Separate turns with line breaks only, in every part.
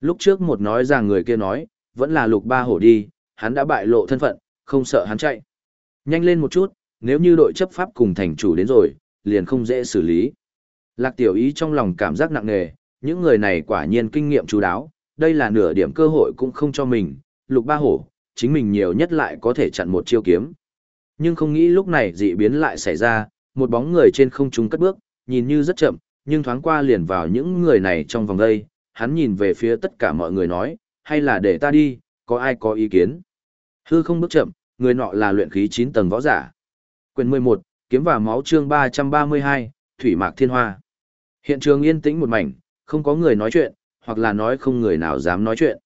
Lúc trước một nói rằng người kia nói, vẫn là lục ba hổ đi, hắn đã bại lộ thân phận, không sợ hắn chạy. Nhanh lên một chút, nếu như đội chấp pháp cùng thành chủ đến rồi, liền không dễ xử lý. Lạc tiểu ý trong lòng cảm giác nặng nề, những người này quả nhiên kinh nghiệm chú đáo, đây là nửa điểm cơ hội cũng không cho mình, lục ba hổ, chính mình nhiều nhất lại có thể chặn một chiêu kiếm. Nhưng không nghĩ lúc này dị biến lại xảy ra, một bóng người trên không trung cất bước, nhìn như rất chậm, nhưng thoáng qua liền vào những người này trong vòng đây, hắn nhìn về phía tất cả mọi người nói, hay là để ta đi, có ai có ý kiến. Hư không bước chậm, người nọ là luyện khí 9 tầng võ giả. Quyền 11, kiếm và máu chương 332, Thủy Mạc Thiên Hoa. Hiện trường yên tĩnh một mảnh, không có người nói chuyện, hoặc là nói không người nào dám nói chuyện.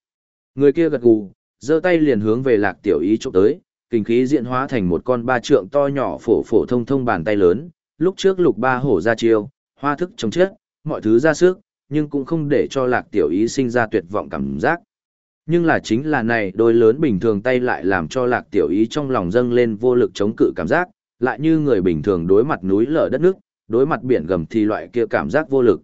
Người kia gật gù, giơ tay liền hướng về lạc tiểu ý chụp tới, kinh khí diện hóa thành một con ba trượng to nhỏ phổ phổ thông thông bàn tay lớn, lúc trước lục ba hổ ra chiêu, hoa thức chống chết, mọi thứ ra sức, nhưng cũng không để cho lạc tiểu ý sinh ra tuyệt vọng cảm giác. Nhưng là chính là này đôi lớn bình thường tay lại làm cho lạc tiểu ý trong lòng dâng lên vô lực chống cự cảm giác, lại như người bình thường đối mặt núi lở đất nước, đối mặt biển gầm thì loại kia cảm giác vô lực.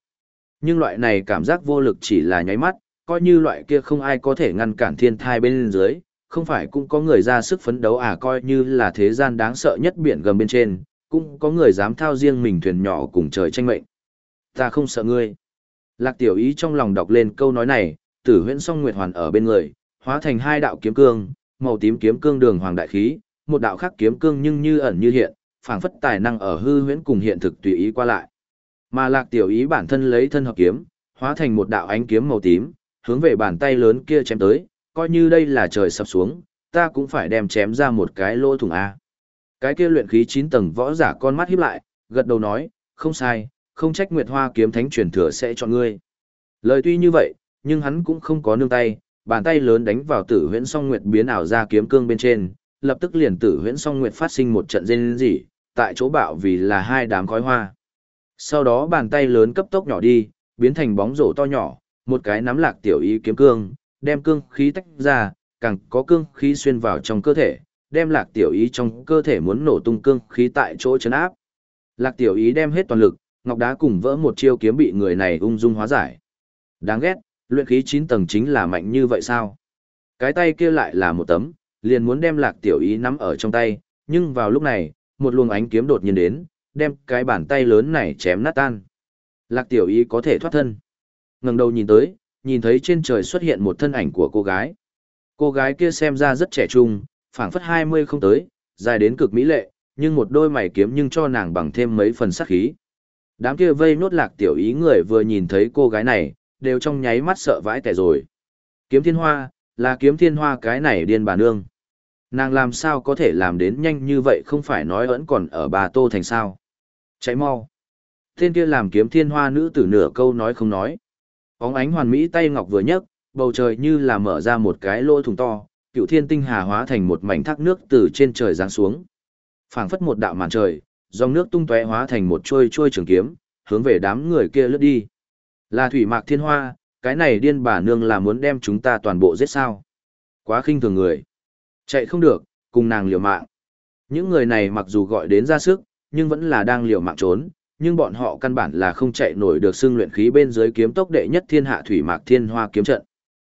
Nhưng loại này cảm giác vô lực chỉ là nháy mắt, coi như loại kia không ai có thể ngăn cản thiên thai bên dưới, không phải cũng có người ra sức phấn đấu à coi như là thế gian đáng sợ nhất biển gầm bên trên, cũng có người dám thao riêng mình thuyền nhỏ cùng trời tranh mệnh. Ta không sợ ngươi. Lạc tiểu ý trong lòng đọc lên câu nói này, tử huyễn song nguyệt hoàn ở bên người, hóa thành hai đạo kiếm cương, màu tím kiếm cương đường hoàng đại khí, một đạo khác kiếm cương nhưng như ẩn như hiện, phảng phất tài năng ở hư huyễn cùng hiện thực tùy ý qua lại. Mà lạc tiểu ý bản thân lấy thân hợp kiếm, hóa thành một đạo ánh kiếm màu tím, hướng về bàn tay lớn kia chém tới, coi như đây là trời sập xuống, ta cũng phải đem chém ra một cái lỗ thủng A. Cái kia luyện khí 9 tầng võ giả con mắt híp lại, gật đầu nói, không sai, không trách Nguyệt Hoa kiếm thánh truyền thừa sẽ chọn ngươi. Lời tuy như vậy, nhưng hắn cũng không có nương tay, bàn tay lớn đánh vào tử huyễn song nguyệt biến ảo ra kiếm cương bên trên, lập tức liền tử huyễn song nguyệt phát sinh một trận rên rỉ, tại chỗ bạo vì là hai đám khói hoa. Sau đó bàn tay lớn cấp tốc nhỏ đi, biến thành bóng rổ to nhỏ, một cái nắm lạc tiểu ý kiếm cương, đem cương khí tách ra, càng có cương khí xuyên vào trong cơ thể, đem lạc tiểu ý trong cơ thể muốn nổ tung cương khí tại chỗ chấn áp. Lạc tiểu ý đem hết toàn lực, ngọc đá cùng vỡ một chiêu kiếm bị người này ung dung hóa giải. Đáng ghét, luyện khí 9 tầng chính là mạnh như vậy sao? Cái tay kia lại là một tấm, liền muốn đem lạc tiểu ý nắm ở trong tay, nhưng vào lúc này, một luồng ánh kiếm đột nhiên đến, đem cái bàn tay lớn này chém nát tan. Lạc tiểu ý có thể thoát thân. ngẩng đầu nhìn tới, nhìn thấy trên trời xuất hiện một thân ảnh của cô gái. Cô gái kia xem ra rất trẻ trung, phảng phất 20 không tới, dài đến cực mỹ lệ, nhưng một đôi mày kiếm nhưng cho nàng bằng thêm mấy phần sắc khí. Đám kia vây nốt lạc tiểu ý người vừa nhìn thấy cô gái này, đều trong nháy mắt sợ vãi tẻ rồi. Kiếm thiên hoa, là kiếm thiên hoa cái này điên bà nương. Nàng làm sao có thể làm đến nhanh như vậy không phải nói vẫn còn ở bà Tô Thành sao. Cháy mau. Tên kia làm kiếm thiên hoa nữ tử nửa câu nói không nói. Bóng ánh hoàn mỹ tay ngọc vừa nhấc, bầu trời như là mở ra một cái lỗ thùng to, cựu thiên tinh hà hóa thành một mảnh thác nước từ trên trời giáng xuống. phảng phất một đạo màn trời, dòng nước tung tóe hóa thành một trôi trôi trường kiếm, hướng về đám người kia lướt đi. Là thủy mạc thiên hoa, cái này điên bà nương là muốn đem chúng ta toàn bộ giết sao. Quá khinh thường người. Chạy không được, cùng nàng liều mạng. Những người này mặc dù gọi đến ra sức, nhưng vẫn là đang liều mạng trốn, nhưng bọn họ căn bản là không chạy nổi được xương luyện khí bên dưới kiếm tốc đệ nhất thiên hạ thủy mạc thiên hoa kiếm trận.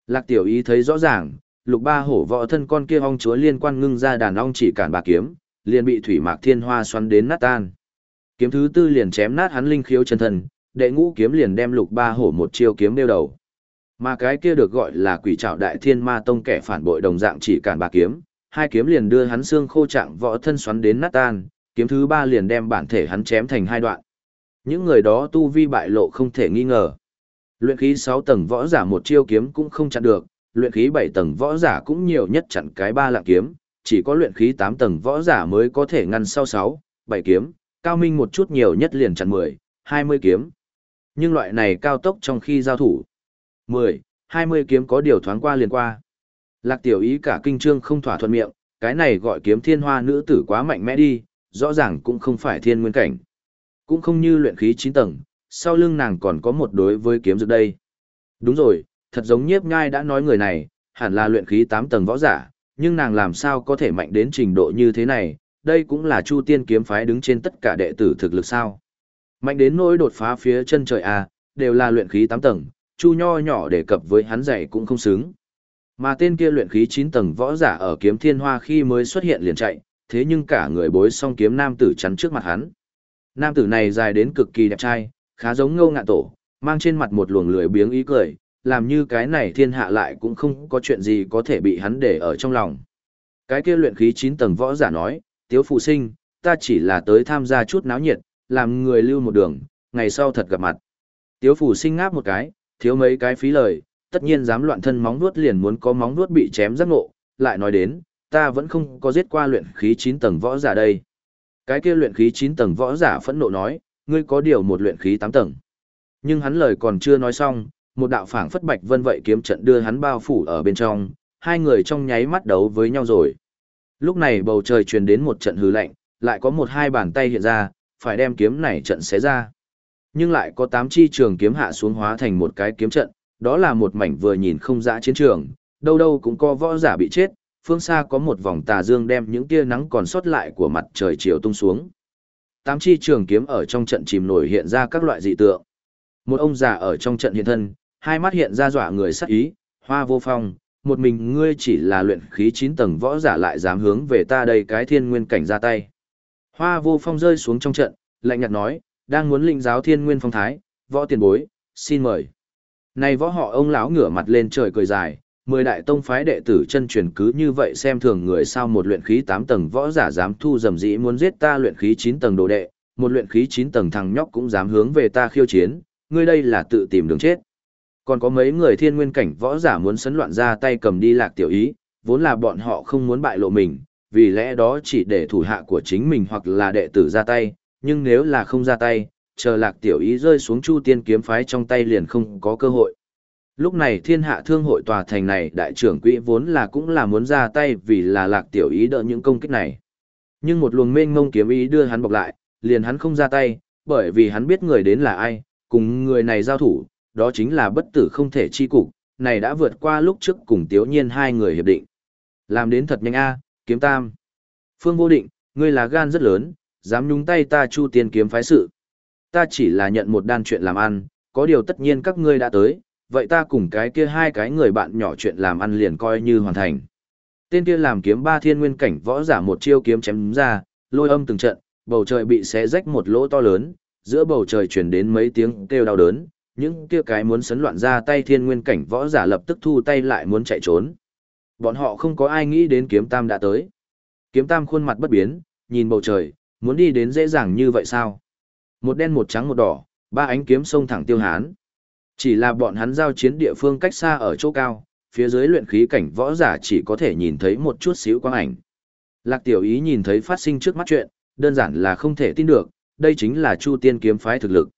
Lạc tiểu ý thấy rõ ràng, lục ba hổ võ thân con kia ong chúa liên quan ngưng ra đàn ong chỉ cản bà kiếm, liền bị thủy mạc thiên hoa xoắn đến nát tan. Kiếm thứ tư liền chém nát hắn linh khiếu chân thần, đệ ngũ kiếm liền đem lục ba hổ một chiêu kiếm đeo đầu. Mà cái kia được gọi là quỷ trảo đại thiên ma tông kẻ phản bội đồng dạng chỉ cản ba kiếm, hai kiếm liền đưa hắn xương khô trạng võ thân xoắn đến nát tan, kiếm thứ ba liền đem bản thể hắn chém thành hai đoạn. Những người đó tu vi bại lộ không thể nghi ngờ. Luyện khí 6 tầng võ giả một chiêu kiếm cũng không chặn được, luyện khí 7 tầng võ giả cũng nhiều nhất chặn cái ba lạng kiếm, chỉ có luyện khí 8 tầng võ giả mới có thể ngăn sau 6, 7 kiếm, cao minh một chút nhiều nhất liền chặn 10, 20 kiếm. Nhưng loại này cao tốc trong khi giao thủ. 10, 20 kiếm có điều thoáng qua liền qua. Lạc tiểu ý cả kinh trương không thỏa thuận miệng, cái này gọi kiếm thiên hoa nữ tử quá mạnh mẽ đi, rõ ràng cũng không phải thiên nguyên cảnh. Cũng không như luyện khí 9 tầng, sau lưng nàng còn có một đối với kiếm dược đây. Đúng rồi, thật giống nhiếp ngai đã nói người này, hẳn là luyện khí 8 tầng võ giả, nhưng nàng làm sao có thể mạnh đến trình độ như thế này, đây cũng là Chu Tiên kiếm phái đứng trên tất cả đệ tử thực lực sao. Mạnh đến nỗi đột phá phía chân trời A, đều là luyện khí 8 tầng, chu nho nhỏ đề cập với hắn dạy cũng không xứng. Mà tên kia luyện khí 9 tầng võ giả ở kiếm thiên hoa khi mới xuất hiện liền chạy, thế nhưng cả người bối song kiếm nam tử chắn trước mặt hắn. Nam tử này dài đến cực kỳ đẹp trai, khá giống ngâu ngạn tổ, mang trên mặt một luồng lười biếng ý cười, làm như cái này thiên hạ lại cũng không có chuyện gì có thể bị hắn để ở trong lòng. Cái kia luyện khí 9 tầng võ giả nói, tiếu phụ sinh, ta chỉ là tới tham gia chút náo nhiệt, làm người lưu một đường, ngày sau thật gặp mặt. Tiếu phủ sinh ngáp một cái, thiếu mấy cái phí lời, tất nhiên dám loạn thân móng vuốt liền muốn có móng vuốt bị chém rất ngộ, lại nói đến, ta vẫn không có giết qua luyện khí 9 tầng võ giả đây. Cái kia luyện khí 9 tầng võ giả phẫn nộ nói, ngươi có điều một luyện khí 8 tầng. Nhưng hắn lời còn chưa nói xong, một đạo phảng phất bạch vân vậy kiếm trận đưa hắn bao phủ ở bên trong, hai người trong nháy mắt đấu với nhau rồi. Lúc này bầu trời truyền đến một trận hư lạnh, lại có một hai bàn tay hiện ra, phải đem kiếm này trận xé ra. Nhưng lại có tám chi trường kiếm hạ xuống hóa thành một cái kiếm trận, đó là một mảnh vừa nhìn không dã chiến trường, đâu đâu cũng có võ giả bị chết, phương xa có một vòng tà dương đem những tia nắng còn sót lại của mặt trời chiều tung xuống. Tám chi trường kiếm ở trong trận chìm nổi hiện ra các loại dị tượng. Một ông già ở trong trận hiện thân, hai mắt hiện ra dọa người sắc ý, hoa vô phong, một mình ngươi chỉ là luyện khí 9 tầng võ giả lại dám hướng về ta đây cái thiên nguyên cảnh ra tay. Hoa vô phong rơi xuống trong trận, lạnh nhạt nói, đang muốn lĩnh giáo thiên nguyên phong thái, võ tiền bối, xin mời. Này võ họ ông lão ngửa mặt lên trời cười dài, mười đại tông phái đệ tử chân truyền cứ như vậy xem thường người sao một luyện khí 8 tầng võ giả dám thu dầm dĩ muốn giết ta luyện khí 9 tầng đồ đệ, một luyện khí 9 tầng thằng nhóc cũng dám hướng về ta khiêu chiến, ngươi đây là tự tìm đường chết. Còn có mấy người thiên nguyên cảnh võ giả muốn sấn loạn ra tay cầm đi lạc tiểu ý, vốn là bọn họ không muốn bại lộ mình, vì lẽ đó chỉ để thủ hạ của chính mình hoặc là đệ tử ra tay, nhưng nếu là không ra tay, chờ lạc tiểu ý rơi xuống chu tiên kiếm phái trong tay liền không có cơ hội. Lúc này thiên hạ thương hội tòa thành này đại trưởng quỹ vốn là cũng là muốn ra tay vì là lạc tiểu ý đỡ những công kích này. Nhưng một luồng mênh mông kiếm ý đưa hắn bọc lại, liền hắn không ra tay, bởi vì hắn biết người đến là ai, cùng người này giao thủ, đó chính là bất tử không thể chi cục, này đã vượt qua lúc trước cùng tiếu nhiên hai người hiệp định. Làm đến thật nhanh a, kiếm tam. Phương vô định, ngươi là gan rất lớn, dám nhúng tay ta chu tiên kiếm phái sự. Ta chỉ là nhận một đan chuyện làm ăn, có điều tất nhiên các ngươi đã tới, vậy ta cùng cái kia hai cái người bạn nhỏ chuyện làm ăn liền coi như hoàn thành. Tên kia làm kiếm ba thiên nguyên cảnh võ giả một chiêu kiếm chém ra, lôi âm từng trận, bầu trời bị xé rách một lỗ to lớn, giữa bầu trời truyền đến mấy tiếng kêu đau đớn, những kia cái muốn sấn loạn ra tay thiên nguyên cảnh võ giả lập tức thu tay lại muốn chạy trốn. Bọn họ không có ai nghĩ đến kiếm tam đã tới. Kiếm tam khuôn mặt bất biến, nhìn bầu trời, muốn đi đến dễ dàng như vậy sao? Một đen một trắng một đỏ, ba ánh kiếm sông thẳng tiêu hán. Chỉ là bọn hắn giao chiến địa phương cách xa ở chỗ cao, phía dưới luyện khí cảnh võ giả chỉ có thể nhìn thấy một chút xíu quang ảnh. Lạc tiểu ý nhìn thấy phát sinh trước mắt chuyện, đơn giản là không thể tin được, đây chính là Chu Tiên kiếm phái thực lực.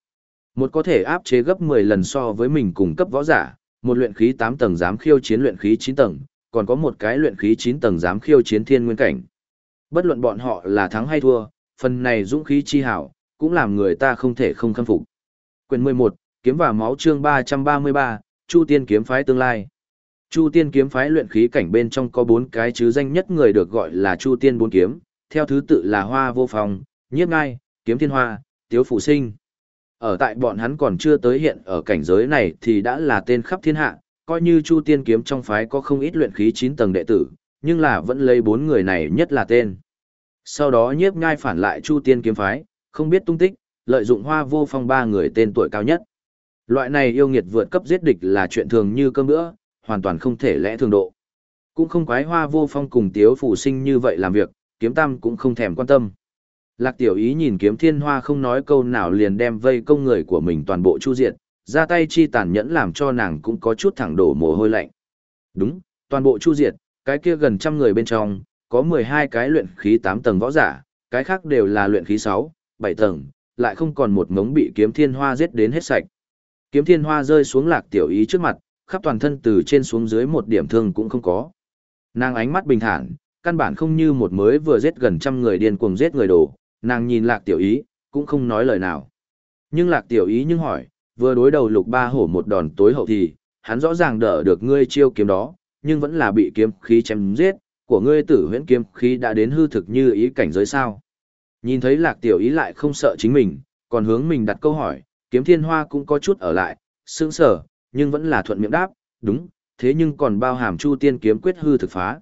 Một có thể áp chế gấp 10 lần so với mình cùng cấp võ giả, một luyện khí 8 tầng dám khiêu chiến luyện khí 9 tầng, còn có một cái luyện khí 9 tầng dám khiêu chiến thiên nguyên cảnh. Bất luận bọn họ là thắng hay thua, phần này dũng khí chi hảo, cũng làm người ta không thể không khâm phục. Quyền 11, kiếm và máu chương 333, Chu Tiên kiếm phái tương lai. Chu Tiên kiếm phái luyện khí cảnh bên trong có bốn cái chứ danh nhất người được gọi là Chu Tiên bốn kiếm, theo thứ tự là Hoa Vô Phòng, Nhiếp Ngai, Kiếm Thiên Hoa, Tiếu Phụ Sinh. Ở tại bọn hắn còn chưa tới hiện ở cảnh giới này thì đã là tên khắp thiên hạ, coi như Chu Tiên kiếm trong phái có không ít luyện khí 9 tầng đệ tử, nhưng là vẫn lấy bốn người này nhất là tên. Sau đó Nhiếp Ngai phản lại Chu Tiên kiếm phái, không biết tung tích, lợi dụng Hoa Vô Phong ba người tên tuổi cao nhất. Loại này yêu nghiệt vượt cấp giết địch là chuyện thường như cơm bữa, hoàn toàn không thể lẽ thường độ. Cũng không quái hoa vô phong cùng tiếu phủ sinh như vậy làm việc, kiếm tam cũng không thèm quan tâm. Lạc tiểu ý nhìn kiếm thiên hoa không nói câu nào liền đem vây công người của mình toàn bộ chu diệt, ra tay chi tàn nhẫn làm cho nàng cũng có chút thẳng đổ mồ hôi lạnh. Đúng, toàn bộ chu diệt, cái kia gần trăm người bên trong, có 12 cái luyện khí 8 tầng võ giả, cái khác đều là luyện khí 6, 7 tầng, lại không còn một ngống bị kiếm thiên hoa giết đến hết sạch. Kiếm thiên hoa rơi xuống lạc tiểu ý trước mặt, khắp toàn thân từ trên xuống dưới một điểm thương cũng không có. Nàng ánh mắt bình thản, căn bản không như một mới vừa giết gần trăm người điên cuồng giết người đồ, nàng nhìn lạc tiểu ý, cũng không nói lời nào. Nhưng lạc tiểu ý nhưng hỏi, vừa đối đầu lục ba hổ một đòn tối hậu thì, hắn rõ ràng đỡ được ngươi chiêu kiếm đó, nhưng vẫn là bị kiếm khí chém giết, của ngươi tử huyễn kiếm khí đã đến hư thực như ý cảnh giới sao. Nhìn thấy lạc tiểu ý lại không sợ chính mình, còn hướng mình đặt câu hỏi, kiếm thiên hoa cũng có chút ở lại, sững sờ, nhưng vẫn là thuận miệng đáp, đúng, thế nhưng còn bao hàm chu tiên kiếm quyết hư thực phá.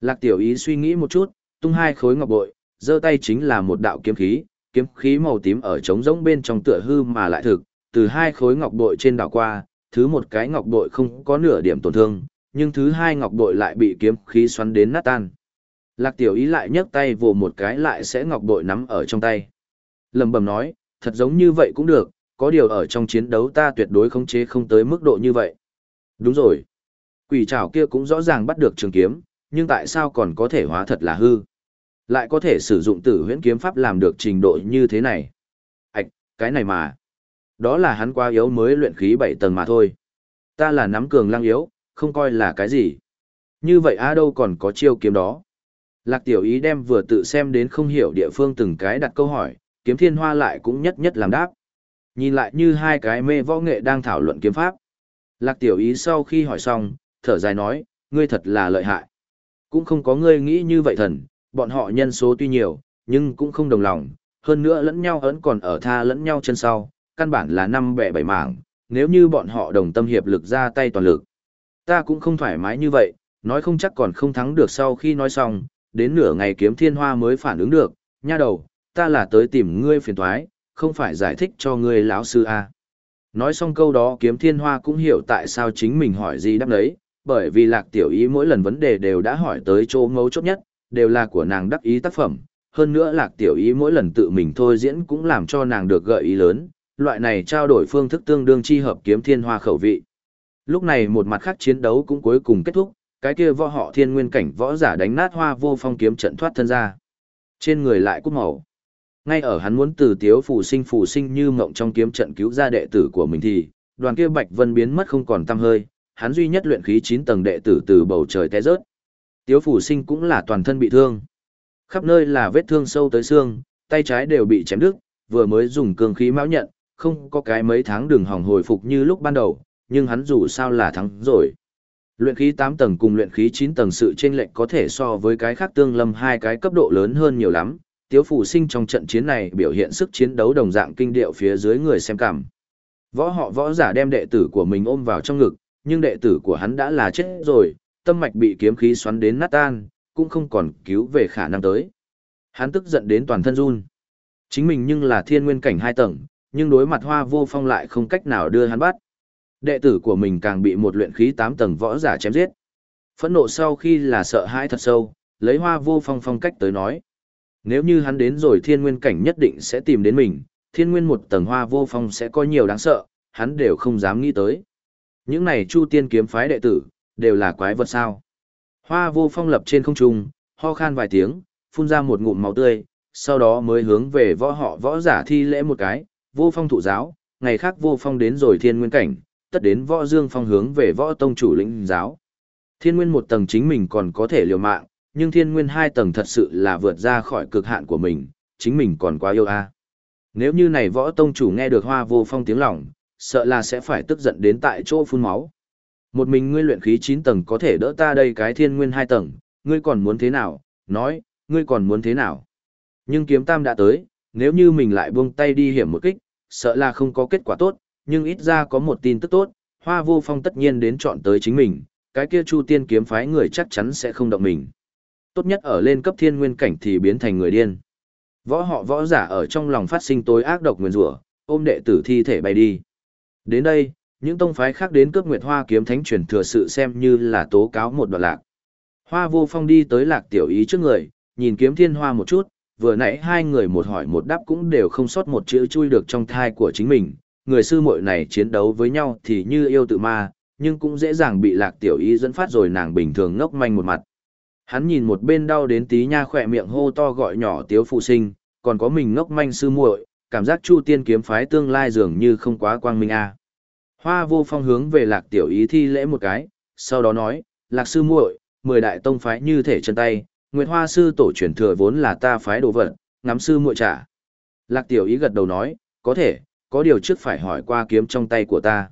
Lạc tiểu ý suy nghĩ một chút, tung hai khối ngọc bội, giơ tay chính là một đạo kiếm khí, kiếm khí màu tím ở trống rỗng bên trong tựa hư mà lại thực, từ hai khối ngọc bội trên đảo qua, thứ một cái ngọc bội không có nửa điểm tổn thương, nhưng thứ hai ngọc bội lại bị kiếm khí xoắn đến nát tan. Lạc tiểu ý lại nhấc tay vồ một cái lại sẽ ngọc bội nắm ở trong tay. Lầm bầm nói, thật giống như vậy cũng được, có điều ở trong chiến đấu ta tuyệt đối không chế không tới mức độ như vậy. Đúng rồi. Quỷ trảo kia cũng rõ ràng bắt được trường kiếm, nhưng tại sao còn có thể hóa thật là hư? Lại có thể sử dụng tử huyễn kiếm pháp làm được trình độ như thế này. Ảch, cái này mà. Đó là hắn quá yếu mới luyện khí 7 tầng mà thôi. Ta là nắm cường lăng yếu, không coi là cái gì. Như vậy a đâu còn có chiêu kiếm đó. Lạc tiểu ý đem vừa tự xem đến không hiểu địa phương từng cái đặt câu hỏi, kiếm thiên hoa lại cũng nhất nhất làm đáp. Nhìn lại như hai cái mê võ nghệ đang thảo luận kiếm pháp. Lạc tiểu ý sau khi hỏi xong, thở dài nói, ngươi thật là lợi hại. Cũng không có ngươi nghĩ như vậy thần, bọn họ nhân số tuy nhiều, nhưng cũng không đồng lòng, hơn nữa lẫn nhau ấn còn ở tha lẫn nhau chân sau, căn bản là năm bẻ bảy mảng, nếu như bọn họ đồng tâm hiệp lực ra tay toàn lực. Ta cũng không thoải mái như vậy, nói không chắc còn không thắng được sau khi nói xong, đến nửa ngày kiếm thiên hoa mới phản ứng được, nha đầu, ta là tới tìm ngươi phiền thoái, không phải giải thích cho ngươi lão sư a. Nói xong câu đó kiếm thiên hoa cũng hiểu tại sao chính mình hỏi gì đáp đấy, bởi vì lạc tiểu ý mỗi lần vấn đề đều đã hỏi tới chỗ ngấu chốt nhất, đều là của nàng đắc ý tác phẩm. Hơn nữa lạc tiểu ý mỗi lần tự mình thôi diễn cũng làm cho nàng được gợi ý lớn, loại này trao đổi phương thức tương đương chi hợp kiếm thiên hoa khẩu vị. Lúc này một mặt khác chiến đấu cũng cuối cùng kết thúc, cái kia võ họ thiên nguyên cảnh võ giả đánh nát hoa vô phong kiếm trận thoát thân ra. Trên người lại cút màu. Ngay ở hắn muốn từ tiếu phù sinh phù sinh như mộng trong kiếm trận cứu ra đệ tử của mình thì, đoàn kia bạch vân biến mất không còn tăm hơi, hắn duy nhất luyện khí 9 tầng đệ tử từ bầu trời té rớt. Tiếu phủ sinh cũng là toàn thân bị thương. Khắp nơi là vết thương sâu tới xương, tay trái đều bị chém đứt, vừa mới dùng cường khí mão nhận, không có cái mấy tháng đường hỏng hồi phục như lúc ban đầu, nhưng hắn dù sao là thắng rồi. Luyện khí 8 tầng cùng luyện khí 9 tầng sự chênh lệch có thể so với cái khác tương lâm hai cái cấp độ lớn hơn nhiều lắm. Tiếu phủ sinh trong trận chiến này biểu hiện sức chiến đấu đồng dạng kinh điệu phía dưới người xem cảm. Võ họ võ giả đem đệ tử của mình ôm vào trong ngực, nhưng đệ tử của hắn đã là chết rồi, tâm mạch bị kiếm khí xoắn đến nát tan, cũng không còn cứu về khả năng tới. Hắn tức giận đến toàn thân run. Chính mình nhưng là thiên nguyên cảnh hai tầng, nhưng đối mặt hoa vô phong lại không cách nào đưa hắn bắt. Đệ tử của mình càng bị một luyện khí 8 tầng võ giả chém giết. Phẫn nộ sau khi là sợ hãi thật sâu, lấy hoa vô phong phong cách tới nói. Nếu như hắn đến rồi thiên nguyên cảnh nhất định sẽ tìm đến mình, thiên nguyên một tầng hoa vô phong sẽ có nhiều đáng sợ, hắn đều không dám nghĩ tới. Những này chu tiên kiếm phái đệ tử, đều là quái vật sao. Hoa vô phong lập trên không trung, ho khan vài tiếng, phun ra một ngụm máu tươi, sau đó mới hướng về võ họ võ giả thi lễ một cái, vô phong thụ giáo, ngày khác vô phong đến rồi thiên nguyên cảnh, tất đến võ dương phong hướng về võ tông chủ lĩnh giáo. Thiên nguyên một tầng chính mình còn có thể liều mạng, nhưng thiên nguyên hai tầng thật sự là vượt ra khỏi cực hạn của mình, chính mình còn quá yêu a. À. Nếu như này võ tông chủ nghe được hoa vô phong tiếng lòng, sợ là sẽ phải tức giận đến tại chỗ phun máu. Một mình ngươi luyện khí 9 tầng có thể đỡ ta đây cái thiên nguyên hai tầng, ngươi còn muốn thế nào, nói, ngươi còn muốn thế nào. Nhưng kiếm tam đã tới, nếu như mình lại buông tay đi hiểm một kích, sợ là không có kết quả tốt, nhưng ít ra có một tin tức tốt, hoa vô phong tất nhiên đến chọn tới chính mình, cái kia chu tiên kiếm phái người chắc chắn sẽ không động mình. Tốt nhất ở lên cấp thiên nguyên cảnh thì biến thành người điên. Võ họ võ giả ở trong lòng phát sinh tối ác độc nguyên rủa ôm đệ tử thi thể bay đi. Đến đây, những tông phái khác đến cướp nguyệt hoa kiếm thánh truyền thừa sự xem như là tố cáo một đoạn lạc. Hoa vô phong đi tới lạc tiểu ý trước người, nhìn kiếm thiên hoa một chút, vừa nãy hai người một hỏi một đáp cũng đều không sót một chữ chui được trong thai của chính mình, người sư muội này chiến đấu với nhau thì như yêu tự ma, nhưng cũng dễ dàng bị lạc tiểu ý dẫn phát rồi nàng bình thường ngốc manh một mặt. Hắn nhìn một bên đau đến tí nha khỏe miệng hô to gọi nhỏ tiếu phụ sinh, còn có mình ngốc manh sư muội, cảm giác chu tiên kiếm phái tương lai dường như không quá quang minh a. Hoa vô phong hướng về lạc tiểu ý thi lễ một cái, sau đó nói, lạc sư muội, mười đại tông phái như thể chân tay, Nguyệt Hoa sư tổ truyền thừa vốn là ta phái đồ vật, ngắm sư muội trả. Lạc tiểu ý gật đầu nói, có thể, có điều trước phải hỏi qua kiếm trong tay của ta.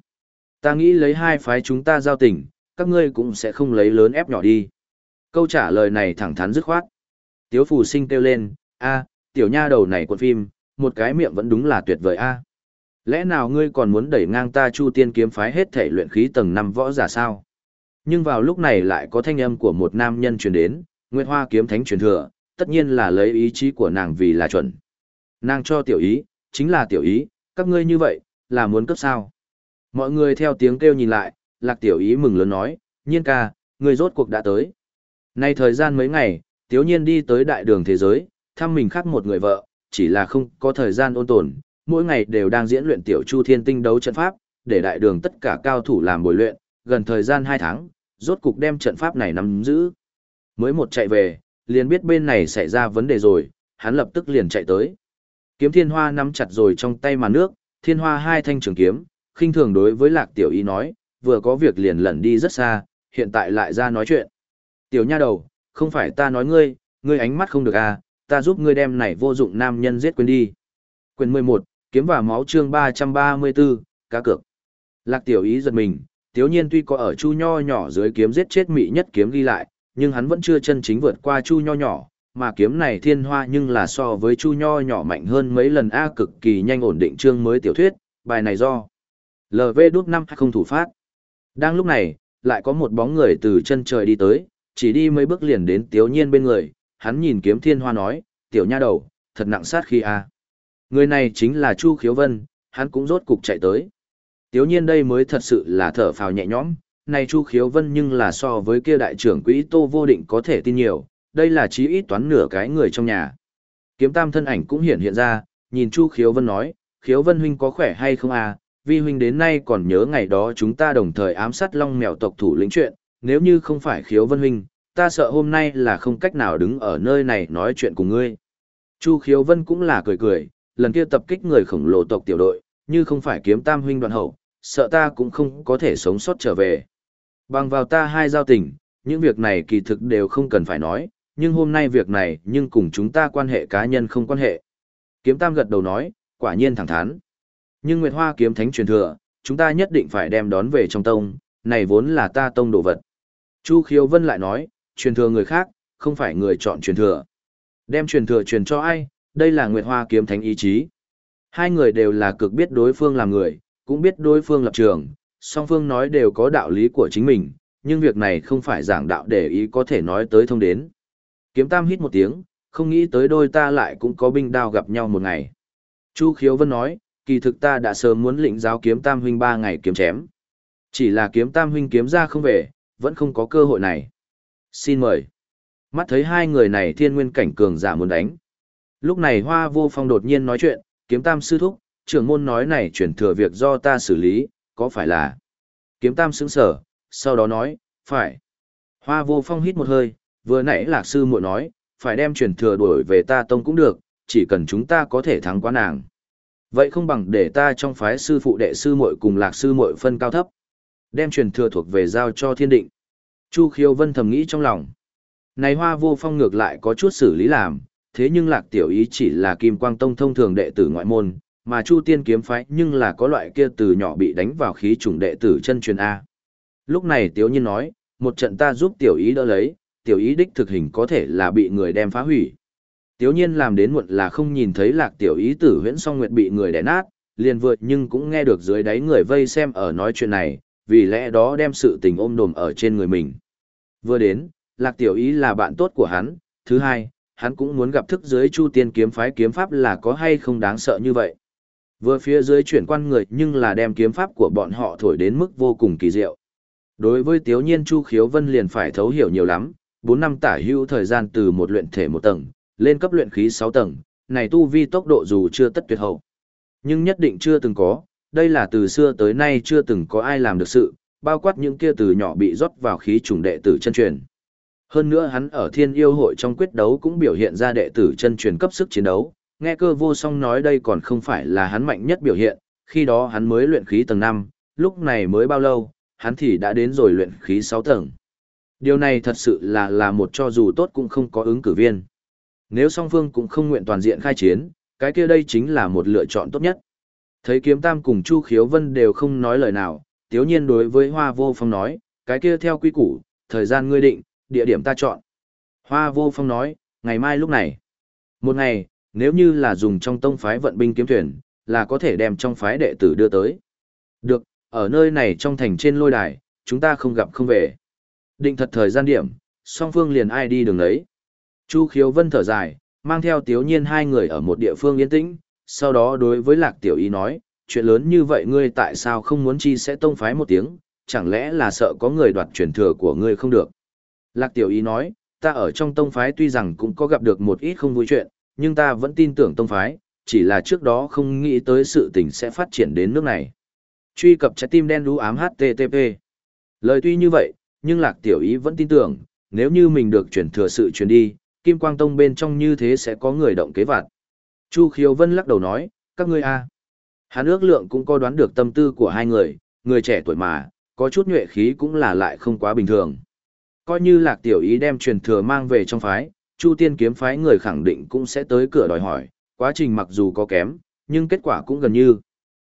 Ta nghĩ lấy hai phái chúng ta giao tình, các ngươi cũng sẽ không lấy lớn ép nhỏ đi. Câu trả lời này thẳng thắn dứt khoát. Tiếu phù sinh kêu lên, a, tiểu nha đầu này quần phim, một cái miệng vẫn đúng là tuyệt vời a. Lẽ nào ngươi còn muốn đẩy ngang ta Chu Tiên kiếm phái hết thể luyện khí tầng 5 võ giả sao? Nhưng vào lúc này lại có thanh âm của một nam nhân truyền đến, Nguyệt Hoa kiếm thánh truyền thừa, tất nhiên là lấy ý chí của nàng vì là chuẩn. Nàng cho tiểu ý, chính là tiểu ý, các ngươi như vậy, là muốn cấp sao? Mọi người theo tiếng kêu nhìn lại, lạc tiểu ý mừng lớn nói, nhiên ca, ngươi rốt cuộc đã tới. Nay thời gian mấy ngày, tiếu nhiên đi tới đại đường thế giới, thăm mình khác một người vợ, chỉ là không có thời gian ôn tồn, mỗi ngày đều đang diễn luyện tiểu chu thiên tinh đấu trận pháp, để đại đường tất cả cao thủ làm bồi luyện, gần thời gian 2 tháng, rốt cục đem trận pháp này nắm giữ. Mới một chạy về, liền biết bên này xảy ra vấn đề rồi, hắn lập tức liền chạy tới. Kiếm thiên hoa nắm chặt rồi trong tay mà nước, thiên hoa hai thanh trường kiếm, khinh thường đối với lạc tiểu y nói, vừa có việc liền lẩn đi rất xa, hiện tại lại ra nói chuyện. Tiểu nha đầu, không phải ta nói ngươi, ngươi ánh mắt không được à, ta giúp ngươi đem này vô dụng nam nhân giết quên đi. Quyền 11, kiếm và máu chương 334, cá cược. Lạc tiểu ý giật mình, tiếu nhiên tuy có ở chu nho nhỏ dưới kiếm giết chết mị nhất kiếm ghi lại, nhưng hắn vẫn chưa chân chính vượt qua chu nho nhỏ, mà kiếm này thiên hoa nhưng là so với chu nho nhỏ mạnh hơn mấy lần A cực kỳ nhanh ổn định chương mới tiểu thuyết, bài này do LV đút năm không thủ phát. Đang lúc này, lại có một bóng người từ chân trời đi tới, chỉ đi mấy bước liền đến tiếu nhiên bên người, hắn nhìn kiếm thiên hoa nói, tiểu nha đầu, thật nặng sát khi a. Người này chính là Chu Khiếu Vân, hắn cũng rốt cục chạy tới. Tiếu nhiên đây mới thật sự là thở phào nhẹ nhõm, này Chu Khiếu Vân nhưng là so với kia đại trưởng quỹ Tô Vô Định có thể tin nhiều, đây là chí ít toán nửa cái người trong nhà. Kiếm tam thân ảnh cũng hiện hiện ra, nhìn Chu Khiếu Vân nói, Khiếu Vân huynh có khỏe hay không à, vi huynh đến nay còn nhớ ngày đó chúng ta đồng thời ám sát long mèo tộc thủ lĩnh chuyện, nếu như không phải Khiếu Vân huynh, ta sợ hôm nay là không cách nào đứng ở nơi này nói chuyện cùng ngươi. Chu Khiếu Vân cũng là cười cười, lần kia tập kích người khổng lồ tộc tiểu đội, như không phải kiếm tam huynh đoạn hậu, sợ ta cũng không có thể sống sót trở về. Bằng vào ta hai giao tình, những việc này kỳ thực đều không cần phải nói, nhưng hôm nay việc này nhưng cùng chúng ta quan hệ cá nhân không quan hệ. Kiếm tam gật đầu nói, quả nhiên thẳng thắn. Nhưng Nguyệt Hoa kiếm thánh truyền thừa, chúng ta nhất định phải đem đón về trong tông, này vốn là ta tông đồ vật. Chu Khiếu Vân lại nói, truyền thừa người khác, không phải người chọn truyền thừa. Đem truyền thừa truyền cho ai, đây là Nguyệt Hoa kiếm thánh ý chí. Hai người đều là cực biết đối phương làm người, cũng biết đối phương lập trường, song phương nói đều có đạo lý của chính mình, nhưng việc này không phải giảng đạo để ý có thể nói tới thông đến. Kiếm Tam hít một tiếng, không nghĩ tới đôi ta lại cũng có binh đao gặp nhau một ngày. Chu Khiếu Vân nói, kỳ thực ta đã sớm muốn lĩnh giáo kiếm Tam huynh ba ngày kiếm chém. Chỉ là kiếm Tam huynh kiếm ra không về, vẫn không có cơ hội này. Xin mời. Mắt thấy hai người này thiên nguyên cảnh cường giả muốn đánh. Lúc này Hoa Vô Phong đột nhiên nói chuyện, kiếm Tam sư thúc, trưởng môn nói này chuyển thừa việc do ta xử lý, có phải là? Kiếm Tam sững sở, sau đó nói, phải. Hoa Vô Phong hít một hơi, vừa nãy lạc sư muội nói, phải đem chuyển thừa đuổi về ta tông cũng được, chỉ cần chúng ta có thể thắng quá nàng. Vậy không bằng để ta trong phái sư phụ đệ sư muội cùng lạc sư muội phân cao thấp. Đem truyền thừa thuộc về giao cho thiên định. Chu khiêu vân thầm nghĩ trong lòng. Này hoa vô phong ngược lại có chút xử lý làm, thế nhưng lạc tiểu ý chỉ là kim quang tông thông thường đệ tử ngoại môn, mà chu tiên kiếm phái nhưng là có loại kia từ nhỏ bị đánh vào khí trùng đệ tử chân truyền A. Lúc này tiểu nhiên nói, một trận ta giúp tiểu ý đỡ lấy, tiểu ý đích thực hình có thể là bị người đem phá hủy. Tiểu nhiên làm đến muộn là không nhìn thấy lạc tiểu ý tử huyễn song nguyệt bị người đè nát, liền vượt nhưng cũng nghe được dưới đáy người vây xem ở nói chuyện này, vì lẽ đó đem sự tình ôm đồm ở trên người mình. Vừa đến, lạc tiểu ý là bạn tốt của hắn, thứ hai, hắn cũng muốn gặp thức dưới chu tiên kiếm phái kiếm pháp là có hay không đáng sợ như vậy. Vừa phía dưới chuyển quan người nhưng là đem kiếm pháp của bọn họ thổi đến mức vô cùng kỳ diệu. Đối với Tiếu Nhiên Chu Khiếu Vân liền phải thấu hiểu nhiều lắm, 4 năm tả hữu thời gian từ một luyện thể một tầng, lên cấp luyện khí 6 tầng, này tu vi tốc độ dù chưa tất tuyệt hậu. Nhưng nhất định chưa từng có, đây là từ xưa tới nay chưa từng có ai làm được sự, bao quát những kia từ nhỏ bị rót vào khí trùng đệ tử chân truyền. Hơn nữa hắn ở thiên yêu hội trong quyết đấu cũng biểu hiện ra đệ tử chân truyền cấp sức chiến đấu, nghe cơ vô song nói đây còn không phải là hắn mạnh nhất biểu hiện, khi đó hắn mới luyện khí tầng 5, lúc này mới bao lâu, hắn thì đã đến rồi luyện khí 6 tầng. Điều này thật sự là là một cho dù tốt cũng không có ứng cử viên. Nếu song phương cũng không nguyện toàn diện khai chiến, cái kia đây chính là một lựa chọn tốt nhất. Thấy kiếm tam cùng Chu Khiếu Vân đều không nói lời nào, tiếu nhiên đối với Hoa Vô Phong nói, cái kia theo quy củ, thời gian ngươi định, địa điểm ta chọn. Hoa Vô Phong nói, ngày mai lúc này. Một ngày, nếu như là dùng trong tông phái vận binh kiếm thuyền, là có thể đem trong phái đệ tử đưa tới. Được, ở nơi này trong thành trên lôi đài, chúng ta không gặp không về. Định thật thời gian điểm, song phương liền ai đi đường đấy. Chu khiếu vân thở dài, mang theo tiếu nhiên hai người ở một địa phương yên tĩnh, sau đó đối với lạc tiểu y nói, chuyện lớn như vậy ngươi tại sao không muốn chi sẽ tông phái một tiếng, chẳng lẽ là sợ có người đoạt truyền thừa của ngươi không được. Lạc tiểu ý nói, ta ở trong tông phái tuy rằng cũng có gặp được một ít không vui chuyện, nhưng ta vẫn tin tưởng tông phái, chỉ là trước đó không nghĩ tới sự tình sẽ phát triển đến nước này. Truy cập trái tim đen đú ám HTTP. Lời tuy như vậy, nhưng Lạc Tiểu Ý vẫn tin tưởng, nếu như mình được chuyển thừa sự truyền đi, Kim Quang Tông bên trong như thế sẽ có người động kế vặt. Chu Khiếu Vân lắc đầu nói, các ngươi a, Hắn ước lượng cũng có đoán được tâm tư của hai người, người trẻ tuổi mà, có chút nhuệ khí cũng là lại không quá bình thường. Coi như Lạc Tiểu Ý đem truyền thừa mang về trong phái, Chu Tiên kiếm phái người khẳng định cũng sẽ tới cửa đòi hỏi, quá trình mặc dù có kém, nhưng kết quả cũng gần như.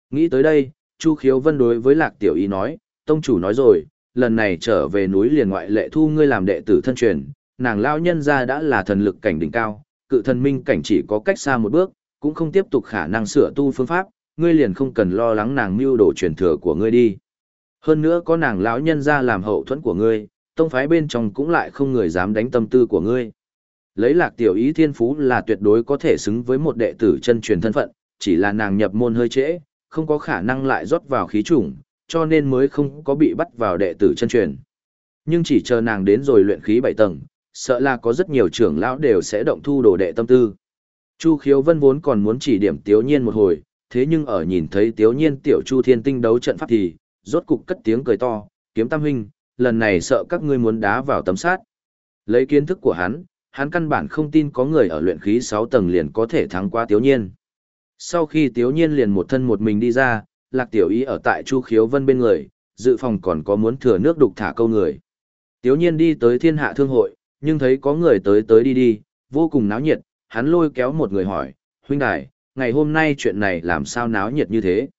Nghĩ tới đây, Chu Khiếu Vân đối với Lạc Tiểu Ý nói, Tông chủ nói rồi, lần này trở về núi liền ngoại lệ thu ngươi làm đệ tử thân truyền, nàng lao nhân ra đã là thần lực cảnh đỉnh cao, cự thần minh cảnh chỉ có cách xa một bước, cũng không tiếp tục khả năng sửa tu phương pháp, ngươi liền không cần lo lắng nàng mưu đồ truyền thừa của ngươi đi. Hơn nữa có nàng lão nhân ra làm hậu thuẫn của ngươi, tông phái bên trong cũng lại không người dám đánh tâm tư của ngươi. Lấy lạc tiểu ý thiên phú là tuyệt đối có thể xứng với một đệ tử chân truyền thân phận, chỉ là nàng nhập môn hơi trễ, không có khả năng lại rót vào khí chủng, cho nên mới không có bị bắt vào đệ tử chân truyền. Nhưng chỉ chờ nàng đến rồi luyện khí 7 tầng, sợ là có rất nhiều trưởng lão đều sẽ động thu đồ đệ tâm tư. Chu Khiếu Vân vốn còn muốn chỉ điểm Tiếu Nhiên một hồi, thế nhưng ở nhìn thấy Tiếu Nhiên tiểu Chu Thiên Tinh đấu trận pháp thì, rốt cục cất tiếng cười to, kiếm tam huynh, lần này sợ các ngươi muốn đá vào tấm sát. Lấy kiến thức của hắn, hắn căn bản không tin có người ở luyện khí 6 tầng liền có thể thắng qua Tiếu Nhiên. Sau khi Tiếu Nhiên liền một thân một mình đi ra, Lạc Tiểu Ý ở tại Chu Khiếu Vân bên người, dự phòng còn có muốn thừa nước đục thả câu người. Tiếu Nhiên đi tới thiên hạ thương hội, nhưng thấy có người tới tới đi đi, vô cùng náo nhiệt, hắn lôi kéo một người hỏi, huynh đài, ngày hôm nay chuyện này làm sao náo nhiệt như thế?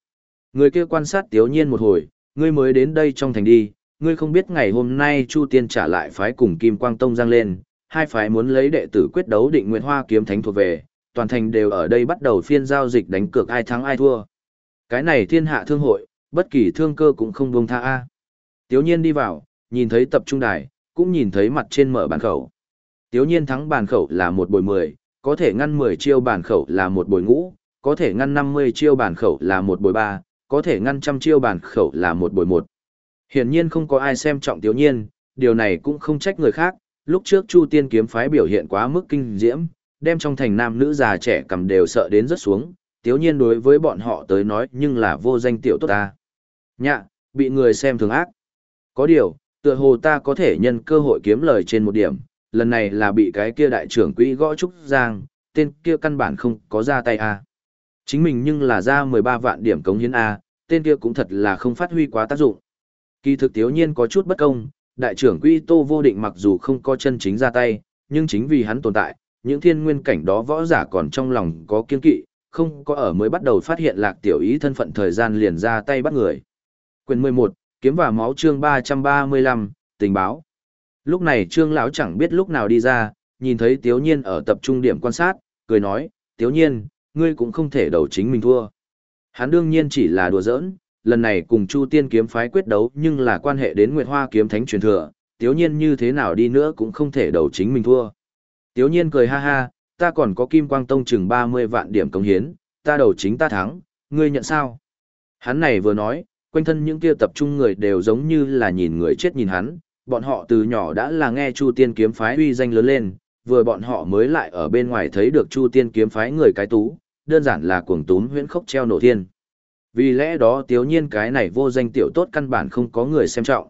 Người kia quan sát Tiếu Nhiên một hồi, ngươi mới đến đây trong thành đi, ngươi không biết ngày hôm nay Chu Tiên trả lại phái cùng Kim Quang Tông giang lên, hai phái muốn lấy đệ tử quyết đấu định nguyện hoa kiếm thánh thuộc về, toàn thành đều ở đây bắt đầu phiên giao dịch đánh cược ai thắng ai thua. Cái này thiên hạ thương hội, bất kỳ thương cơ cũng không buông tha a. Tiếu nhiên đi vào, nhìn thấy tập trung đài, cũng nhìn thấy mặt trên mở bàn khẩu. Tiếu nhiên thắng bàn khẩu là một bồi mười, có thể ngăn mười chiêu bàn khẩu là một bồi ngũ, có thể ngăn năm mươi chiêu bàn khẩu là một bồi ba, có thể ngăn trăm chiêu bàn khẩu là một bồi một. Hiển nhiên không có ai xem trọng Tiếu nhiên, điều này cũng không trách người khác, lúc trước Chu Tiên kiếm phái biểu hiện quá mức kinh diễm, đem trong thành nam nữ già trẻ cầm đều sợ đến rất xuống, tiếu nhiên đối với bọn họ tới nói nhưng là vô danh tiểu tốt ta. Nhạ, bị người xem thường ác. Có điều, tựa hồ ta có thể nhân cơ hội kiếm lời trên một điểm, lần này là bị cái kia đại trưởng quỹ gõ trúc giang, tên kia căn bản không có ra tay a. Chính mình nhưng là ra 13 vạn điểm cống hiến a, tên kia cũng thật là không phát huy quá tác dụng. Kỳ thực tiếu nhiên có chút bất công, đại trưởng quỹ Tô Vô Định mặc dù không có chân chính ra tay, nhưng chính vì hắn tồn tại, những thiên nguyên cảnh đó võ giả còn trong lòng có kiên kỵ, không có ở mới bắt đầu phát hiện lạc tiểu ý thân phận thời gian liền ra tay bắt người. Quyền 11, kiếm và máu chương 335, tình báo. Lúc này trương lão chẳng biết lúc nào đi ra, nhìn thấy tiếu nhiên ở tập trung điểm quan sát, cười nói, tiếu nhiên, ngươi cũng không thể đầu chính mình thua. Hắn đương nhiên chỉ là đùa giỡn, lần này cùng Chu Tiên kiếm phái quyết đấu nhưng là quan hệ đến Nguyệt Hoa kiếm thánh truyền thừa, tiếu nhiên như thế nào đi nữa cũng không thể đầu chính mình thua. Tiếu nhiên cười ha ha, ta còn có kim quang tông chừng 30 vạn điểm công hiến, ta đầu chính ta thắng, ngươi nhận sao? Hắn này vừa nói, quanh thân những kia tập trung người đều giống như là nhìn người chết nhìn hắn, bọn họ từ nhỏ đã là nghe Chu Tiên kiếm phái uy danh lớn lên, vừa bọn họ mới lại ở bên ngoài thấy được Chu Tiên kiếm phái người cái tú, đơn giản là cuồng túm huyễn khốc treo nổ thiên. Vì lẽ đó tiếu nhiên cái này vô danh tiểu tốt căn bản không có người xem trọng.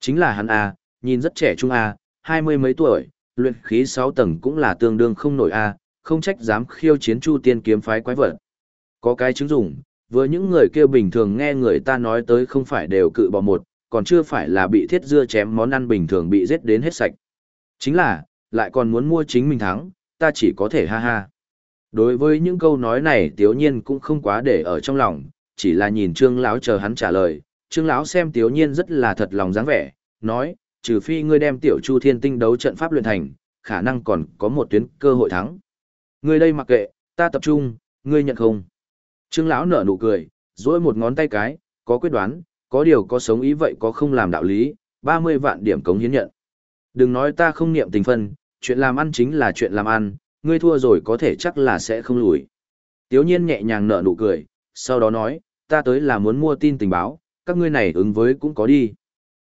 Chính là hắn A, nhìn rất trẻ trung A, hai mươi mấy tuổi, luyện khí sáu tầng cũng là tương đương không nổi a, không trách dám khiêu chiến Chu Tiên kiếm phái quái vật. Có cái chứng dụng, với những người kia bình thường nghe người ta nói tới không phải đều cự bỏ một, còn chưa phải là bị thiết dưa chém món ăn bình thường bị giết đến hết sạch. Chính là, lại còn muốn mua chính mình thắng, ta chỉ có thể ha ha. Đối với những câu nói này Tiếu Nhiên cũng không quá để ở trong lòng, chỉ là nhìn Trương lão chờ hắn trả lời. Trương lão xem tiểu Nhiên rất là thật lòng dáng vẻ, nói, trừ phi ngươi đem tiểu chu thiên tinh đấu trận pháp luyện thành, khả năng còn có một tuyến cơ hội thắng. Ngươi đây mặc kệ, ta tập trung, ngươi nhận không? Trương lão nở nụ cười, dỗi một ngón tay cái, có quyết đoán, có điều có sống ý vậy có không làm đạo lý, 30 vạn điểm cống hiến nhận. Đừng nói ta không niệm tình phân, chuyện làm ăn chính là chuyện làm ăn, ngươi thua rồi có thể chắc là sẽ không lùi. tiểu nhiên nhẹ nhàng nở nụ cười, sau đó nói, ta tới là muốn mua tin tình báo, các ngươi này ứng với cũng có đi.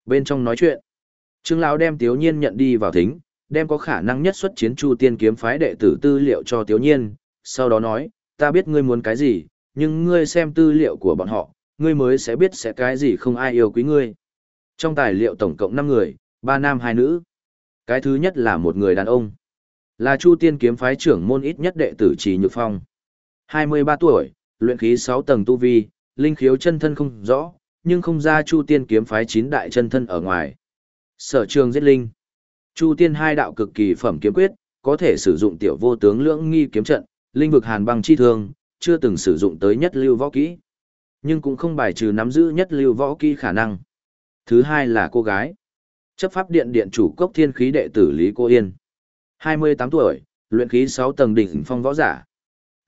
Bên trong nói chuyện, Trương lão đem Tiếu nhiên nhận đi vào thính, đem có khả năng nhất xuất chiến Chu Tiên kiếm phái đệ tử tư liệu cho Tiếu nhiên, sau đó nói, ta biết ngươi muốn cái gì, nhưng ngươi xem tư liệu của bọn họ, ngươi mới sẽ biết sẽ cái gì không ai yêu quý ngươi. Trong tài liệu tổng cộng 5 người, 3 nam 2 nữ. Cái thứ nhất là một người đàn ông. Là Chu Tiên kiếm phái trưởng môn ít nhất đệ tử Trì Nhược Phong. 23 tuổi, luyện khí 6 tầng tu vi, linh khiếu chân thân không rõ, nhưng không ra Chu Tiên kiếm phái chín đại chân thân ở ngoài. Sở trường giết linh. Chu Tiên hai đạo cực kỳ phẩm kiếm quyết, có thể sử dụng tiểu vô tướng lưỡng nghi kiếm trận, linh vực hàn băng chi thương, chưa từng sử dụng tới nhất lưu võ kỹ. Nhưng cũng không bài trừ nắm giữ nhất lưu võ kỹ khả năng. Thứ hai là cô gái. Chấp pháp điện điện chủ cốc thiên khí đệ tử Lý Cô Yên. 28 tuổi, luyện khí 6 tầng đỉnh phong võ giả.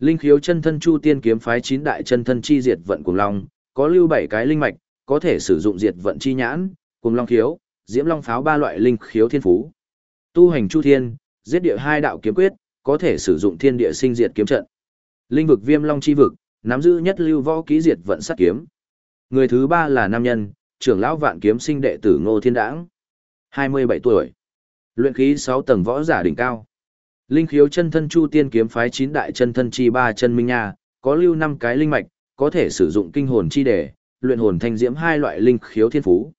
Linh khiếu chân thân chu tiên kiếm phái chín đại chân thân chi diệt vận cùng long, có lưu bảy cái linh mạch, có thể sử dụng diệt vận chi nhãn, cùng long khiếu, diễm long pháo ba loại linh khiếu thiên phú. Tu hành chu thiên, giết địa hai đạo kiếm quyết, có thể sử dụng thiên địa sinh diệt kiếm trận. Linh vực viêm long chi vực, nắm giữ nhất lưu võ ký diệt vận sát kiếm. Người thứ ba là nam nhân, trưởng lão vạn kiếm sinh đệ tử Ngô Thiên Đãng. 27 tuổi. Luyện khí 6 tầng võ giả đỉnh cao. Linh khiếu chân thân Chu Tiên kiếm phái chín đại chân thân chi ba chân minh nha, có lưu năm cái linh mạch, có thể sử dụng kinh hồn chi để, luyện hồn thanh diễm hai loại linh khiếu thiên phú.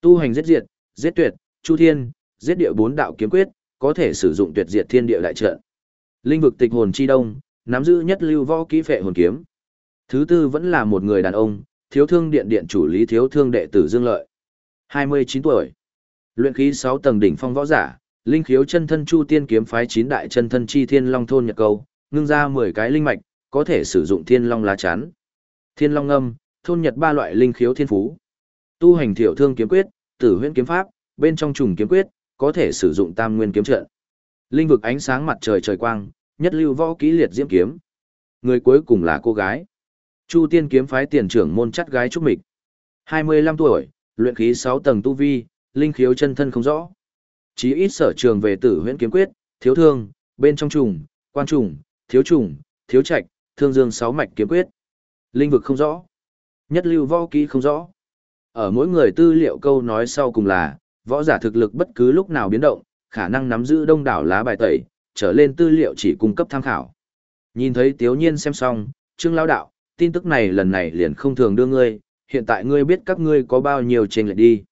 Tu hành giết diệt, giết tuyệt, Chu Thiên, giết địa bốn đạo kiếm quyết, có thể sử dụng tuyệt diệt thiên địa đại trận. Linh vực tịch hồn chi đông, nắm giữ nhất lưu võ kỹ phệ hồn kiếm. Thứ tư vẫn là một người đàn ông, thiếu thương điện điện chủ lý thiếu thương đệ tử Dương Lợi. 29 tuổi. Luyện khí 6 tầng đỉnh phong võ giả, linh khiếu chân thân chu tiên kiếm phái Chín đại chân thân chi thiên long thôn nhật câu, ngưng ra 10 cái linh mạch, có thể sử dụng thiên long lá chắn. Thiên long âm, thôn nhật ba loại linh khiếu thiên phú. Tu hành thiểu thương kiếm quyết, tử huyễn kiếm pháp, bên trong trùng kiếm quyết, có thể sử dụng tam nguyên kiếm trận. Linh vực ánh sáng mặt trời trời quang, nhất lưu võ kỹ liệt diễm kiếm. Người cuối cùng là cô gái. Chu tiên kiếm phái tiền trưởng môn chắt gái trúc mịch. 25 tuổi, luyện khí 6 tầng tu vi, linh khiếu chân thân không rõ. Chí ít sở trường về tử huyễn kiếm quyết, thiếu thương, bên trong trùng, quan trùng, thiếu trùng, thiếu trạch, thương dương sáu mạch kiếm quyết. Linh vực không rõ. Nhất lưu võ kỹ không rõ. Ở mỗi người tư liệu câu nói sau cùng là, võ giả thực lực bất cứ lúc nào biến động, khả năng nắm giữ đông đảo lá bài tẩy, trở lên tư liệu chỉ cung cấp tham khảo. Nhìn thấy Tiếu Nhiên xem xong, Trương Lão đạo, tin tức này lần này liền không thường đưa ngươi, hiện tại ngươi biết các ngươi có bao nhiêu trên lệch đi.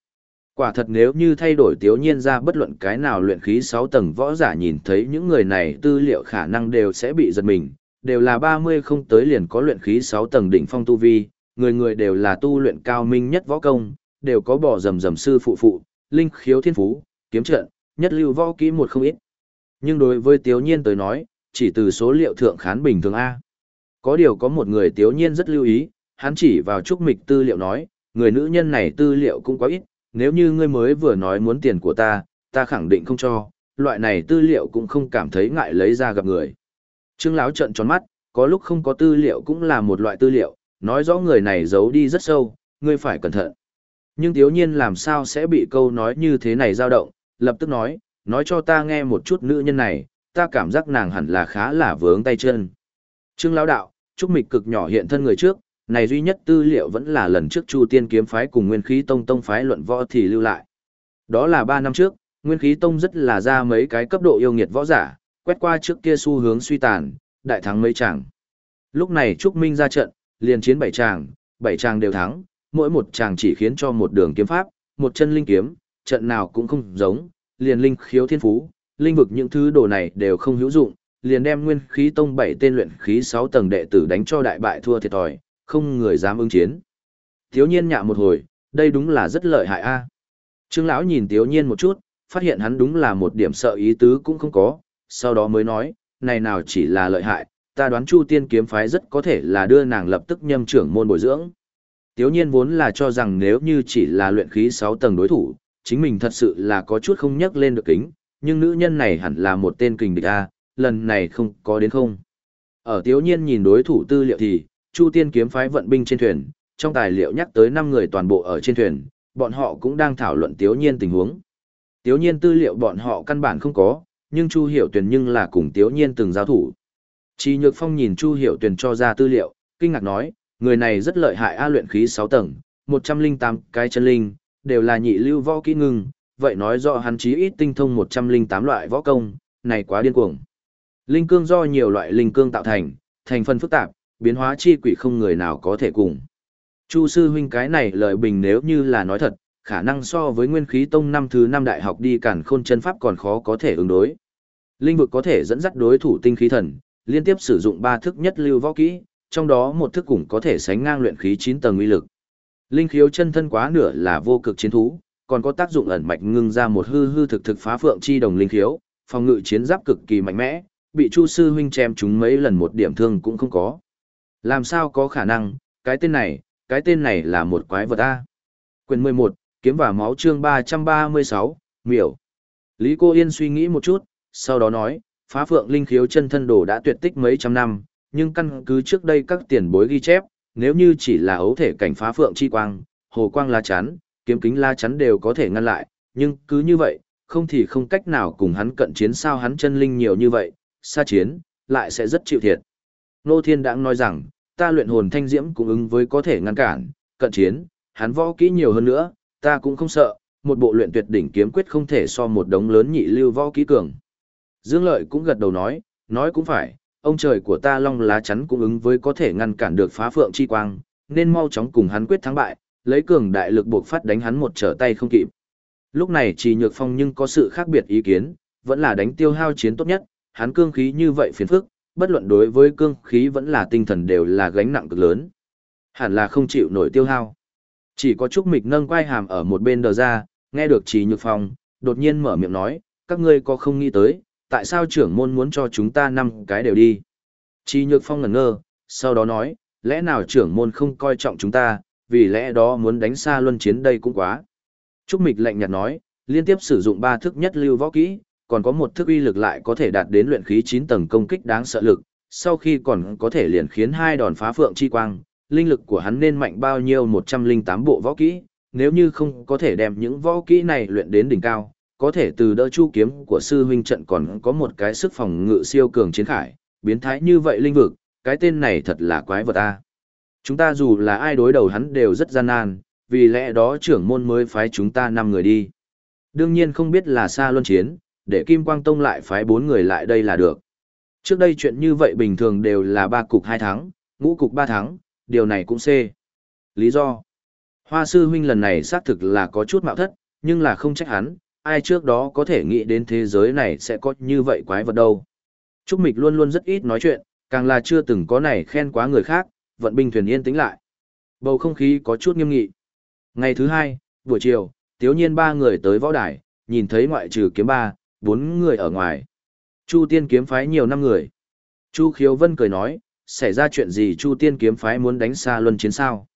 Quả thật nếu như thay đổi Tiếu Nhiên ra bất luận cái nào luyện khí 6 tầng võ giả nhìn thấy những người này tư liệu khả năng đều sẽ bị giật mình, đều là 30 không tới liền có luyện khí 6 tầng đỉnh phong tu vi, người người đều là tu luyện cao minh nhất võ công, đều có bỏ rầm rầm sư phụ phụ, linh khiếu thiên phú, kiếm trận, nhất lưu võ kỹ một không ít. Nhưng đối với Tiếu Nhiên tới nói, chỉ từ số liệu thượng khán bình thường A. Có điều có một người Tiếu Nhiên rất lưu ý, hắn chỉ vào trúc mịch tư liệu nói, người nữ nhân này tư liệu cũng quá ít, nếu như ngươi mới vừa nói muốn tiền của ta, ta khẳng định không cho, loại này tư liệu cũng không cảm thấy ngại lấy ra gặp người. Trương Lão trận tròn mắt, có lúc không có tư liệu cũng là một loại tư liệu, nói rõ người này giấu đi rất sâu, ngươi phải cẩn thận. Nhưng thiếu Nhiên làm sao sẽ bị câu nói như thế này dao động, lập tức nói, nói cho ta nghe một chút nữ nhân này, ta cảm giác nàng hẳn là khá là vướng tay chân. Trương Lão Đạo, Trúc Mịch cực nhỏ hiện thân người trước, này duy nhất tư liệu vẫn là lần trước Chu Tiên kiếm phái cùng Nguyên Khí Tông tông phái luận võ thì lưu lại. Đó là 3 năm trước, Nguyên Khí Tông rất là ra mấy cái cấp độ yêu nghiệt võ giả, quét qua trước kia xu hướng suy tàn, đại thắng mấy chàng. Lúc này Trúc Minh ra trận, liền chiến bảy chàng, bảy chàng đều thắng, mỗi một chàng chỉ khiến cho một đường kiếm pháp, một chân linh kiếm, trận nào cũng không giống, liền linh khiếu thiên phú, linh vực những thứ đồ này đều không hữu dụng, liền đem nguyên khí tông bảy tên luyện khí 6 tầng đệ tử đánh cho đại bại thua thiệt thòi, không người dám ứng chiến. Thiếu nhiên nhạ một hồi, đây đúng là rất lợi hại a. Trương lão nhìn thiếu nhiên một chút, phát hiện hắn đúng là một điểm sợ ý tứ cũng không có, sau đó mới nói, này nào chỉ là lợi hại, ta đoán Chu Tiên kiếm phái rất có thể là đưa nàng lập tức nhâm trưởng môn bồi dưỡng. Tiếu nhiên vốn là cho rằng nếu như chỉ là luyện khí 6 tầng đối thủ, chính mình thật sự là có chút không nhắc lên được kính, nhưng nữ nhân này hẳn là một tên kình địch A, lần này không có đến không. Ở tiếu nhiên nhìn đối thủ tư liệu thì, Chu Tiên kiếm phái vận binh trên thuyền, trong tài liệu nhắc tới 5 người toàn bộ ở trên thuyền, bọn họ cũng đang thảo luận Tiếu Nhiên tình huống. Tiếu Nhiên tư liệu bọn họ căn bản không có, nhưng Chu Hiểu Tuyền nhưng là cùng Tiếu Nhiên từng giao thủ. Chi Nhược Phong nhìn Chu Hiểu Tuyền cho ra tư liệu, kinh ngạc nói, người này rất lợi hại a luyện khí 6 tầng, 108 cái chân linh, đều là nhị lưu võ kỹ ngưng, vậy nói rõ hắn chí ít tinh thông 108 loại võ công, này quá điên cuồng. Linh cương do nhiều loại linh cương tạo thành, thành phần phức tạp, biến hóa chi quỷ không người nào có thể cùng. Chu sư huynh cái này lời bình nếu như là nói thật, khả năng so với nguyên khí tông năm thứ năm đại học đi cản khôn chân pháp còn khó có thể ứng đối. Linh vực có thể dẫn dắt đối thủ tinh khí thần, liên tiếp sử dụng ba thức nhất lưu võ kỹ, trong đó một thức cũng có thể sánh ngang luyện khí 9 tầng uy lực. Linh khiếu chân thân quá nửa là vô cực chiến thú, còn có tác dụng ẩn mạch ngưng ra một hư hư thực thực phá phượng chi đồng linh khiếu, phòng ngự chiến giáp cực kỳ mạnh mẽ, bị Chu sư huynh chém chúng mấy lần một điểm thương cũng không có. Làm sao có khả năng, cái tên này, cái tên này là một quái vật a. Quyền 11, kiếm và máu chương 336, miểu. Lý Cô Yên suy nghĩ một chút, sau đó nói, phá phượng linh khiếu chân thân đồ đã tuyệt tích mấy trăm năm, nhưng căn cứ trước đây các tiền bối ghi chép, nếu như chỉ là ấu thể cảnh phá phượng chi quang, hồ quang la chắn, kiếm kính la chắn đều có thể ngăn lại, nhưng cứ như vậy, không thì không cách nào cùng hắn cận chiến sao hắn chân linh nhiều như vậy, xa chiến, lại sẽ rất chịu thiệt. Nô Thiên đã nói rằng, ta luyện hồn thanh diễm cũng ứng với có thể ngăn cản, cận chiến, hắn võ kỹ nhiều hơn nữa, ta cũng không sợ, một bộ luyện tuyệt đỉnh kiếm quyết không thể so một đống lớn nhị lưu võ kỹ cường. Dương Lợi cũng gật đầu nói, nói cũng phải, ông trời của ta long lá chắn cũng ứng với có thể ngăn cản được phá phượng chi quang, nên mau chóng cùng hắn quyết thắng bại, lấy cường đại lực buộc phát đánh hắn một trở tay không kịp. Lúc này chỉ nhược phong nhưng có sự khác biệt ý kiến, vẫn là đánh tiêu hao chiến tốt nhất, hắn cương khí như vậy phiền phức, bất luận đối với cương khí vẫn là tinh thần đều là gánh nặng cực lớn. Hẳn là không chịu nổi tiêu hao. Chỉ có Trúc Mịch nâng quai hàm ở một bên đờ ra, nghe được Trí Nhược Phong, đột nhiên mở miệng nói, các ngươi có không nghĩ tới, tại sao trưởng môn muốn cho chúng ta năm cái đều đi. Trí Nhược Phong ngẩn ngơ, sau đó nói, lẽ nào trưởng môn không coi trọng chúng ta, vì lẽ đó muốn đánh xa luân chiến đây cũng quá. Trúc Mịch lạnh nhạt nói, liên tiếp sử dụng ba thức nhất lưu võ kỹ, còn có một thức uy lực lại có thể đạt đến luyện khí 9 tầng công kích đáng sợ lực, sau khi còn có thể liền khiến hai đòn phá phượng chi quang, linh lực của hắn nên mạnh bao nhiêu 108 bộ võ kỹ, nếu như không có thể đem những võ kỹ này luyện đến đỉnh cao, có thể từ đỡ chu kiếm của sư huynh trận còn có một cái sức phòng ngự siêu cường chiến khải, biến thái như vậy linh vực, cái tên này thật là quái vật a. Chúng ta dù là ai đối đầu hắn đều rất gian nan, vì lẽ đó trưởng môn mới phái chúng ta năm người đi. Đương nhiên không biết là xa luân chiến, để Kim Quang Tông lại phái bốn người lại đây là được. Trước đây chuyện như vậy bình thường đều là ba cục hai tháng, ngũ cục ba tháng, điều này cũng C. Lý do Hoa sư huynh lần này xác thực là có chút mạo thất, nhưng là không trách hắn, ai trước đó có thể nghĩ đến thế giới này sẽ có như vậy quái vật đâu. Trúc Mịch luôn luôn rất ít nói chuyện, càng là chưa từng có này khen quá người khác, vận binh thuyền yên tĩnh lại. Bầu không khí có chút nghiêm nghị. Ngày thứ hai, buổi chiều, tiếu nhiên ba người tới võ đài, nhìn thấy ngoại trừ kiếm ba, bốn người ở ngoài. Chu tiên kiếm phái nhiều năm người. Chu khiếu vân cười nói, xảy ra chuyện gì Chu tiên kiếm phái muốn đánh xa luân chiến sao?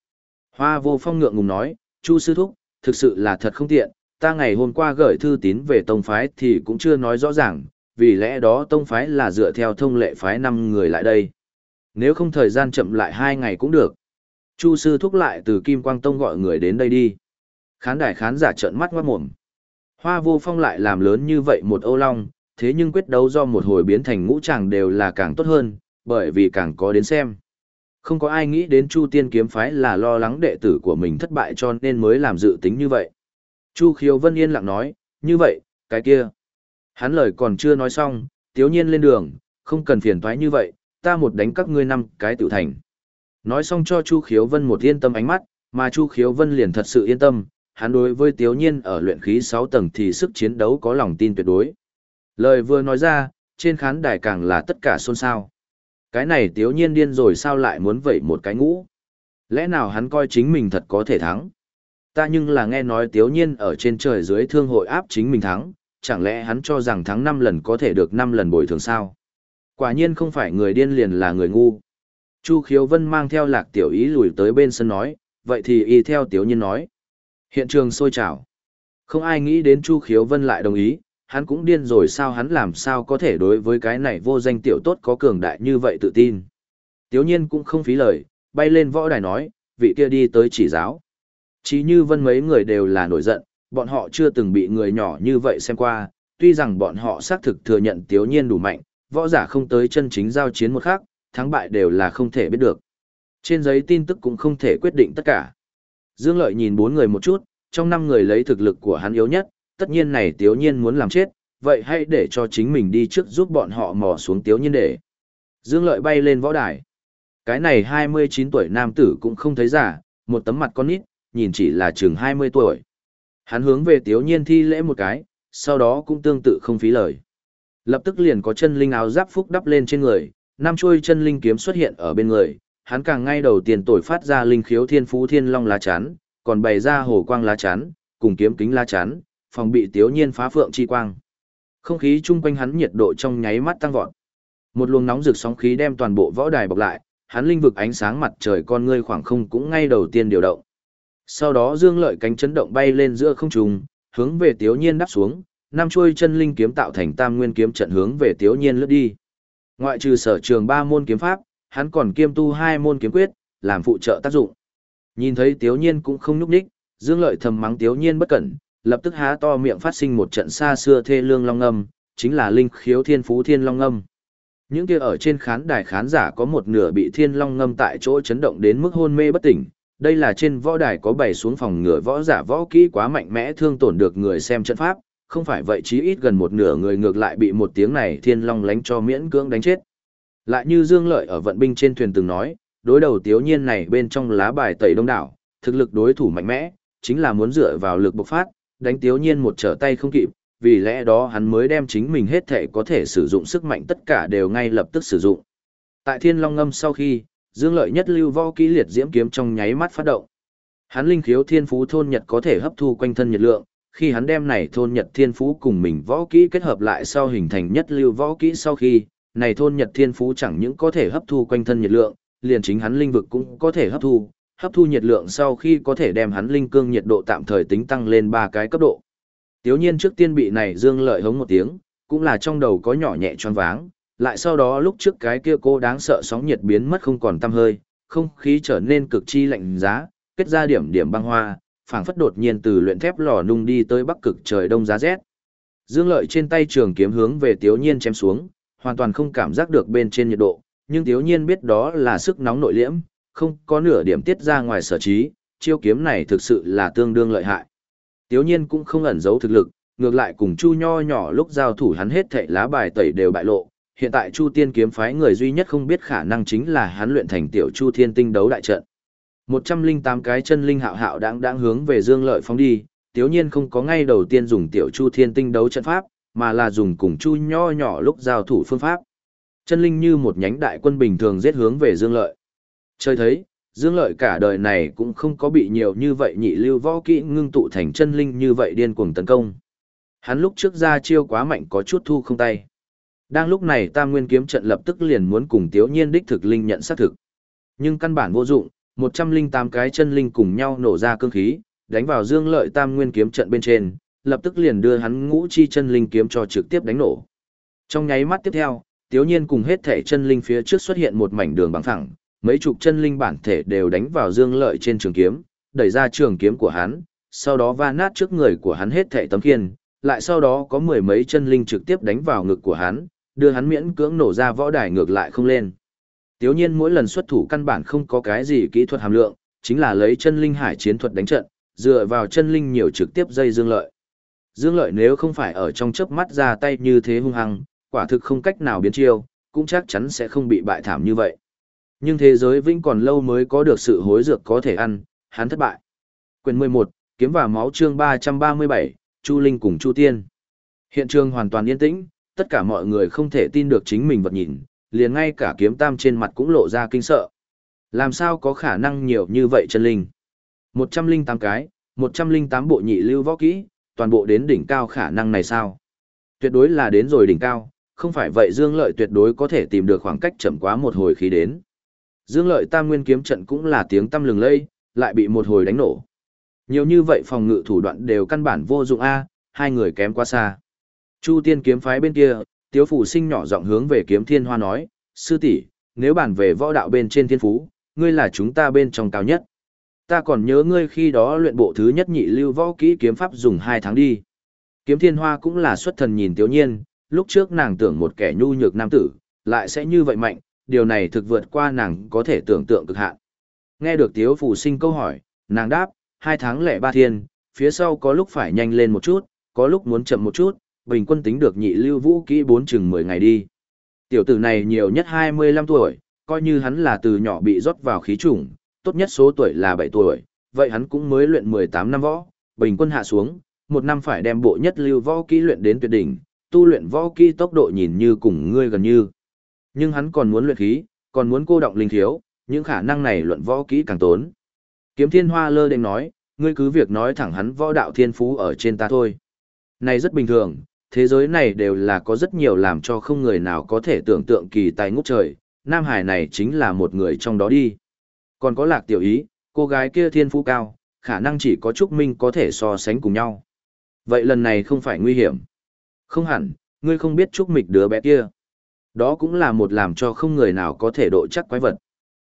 Hoa vô phong ngượng ngùng nói, Chu sư thúc, thực sự là thật không tiện, ta ngày hôm qua gửi thư tín về tông phái thì cũng chưa nói rõ ràng, vì lẽ đó tông phái là dựa theo thông lệ phái năm người lại đây. Nếu không thời gian chậm lại hai ngày cũng được. Chu sư thúc lại từ Kim Quang Tông gọi người đến đây đi. Khán đài khán giả trợn mắt ngoát mồm. Hoa vô phong lại làm lớn như vậy một ô long, thế nhưng quyết đấu do một hồi biến thành ngũ tràng đều là càng tốt hơn, bởi vì càng có đến xem. Không có ai nghĩ đến Chu Tiên kiếm phái là lo lắng đệ tử của mình thất bại cho nên mới làm dự tính như vậy. Chu Khiếu Vân yên lặng nói, như vậy, cái kia. Hắn lời còn chưa nói xong, tiếu nhiên lên đường, không cần phiền toái như vậy, ta một đánh các ngươi năm cái tự thành. Nói xong cho Chu Khiếu Vân một yên tâm ánh mắt, mà Chu Khiếu Vân liền thật sự yên tâm, hắn đối với Tiếu Nhiên ở luyện khí 6 tầng thì sức chiến đấu có lòng tin tuyệt đối. Lời vừa nói ra, trên khán đài càng là tất cả xôn xao. Cái này Tiếu Nhiên điên rồi sao lại muốn vậy một cái ngũ? Lẽ nào hắn coi chính mình thật có thể thắng? Ta nhưng là nghe nói Tiếu Nhiên ở trên trời dưới thương hội áp chính mình thắng, chẳng lẽ hắn cho rằng thắng 5 lần có thể được 5 lần bồi thường sao? Quả nhiên không phải người điên liền là người ngu. Chu Khiếu Vân mang theo lạc tiểu ý lùi tới bên sân nói, vậy thì y theo Tiếu Nhiên nói. Hiện trường sôi trào. Không ai nghĩ đến Chu Khiếu Vân lại đồng ý, hắn cũng điên rồi sao hắn làm sao có thể đối với cái này vô danh tiểu tốt có cường đại như vậy tự tin. Tiếu nhiên cũng không phí lời, bay lên võ đài nói, vị kia đi tới chỉ giáo. Chỉ như vân mấy người đều là nổi giận, bọn họ chưa từng bị người nhỏ như vậy xem qua, tuy rằng bọn họ xác thực thừa nhận tiếu nhiên đủ mạnh, võ giả không tới chân chính giao chiến một khác, thắng bại đều là không thể biết được. Trên giấy tin tức cũng không thể quyết định tất cả. Dương Lợi nhìn bốn người một chút, trong năm người lấy thực lực của hắn yếu nhất, tất nhiên này tiếu nhiên muốn làm chết, vậy hãy để cho chính mình đi trước giúp bọn họ mò xuống tiếu nhiên để. Dương Lợi bay lên võ đài. Cái này 29 tuổi nam tử cũng không thấy giả, một tấm mặt con nít, nhìn chỉ là chừng 20 tuổi. Hắn hướng về tiếu nhiên thi lễ một cái, sau đó cũng tương tự không phí lời. Lập tức liền có chân linh áo giáp phúc đắp lên trên người, năm chuôi chân linh kiếm xuất hiện ở bên người, hắn càng ngay đầu tiên tuổi phát ra linh khiếu thiên phú thiên long lá chắn, còn bày ra hồ quang lá chắn, cùng kiếm kính lá chắn, phòng bị tiểu nhiên phá phượng chi quang. Không khí chung quanh hắn nhiệt độ trong nháy mắt tăng vọt. Một luồng nóng rực sóng khí đem toàn bộ võ đài bọc lại, hắn linh vực ánh sáng mặt trời con ngươi khoảng không cũng ngay đầu tiên điều động. Sau đó dương lợi cánh chấn động bay lên giữa không trung, hướng về tiểu Nhiên đáp xuống, năm chuôi chân linh kiếm tạo thành tam nguyên kiếm trận hướng về tiểu Nhiên lướt đi. Ngoại trừ sở trường ba môn kiếm pháp, hắn còn kiêm tu hai môn kiếm quyết, làm phụ trợ tác dụng. Nhìn thấy Tiếu Nhiên cũng không nhúc nhích, Dương Lợi thầm mắng Tiếu Nhiên bất cẩn, lập tức há to miệng phát sinh một trận xa xưa thê lương long âm, chính là linh khiếu thiên phú thiên long âm. Những kia ở trên khán đài khán giả có một nửa bị thiên long ngâm tại chỗ chấn động đến mức hôn mê bất tỉnh. Đây là trên võ đài có bày xuống phòng ngựa võ giả võ kỹ quá mạnh mẽ thương tổn được người xem trận pháp, không phải vậy chí ít gần một nửa người ngược lại bị một tiếng này thiên long lánh cho miễn cưỡng đánh chết. Lại như Dương Lợi ở vận binh trên thuyền từng nói, đối đầu tiếu nhiên này bên trong lá bài tẩy đông đảo, thực lực đối thủ mạnh mẽ, chính là muốn dựa vào lực bộc phát, đánh tiếu nhiên một trở tay không kịp, vì lẽ đó hắn mới đem chính mình hết thể có thể sử dụng sức mạnh tất cả đều ngay lập tức sử dụng. Tại Thiên Long Ngâm sau khi, Dương Lợi nhất lưu võ kỹ liệt diễm kiếm trong nháy mắt phát động. Hắn linh khiếu thiên phú thôn nhật có thể hấp thu quanh thân nhiệt lượng, khi hắn đem này thôn nhật thiên phú cùng mình võ kỹ kết hợp lại sau hình thành nhất lưu võ kỹ sau khi, này thôn nhật thiên phú chẳng những có thể hấp thu quanh thân nhiệt lượng, liền chính hắn linh vực cũng có thể hấp thu, hấp thu nhiệt lượng sau khi có thể đem hắn linh cương nhiệt độ tạm thời tính tăng lên ba cái cấp độ. Tiếu nhiên trước tiên bị này dương lợi hống một tiếng, cũng là trong đầu có nhỏ nhẹ choáng váng, lại sau đó lúc trước cái kia cô đáng sợ sóng nhiệt biến mất không còn tăm hơi, không khí trở nên cực chi lạnh giá, kết ra điểm điểm băng hoa, phảng phất đột nhiên từ luyện thép lò nung đi tới bắc cực trời đông giá rét. Dương lợi trên tay trường kiếm hướng về Tiếu nhiên chém xuống, hoàn toàn không cảm giác được bên trên nhiệt độ, nhưng thiếu nhiên biết đó là sức nóng nội liễm, không có nửa điểm tiết ra ngoài sở trí, chiêu kiếm này thực sự là tương đương lợi hại. Tiếu nhiên cũng không ẩn giấu thực lực, ngược lại cùng Chu Nho nhỏ lúc giao thủ hắn hết thảy lá bài tẩy đều bại lộ. Hiện tại Chu Tiên kiếm phái người duy nhất không biết khả năng chính là hắn luyện thành tiểu Chu Thiên tinh đấu đại trận. 108 cái chân linh hạo hạo đang đang hướng về Dương Lợi phóng đi, Tiếu nhiên không có ngay đầu tiên dùng tiểu Chu Thiên tinh đấu trận pháp, mà là dùng cùng Chu Nho nhỏ lúc giao thủ phương pháp. Chân linh như một nhánh đại quân bình thường giết hướng về Dương Lợi. Chơi thấy, Dương Lợi cả đời này cũng không có bị nhiều như vậy nhị lưu võ kỹ ngưng tụ thành chân linh như vậy điên cuồng tấn công. Hắn lúc trước ra chiêu quá mạnh có chút thu không tay. Đang lúc này Tam Nguyên kiếm trận lập tức liền muốn cùng Tiếu Nhiên đích thực linh nhận xác thực. Nhưng căn bản vô dụng, 108 cái chân linh cùng nhau nổ ra cương khí, đánh vào Dương Lợi Tam Nguyên kiếm trận bên trên, lập tức liền đưa hắn ngũ chi chân linh kiếm cho trực tiếp đánh nổ. Trong nháy mắt tiếp theo, Tiếu Nhiên cùng hết thể chân linh phía trước xuất hiện một mảnh đường bằng phẳng, mấy chục chân linh bản thể đều đánh vào dương lợi trên trường kiếm, đẩy ra trường kiếm của hắn, sau đó va nát trước người của hắn hết thể tấm khiên, lại sau đó có mười mấy chân linh trực tiếp đánh vào ngực của hắn, đưa hắn miễn cưỡng nổ ra võ đài ngược lại không lên. Tiếu nhiên mỗi lần xuất thủ căn bản không có cái gì kỹ thuật hàm lượng, chính là lấy chân linh hải chiến thuật đánh trận, dựa vào chân linh nhiều trực tiếp dây dương lợi. Dương lợi nếu không phải ở trong chớp mắt ra tay như thế hung hăng, quả thực không cách nào biến chiêu, cũng chắc chắn sẽ không bị bại thảm như vậy. Nhưng thế giới vĩnh còn lâu mới có được sự hối dược có thể ăn, hắn thất bại. Quyền 11, kiếm và máu chương 337, Chu Linh cùng Chu Tiên. Hiện trường hoàn toàn yên tĩnh, tất cả mọi người không thể tin được chính mình vật nhìn, liền ngay cả kiếm tam trên mặt cũng lộ ra kinh sợ. Làm sao có khả năng nhiều như vậy chân linh? 108 cái, 108 bộ nhị lưu võ kỹ, toàn bộ đến đỉnh cao khả năng này sao? Tuyệt đối là đến rồi đỉnh cao, không phải vậy Dương Lợi tuyệt đối có thể tìm được khoảng cách chậm quá một hồi khí đến. Dương lợi tam nguyên kiếm trận cũng là tiếng tâm lừng lây, lại bị một hồi đánh nổ. Nhiều như vậy phòng ngự thủ đoạn đều căn bản vô dụng A, hai người kém quá xa. Chu tiên kiếm phái bên kia, tiếu phủ sinh nhỏ giọng hướng về kiếm thiên hoa nói, sư tỷ nếu bàn về võ đạo bên trên thiên phú, ngươi là chúng ta bên trong cao nhất. Ta còn nhớ ngươi khi đó luyện bộ thứ nhất nhị lưu võ kỹ kiếm pháp dùng hai tháng đi. Kiếm thiên hoa cũng là xuất thần nhìn tiểu nhiên, lúc trước nàng tưởng một kẻ nhu nhược nam tử, lại sẽ như vậy mạnh, điều này thực vượt qua nàng có thể tưởng tượng cực hạn. Nghe được tiếu phù sinh câu hỏi, nàng đáp, hai tháng lẻ ba thiên, phía sau có lúc phải nhanh lên một chút, có lúc muốn chậm một chút, bình quân tính được nhị lưu vũ kỹ bốn chừng 10 ngày đi. Tiểu tử này nhiều nhất 25 tuổi, coi như hắn là từ nhỏ bị rót vào khí trùng, tốt nhất số tuổi là 7 tuổi, vậy hắn cũng mới luyện 18 năm võ, bình quân hạ xuống, một năm phải đem bộ nhất lưu võ kỹ luyện đến tuyệt đỉnh, tu luyện võ kỹ tốc độ nhìn như cùng ngươi gần như. Nhưng hắn còn muốn luyện khí, còn muốn cô động linh thiếu, những khả năng này luận võ kỹ càng tốn. Kiếm Thiên Hoa lơ đến nói, ngươi cứ việc nói thẳng hắn võ đạo thiên phú ở trên ta thôi. Này rất bình thường, thế giới này đều là có rất nhiều làm cho không người nào có thể tưởng tượng kỳ tài ngút trời, Nam Hải này chính là một người trong đó đi. Còn có lạc tiểu ý, cô gái kia thiên phú cao, khả năng chỉ có Trúc Minh có thể so sánh cùng nhau. Vậy lần này không phải nguy hiểm. Không hẳn, ngươi không biết Trúc Mịch đứa bé kia. Đó cũng là một làm cho không người nào có thể độ chắc quái vật.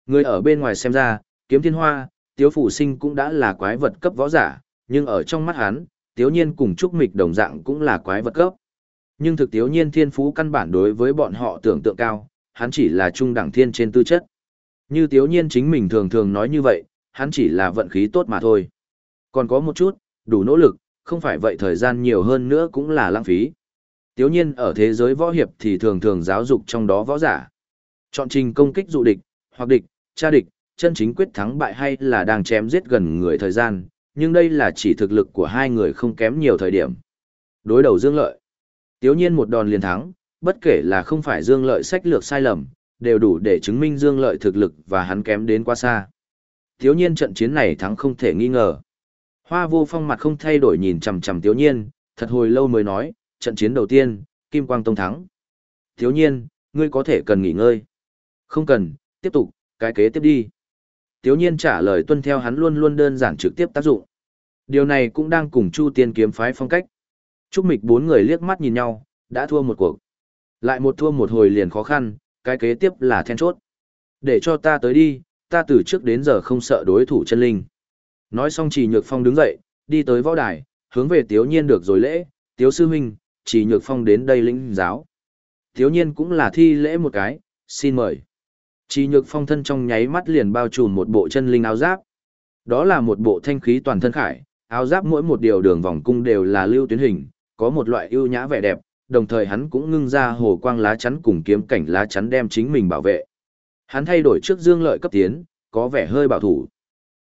Người ở bên ngoài xem ra, kiếm thiên hoa, tiếu phủ sinh cũng đã là quái vật cấp võ giả, nhưng ở trong mắt hắn, tiếu nhiên cùng Trúc Mịch đồng dạng cũng là quái vật cấp. Nhưng thực tiếu nhiên thiên phú căn bản đối với bọn họ tưởng tượng cao, hắn chỉ là trung đẳng thiên trên tư chất. Như tiếu nhiên chính mình thường thường nói như vậy, hắn chỉ là vận khí tốt mà thôi. Còn có một chút, đủ nỗ lực, không phải vậy thời gian nhiều hơn nữa cũng là lãng phí. Tiếu nhiên ở thế giới võ hiệp thì thường thường giáo dục trong đó võ giả. Chọn trình công kích dụ địch, hoặc địch, tra địch, chân chính quyết thắng bại hay là đang chém giết gần người thời gian, nhưng đây là chỉ thực lực của hai người không kém nhiều thời điểm. Đối đầu Dương Lợi. Tiếu nhiên một đòn liền thắng, bất kể là không phải Dương Lợi sách lược sai lầm, đều đủ để chứng minh Dương Lợi thực lực và hắn kém đến quá xa. Thiếu nhiên trận chiến này thắng không thể nghi ngờ. Hoa vô phong mặt không thay đổi nhìn chằm chằm thiếu nhiên, thật hồi lâu mới nói, trận chiến đầu tiên, Kim Quang Tông thắng. Thiếu nhiên, ngươi có thể cần nghỉ ngơi. Không cần, tiếp tục, cái kế tiếp đi. Thiếu nhiên trả lời tuân theo hắn luôn luôn đơn giản trực tiếp tác dụng. Điều này cũng đang cùng Chu Tiên kiếm phái phong cách. Trúc Mịch bốn người liếc mắt nhìn nhau, đã thua một cuộc. Lại một thua một hồi liền khó khăn, cái kế tiếp là then chốt. Để cho ta tới đi, ta từ trước đến giờ không sợ đối thủ chân linh. Nói xong Chỉ Nhược Phong đứng dậy, đi tới võ đài, hướng về Tiếu Nhiên được rồi lễ, Tiếu Sư Huynh, Chỉ Nhược Phong đến đây lĩnh giáo. Tiếu Nhiên cũng là thi lễ một cái, xin mời. Chỉ Nhược Phong thân trong nháy mắt liền bao trùm một bộ chân linh áo giáp. Đó là một bộ thanh khí toàn thân khải, áo giáp mỗi một điều đường vòng cung đều là lưu tuyến hình, có một loại ưu nhã vẻ đẹp, đồng thời hắn cũng ngưng ra hồ quang lá chắn cùng kiếm cảnh lá chắn đem chính mình bảo vệ. Hắn thay đổi trước dương lợi cấp tiến, có vẻ hơi bảo thủ.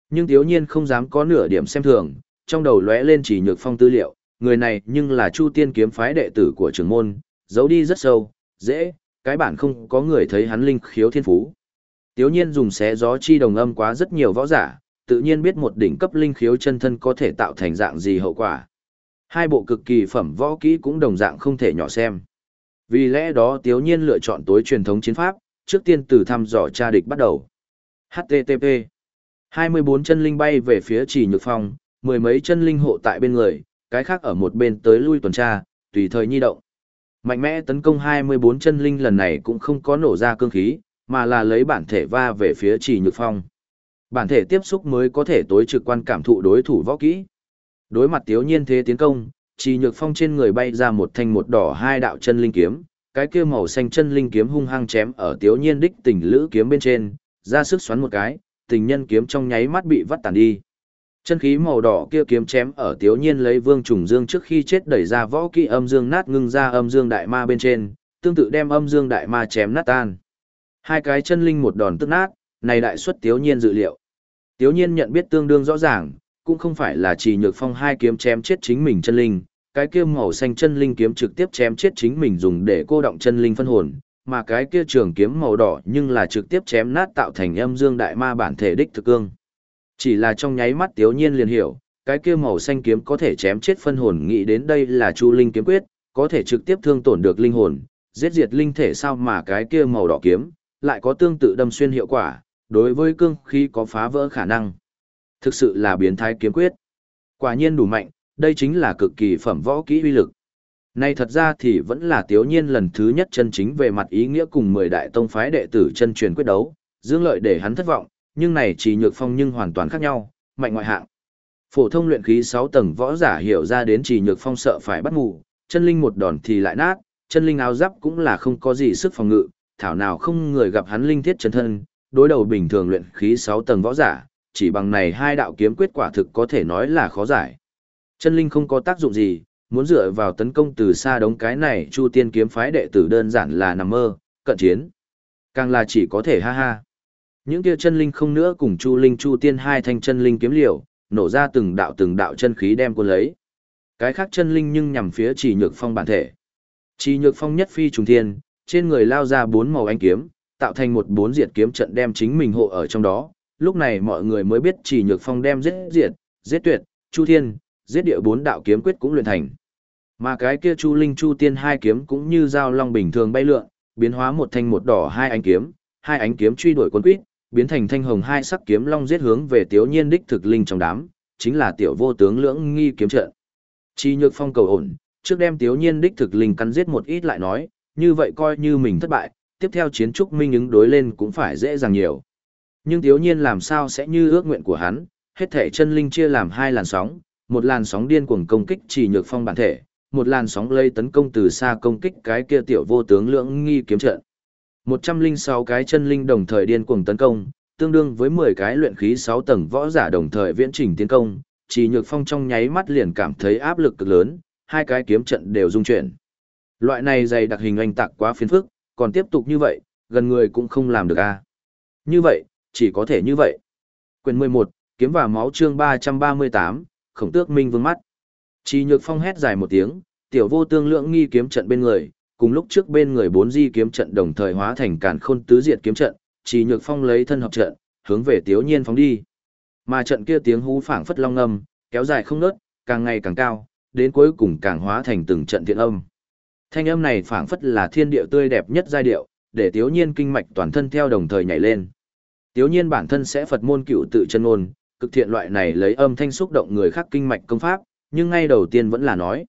Nhưng thiếu nhiên không dám có nửa điểm xem thường, trong đầu lóe lên chỉ nhược phong tư liệu, người này nhưng là Chu Tiên kiếm phái đệ tử của trưởng môn, giấu đi rất sâu, dễ, cái bản không có người thấy hắn linh khiếu thiên phú. Tiếu nhiên dùng xé gió chi đồng âm quá rất nhiều võ giả, tự nhiên biết một đỉnh cấp linh khiếu chân thân có thể tạo thành dạng gì hậu quả. Hai bộ cực kỳ phẩm võ kỹ cũng đồng dạng không thể nhỏ xem. Vì lẽ đó Tiếu nhiên lựa chọn tối truyền thống chiến pháp, trước tiên từ thăm dò tra địch bắt đầu. HTTP 24 chân linh bay về phía chỉ nhược phong, mười mấy chân linh hộ tại bên người, cái khác ở một bên tới lui tuần tra, tùy thời nhi động. Mạnh mẽ tấn công 24 chân linh lần này cũng không có nổ ra cương khí, mà là lấy bản thể va về phía chỉ nhược phong. Bản thể tiếp xúc mới có thể tối trực quan cảm thụ đối thủ võ kỹ. Đối mặt tiếu nhiên thế tiến công, chỉ nhược phong trên người bay ra một thanh một đỏ hai đạo chân linh kiếm, cái kia màu xanh chân linh kiếm hung hăng chém ở tiếu nhiên đích tình lữ kiếm bên trên, ra sức xoắn một cái, tình nhân kiếm trong nháy mắt bị vắt tàn đi. Chân khí màu đỏ kia kiếm chém ở Tiếu Nhiên lấy Vương Trùng Dương trước khi chết đẩy ra võ kỹ âm dương nát ngưng ra âm dương đại ma bên trên, tương tự đem âm dương đại ma chém nát tan. Hai cái chân linh một đòn tức nát, này đại xuất Tiếu Nhiên dự liệu. Tiếu Nhiên nhận biết tương đương rõ ràng, cũng không phải là chỉ nhược phong hai kiếm chém chết chính mình chân linh, cái kia màu xanh chân linh kiếm trực tiếp chém chết chính mình dùng để cô động chân linh phân hồn, mà cái kia trường kiếm màu đỏ nhưng là trực tiếp chém nát tạo thành âm dương đại ma bản thể đích thực cương. Chỉ là trong nháy mắt Tiếu Nhiên liền hiểu, cái kia màu xanh kiếm có thể chém chết phân hồn nghĩ đến đây là Chu Linh kiếm quyết, có thể trực tiếp thương tổn được linh hồn, giết diệt linh thể sao mà cái kia màu đỏ kiếm lại có tương tự đâm xuyên hiệu quả, đối với cương khí có phá vỡ khả năng. Thực sự là biến thái kiếm quyết. Quả nhiên đủ mạnh, đây chính là cực kỳ phẩm võ kỹ uy lực. Nay thật ra thì vẫn là tiếu nhiên lần thứ nhất chân chính về mặt ý nghĩa cùng 10 đại tông phái đệ tử chân truyền quyết đấu, dương lợi để hắn thất vọng, nhưng này chỉ nhược phong nhưng hoàn toàn khác nhau, mạnh ngoại hạng. Phổ thông luyện khí 6 tầng võ giả hiểu ra đến chỉ nhược phong sợ phải bắt ngủ, chân linh một đòn thì lại nát, chân linh áo giáp cũng là không có gì sức phòng ngự, thảo nào không người gặp hắn linh thiết chân thân, đối đầu bình thường luyện khí 6 tầng võ giả, chỉ bằng này hai đạo kiếm quyết quả thực có thể nói là khó giải. Chân linh không có tác dụng gì, muốn dựa vào tấn công từ xa đống cái này Chu Tiên kiếm phái đệ tử đơn giản là nằm mơ, cận chiến. Càng là chỉ có thể ha ha. Những kia chân linh không nữa cùng Chu Linh Chu Tiên hai thanh chân linh kiếm liều, nổ ra từng đạo từng đạo chân khí đem cuốn lấy. Cái khác chân linh nhưng nhằm phía Chỉ Nhược Phong bản thể. Chỉ Nhược Phong nhất phi trùng thiên, trên người lao ra bốn màu ánh kiếm, tạo thành một bốn diệt kiếm trận đem chính mình hộ ở trong đó. Lúc này mọi người mới biết Chỉ Nhược Phong đem giết diệt, giết tuyệt, Chu Thiên, giết địa bốn đạo kiếm quyết cũng luyện thành. Mà cái kia Chu Linh Chu Tiên hai kiếm cũng như dao long bình thường bay lượn, biến hóa một thanh một đỏ hai ánh kiếm, hai ánh kiếm truy đuổi quân quýt, biến thành thanh hồng hai sắc kiếm long giết hướng về tiểu Nhiên đích thực linh trong đám, chính là tiểu vô tướng lưỡng nghi kiếm trận. Chi Nhược Phong cầu ổn, trước đem tiểu Nhiên đích thực linh cắn giết một ít lại nói, như vậy coi như mình thất bại, tiếp theo chiến trúc minh ứng đối lên cũng phải dễ dàng nhiều. Nhưng thiếu Nhiên làm sao sẽ như ước nguyện của hắn, hết thể chân linh chia làm hai làn sóng, một làn sóng điên cuồng công kích Chỉ Nhược Phong bản thể, một làn sóng lây tấn công từ xa công kích cái kia tiểu vô tướng lưỡng nghi kiếm trận. 106 cái chân linh đồng thời điên cuồng tấn công, tương đương với 10 cái luyện khí 6 tầng võ giả đồng thời viễn trình tiến công, chỉ nhược phong trong nháy mắt liền cảm thấy áp lực cực lớn, hai cái kiếm trận đều rung chuyển. Loại này dày đặc hình anh tạc quá phiền phức, còn tiếp tục như vậy, gần người cũng không làm được a. Như vậy, chỉ có thể như vậy. Quyền 11, kiếm và máu chương 338, khổng tước minh vương mắt. Chỉ nhược phong hét dài một tiếng, tiểu vô tương lượng nghi kiếm trận bên người, cùng lúc trước bên người bốn di kiếm trận đồng thời hóa thành càn khôn tứ diệt kiếm trận, chỉ nhược phong lấy thân hợp trận, hướng về tiếu nhiên phóng đi. Mà trận kia tiếng hú phảng phất long âm, kéo dài không nớt, càng ngày càng cao, đến cuối cùng càng hóa thành từng trận thiện âm. Thanh âm này phảng phất là thiên địa tươi đẹp nhất giai điệu, để tiếu nhiên kinh mạch toàn thân theo đồng thời nhảy lên. Tiếu nhiên bản thân sẽ Phật môn cựu tự chân ngôn, cực thiện loại này lấy âm thanh xúc động người khác kinh mạch công pháp, nhưng ngay đầu tiên vẫn là nói.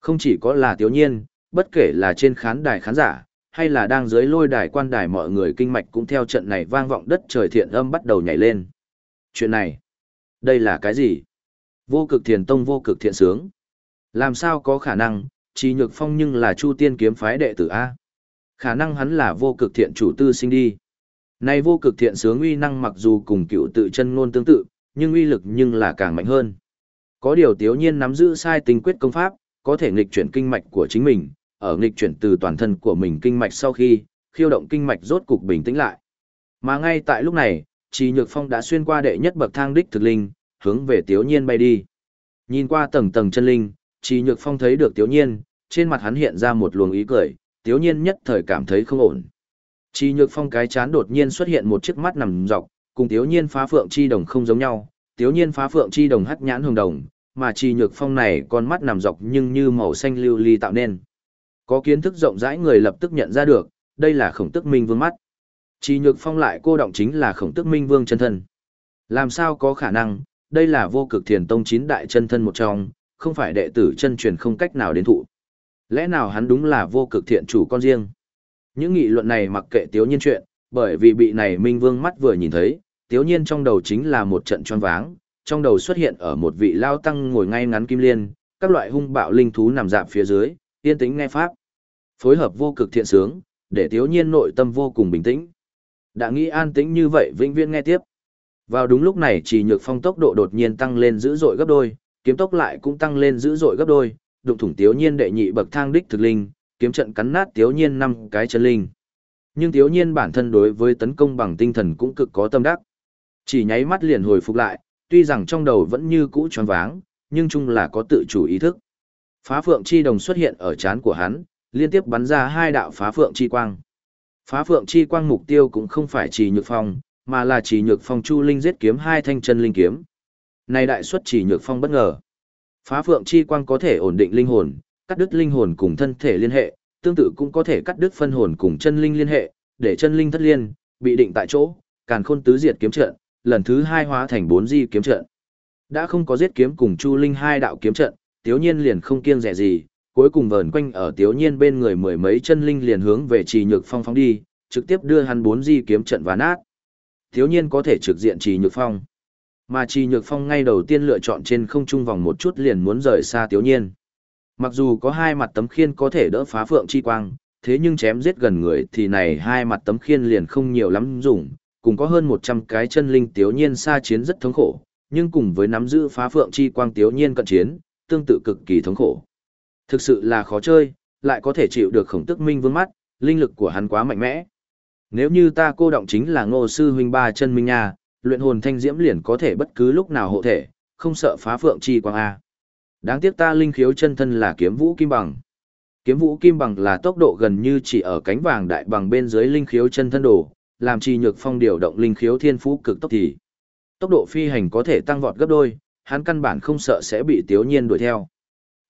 Không chỉ có là tiếu nhiên, bất kể là trên khán đài khán giả, hay là đang dưới lôi đài quan đài mọi người kinh mạch cũng theo trận này vang vọng đất trời thiện âm bắt đầu nhảy lên. Chuyện này, đây là cái gì? Vô cực thiền tông vô cực thiện sướng. Làm sao có khả năng, Trí nhược phong nhưng là chu tiên kiếm phái đệ tử A. Khả năng hắn là vô cực thiện chủ tư sinh đi. Này vô cực thiện sướng uy năng mặc dù cùng cựu tự chân ngôn tương tự, nhưng uy lực nhưng là càng mạnh hơn. Có điều tiếu nhiên nắm giữ sai tình quyết công pháp, có thể nghịch chuyển kinh mạch của chính mình, ở nghịch chuyển từ toàn thân của mình kinh mạch sau khi, khiêu động kinh mạch rốt cục bình tĩnh lại. Mà ngay tại lúc này, Trì Nhược Phong đã xuyên qua đệ nhất bậc thang đích thực linh, hướng về Tiếu Nhiên bay đi. Nhìn qua tầng tầng chân linh, Trì Nhược Phong thấy được Tiếu Nhiên, trên mặt hắn hiện ra một luồng ý cười, Tiếu Nhiên nhất thời cảm thấy không ổn. Chi Nhược Phong cái chán đột nhiên xuất hiện một chiếc mắt nằm dọc, cùng Tiếu Nhiên phá phượng chi đồng không giống nhau, Tiếu Nhiên phá phượng chi đồng hắc nhãn hồng đồng, mà chi Nhược Phong này con mắt nằm dọc nhưng như màu xanh lưu ly tạo nên. Có kiến thức rộng rãi người lập tức nhận ra được, đây là khổng tức minh vương mắt. Chi nhược phong lại cô động chính là khổng tức minh vương chân thân. Làm sao có khả năng, đây là vô cực thiền tông chín đại chân thân một trong, không phải đệ tử chân truyền không cách nào đến thụ. Lẽ nào hắn đúng là vô cực thiện chủ con riêng? Những nghị luận này mặc kệ tiếu nhiên chuyện, bởi vì bị này minh vương mắt vừa nhìn thấy, tiếu nhiên trong đầu chính là một trận tròn váng, trong đầu xuất hiện ở một vị lao tăng ngồi ngay ngắn kim liên, các loại hung bạo linh thú nằm dạp phía dưới, yên tĩnh nghe pháp. Phối hợp vô cực thiện sướng, để Tiếu nhiên nội tâm vô cùng bình tĩnh. Đã nghĩ an tĩnh như vậy vĩnh viễn nghe tiếp. Vào đúng lúc này chỉ nhược phong tốc độ đột nhiên tăng lên dữ dội gấp đôi, kiếm tốc lại cũng tăng lên dữ dội gấp đôi, đụng thủng tiếu nhiên đệ nhị bậc thang đích thực linh, kiếm trận cắn nát tiếu nhiên năm cái chân linh. Nhưng tiếu nhiên bản thân đối với tấn công bằng tinh thần cũng cực có tâm đắc. Chỉ nháy mắt liền hồi phục lại, tuy rằng trong đầu vẫn như cũ tròn váng, nhưng chung là có tự chủ ý thức. Phá phượng chi đồng xuất hiện ở chán của hắn, liên tiếp bắn ra hai đạo phá phượng chi quang. Phá phượng chi quang mục tiêu cũng không phải chỉ nhược phong, mà là chỉ nhược phong chu linh giết kiếm hai thanh chân linh kiếm. Này đại xuất chỉ nhược phong bất ngờ. Phá phượng chi quang có thể ổn định linh hồn, cắt đứt linh hồn cùng thân thể liên hệ, tương tự cũng có thể cắt đứt phân hồn cùng chân linh liên hệ, để chân linh thất liên, bị định tại chỗ, càn khôn tứ diệt kiếm trận, lần thứ hai hóa thành bốn di kiếm trận. Đã không có giết kiếm cùng chu linh hai đạo kiếm trận, tiếu nhiên liền không kiêng rẻ gì, cuối cùng vờn quanh ở tiếu nhiên bên người mười mấy chân linh liền hướng về trì nhược phong phóng đi, trực tiếp đưa hắn bốn di kiếm trận và nát. Tiếu nhiên có thể trực diện trì nhược phong. Mà trì nhược phong ngay đầu tiên lựa chọn trên không trung vòng một chút liền muốn rời xa Tiếu nhiên. Mặc dù có hai mặt tấm khiên có thể đỡ phá phượng chi quang, thế nhưng chém giết gần người thì này hai mặt tấm khiên liền không nhiều lắm dùng, cùng có hơn 100 cái chân linh tiểu nhiên xa chiến rất thống khổ, nhưng cùng với nắm giữ phá phượng chi quang tiểu nhiên cận chiến, tương tự cực kỳ thống khổ. Thực sự là khó chơi, lại có thể chịu được khổng tức minh vương mắt, linh lực của hắn quá mạnh mẽ. Nếu như ta cô động chính là ngô sư huynh ba chân minh nha, luyện hồn thanh diễm liền có thể bất cứ lúc nào hộ thể, không sợ phá phượng chi quang A. Đáng tiếc ta linh khiếu chân thân là kiếm vũ kim bằng. Kiếm vũ kim bằng là tốc độ gần như chỉ ở cánh vàng đại bằng bên dưới linh khiếu chân thân đồ, làm trì nhược phong điều động linh khiếu thiên phú cực tốc thì. Tốc độ phi hành có thể tăng vọt gấp đôi, hắn căn bản không sợ sẽ bị tiếu nhiên đuổi theo.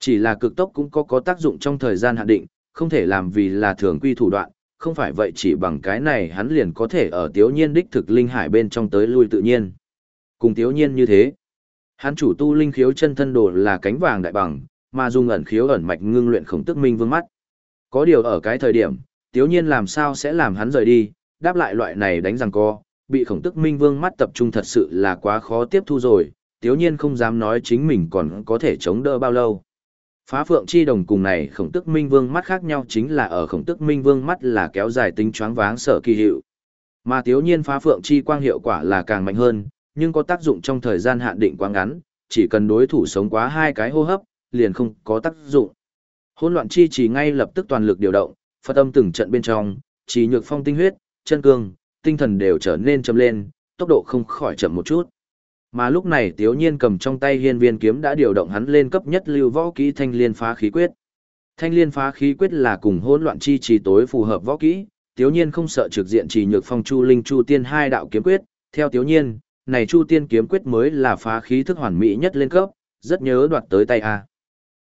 Chỉ là cực tốc cũng có có tác dụng trong thời gian hạn định, không thể làm vì là thường quy thủ đoạn, không phải vậy chỉ bằng cái này hắn liền có thể ở tiếu nhiên đích thực linh hải bên trong tới lui tự nhiên. Cùng tiếu nhiên như thế, hắn chủ tu linh khiếu chân thân đồ là cánh vàng đại bằng, mà dùng ẩn khiếu ẩn mạch ngưng luyện khổng tức minh vương mắt. Có điều ở cái thời điểm, tiếu nhiên làm sao sẽ làm hắn rời đi, đáp lại loại này đánh rằng co, bị khổng tức minh vương mắt tập trung thật sự là quá khó tiếp thu rồi, tiếu nhiên không dám nói chính mình còn có thể chống đỡ bao lâu. Phá phượng chi đồng cùng này khổng tức minh vương mắt khác nhau chính là ở khổng tức minh vương mắt là kéo dài tính choáng váng sở kỳ hiệu. Mà tiếu nhiên phá phượng chi quang hiệu quả là càng mạnh hơn, nhưng có tác dụng trong thời gian hạn định quá ngắn, chỉ cần đối thủ sống quá hai cái hô hấp, liền không có tác dụng. Hỗn loạn chi chỉ ngay lập tức toàn lực điều động, phật âm từng trận bên trong, chỉ nhược phong tinh huyết, chân cương, tinh thần đều trở nên chậm lên, tốc độ không khỏi chậm một chút. Mà lúc này Tiếu Nhiên cầm trong tay hiên viên kiếm đã điều động hắn lên cấp nhất lưu võ kỹ thanh liên phá khí quyết. Thanh liên phá khí quyết là cùng hỗn loạn chi trì tối phù hợp võ kỹ, Tiếu Nhiên không sợ trực diện trì nhược phong chu linh chu tiên hai đạo kiếm quyết, theo Tiếu Nhiên, này chu tiên kiếm quyết mới là phá khí thức hoàn mỹ nhất lên cấp, rất nhớ đoạt tới tay a.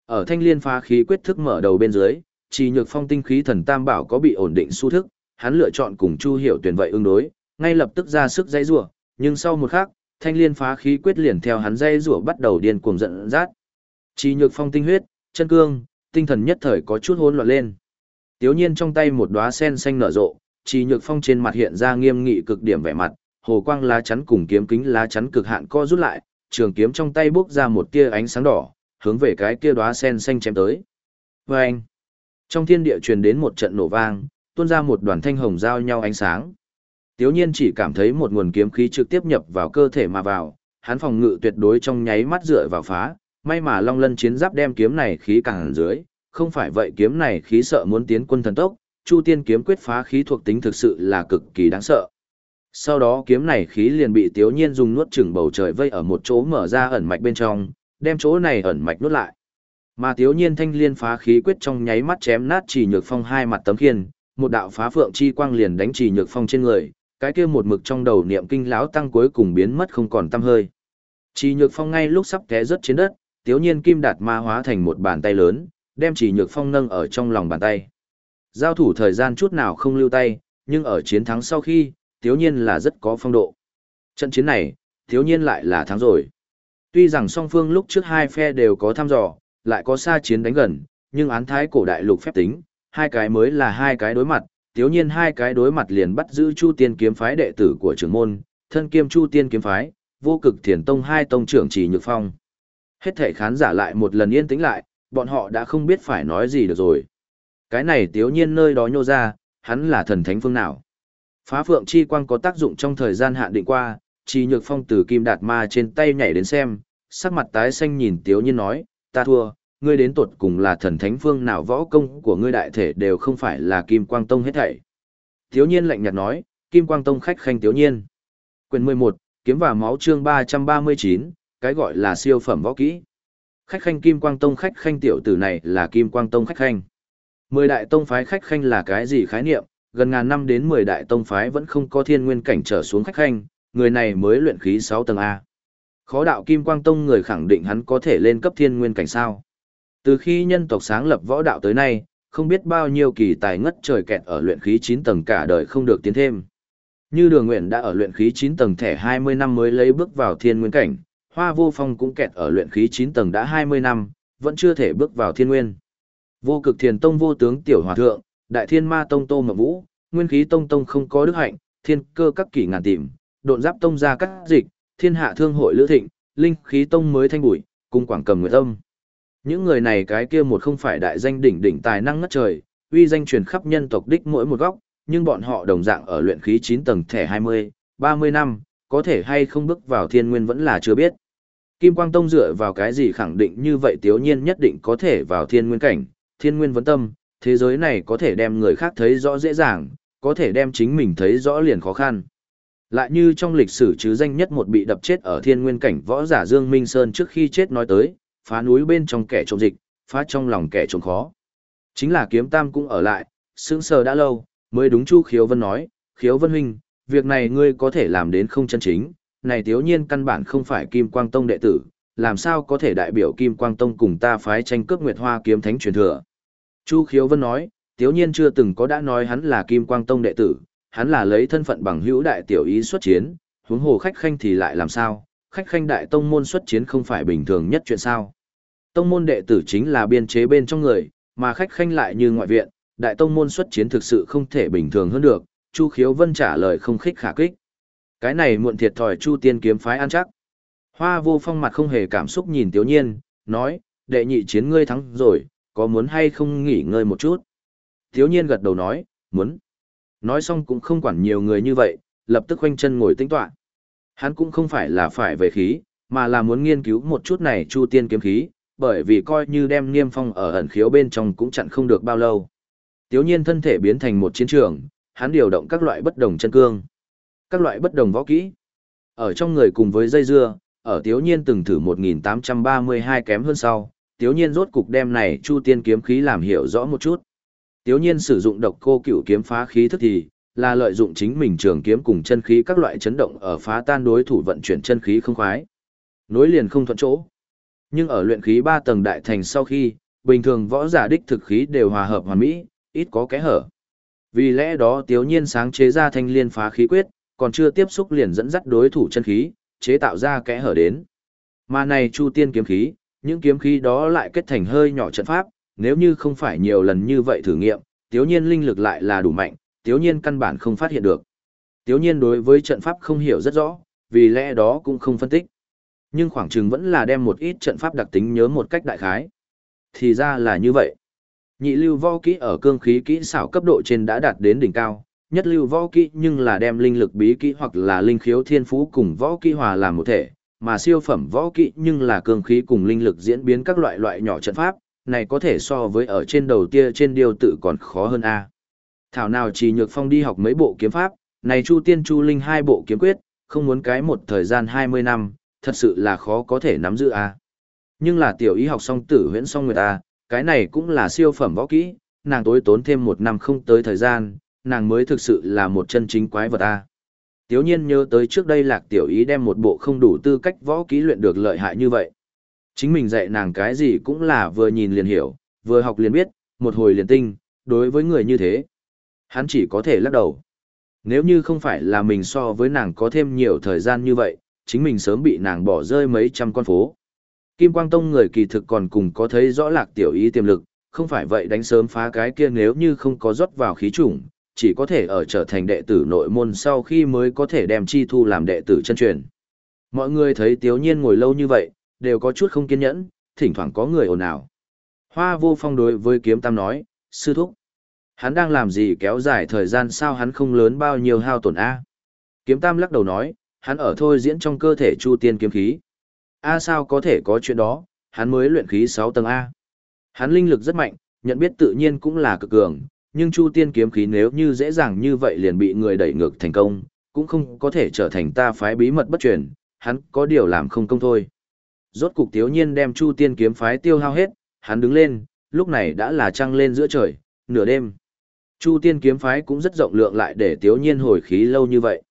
Ở thanh liên phá khí quyết thức mở đầu bên dưới, trì nhược phong tinh khí thần tam bảo có bị ổn định xu thức, hắn lựa chọn cùng Chu Hiểu tuyển vậy ứng đối, ngay lập tức ra sức dãy rủa, nhưng sau một khắc, thanh liên phá khí quyết liền theo hắn dây rủa bắt đầu điên cuồng giận rát. Chi nhược phong tinh huyết, chân cương, tinh thần nhất thời có chút hỗn loạn lên. Tiếu nhiên trong tay một đóa sen xanh nở rộ, chi nhược phong trên mặt hiện ra nghiêm nghị cực điểm vẻ mặt, hồ quang lá chắn cùng kiếm kính lá chắn cực hạn co rút lại, trường kiếm trong tay bốc ra một tia ánh sáng đỏ, hướng về cái kia đóa sen xanh chém tới. Vâng! Trong thiên địa truyền đến một trận nổ vang, tuôn ra một đoàn thanh hồng giao nhau ánh sáng. Tiếu nhiên chỉ cảm thấy một nguồn kiếm khí trực tiếp nhập vào cơ thể mà vào, hắn phòng ngự tuyệt đối trong nháy mắt dựa vào phá, may mà long lân chiến giáp đem kiếm này khí càng dưới, không phải vậy kiếm này khí sợ muốn tiến quân thần tốc, chu tiên kiếm quyết phá khí thuộc tính thực sự là cực kỳ đáng sợ. Sau đó kiếm này khí liền bị tiếu nhiên dùng nuốt chửng bầu trời vây ở một chỗ mở ra ẩn mạch bên trong, đem chỗ này ẩn mạch nuốt lại. Mà tiếu nhiên thanh liên phá khí quyết trong nháy mắt chém nát chỉ nhược phong hai mặt tấm khiên, một đạo phá phượng chi quang liền đánh chỉ nhược phong trên người, cái kia một mực trong đầu niệm kinh lão tăng cuối cùng biến mất không còn tăm hơi. Chỉ nhược phong ngay lúc sắp té rớt trên đất, tiếu nhiên kim đạt ma hóa thành một bàn tay lớn, đem chỉ nhược phong nâng ở trong lòng bàn tay. Giao thủ thời gian chút nào không lưu tay, nhưng ở chiến thắng sau khi, thiếu nhiên là rất có phong độ. Trận chiến này, thiếu nhiên lại là thắng rồi. Tuy rằng song phương lúc trước hai phe đều có thăm dò, lại có xa chiến đánh gần, nhưng án thái cổ đại lục phép tính, hai cái mới là hai cái đối mặt, thiếu nhiên hai cái đối mặt liền bắt giữ Chu Tiên kiếm phái đệ tử của trưởng môn, thân kiêm Chu Tiên kiếm phái, vô cực thiền tông hai tông trưởng chỉ nhược phong. Hết thể khán giả lại một lần yên tĩnh lại, bọn họ đã không biết phải nói gì được rồi. Cái này tiếu nhiên nơi đó nhô ra, hắn là thần thánh phương nào. Phá phượng chi quang có tác dụng trong thời gian hạn định qua, chỉ nhược phong từ kim đạt ma trên tay nhảy đến xem, sắc mặt tái xanh nhìn tiếu nhiên nói, ta thua, ngươi đến tột cùng là thần thánh phương nào võ công của ngươi đại thể đều không phải là Kim Quang Tông hết thảy. Thiếu nhiên lạnh nhạt nói, Kim Quang Tông khách khanh thiếu nhiên. Quyền 11, kiếm và máu chương 339, cái gọi là siêu phẩm võ kỹ. Khách khanh Kim Quang Tông khách khanh tiểu tử này là Kim Quang Tông khách khanh. Mười đại tông phái khách khanh là cái gì khái niệm, gần ngàn năm đến mười đại tông phái vẫn không có thiên nguyên cảnh trở xuống khách khanh, người này mới luyện khí 6 tầng A. Khó đạo Kim Quang Tông người khẳng định hắn có thể lên cấp thiên nguyên cảnh sao. Từ khi nhân tộc sáng lập võ đạo tới nay, không biết bao nhiêu kỳ tài ngất trời kẹt ở luyện khí 9 tầng cả đời không được tiến thêm. Như Đường Nguyện đã ở luyện khí 9 tầng thẻ 20 năm mới lấy bước vào thiên nguyên cảnh, Hoa Vô Phong cũng kẹt ở luyện khí 9 tầng đã 20 năm, vẫn chưa thể bước vào thiên nguyên. Vô Cực Thiền Tông vô tướng tiểu hòa thượng, Đại Thiên Ma Tông Tô Mộng Vũ, Nguyên Khí Tông Tông không có đức hạnh, thiên cơ các kỷ ngàn tìm, độn giáp tông ra cắt dịch, thiên hạ thương hội lữ thịnh, linh khí tông mới thanh bụi, cùng quảng cầm nguyệt tâm. Những người này cái kia một không phải đại danh đỉnh đỉnh tài năng ngất trời, uy danh truyền khắp nhân tộc đích mỗi một góc, nhưng bọn họ đồng dạng ở luyện khí 9 tầng thẻ 20, 30 năm, có thể hay không bước vào thiên nguyên vẫn là chưa biết. Kim Quang Tông dựa vào cái gì khẳng định như vậy tiếu nhiên nhất định có thể vào thiên nguyên cảnh, thiên nguyên vấn tâm, thế giới này có thể đem người khác thấy rõ dễ dàng, có thể đem chính mình thấy rõ liền khó khăn. Lại như trong lịch sử chứ danh nhất một bị đập chết ở thiên nguyên cảnh võ giả Dương Minh Sơn trước khi chết nói tới, phá núi bên trong kẻ trộm dịch, phá trong lòng kẻ trộm khó. Chính là kiếm tam cũng ở lại, sững sờ đã lâu, mới đúng Chu Khiếu Vân nói, Khiếu Vân huynh, việc này ngươi có thể làm đến không chân chính, này thiếu nhiên căn bản không phải Kim Quang Tông đệ tử, làm sao có thể đại biểu Kim Quang Tông cùng ta phái tranh cướp Nguyệt Hoa kiếm thánh truyền thừa. Chu Khiếu Vân nói, tiếu nhiên chưa từng có đã nói hắn là Kim Quang Tông đệ tử, hắn là lấy thân phận bằng hữu đại tiểu ý xuất chiến, huống hồ khách khanh thì lại làm sao, khách khanh đại tông môn xuất chiến không phải bình thường nhất chuyện sao. Tông môn đệ tử chính là biên chế bên trong người, mà khách khanh lại như ngoại viện, đại tông môn xuất chiến thực sự không thể bình thường hơn được, Chu Khiếu Vân trả lời không khích khả kích. Cái này muộn thiệt thòi Chu Tiên kiếm phái ăn chắc. Hoa vô phong mặt không hề cảm xúc nhìn Tiếu Nhiên, nói, đệ nhị chiến ngươi thắng rồi, có muốn hay không nghỉ ngơi một chút? Thiếu Nhiên gật đầu nói, muốn. Nói xong cũng không quản nhiều người như vậy, lập tức khoanh chân ngồi tĩnh tọa. Hắn cũng không phải là phải về khí, mà là muốn nghiên cứu một chút này Chu Tiên kiếm khí, bởi vì coi như đem Niêm Phong ở ẩn khiếu bên trong cũng chặn không được bao lâu. Tiếu Nhiên thân thể biến thành một chiến trường, hắn điều động các loại bất đồng chân cương, các loại bất đồng võ kỹ. Ở trong người cùng với dây dưa, ở Tiếu Nhiên từng thử 1832 kém hơn sau, Tiếu Nhiên rốt cục đem này Chu Tiên kiếm khí làm hiểu rõ một chút. Tiếu Nhiên sử dụng độc cô cửu kiếm phá khí thức thì là lợi dụng chính mình trường kiếm cùng chân khí các loại chấn động ở phá tan đối thủ vận chuyển chân khí không khoái. Nối liền không thuận chỗ. Nhưng ở luyện khí 3 tầng đại thành sau khi, bình thường võ giả đích thực khí đều hòa hợp hoàn mỹ, ít có kẽ hở. Vì lẽ đó Tiếu Nhiên sáng chế ra thanh liên phá khí quyết, còn chưa tiếp xúc liền dẫn dắt đối thủ chân khí, chế tạo ra kẽ hở đến. Mà này Chu Tiên kiếm khí, những kiếm khí đó lại kết thành hơi nhỏ trận pháp, nếu như không phải nhiều lần như vậy thử nghiệm, Tiếu Nhiên linh lực lại là đủ mạnh, Tiếu Nhiên căn bản không phát hiện được. Tiếu Nhiên đối với trận pháp không hiểu rất rõ, vì lẽ đó cũng không phân tích. Nhưng khoảng chừng vẫn là đem một ít trận pháp đặc tính nhớ một cách đại khái. Thì ra là như vậy. Nhị lưu võ kỹ ở cương khí kỹ xảo cấp độ trên đã đạt đến đỉnh cao, nhất lưu võ kỹ nhưng là đem linh lực bí kỹ hoặc là linh khiếu thiên phú cùng võ kỹ hòa làm một thể, mà siêu phẩm võ kỹ nhưng là cương khí cùng linh lực diễn biến các loại loại nhỏ trận pháp, này có thể so với ở trên đầu tia trên điều tự còn khó hơn a. Thảo nào chỉ nhược phong đi học mấy bộ kiếm pháp, này Chu Tiên Chu Linh hai bộ kiếm quyết, không muốn cái một thời gian 20 năm, thật sự là khó có thể nắm giữ a. Nhưng là tiểu ý học song tử huyễn song người ta, cái này cũng là siêu phẩm võ kỹ, nàng tối tốn thêm một năm không tới thời gian, nàng mới thực sự là một chân chính quái vật a. Tiếu nhiên nhớ tới trước đây lạc tiểu ý đem một bộ không đủ tư cách võ kỹ luyện được lợi hại như vậy. Chính mình dạy nàng cái gì cũng là vừa nhìn liền hiểu, vừa học liền biết, một hồi liền tinh, đối với người như thế. Hắn chỉ có thể lắc đầu. Nếu như không phải là mình so với nàng có thêm nhiều thời gian như vậy, chính mình sớm bị nàng bỏ rơi mấy trăm con phố. Kim Quang Tông người kỳ thực còn cùng có thấy rõ lạc tiểu ý tiềm lực, không phải vậy đánh sớm phá cái kia nếu như không có rót vào khí chủng, chỉ có thể ở trở thành đệ tử nội môn sau khi mới có thể đem chi thu làm đệ tử chân truyền. Mọi người thấy Tiếu Nhiên ngồi lâu như vậy, đều có chút không kiên nhẫn, thỉnh thoảng có người ồn ào. Hoa vô phong đối với kiếm tam nói, sư thúc. Hắn đang làm gì kéo dài thời gian sao hắn không lớn bao nhiêu hao tổn A. Kiếm tam lắc đầu nói, hắn ở thôi diễn trong cơ thể chu tiên kiếm khí. A sao có thể có chuyện đó, hắn mới luyện khí 6 tầng A. Hắn linh lực rất mạnh, nhận biết tự nhiên cũng là cực cường, nhưng chu tiên kiếm khí nếu như dễ dàng như vậy liền bị người đẩy ngược thành công, cũng không có thể trở thành ta phái bí mật bất truyền, hắn có điều làm không công thôi. Rốt cục tiếu nhiên đem chu tiên kiếm phái tiêu hao hết, hắn đứng lên, lúc này đã là trăng lên giữa trời, nửa đêm. Chu tiên kiếm phái cũng rất rộng lượng lại để tiếu nhiên hồi khí lâu như vậy.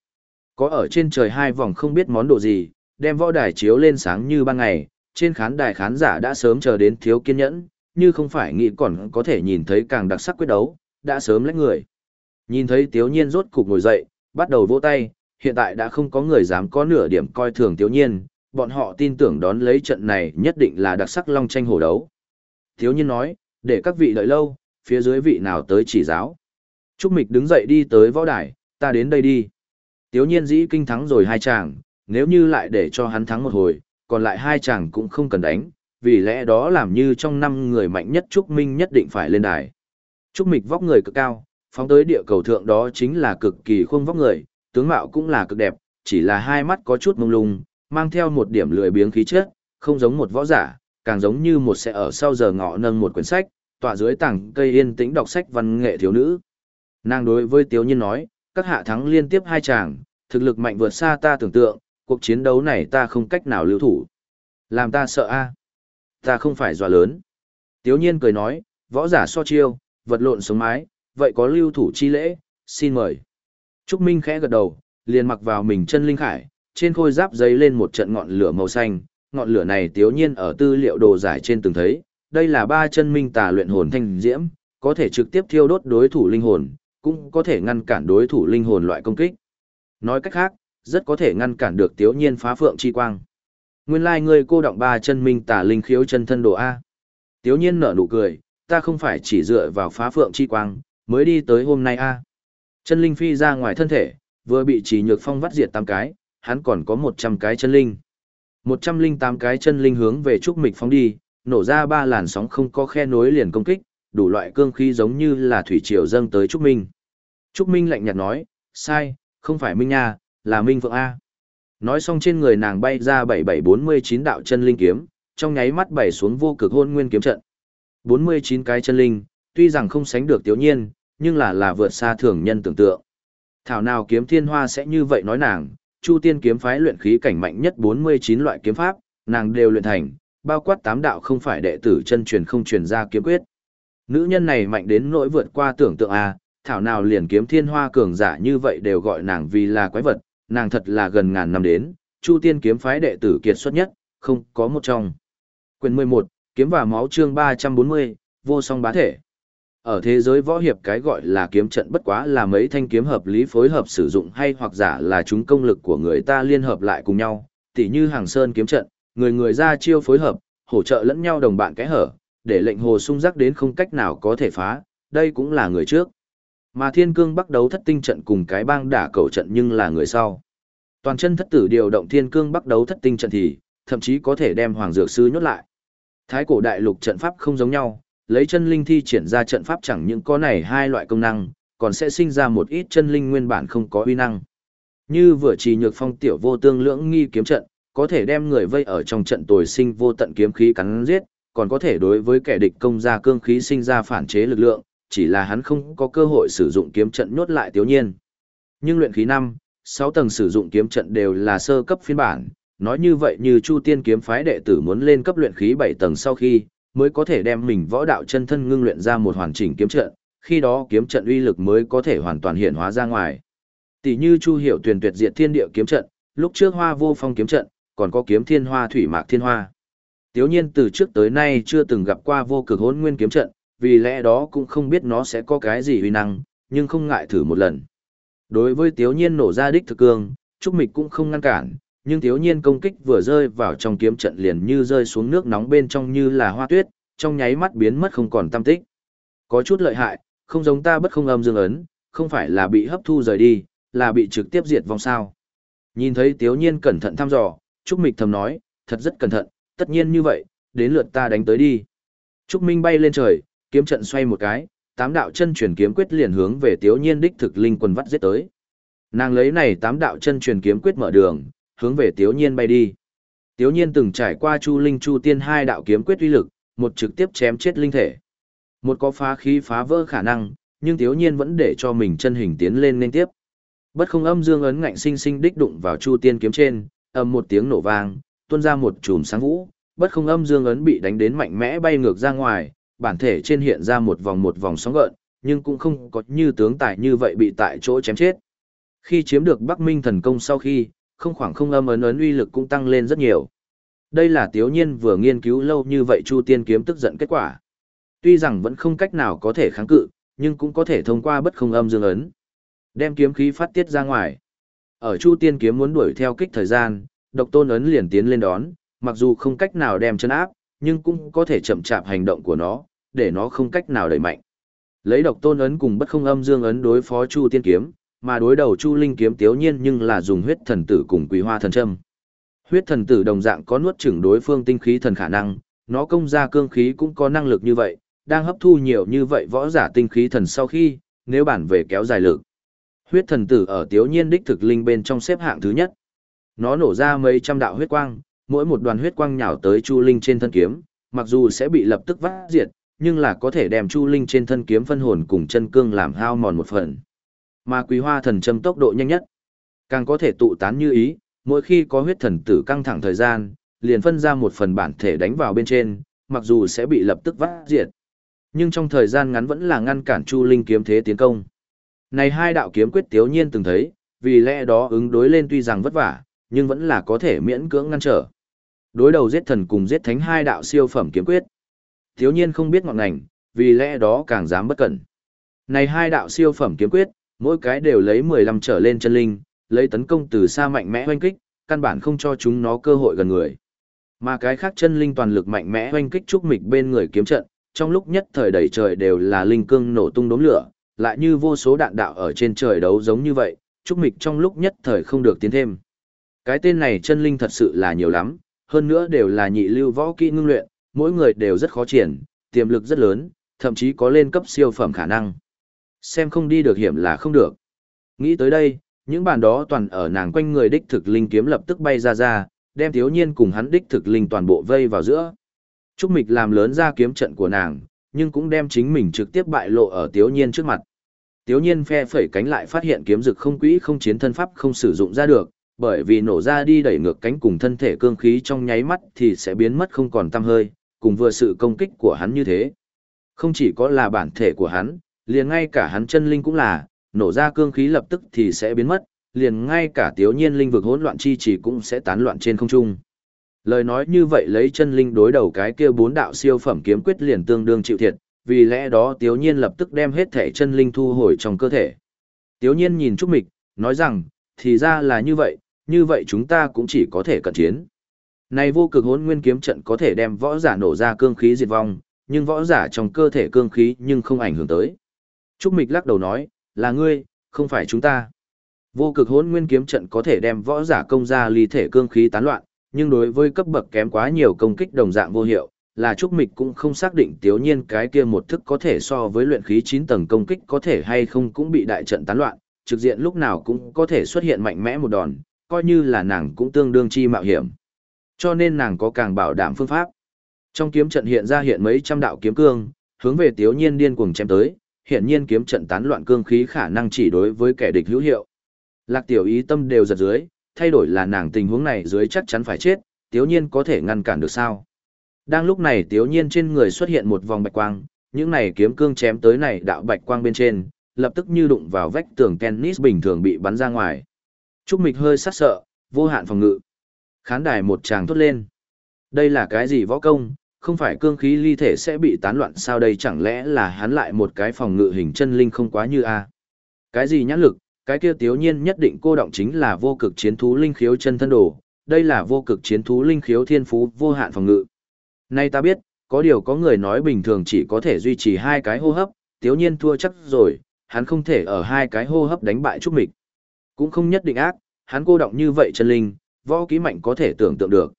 Có ở trên trời hai vòng không biết món đồ gì, đem võ đài chiếu lên sáng như ban ngày, trên khán đài khán giả đã sớm chờ đến thiếu kiên nhẫn, như không phải nghĩ còn có thể nhìn thấy càng đặc sắc quyết đấu, đã sớm lấy người. Nhìn thấy Tiếu Nhiên rốt cục ngồi dậy, bắt đầu vỗ tay, hiện tại đã không có người dám có nửa điểm coi thường Tiếu Nhiên, bọn họ tin tưởng đón lấy trận này nhất định là đặc sắc long tranh hổ đấu. Tiếu Nhiên nói, để các vị đợi lâu, phía dưới vị nào tới chỉ giáo. Trúc Mịch đứng dậy đi tới võ đài, ta đến đây đi. Tiếu nhiên dĩ kinh thắng rồi hai chàng, nếu như lại để cho hắn thắng một hồi, còn lại hai chàng cũng không cần đánh, vì lẽ đó làm như trong năm người mạnh nhất Trúc Minh nhất định phải lên đài. Trúc Mịch vóc người cực cao, phóng tới địa cầu thượng đó chính là cực kỳ khuôn vóc người, tướng mạo cũng là cực đẹp, chỉ là hai mắt có chút mông lung, mang theo một điểm lười biếng khí chất, không giống một võ giả, càng giống như một sẽ ở sau giờ ngọ nâng một quyển sách, tọa dưới tảng cây yên tĩnh đọc sách văn nghệ thiếu nữ. Nàng đối với Tiếu Nhiên nói, các hạ thắng liên tiếp hai chàng, thực lực mạnh vượt xa ta tưởng tượng, cuộc chiến đấu này ta không cách nào lưu thủ. Làm ta sợ a Ta không phải dọa lớn. Tiếu Nhiên cười nói, võ giả so chiêu, vật lộn sống mái, vậy có lưu thủ chi lễ, xin mời. Trúc Minh khẽ gật đầu, liền mặc vào mình chân linh khải, trên khôi giáp giấy lên một trận ngọn lửa màu xanh, ngọn lửa này tiếu nhiên ở tư liệu đồ giải trên từng thấy, đây là ba chân minh tà luyện hồn thanh diễm, có thể trực tiếp thiêu đốt đối thủ linh hồn, cũng có thể ngăn cản đối thủ linh hồn loại công kích. Nói cách khác, rất có thể ngăn cản được tiếu nhiên phá phượng chi quang. Nguyên lai like ngươi cô động ba chân minh tà linh khiếu chân thân đồ A. Tiếu nhiên nở nụ cười, ta không phải chỉ dựa vào phá phượng chi quang, mới đi tới hôm nay A. À. Chân linh phi ra ngoài thân thể, vừa bị chỉ nhược phong vắt diệt tám cái, hắn còn có một trăm cái chân linh. một trăm linh tám cái chân linh hướng về trúc mịch phóng đi, nổ ra ba làn sóng không có khe nối liền công kích, đủ loại cương khí giống như là thủy triều dâng tới trúc minh. Trúc Minh lạnh nhạt nói, sai, không phải Minh Nha, là Minh Phượng A. Nói xong trên người nàng bay ra bảy bảy bốn mươi chín đạo chân linh kiếm, trong nháy mắt bảy xuống vô cực hôn nguyên kiếm trận bốn mươi chín cái chân linh, tuy rằng không sánh được tiểu nhiên, nhưng là là vượt xa thường nhân tưởng tượng. Thảo nào kiếm thiên hoa sẽ như vậy nói nàng, Chu Tiên kiếm phái luyện khí cảnh mạnh nhất 49 loại kiếm pháp, nàng đều luyện thành, bao quát tám đạo không phải đệ tử chân truyền không truyền ra kiếm quyết. Nữ nhân này mạnh đến nỗi vượt qua tưởng tượng a, thảo nào liền kiếm thiên hoa cường giả như vậy đều gọi nàng vì là quái vật, nàng thật là gần ngàn năm đến, Chu Tiên kiếm phái đệ tử kiệt xuất nhất, không có một trong. Quyền 11, kiếm và máu chương 340, vô song bá thể. Ở thế giới võ hiệp cái gọi là kiếm trận bất quá là mấy thanh kiếm hợp lý phối hợp sử dụng hay hoặc giả là chúng công lực của người ta liên hợp lại cùng nhau, tỉ như hàng sơn kiếm trận, người người ra chiêu phối hợp, hỗ trợ lẫn nhau đồng bạn cái hở, để lệnh hồ sung rắc đến không cách nào có thể phá, đây cũng là người trước. Mà thiên cương bắt đấu thất tinh trận cùng cái bang đả cầu trận nhưng là người sau. Toàn chân thất tử điều động thiên cương bắt đấu thất tinh trận thì, thậm chí có thể đem hoàng dược sư nhốt lại. Thái cổ đại lục trận pháp không giống nhau, lấy chân linh thi triển ra trận pháp chẳng những có này hai loại công năng, còn sẽ sinh ra một ít chân linh nguyên bản không có uy năng. Như vừa chỉ nhược phong tiểu vô tương lưỡng nghi kiếm trận, có thể đem người vây ở trong trận tồi sinh vô tận kiếm khí cắn giết, còn có thể đối với kẻ địch công ra cương khí sinh ra phản chế lực lượng, chỉ là hắn không có cơ hội sử dụng kiếm trận nhốt lại tiểu nhiên. Nhưng luyện khí 5, 6 tầng sử dụng kiếm trận đều là sơ cấp phiên bản, nói như vậy như Chu Tiên kiếm phái đệ tử muốn lên cấp luyện khí 7 tầng sau khi, mới có thể đem mình võ đạo chân thân ngưng luyện ra một hoàn chỉnh kiếm trận, khi đó kiếm trận uy lực mới có thể hoàn toàn hiện hóa ra ngoài. Tỷ như Chu Hiểu Tuyền tuyệt diệt thiên địa kiếm trận, lúc trước Hoa Vô Phong kiếm trận, còn có kiếm thiên hoa thủy mạc thiên hoa. Tiếu nhiên từ trước tới nay chưa từng gặp qua vô cực hỗn nguyên kiếm trận, vì lẽ đó cũng không biết nó sẽ có cái gì uy năng, nhưng không ngại thử một lần. Đối với Tiếu nhiên nổ ra đích thực cương, Trúc Mịch cũng không ngăn cản, nhưng thiếu nhiên công kích vừa rơi vào trong kiếm trận liền như rơi xuống nước nóng bên trong như là hoa tuyết, trong nháy mắt biến mất không còn tâm tích. Có chút lợi hại, không giống ta bất không âm dương ấn, không phải là bị hấp thu rời đi, là bị trực tiếp diệt vong sao. Nhìn thấy thiếu nhiên cẩn thận thăm dò, Trúc Mịch thầm nói, thật rất cẩn thận, tất nhiên như vậy, đến lượt ta đánh tới đi. Trúc Minh bay lên trời, kiếm trận xoay một cái, tám đạo chân truyền kiếm quyết liền hướng về thiếu nhiên đích thực linh quần vắt giết tới. Nàng lấy này tám đạo chân truyền kiếm quyết mở đường, hướng về Tiếu Nhiên bay đi. Tiếu Nhiên từng trải qua Chu Linh Chu Tiên hai đạo kiếm quyết uy lực, một trực tiếp chém chết linh thể. Một có phá khí phá vỡ khả năng, nhưng Tiếu Nhiên vẫn để cho mình chân hình tiến lên nên tiếp. Bất không âm dương ấn ngạnh sinh sinh đích đụng vào Chu Tiên kiếm trên, ầm một tiếng nổ vang, tuôn ra một chùm sáng vũ, bất không âm dương ấn bị đánh đến mạnh mẽ bay ngược ra ngoài, bản thể trên hiện ra một vòng một vòng sóng gợn, nhưng cũng không có như tướng tài như vậy bị tại chỗ chém chết. Khi chiếm được Bắc Minh thần công sau khi, không khoảng không âm ấn ấn uy lực cũng tăng lên rất nhiều. Đây là Tiếu Nhiên vừa nghiên cứu lâu như vậy Chu Tiên kiếm tức giận kết quả. Tuy rằng vẫn không cách nào có thể kháng cự, nhưng cũng có thể thông qua bất không âm dương ấn, đem kiếm khí phát tiết ra ngoài. Ở Chu Tiên kiếm muốn đuổi theo kích thời gian, Độc Tôn ấn liền tiến lên đón, mặc dù không cách nào đem chân áp, nhưng cũng có thể chậm chạp hành động của nó, để nó không cách nào đẩy mạnh. Lấy Độc Tôn ấn cùng bất không âm dương ấn đối phó Chu Tiên kiếm, mà đối đầu Chu Linh kiếm Tiếu Nhiên nhưng là dùng huyết thần tử cùng Quý Hoa thần châm. Huyết thần tử đồng dạng có nuốt chửng đối phương tinh khí thần khả năng, nó công ra cương khí cũng có năng lực như vậy, đang hấp thu nhiều như vậy võ giả tinh khí thần sau khi, nếu bản về kéo dài lực. Huyết thần tử ở Tiếu Nhiên đích thực linh bên trong xếp hạng thứ nhất. Nó nổ ra mấy trăm đạo huyết quang, mỗi một đoàn huyết quang nhào tới Chu Linh trên thân kiếm, mặc dù sẽ bị lập tức vắt diệt, nhưng là có thể đem Chu Linh trên thân kiếm phân hồn cùng chân cương làm hao mòn một phần. Mà Quý Hoa thần châm tốc độ nhanh nhất, càng có thể tụ tán như ý, mỗi khi có huyết thần tử căng thẳng thời gian, liền phân ra một phần bản thể đánh vào bên trên, mặc dù sẽ bị lập tức vắt diệt. Nhưng trong thời gian ngắn vẫn là ngăn cản Chu Linh kiếm thế tiến công. Này hai đạo kiếm quyết tiếu nhiên từng thấy, vì lẽ đó ứng đối lên tuy rằng vất vả, nhưng vẫn là có thể miễn cưỡng ngăn trở. Đối đầu giết thần cùng giết thánh hai đạo siêu phẩm kiếm quyết. Tiếu nhiên không biết ngọn ngành, vì lẽ đó càng dám bất cẩn. Này hai đạo siêu phẩm kiếm quyết, mỗi cái đều lấy 15 trở lên chân linh, lấy tấn công từ xa mạnh mẽ hoanh kích, căn bản không cho chúng nó cơ hội gần người. Mà cái khác chân linh toàn lực mạnh mẽ hoanh kích trúc mịch bên người kiếm trận, trong lúc nhất thời đầy trời đều là linh cương nổ tung đốm lửa, lại như vô số đạn đạo ở trên trời đấu giống như vậy, trúc mịch trong lúc nhất thời không được tiến thêm. Cái tên này chân linh thật sự là nhiều lắm, hơn nữa đều là nhị lưu võ kỹ ngưng luyện, mỗi người đều rất khó triển, tiềm lực rất lớn, thậm chí có lên cấp siêu phẩm khả năng. Xem không đi được hiểm là không được. Nghĩ tới đây, những bàn đó toàn ở nàng quanh người đích thực linh kiếm lập tức bay ra ra, đem thiếu nhiên cùng hắn đích thực linh toàn bộ vây vào giữa. Trúc Mịch làm lớn ra kiếm trận của nàng, nhưng cũng đem chính mình trực tiếp bại lộ ở thiếu nhiên trước mặt. Thiếu nhiên phe phẩy cánh lại phát hiện kiếm dực không quỹ không chiến thân pháp không sử dụng ra được, bởi vì nổ ra đi đẩy ngược cánh cùng thân thể cương khí trong nháy mắt thì sẽ biến mất không còn tăm hơi, cùng vừa sự công kích của hắn như thế. Không chỉ có là bản thể của hắn, liền ngay cả hắn chân linh cũng là, nổ ra cương khí lập tức thì sẽ biến mất, liền ngay cả tiểu nhiên linh vực hỗn loạn chi chỉ cũng sẽ tán loạn trên không trung. Lời nói như vậy lấy chân linh đối đầu cái kia bốn đạo siêu phẩm kiếm quyết liền tương đương chịu thiệt, vì lẽ đó tiểu nhiên lập tức đem hết thể chân linh thu hồi trong cơ thể. tiểu nhiên nhìn Trúc Mịch, nói rằng, thì ra là như vậy, như vậy chúng ta cũng chỉ có thể cận chiến. Này vô cực hỗn nguyên kiếm trận có thể đem võ giả nổ ra cương khí diệt vong, nhưng võ giả trong cơ thể cương khí nhưng không ảnh hưởng tới. Trúc Mịch lắc đầu nói, là ngươi, không phải chúng ta. Vô cực hỗn nguyên kiếm trận có thể đem võ giả công ra ly thể cương khí tán loạn, nhưng đối với cấp bậc kém quá nhiều công kích đồng dạng vô hiệu, là Trúc Mịch cũng không xác định tiếu nhiên cái kia một thức có thể so với luyện khí 9 tầng công kích có thể hay không cũng bị đại trận tán loạn, trực diện lúc nào cũng có thể xuất hiện mạnh mẽ một đòn, coi như là nàng cũng tương đương chi mạo hiểm. Cho nên nàng có càng bảo đảm phương pháp. Trong kiếm trận hiện ra hiện mấy trăm đạo kiếm cương, hướng về tiếu nhiên điên cuồng chém tới, hiện nhiên kiếm trận tán loạn cương khí khả năng chỉ đối với kẻ địch hữu hiệu. Lạc tiểu ý tâm đều giật dưới, thay đổi là nàng tình huống này dưới chắc chắn phải chết, tiếu nhiên có thể ngăn cản được sao. Đang lúc này tiếu nhiên trên người xuất hiện một vòng bạch quang, những này kiếm cương chém tới này đạo bạch quang bên trên, lập tức như đụng vào vách tường tennis bình thường bị bắn ra ngoài. Trúc Mịch hơi sát sợ, vô hạn phòng ngự. Khán đài một tràng thốt lên. Đây là cái gì võ công, không phải cương khí ly thể sẽ bị tán loạn sao đây chẳng lẽ là hắn lại một cái phòng ngự hình chân linh không quá như a Cái gì nhãn lực, cái kia tiểu nhiên nhất định cô động chính là vô cực chiến thú linh khiếu chân thân đồ, đây là vô cực chiến thú linh khiếu thiên phú vô hạn phòng ngự. Nay ta biết, có điều có người nói bình thường chỉ có thể duy trì hai cái hô hấp, Tiểu nhiên thua chắc rồi, hắn không thể ở hai cái hô hấp đánh bại Trúc Mịch. Cũng không nhất định ác, hắn cô động như vậy chân linh, võ ký mạnh có thể tưởng tượng được.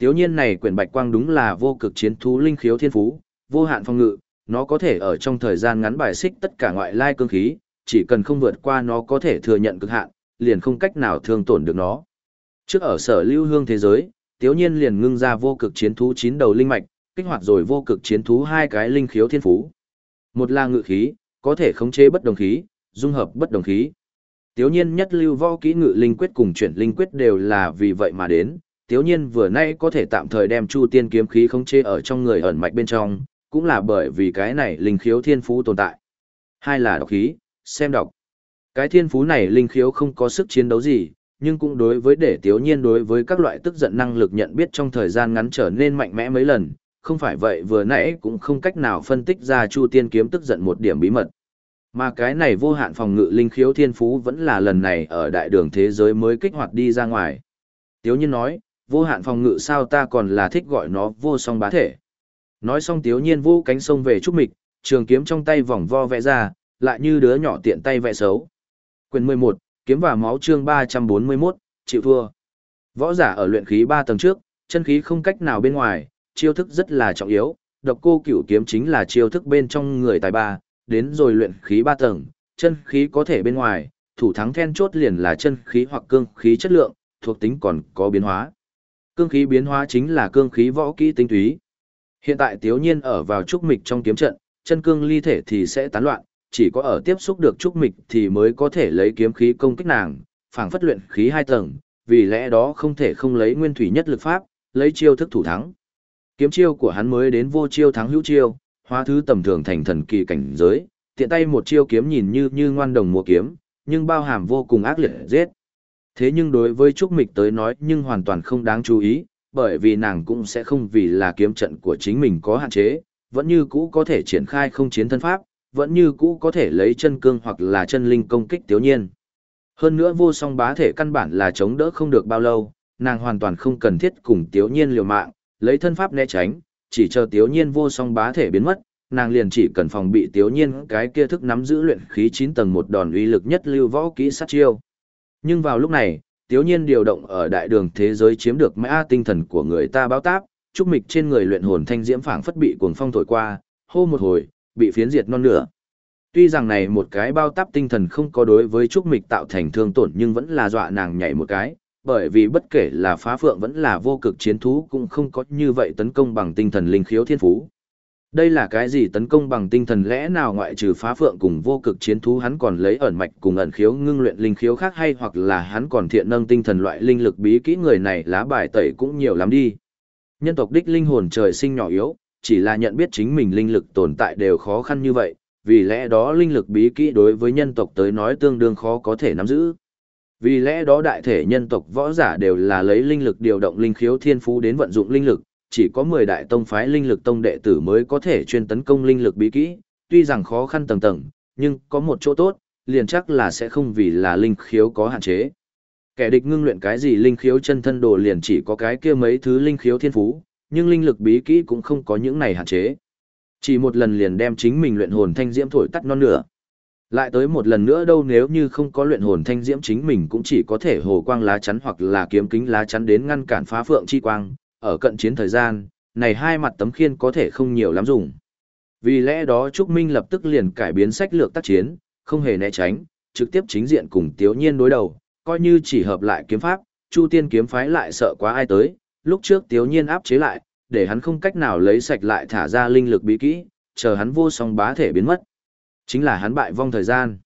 Tiếu nhiên này quyển bạch quang đúng là vô cực chiến thú linh khiếu thiên phú, vô hạn phong ngự, nó có thể ở trong thời gian ngắn bài xích tất cả ngoại lai cương khí, chỉ cần không vượt qua nó có thể thừa nhận cực hạn, liền không cách nào thương tổn được nó. Trước ở sở lưu hương thế giới, tiếu nhiên liền ngưng ra vô cực chiến thú chín đầu linh mạch, kích hoạt rồi vô cực chiến thú hai cái linh khiếu thiên phú. Một là ngự khí, có thể khống chế bất đồng khí, dung hợp bất đồng khí. Tiếu nhiên nhất lưu võ kỹ ngự linh quyết cùng chuyển linh quyết đều là vì vậy mà đến. Tiếu nhiên vừa nay có thể tạm thời đem chu tiên kiếm khí khống chế ở trong người ẩn mạch bên trong, cũng là bởi vì cái này linh khiếu thiên phú tồn tại. Hai là độc khí, xem đọc. Cái thiên phú này linh khiếu không có sức chiến đấu gì, nhưng cũng đối với để tiếu nhiên đối với các loại tức giận năng lực nhận biết trong thời gian ngắn trở nên mạnh mẽ mấy lần, không phải vậy vừa nãy cũng không cách nào phân tích ra chu tiên kiếm tức giận một điểm bí mật. Mà cái này vô hạn phòng ngự linh khiếu thiên phú vẫn là lần này ở đại đường thế giới mới kích hoạt đi ra ngoài. Tiếu nhiên nói, vô hạn phòng ngự sao ta còn là thích gọi nó vô song bá thể. Nói xong tiếu nhiên vô cánh sông về trúc mịch, trường kiếm trong tay vòng vo vẽ ra, lại như đứa nhỏ tiện tay vẽ xấu. Quyền 11, kiếm và máu chương 341, chịu thua. Võ giả ở luyện khí 3 tầng trước, chân khí không cách nào bên ngoài, chiêu thức rất là trọng yếu, độc cô cửu kiếm chính là chiêu thức bên trong người tài ba, đến rồi luyện khí 3 tầng, chân khí có thể bên ngoài, thủ thắng then chốt liền là chân khí hoặc cương khí chất lượng, thuộc tính còn có biến hóa. Cương khí biến hóa chính là cương khí võ kỹ tinh túy. Hiện tại Tiếu Nhiên ở vào trúc mịch trong kiếm trận, chân cương ly thể thì sẽ tán loạn, chỉ có ở tiếp xúc được trúc mịch thì mới có thể lấy kiếm khí công kích nàng, phảng phất luyện khí hai tầng, vì lẽ đó không thể không lấy nguyên thủy nhất lực pháp, lấy chiêu thức thủ thắng. Kiếm chiêu của hắn mới đến vô chiêu thắng hữu chiêu, hóa thứ tầm thường thành thần kỳ cảnh giới, tiện tay một chiêu kiếm nhìn như như ngoan đồng mua kiếm, nhưng bao hàm vô cùng ác liệt giết. Thế nhưng đối với Trúc Mịch tới nói nhưng hoàn toàn không đáng chú ý, bởi vì nàng cũng sẽ không vì là kiếm trận của chính mình có hạn chế, vẫn như cũ có thể triển khai không chiến thân pháp, vẫn như cũ có thể lấy chân cương hoặc là chân linh công kích tiểu nhiên. Hơn nữa vô song bá thể căn bản là chống đỡ không được bao lâu, nàng hoàn toàn không cần thiết cùng tiểu nhiên liều mạng, lấy thân pháp né tránh, chỉ chờ tiểu nhiên vô song bá thể biến mất, nàng liền chỉ cần phòng bị tiểu nhiên cái kia thức nắm giữ luyện khí 9 tầng một đòn uy lực nhất lưu võ kỹ sát chiêu. Nhưng vào lúc này, tiếu nhiên điều động ở đại đường thế giới chiếm được mã tinh thần của người ta báo táp, trúc mịch trên người luyện hồn thanh diễm phảng phất bị cuồng phong thổi qua, hô một hồi, bị phiến diệt non nửa. Tuy rằng này một cái bao táp tinh thần không có đối với trúc mịch tạo thành thương tổn nhưng vẫn là dọa nàng nhảy một cái, bởi vì bất kể là phá phượng vẫn là vô cực chiến thú cũng không có như vậy tấn công bằng tinh thần linh khiếu thiên phú. Đây là cái gì tấn công bằng tinh thần lẽ nào ngoại trừ phá phượng cùng vô cực chiến thú hắn còn lấy ẩn mạch cùng ẩn khiếu ngưng luyện linh khiếu khác hay hoặc là hắn còn thiện nâng tinh thần loại linh lực bí kỹ người này lá bài tẩy cũng nhiều lắm đi. Nhân tộc đích linh hồn trời sinh nhỏ yếu, chỉ là nhận biết chính mình linh lực tồn tại đều khó khăn như vậy, vì lẽ đó linh lực bí kỹ đối với nhân tộc tới nói tương đương khó có thể nắm giữ. Vì lẽ đó đại thể nhân tộc võ giả đều là lấy linh lực điều động linh khiếu thiên phú đến vận dụng linh lực, chỉ có 10 đại tông phái linh lực tông đệ tử mới có thể chuyên tấn công linh lực bí kỹ, tuy rằng khó khăn tầng tầng, nhưng có một chỗ tốt, liền chắc là sẽ không vì là linh khiếu có hạn chế. Kẻ địch ngưng luyện cái gì linh khiếu chân thân đồ liền chỉ có cái kia mấy thứ linh khiếu thiên phú, nhưng linh lực bí kỹ cũng không có những này hạn chế. Chỉ một lần liền đem chính mình luyện hồn thanh diễm thổi tắt non nửa. Lại tới một lần nữa đâu nếu như không có luyện hồn thanh diễm chính mình cũng chỉ có thể hồ quang lá chắn hoặc là kiếm kính lá chắn đến ngăn cản phá phượng chi quang, ở cận chiến thời gian, này hai mặt tấm khiên có thể không nhiều lắm dùng. Vì lẽ đó Trúc Minh lập tức liền cải biến sách lược tác chiến, không hề né tránh, trực tiếp chính diện cùng Tiếu Nhiên đối đầu, coi như chỉ hợp lại kiếm pháp, Chu Tiên kiếm phái lại sợ quá ai tới, lúc trước Tiếu Nhiên áp chế lại, để hắn không cách nào lấy sạch lại thả ra linh lực bí kỹ, chờ hắn vô song bá thể biến mất. Chính là hắn bại vong thời gian.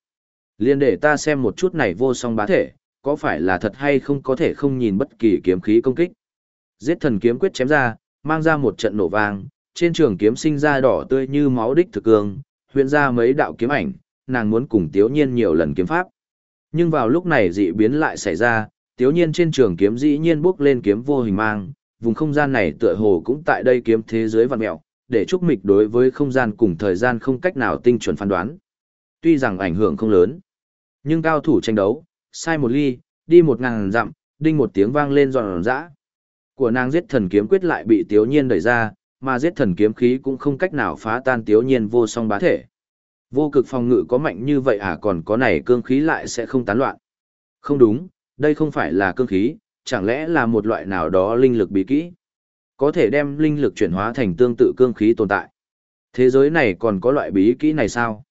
Liên để ta xem một chút này vô song bá thể, có phải là thật hay không có thể không nhìn bất kỳ kiếm khí công kích. Giết thần kiếm quyết chém ra, mang ra một trận nổ vang, trên trường kiếm sinh ra đỏ tươi như máu đích thực cương, huyện ra mấy đạo kiếm ảnh, nàng muốn cùng Tiếu Nhiên nhiều lần kiếm pháp. Nhưng vào lúc này dị biến lại xảy ra, Tiếu Nhiên trên trường kiếm dĩ nhiên bước lên kiếm vô hình mang, vùng không gian này tựa hồ cũng tại đây kiếm thế giới vạn mẹo, để trúc mịch đối với không gian cùng thời gian không cách nào tinh chuẩn phán đoán. Tuy rằng ảnh hưởng không lớn, nhưng cao thủ tranh đấu, sai một ly, đi một ngàn dặm, đinh một tiếng vang lên giòn giã. Của nàng giết thần kiếm quyết lại bị tiếu nhiên đẩy ra, mà giết thần kiếm khí cũng không cách nào phá tan tiếu nhiên vô song bá thể. Vô cực phòng ngự có mạnh như vậy à còn có này cương khí lại sẽ không tán loạn. Không đúng, đây không phải là cương khí, chẳng lẽ là một loại nào đó linh lực bí kỹ. Có thể đem linh lực chuyển hóa thành tương tự cương khí tồn tại. Thế giới này còn có loại bí kỹ này sao?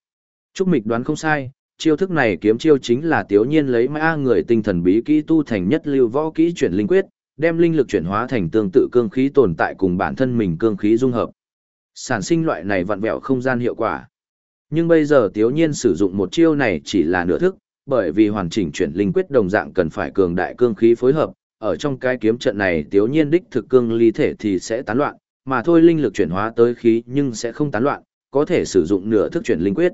Trúc Mịch đoán không sai, chiêu thức này kiếm chiêu chính là tiếu nhiên lấy mã người tinh thần bí kỹ tu thành nhất lưu võ kỹ chuyển linh quyết, đem linh lực chuyển hóa thành tương tự cương khí tồn tại cùng bản thân mình cương khí dung hợp. Sản sinh loại này vặn vẹo không gian hiệu quả. Nhưng bây giờ tiếu nhiên sử dụng một chiêu này chỉ là nửa thức, bởi vì hoàn chỉnh chuyển linh quyết đồng dạng cần phải cường đại cương khí phối hợp, ở trong cái kiếm trận này tiếu nhiên đích thực cương ly thể thì sẽ tán loạn, mà thôi linh lực chuyển hóa tới khí nhưng sẽ không tán loạn, có thể sử dụng nửa thức chuyển linh quyết.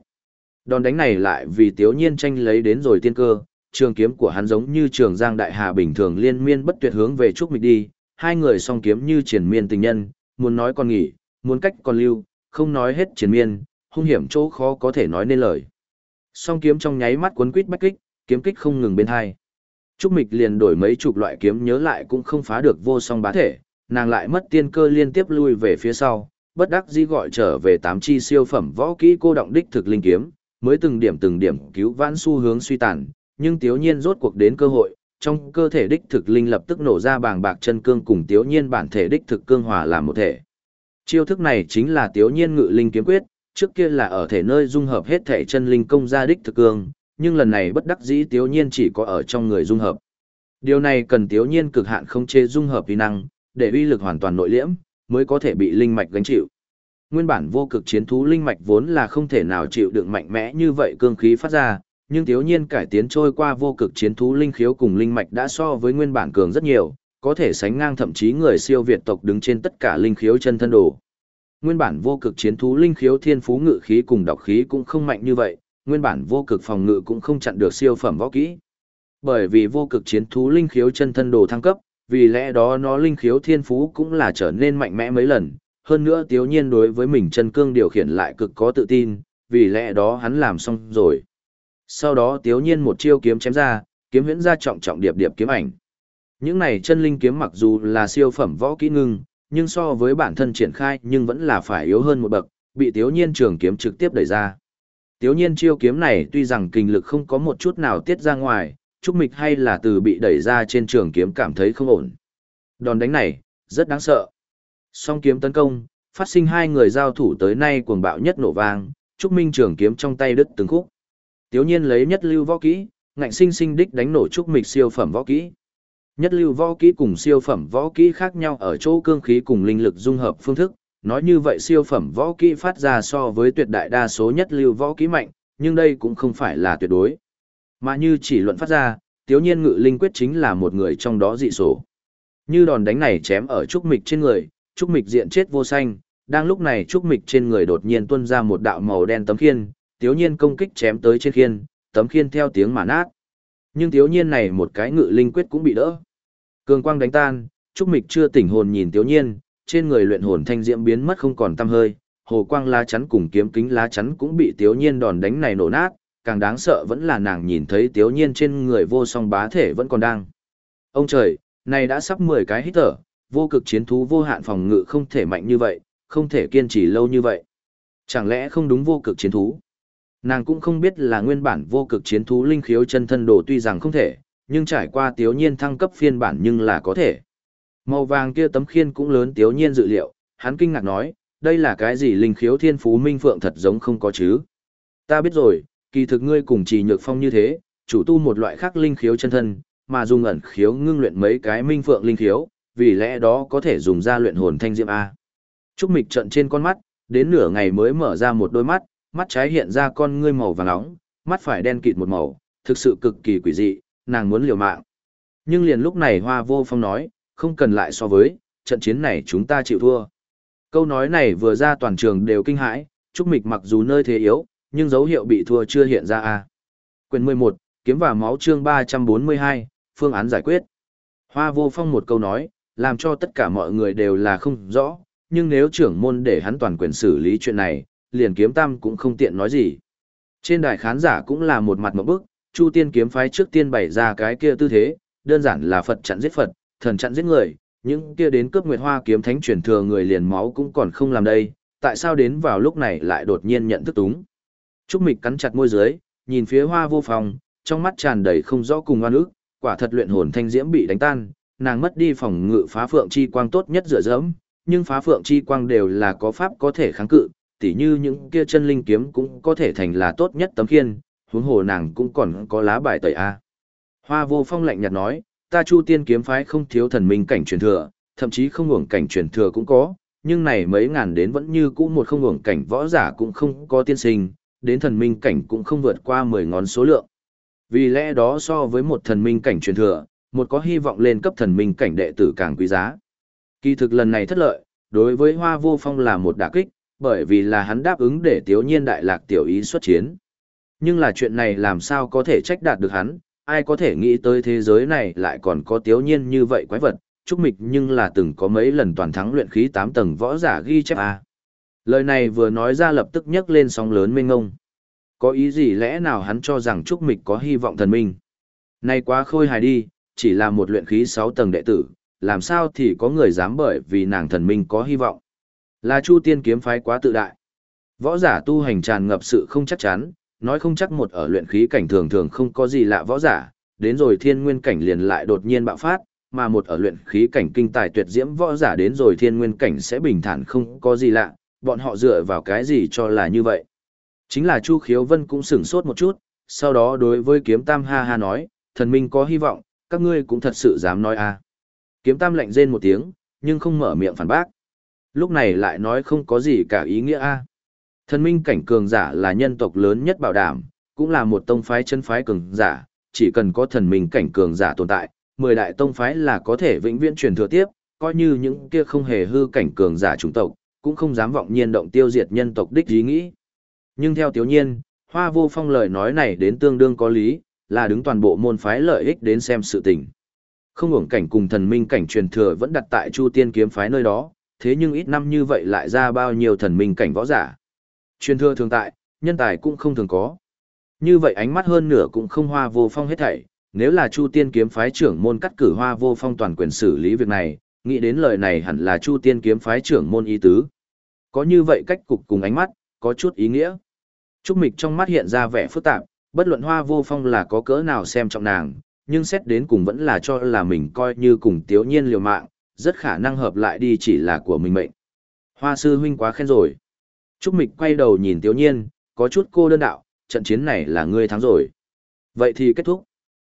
Đòn đánh này lại vì tiếu nhiên tranh lấy đến rồi tiên cơ, trường kiếm của hắn giống như trường giang đại hà bình thường liên miên bất tuyệt hướng về trúc mịch đi, hai người song kiếm như triển miên tình nhân, muốn nói còn nghỉ, muốn cách còn lưu, không nói hết triển miên, hung hiểm chỗ khó có thể nói nên lời. Song kiếm trong nháy mắt cuốn quít bách kích, kiếm kích không ngừng bên hai. Trúc Mịch liền đổi mấy chục loại kiếm nhớ lại cũng không phá được vô song bá thể, nàng lại mất tiên cơ liên tiếp lui về phía sau, bất đắc dĩ gọi trở về tám chi siêu phẩm võ kỹ cô động đích thực linh kiếm, mới từng điểm từng điểm cứu vãn xu hướng suy tàn, nhưng Tiếu Nhiên rốt cuộc đến cơ hội, trong cơ thể đích thực linh lập tức nổ ra bàng bạc chân cương cùng Tiếu Nhiên bản thể đích thực cương hòa làm một thể. Chiêu thức này chính là Tiếu Nhiên ngự linh kiếm quyết, trước kia là ở thể nơi dung hợp hết thể chân linh công ra đích thực cương, nhưng lần này bất đắc dĩ Tiếu Nhiên chỉ có ở trong người dung hợp. Điều này cần Tiếu Nhiên cực hạn không chế dung hợp vi năng, để uy lực hoàn toàn nội liễm, mới có thể bị linh mạch gánh chịu. Nguyên bản vô cực chiến thú linh mạch vốn là không thể nào chịu đựng mạnh mẽ như vậy cương khí phát ra, nhưng thiếu Nhiên cải tiến trôi qua vô cực chiến thú linh khiếu cùng linh mạch đã so với nguyên bản cường rất nhiều, có thể sánh ngang thậm chí người siêu việt tộc đứng trên tất cả linh khiếu chân thân đồ. Nguyên bản vô cực chiến thú linh khiếu thiên phú ngự khí cùng độc khí cũng không mạnh như vậy, nguyên bản vô cực phòng ngự cũng không chặn được siêu phẩm võ kỹ. Bởi vì vô cực chiến thú linh khiếu chân thân đồ thăng cấp, vì lẽ đó nó linh khiếu thiên phú cũng là trở nên mạnh mẽ mấy lần, hơn nữa tiếu nhiên đối với mình chân cương điều khiển lại cực có tự tin, vì lẽ đó hắn làm xong rồi. Sau đó tiếu nhiên một chiêu kiếm chém ra, kiếm huyễn ra trọng trọng điệp điệp kiếm ảnh. Những này chân linh kiếm mặc dù là siêu phẩm võ kỹ ngưng, nhưng so với bản thân triển khai nhưng vẫn là phải yếu hơn một bậc, bị tiếu nhiên trường kiếm trực tiếp đẩy ra. Tiếu nhiên chiêu kiếm này tuy rằng kinh lực không có một chút nào tiết ra ngoài, Trúc Mịch hay là từ bị đẩy ra trên trường kiếm cảm thấy không ổn. Đòn đánh này, rất đáng sợ. Song kiếm tấn công, phát sinh hai người giao thủ tới nay cuồng bạo nhất nổ vang, Trúc Minh trường kiếm trong tay đứt từng khúc. Tiếu nhiên lấy nhất lưu võ kỹ, ngạnh sinh sinh đích đánh nổ Trúc Mịch siêu phẩm võ kỹ. Nhất lưu võ kỹ cùng siêu phẩm võ kỹ khác nhau ở chỗ cương khí cùng linh lực dung hợp phương thức, nói như vậy siêu phẩm võ kỹ phát ra so với tuyệt đại đa số nhất lưu võ kỹ mạnh, nhưng đây cũng không phải là tuyệt đối. Mà như chỉ luận phát ra, tiếu nhiên ngự linh quyết chính là một người trong đó dị sổ. Như đòn đánh này chém ở trúc mịch trên người, trúc mịch diện chết vô xanh, đang lúc này trúc mịch trên người đột nhiên tuôn ra một đạo màu đen tấm khiên, tiếu nhiên công kích chém tới trên khiên, tấm khiên theo tiếng mà nát. Nhưng tiếu nhiên này một cái ngự linh quyết cũng bị đỡ. Cường quang đánh tan, trúc mịch chưa tỉnh hồn nhìn tiếu nhiên, trên người luyện hồn thanh diễm biến mất không còn tăm hơi, hồ quang lá chắn cùng kiếm kính lá chắn cũng bị tiếu nhiên đòn đánh này nổ nát, càng đáng sợ vẫn là nàng nhìn thấy tiếu nhiên trên người vô song bá thể vẫn còn đang. Ông trời, này đã sắp 10 cái hít thở, vô cực chiến thú vô hạn phòng ngự không thể mạnh như vậy, không thể kiên trì lâu như vậy. Chẳng lẽ không đúng vô cực chiến thú? Nàng cũng không biết là nguyên bản vô cực chiến thú linh khiếu chân thân đồ tuy rằng không thể, nhưng trải qua tiếu nhiên thăng cấp phiên bản nhưng là có thể. Màu vàng kia tấm khiên cũng lớn tiếu nhiên dự liệu, hắn kinh ngạc nói, đây là cái gì linh khiếu thiên phú minh phượng thật giống không có chứ. Ta biết rồi, kỳ thực ngươi cùng trì nhược phong như thế, chủ tu một loại khác linh khiếu chân thân, mà dùng ẩn khiếu ngưng luyện mấy cái minh phượng linh khiếu, vì lẽ đó có thể dùng ra luyện hồn thanh diệm A. Trúc Mịch trận trên con mắt, đến nửa ngày mới mở ra một đôi mắt, mắt trái hiện ra con ngươi màu vàng nóng, mắt phải đen kịt một màu, thực sự cực kỳ quỷ dị, nàng muốn liều mạng. Nhưng liền lúc này Hoa Vô Phong nói, không cần lại so với, trận chiến này chúng ta chịu thua. Câu nói này vừa ra toàn trường đều kinh hãi, Trúc Mịch mặc dù nơi thế yếu, nhưng dấu hiệu bị thua chưa hiện ra a. Quyền 11, kiếm và máu chương 342, phương án giải quyết. Hoa Vô Phong một câu nói, làm cho tất cả mọi người đều là không rõ, nhưng nếu trưởng môn để hắn toàn quyền xử lý chuyện này, liền kiếm tam cũng không tiện nói gì. Trên đài khán giả cũng là một mặt một bức, Chu Tiên kiếm phái trước tiên bày ra cái kia tư thế, đơn giản là Phật chặn giết Phật, thần chặn giết người, những kia đến cướp Nguyệt Hoa kiếm thánh truyền thừa người liền máu cũng còn không làm đây, tại sao đến vào lúc này lại đột nhiên nhận thức túng. Trúc Mịch cắn chặt môi dưới, nhìn phía Hoa Vô phòng, trong mắt tràn đầy không rõ cùng oan ức, quả thật luyện hồn thanh diễm bị đánh tan, nàng mất đi phòng ngự phá phượng chi quang tốt nhất dựa dẫm, nhưng phá phượng chi quang đều là có pháp có thể kháng cự, tỉ như những kia chân linh kiếm cũng có thể thành là tốt nhất tấm khiên, huống hồ nàng cũng còn có lá bài tẩy a. Hoa Vô Phong lạnh nhạt nói, ta Chu Tiên kiếm phái không thiếu thần minh cảnh truyền thừa, thậm chí không hưởng cảnh truyền thừa cũng có, nhưng này mấy ngàn đến vẫn như cũ một không hưởng cảnh võ giả cũng không có tiên sinh, đến thần minh cảnh cũng không vượt qua 10 ngón số lượng. Vì lẽ đó so với một thần minh cảnh truyền thừa, một có hy vọng lên cấp thần minh cảnh đệ tử càng quý giá. Kỳ thực lần này thất lợi, đối với Hoa Vô Phong là một đả kích, bởi vì là hắn đáp ứng để Tiếu Nhiên đại lạc tiểu ý xuất chiến. Nhưng là chuyện này làm sao có thể trách đạt được hắn, ai có thể nghĩ tới thế giới này lại còn có Tiếu Nhiên như vậy quái vật, Trúc Mịch nhưng là từng có mấy lần toàn thắng luyện khí 8 tầng võ giả ghi chép A. Lời này vừa nói ra lập tức nhấc lên sóng lớn mênh ngông. Có ý gì lẽ nào hắn cho rằng Trúc Mịch có hy vọng thần minh? Này quá khôi hài đi, chỉ là một luyện khí 6 tầng đệ tử, làm sao thì có người dám bởi vì nàng thần minh có hy vọng? Là Chu Tiên kiếm phái quá tự đại. Võ giả tu hành tràn ngập sự không chắc chắn, nói không chắc một ở luyện khí cảnh thường thường không có gì lạ võ giả, đến rồi thiên nguyên cảnh liền lại đột nhiên bạo phát, mà một ở luyện khí cảnh kinh tài tuyệt diễm võ giả đến rồi thiên nguyên cảnh sẽ bình thản không có gì lạ, bọn họ dựa vào cái gì cho là như vậy. Chính là Chu Khiếu Vân cũng sửng sốt một chút, sau đó đối với kiếm tam ha ha nói, thần minh có hy vọng, các ngươi cũng thật sự dám nói à. Kiếm tam lạnh rên một tiếng, nhưng không mở miệng phản bác. Lúc này lại nói không có gì cả ý nghĩa a. Thần minh cảnh cường giả là nhân tộc lớn nhất bảo đảm, cũng là một tông phái chân phái cường giả, chỉ cần có thần minh cảnh cường giả tồn tại, mười đại tông phái là có thể vĩnh viễn truyền thừa tiếp, coi như những kia không hề hư cảnh cường giả chủng tộc, cũng không dám vọng nhiên động tiêu diệt nhân tộc đích ý nghĩ. Nhưng theo tiểu nhiên, hoa vô phong lời nói này đến tương đương có lý, là đứng toàn bộ môn phái lợi ích đến xem sự tình. Không hưởng cảnh cùng thần minh cảnh truyền thừa vẫn đặt tại Chu Tiên kiếm phái nơi đó, thế nhưng ít năm như vậy lại ra bao nhiêu thần minh cảnh võ giả. Truyền thừa thường tại, nhân tài cũng không thường có. Như vậy ánh mắt hơn nửa cũng không hoa vô phong hết thảy, nếu là Chu Tiên kiếm phái trưởng môn cắt cử hoa vô phong toàn quyền xử lý việc này, nghĩ đến lời này hẳn là Chu Tiên kiếm phái trưởng môn ý tứ. Có như vậy cách cục cùng ánh mắt, có chút ý nghĩa. Trúc Mịch trong mắt hiện ra vẻ phức tạp, bất luận hoa vô phong là có cỡ nào xem trọng nàng, nhưng xét đến cùng vẫn là cho là mình coi như cùng tiếu nhiên liều mạng, rất khả năng hợp lại đi chỉ là của mình mệnh. Hoa sư huynh quá khen rồi. Trúc Mịch quay đầu nhìn tiếu nhiên, có chút cô đơn đạo, trận chiến này là ngươi thắng rồi. Vậy thì kết thúc.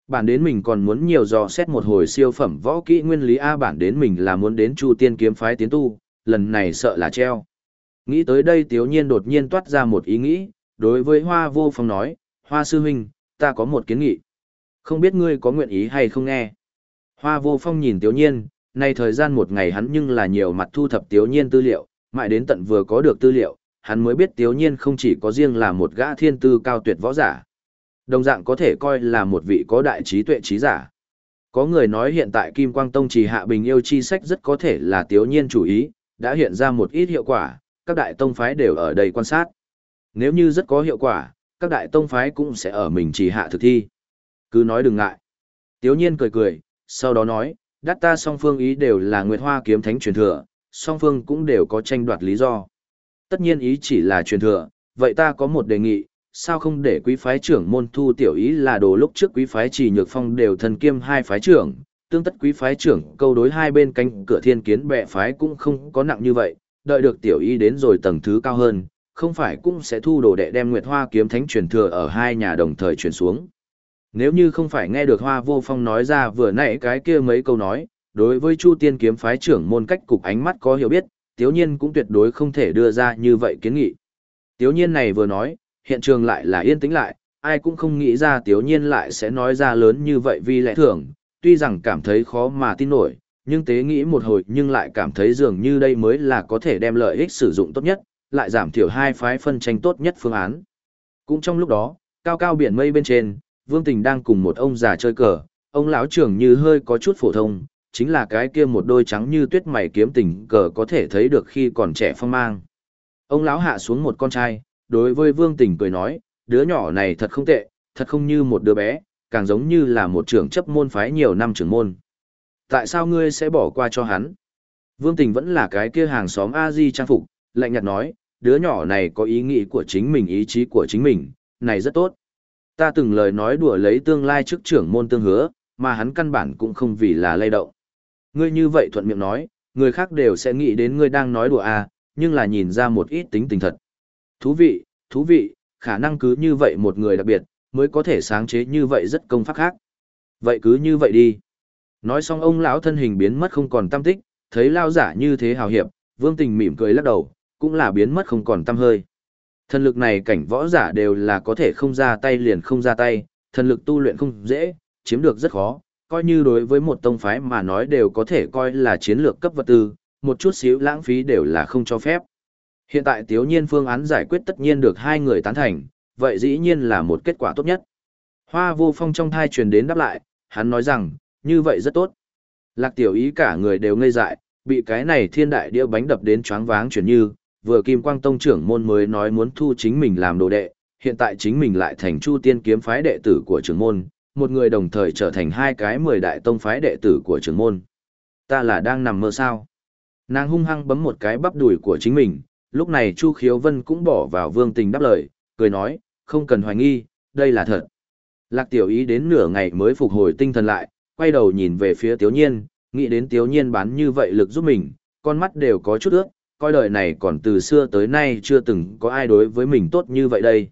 Bản đến mình còn muốn nhiều dò xét một hồi siêu phẩm võ kỹ nguyên lý A bản đến mình là muốn đến Chu Tiên kiếm phái tiến tu, lần này sợ là treo. Nghĩ tới đây tiếu nhiên đột nhiên toát ra một ý nghĩ, đối với Hoa vô phong nói, Hoa sư huynh, ta có một kiến nghị. Không biết ngươi có nguyện ý hay không nghe. Hoa vô phong nhìn tiếu nhiên, nay thời gian một ngày hắn nhưng là nhiều mặt thu thập tiếu nhiên tư liệu, mãi đến tận vừa có được tư liệu, hắn mới biết tiếu nhiên không chỉ có riêng là một gã thiên tư cao tuyệt võ giả. Đồng dạng có thể coi là một vị có đại trí tuệ trí giả. Có người nói hiện tại Kim Quang Tông trì hạ bình yêu chi sách rất có thể là tiếu nhiên chủ ý, đã hiện ra một ít hiệu quả, các đại tông phái đều ở đây quan sát. Nếu như rất có hiệu quả, các đại tông phái cũng sẽ ở mình trì hạ thực thi. Cứ nói đừng ngại. Tiếu nhiên cười cười, sau đó nói, đắt ta song phương ý đều là Nguyệt Hoa kiếm thánh truyền thừa, song phương cũng đều có tranh đoạt lý do. Tất nhiên ý chỉ là truyền thừa, vậy ta có một đề nghị, sao không để quý phái trưởng môn thu tiểu ý là đồ lúc trước quý phái chỉ nhược phong đều thần kiêm hai phái trưởng, tương tất quý phái trưởng câu đối hai bên cánh cửa thiên kiến bệ phái cũng không có nặng như vậy, đợi được tiểu ý đến rồi tầng thứ cao hơn, không phải cũng sẽ thu đồ đệ đem Nguyệt Hoa kiếm thánh truyền thừa ở hai nhà đồng thời truyền xuống. Nếu như không phải nghe được Hoa Vô Phong nói ra vừa nãy cái kia mấy câu nói, đối với Chu Tiên kiếm phái trưởng môn cách cục ánh mắt có hiểu biết, Tiếu Nhiên cũng tuyệt đối không thể đưa ra như vậy kiến nghị. Tiếu Nhiên này vừa nói, hiện trường lại là yên tĩnh lại, ai cũng không nghĩ ra Tiếu Nhiên lại sẽ nói ra lớn như vậy vì lẽ thường, tuy rằng cảm thấy khó mà tin nổi, nhưng tế nghĩ một hồi nhưng lại cảm thấy dường như đây mới là có thể đem lợi ích sử dụng tốt nhất, lại giảm thiểu hai phái phân tranh tốt nhất phương án. Cũng trong lúc đó, cao cao biển mây bên trên, Vương Tình đang cùng một ông già chơi cờ, ông lão trưởng như hơi có chút phổ thông, chính là cái kia một đôi trắng như tuyết mày kiếm tình cờ có thể thấy được khi còn trẻ phong mang. Ông lão hạ xuống một con trai, đối với Vương Tình cười nói, đứa nhỏ này thật không tệ, thật không như một đứa bé, càng giống như là một trưởng chấp môn phái nhiều năm trưởng môn. Tại sao ngươi sẽ bỏ qua cho hắn? Vương Tình vẫn là cái kia hàng xóm A-di trang phục, lạnh nhạt nói, đứa nhỏ này có ý nghĩ của chính mình ý chí của chính mình, này rất tốt. Ta từng lời nói đùa lấy tương lai trước trưởng môn tương hứa, mà hắn căn bản cũng không vì là lay động. Ngươi như vậy thuận miệng nói, người khác đều sẽ nghĩ đến ngươi đang nói đùa à, nhưng là nhìn ra một ít tính tình thật. Thú vị, thú vị, khả năng cứ như vậy một người đặc biệt, mới có thể sáng chế như vậy rất công pháp khác. Vậy cứ như vậy đi. Nói xong ông lão thân hình biến mất không còn tâm tích, thấy lao giả như thế hào hiệp, vương tình mỉm cười lắc đầu, cũng là biến mất không còn tâm hơi. Thần lực này cảnh võ giả đều là có thể không ra tay liền không ra tay, thần lực tu luyện không dễ, chiếm được rất khó, coi như đối với một tông phái mà nói đều có thể coi là chiến lược cấp vật tư, một chút xíu lãng phí đều là không cho phép. Hiện tại tiếu nhiên phương án giải quyết tất nhiên được hai người tán thành, vậy dĩ nhiên là một kết quả tốt nhất. Hoa vô phong trong thai truyền đến đáp lại, hắn nói rằng, như vậy rất tốt. Lạc tiểu ý cả người đều ngây dại, bị cái này thiên đại đĩa bánh đập đến choáng váng chuyển như, vừa Kim Quang Tông trưởng môn mới nói muốn thu chính mình làm đồ đệ, hiện tại chính mình lại thành Chu Tiên kiếm phái đệ tử của trưởng môn, một người đồng thời trở thành hai cái mười đại tông phái đệ tử của trưởng môn. Ta là đang nằm mơ sao? Nàng hung hăng bấm một cái bắp đùi của chính mình, lúc này Chu Khiếu Vân cũng bỏ vào vương tình đáp lời, cười nói, không cần hoài nghi, đây là thật. Lạc tiểu ý đến nửa ngày mới phục hồi tinh thần lại, quay đầu nhìn về phía Tiếu Nhiên, nghĩ đến Tiếu Nhiên bán như vậy lực giúp mình, con mắt đều có chút ướt, coi đời này còn từ xưa tới nay chưa từng có ai đối với mình tốt như vậy đây.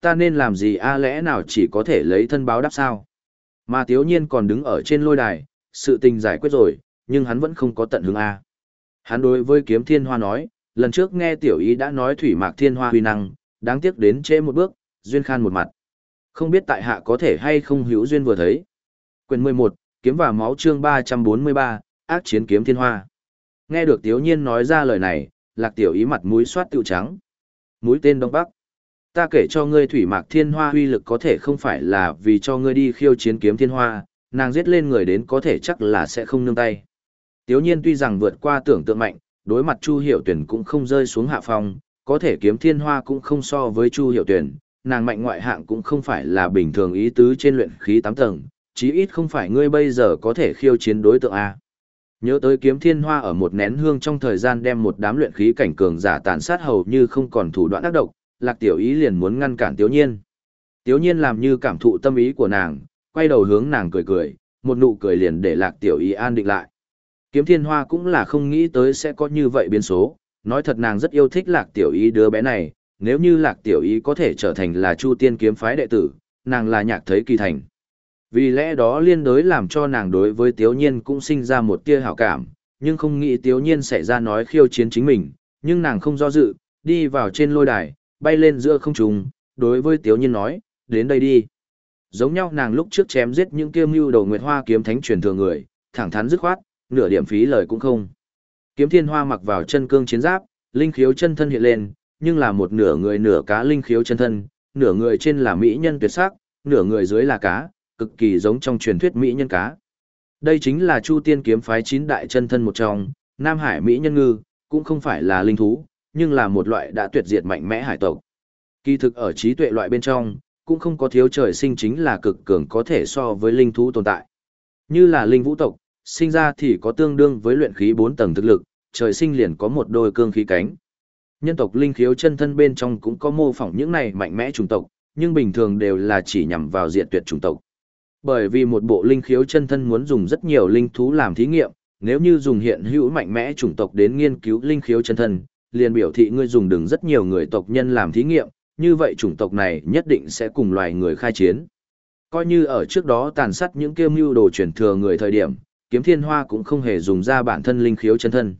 Ta nên làm gì a lẽ nào chỉ có thể lấy thân báo đáp sao? Mà thiếu Nhiên còn đứng ở trên lôi đài, sự tình giải quyết rồi, nhưng hắn vẫn không có tận hứng a. Hắn đối với kiếm thiên hoa nói, lần trước nghe tiểu ý đã nói thủy mạc thiên hoa huy năng, đáng tiếc đến trễ một bước, duyên khan một mặt. Không biết tại hạ có thể hay không hữu duyên vừa thấy. Quyền 11, kiếm và máu chương 343, ác chiến kiếm thiên hoa. Nghe được tiểu nhiên nói ra lời này, lạc tiểu ý mặt mũi soát tựu trắng. Mũi tên Đông Bắc. Ta kể cho ngươi thủy mạc thiên hoa huy lực có thể không phải là vì cho ngươi đi khiêu chiến kiếm thiên hoa, nàng giết lên người đến có thể chắc là sẽ không nương tay. Tiểu nhiên tuy rằng vượt qua tưởng tượng mạnh, đối mặt Chu Hiểu Tuyển cũng không rơi xuống hạ phong, có thể kiếm thiên hoa cũng không so với Chu Hiểu Tuyển, nàng mạnh ngoại hạng cũng không phải là bình thường ý tứ trên luyện khí 8 tầng, chí ít không phải ngươi bây giờ có thể khiêu chiến đối tượng A. Nhớ tới kiếm thiên hoa ở một nén hương trong thời gian đem một đám luyện khí cảnh cường giả tàn sát hầu như không còn thủ đoạn ác độc, lạc tiểu ý liền muốn ngăn cản tiểu nhiên. Tiểu nhiên làm như cảm thụ tâm ý của nàng, quay đầu hướng nàng cười cười, một nụ cười liền để lạc tiểu ý an định lại. Kiếm thiên hoa cũng là không nghĩ tới sẽ có như vậy biến số, nói thật nàng rất yêu thích lạc tiểu ý đứa bé này, nếu như lạc tiểu ý có thể trở thành là chu tiên kiếm phái đệ tử, nàng là nhạc thấy kỳ thành. Vì lẽ đó liên đối làm cho nàng đối với tiếu nhiên cũng sinh ra một tia hảo cảm, nhưng không nghĩ tiếu nhiên sẽ ra nói khiêu chiến chính mình, nhưng nàng không do dự, đi vào trên lôi đài, bay lên giữa không trung, đối với tiếu nhiên nói, đến đây đi. Giống nhau nàng lúc trước chém giết những kiêm mưu đầu nguyệt hoa kiếm thánh truyền thừa người, thẳng thắn dứt khoát, nửa điểm phí lời cũng không. Kiếm thiên hoa mặc vào chân cương chiến giáp, linh khiếu chân thân hiện lên, nhưng là một nửa người nửa cá linh khiếu chân thân, nửa người trên là mỹ nhân tuyệt sắc, nửa người dưới là cá, cực kỳ giống trong truyền thuyết mỹ nhân cá. Đây chính là Chu Tiên kiếm phái chín đại chân thân một trong, Nam Hải mỹ nhân ngư, cũng không phải là linh thú, nhưng là một loại đã tuyệt diệt mạnh mẽ hải tộc. Kỳ thực ở trí tuệ loại bên trong, cũng không có thiếu trời sinh chính là cực cường có thể so với linh thú tồn tại. Như là linh vũ tộc, sinh ra thì có tương đương với luyện khí 4 tầng thực lực, trời sinh liền có một đôi cương khí cánh. Nhân tộc linh khiếu chân thân bên trong cũng có mô phỏng những này mạnh mẽ chủng tộc, nhưng bình thường đều là chỉ nhằm vào diện tuyệt chủng tộc. Bởi vì một bộ linh khiếu chân thân muốn dùng rất nhiều linh thú làm thí nghiệm, nếu như dùng hiện hữu mạnh mẽ chủng tộc đến nghiên cứu linh khiếu chân thân, liền biểu thị ngươi dùng đừng rất nhiều người tộc nhân làm thí nghiệm, như vậy chủng tộc này nhất định sẽ cùng loài người khai chiến. Coi như ở trước đó tàn sát những kêu mưu đồ truyền thừa người thời điểm, kiếm thiên hoa cũng không hề dùng ra bản thân linh khiếu chân thân.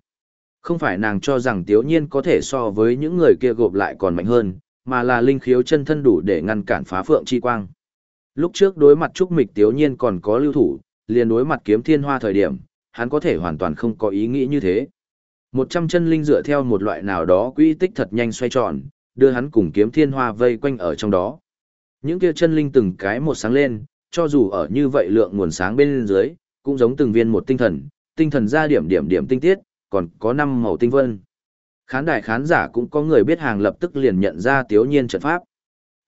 Không phải nàng cho rằng tiếu nhiên có thể so với những người kia gộp lại còn mạnh hơn, mà là linh khiếu chân thân đủ để ngăn cản phá phượng chi quang. Lúc trước đối mặt Trúc Mịch Tiếu Nhiên còn có lưu thủ, liền đối mặt kiếm thiên hoa thời điểm, hắn có thể hoàn toàn không có ý nghĩ như thế. Một trăm chân linh dựa theo một loại nào đó quỹ tích thật nhanh xoay tròn, đưa hắn cùng kiếm thiên hoa vây quanh ở trong đó. Những kia chân linh từng cái một sáng lên, cho dù ở như vậy lượng nguồn sáng bên dưới, cũng giống từng viên một tinh thần, tinh thần ra điểm điểm điểm tinh tiết, còn có năm màu tinh vân. Khán đài khán giả cũng có người biết hàng lập tức liền nhận ra Tiếu Nhiên trận pháp.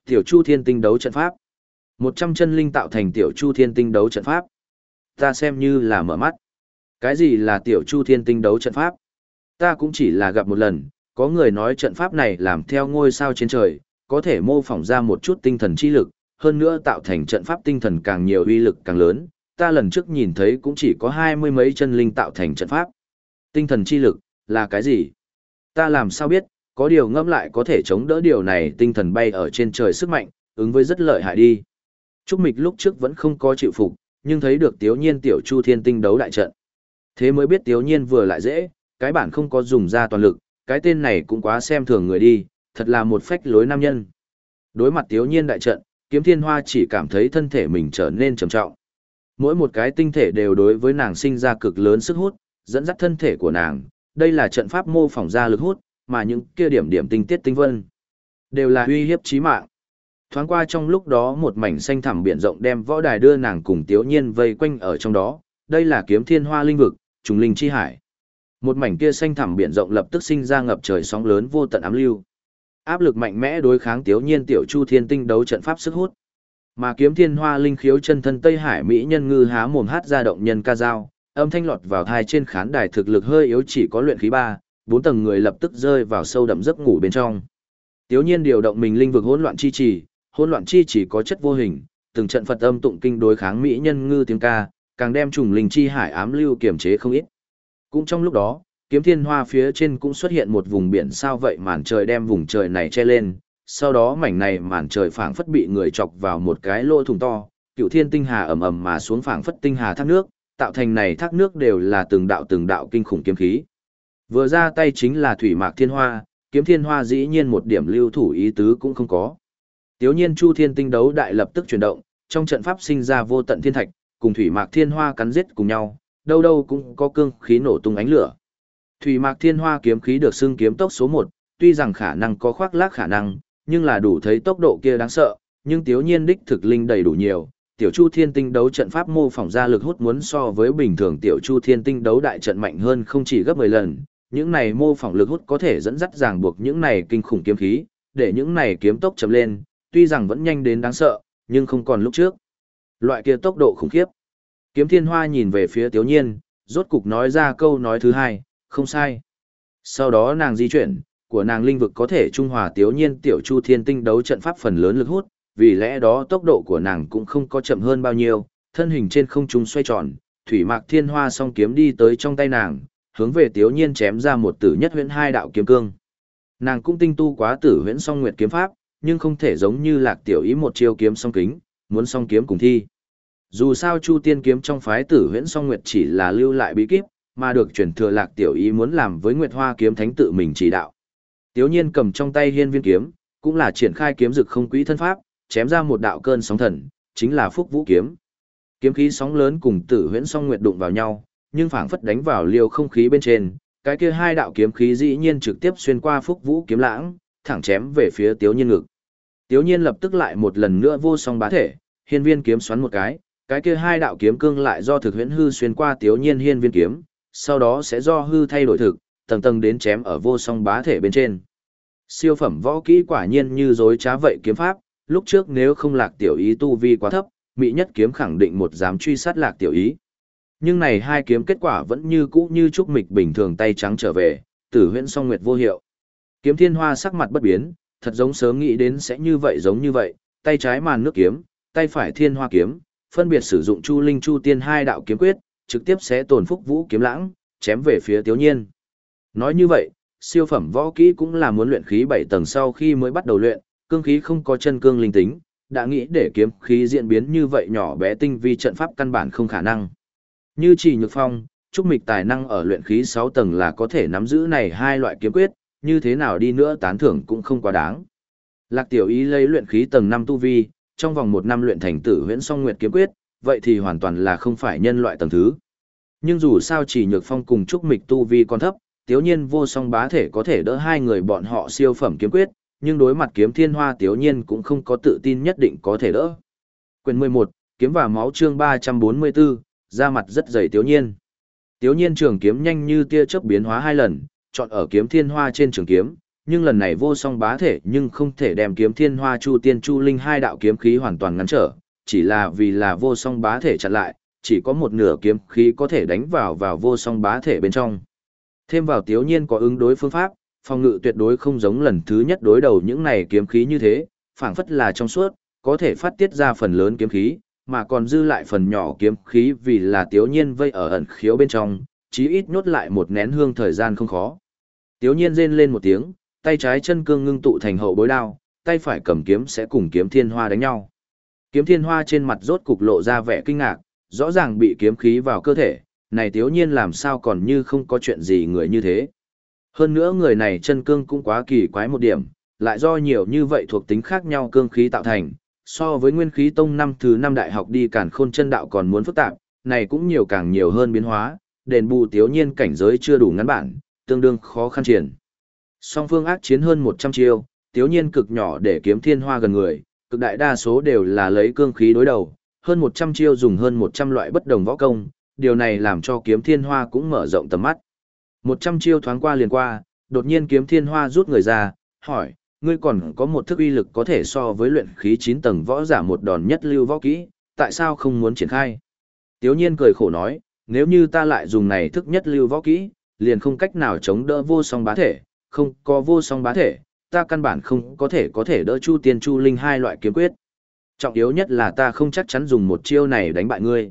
Tiểu Chu Thiên Tinh đấu trận pháp. Một trăm chân linh tạo thành tiểu chu thiên tinh đấu trận pháp. Ta xem như là mở mắt. Cái gì là tiểu chu thiên tinh đấu trận pháp? Ta cũng chỉ là gặp một lần, có người nói trận pháp này làm theo ngôi sao trên trời, có thể mô phỏng ra một chút tinh thần chi lực, hơn nữa tạo thành trận pháp tinh thần càng nhiều uy lực càng lớn. Ta lần trước nhìn thấy cũng chỉ có hai mươi mấy chân linh tạo thành trận pháp. Tinh thần chi lực, là cái gì? Ta làm sao biết, có điều ngẫm lại có thể chống đỡ điều này tinh thần bay ở trên trời sức mạnh, ứng với rất lợi hại đi. Trúc Mịch lúc trước vẫn không có chịu phục, nhưng thấy được Tiếu Nhiên tiểu Chu Thiên Tinh đấu đại trận. Thế mới biết Tiếu Nhiên vừa lại dễ, cái bản không có dùng ra toàn lực, cái tên này cũng quá xem thường người đi, thật là một phách lối nam nhân. Đối mặt Tiếu Nhiên đại trận, Kiếm Thiên Hoa chỉ cảm thấy thân thể mình trở nên trầm trọng. Mỗi một cái tinh thể đều đối với nàng sinh ra cực lớn sức hút, dẫn dắt thân thể của nàng, đây là trận pháp mô phỏng ra lực hút, mà những kia điểm điểm tinh tiết tinh vân đều là uy hiếp chí mạng. Thoáng qua trong lúc đó một mảnh xanh thẳm biển rộng đem võ đài đưa nàng cùng Tiếu Nhiên vây quanh ở trong đó, đây là kiếm thiên hoa linh vực, trùng linh chi hải. Một mảnh kia xanh thẳm biển rộng lập tức sinh ra ngập trời sóng lớn vô tận ám lưu. Áp lực mạnh mẽ đối kháng Tiếu Nhiên tiểu Chu Thiên Tinh đấu trận pháp sức hút. Mà kiếm thiên hoa linh khiếu chân thân Tây Hải mỹ nhân ngư há mồm hát ra động nhân ca dao, âm thanh lọt vào thai trên khán đài thực lực hơi yếu chỉ có luyện khí ba, bốn tầng người lập tức rơi vào sâu đậm giấc ngủ bên trong. Tiếu Nhiên điều động mình linh vực hỗn loạn chi trì, hỗn loạn chi chỉ có chất vô hình, từng trận Phật âm tụng kinh đối kháng mỹ nhân ngư tiếng ca, càng đem trùng linh chi hải ám lưu kiểm chế không ít. Cũng trong lúc đó, kiếm thiên hoa phía trên cũng xuất hiện một vùng biển sao vậy màn trời đem vùng trời này che lên, sau đó mảnh này màn trời phảng phất bị người chọc vào một cái lỗ thùng to, cựu thiên tinh hà ầm ầm mà xuống phảng phất tinh hà thác nước, tạo thành này thác nước đều là từng đạo từng đạo kinh khủng kiếm khí. Vừa ra tay chính là thủy mạc thiên hoa, kiếm thiên hoa dĩ nhiên một điểm lưu thủ ý tứ cũng không có. Tiếu nhiên chu thiên tinh đấu đại lập tức chuyển động, trong trận pháp sinh ra vô tận thiên thạch, cùng thủy mạc thiên hoa cắn giết cùng nhau, đâu đâu cũng có cương khí nổ tung ánh lửa. Thủy mạc thiên hoa kiếm khí được xưng kiếm tốc số 1, tuy rằng khả năng có khoác lác khả năng, nhưng là đủ thấy tốc độ kia đáng sợ, nhưng tiếu nhiên đích thực linh đầy đủ nhiều. Tiểu Chu Thiên Tinh đấu trận pháp mô phỏng ra lực hút muốn so với bình thường Tiểu Chu Thiên Tinh đấu đại trận mạnh hơn không chỉ gấp 10 lần, những này mô phỏng lực hút có thể dẫn dắt ràng buộc những này kinh khủng kiếm khí, để những này kiếm tốc chậm lên, tuy rằng vẫn nhanh đến đáng sợ, nhưng không còn lúc trước. Loại kia tốc độ khủng khiếp. Kiếm Thiên Hoa nhìn về phía Tiếu Nhiên, rốt cục nói ra câu nói thứ hai, không sai. Sau đó nàng di chuyển, của nàng linh vực có thể trung hòa Tiếu Nhiên tiểu Chu Thiên Tinh đấu trận pháp phần lớn lực hút, vì lẽ đó tốc độ của nàng cũng không có chậm hơn bao nhiêu, thân hình trên không trung xoay tròn, thủy mạc thiên hoa song kiếm đi tới trong tay nàng, hướng về Tiếu Nhiên chém ra một tử nhất huyễn hai đạo kiếm cương. Nàng cũng tinh tu quá tử huyễn song nguyệt kiếm pháp, nhưng không thể giống như Lạc Tiểu Ý một chiêu kiếm song kính, muốn song kiếm cùng thi. Dù sao Chu Tiên kiếm trong phái Tử Huyễn Song Nguyệt chỉ là lưu lại bí kíp, mà được truyền thừa Lạc Tiểu Ý muốn làm với Nguyệt Hoa kiếm thánh tự mình chỉ đạo. Tiếu Nhiên cầm trong tay Hiên Viên kiếm, cũng là triển khai kiếm dực không quỹ thân pháp, chém ra một đạo cơn sóng thần, chính là Phúc Vũ kiếm. Kiếm khí sóng lớn cùng Tử Huyễn Song Nguyệt đụng vào nhau, nhưng phảng phất đánh vào liều không khí bên trên, cái kia hai đạo kiếm khí dĩ nhiên trực tiếp xuyên qua Phúc Vũ kiếm lãng, thẳng chém về phía Tiếu Nhiên ngực. Tiếu Nhiên lập tức lại một lần nữa vô song bá thể, hiên viên kiếm xoắn một cái, cái kia hai đạo kiếm cương lại do thực huyễn hư xuyên qua Tiếu Nhiên hiên viên kiếm, sau đó sẽ do hư thay đổi thực, tầng tầng đến chém ở vô song bá thể bên trên. Siêu phẩm võ kỹ quả nhiên như dối trá vậy kiếm pháp, lúc trước nếu không lạc tiểu ý tu vi quá thấp, mỹ nhất kiếm khẳng định một dám truy sát lạc tiểu ý. Nhưng này hai kiếm kết quả vẫn như cũ như trúc mịch bình thường tay trắng trở về, tử huyễn song nguyệt vô hiệu. Kiếm thiên hoa sắc mặt bất biến, thật giống sớm nghĩ đến sẽ như vậy giống như vậy, tay trái màn nước kiếm, tay phải thiên hoa kiếm, phân biệt sử dụng chu linh chu tiên hai đạo kiếm quyết, trực tiếp sẽ tổn phúc vũ kiếm lãng, chém về phía tiếu nhiên. Nói như vậy, siêu phẩm võ kỹ cũng là muốn luyện khí 7 tầng sau khi mới bắt đầu luyện, cương khí không có chân cương linh tính, đã nghĩ để kiếm khí diễn biến như vậy nhỏ bé tinh vi trận pháp căn bản không khả năng. Như chỉ nhược phong, trúc mịch tài năng ở luyện khí 6 tầng là có thể nắm giữ này hai loại kiếm quyết, như thế nào đi nữa tán thưởng cũng không quá đáng. Lạc tiểu ý lấy luyện khí tầng 5 tu vi, trong vòng một năm luyện thành tử huyễn song nguyệt kiếm quyết, vậy thì hoàn toàn là không phải nhân loại tầng thứ. Nhưng dù sao chỉ nhược phong cùng trúc mịch tu vi còn thấp, tiếu nhiên vô song bá thể có thể đỡ hai người bọn họ siêu phẩm kiếm quyết, nhưng đối mặt kiếm thiên hoa tiếu nhiên cũng không có tự tin nhất định có thể đỡ. Quyền 11, kiếm và máu chương 344, ra mặt rất dày tiếu nhiên. Tiếu nhiên trường kiếm nhanh như tia chớp biến hóa hai lần, chọn ở kiếm thiên hoa trên trường kiếm, nhưng lần này vô song bá thể nhưng không thể đem kiếm thiên hoa chu tiên chu linh hai đạo kiếm khí hoàn toàn ngăn trở, chỉ là vì là vô song bá thể chặn lại, chỉ có một nửa kiếm khí có thể đánh vào vào vô song bá thể bên trong. Thêm vào tiếu nhiên có ứng đối phương pháp, phòng ngự tuyệt đối không giống lần thứ nhất đối đầu những này kiếm khí như thế, phảng phất là trong suốt, có thể phát tiết ra phần lớn kiếm khí, mà còn dư lại phần nhỏ kiếm khí vì là tiếu nhiên vây ở ẩn khiếu bên trong, chí ít nhốt lại một nén hương thời gian không khó. Tiếu nhiên rên lên một tiếng, tay trái chân cương ngưng tụ thành hậu bối đao, tay phải cầm kiếm sẽ cùng kiếm thiên hoa đánh nhau. Kiếm thiên hoa trên mặt rốt cục lộ ra vẻ kinh ngạc, rõ ràng bị kiếm khí vào cơ thể, này tiếu nhiên làm sao còn như không có chuyện gì người như thế. Hơn nữa người này chân cương cũng quá kỳ quái một điểm, lại do nhiều như vậy thuộc tính khác nhau cương khí tạo thành, so với nguyên khí tông năm thứ năm đại học đi cản khôn chân đạo còn muốn phức tạp, này cũng nhiều càng nhiều hơn biến hóa, đền bù tiếu nhiên cảnh giới chưa đủ ngắn bản, tương đương khó khăn triển. Song phương ác chiến hơn 100 chiêu, tiếu nhiên cực nhỏ để kiếm thiên hoa gần người, cực đại đa số đều là lấy cương khí đối đầu, hơn 100 chiêu dùng hơn 100 loại bất đồng võ công, điều này làm cho kiếm thiên hoa cũng mở rộng tầm mắt. 100 chiêu thoáng qua liền qua, đột nhiên kiếm thiên hoa rút người ra, hỏi, ngươi còn có một thức uy lực có thể so với luyện khí 9 tầng võ giả một đòn nhất lưu võ kỹ, tại sao không muốn triển khai? Tiếu nhiên cười khổ nói, nếu như ta lại dùng này thức nhất lưu võ kỹ, liền không cách nào chống đỡ vô song bá thể, không có vô song bá thể, ta căn bản không có thể có thể đỡ Chu Tiên Chu Linh hai loại kiếm quyết. Trọng yếu nhất là ta không chắc chắn dùng một chiêu này đánh bại ngươi.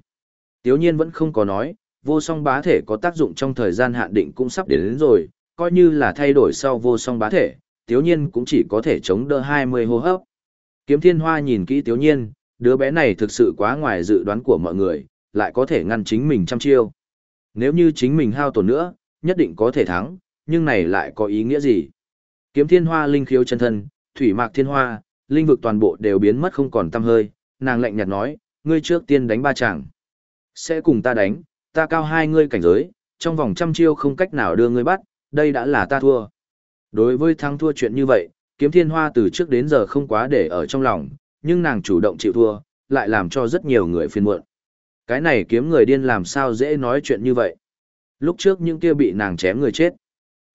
Tiếu nhiên vẫn không có nói, vô song bá thể có tác dụng trong thời gian hạn định cũng sắp đến, đến rồi, coi như là thay đổi sau vô song bá thể, tiếu nhiên cũng chỉ có thể chống đỡ 20 hô hấp. Kiếm thiên hoa nhìn kỹ tiếu nhiên, đứa bé này thực sự quá ngoài dự đoán của mọi người, lại có thể ngăn chính mình trăm chiêu. Nếu như chính mình hao tổn nữa, nhất định có thể thắng, nhưng này lại có ý nghĩa gì? Kiếm thiên hoa linh khiếu chân thân, thủy mạc thiên hoa, linh vực toàn bộ đều biến mất không còn tăm hơi, nàng lạnh nhạt nói, ngươi trước tiên đánh ba chàng. Sẽ cùng ta đánh, ta cao hai ngươi cảnh giới, trong vòng trăm chiêu không cách nào đưa ngươi bắt, đây đã là ta thua. Đối với thắng thua chuyện như vậy, kiếm thiên hoa từ trước đến giờ không quá để ở trong lòng, nhưng nàng chủ động chịu thua, lại làm cho rất nhiều người phiền muộn. Cái này kiếm người điên làm sao dễ nói chuyện như vậy. Lúc trước những kia bị nàng chém người chết.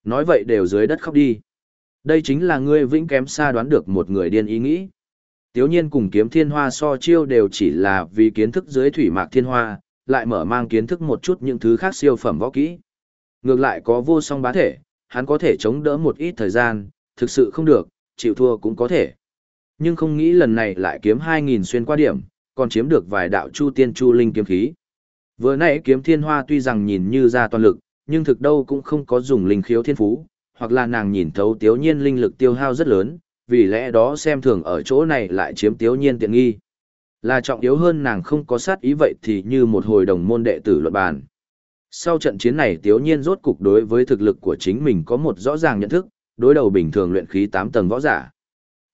Nói vậy đều dưới đất khóc đi. Đây chính là ngươi vĩnh kém xa đoán được một người điên ý nghĩ. Tiếu nhiên cùng kiếm thiên hoa so chiêu đều chỉ là vì kiến thức dưới thủy mạc thiên hoa, lại mở mang kiến thức một chút những thứ khác siêu phẩm võ kỹ. Ngược lại có vô song bá thể, hắn có thể chống đỡ một ít thời gian, thực sự không được, chịu thua cũng có thể. Nhưng không nghĩ lần này lại kiếm 2.000 xuyên qua điểm, còn chiếm được vài đạo chu tiên chu linh kiếm khí. Vừa nãy kiếm thiên hoa tuy rằng nhìn như ra toàn lực, nhưng thực đâu cũng không có dùng linh khiếu thiên phú, hoặc là nàng nhìn thấu tiếu nhiên linh lực tiêu hao rất lớn, vì lẽ đó xem thường ở chỗ này lại chiếm tiếu nhiên tiện nghi. Là trọng yếu hơn nàng không có sát ý vậy thì như một hồi đồng môn đệ tử luận bàn. Sau trận chiến này tiếu nhiên rốt cục đối với thực lực của chính mình có một rõ ràng nhận thức, đối đầu bình thường luyện khí 8 tầng võ giả.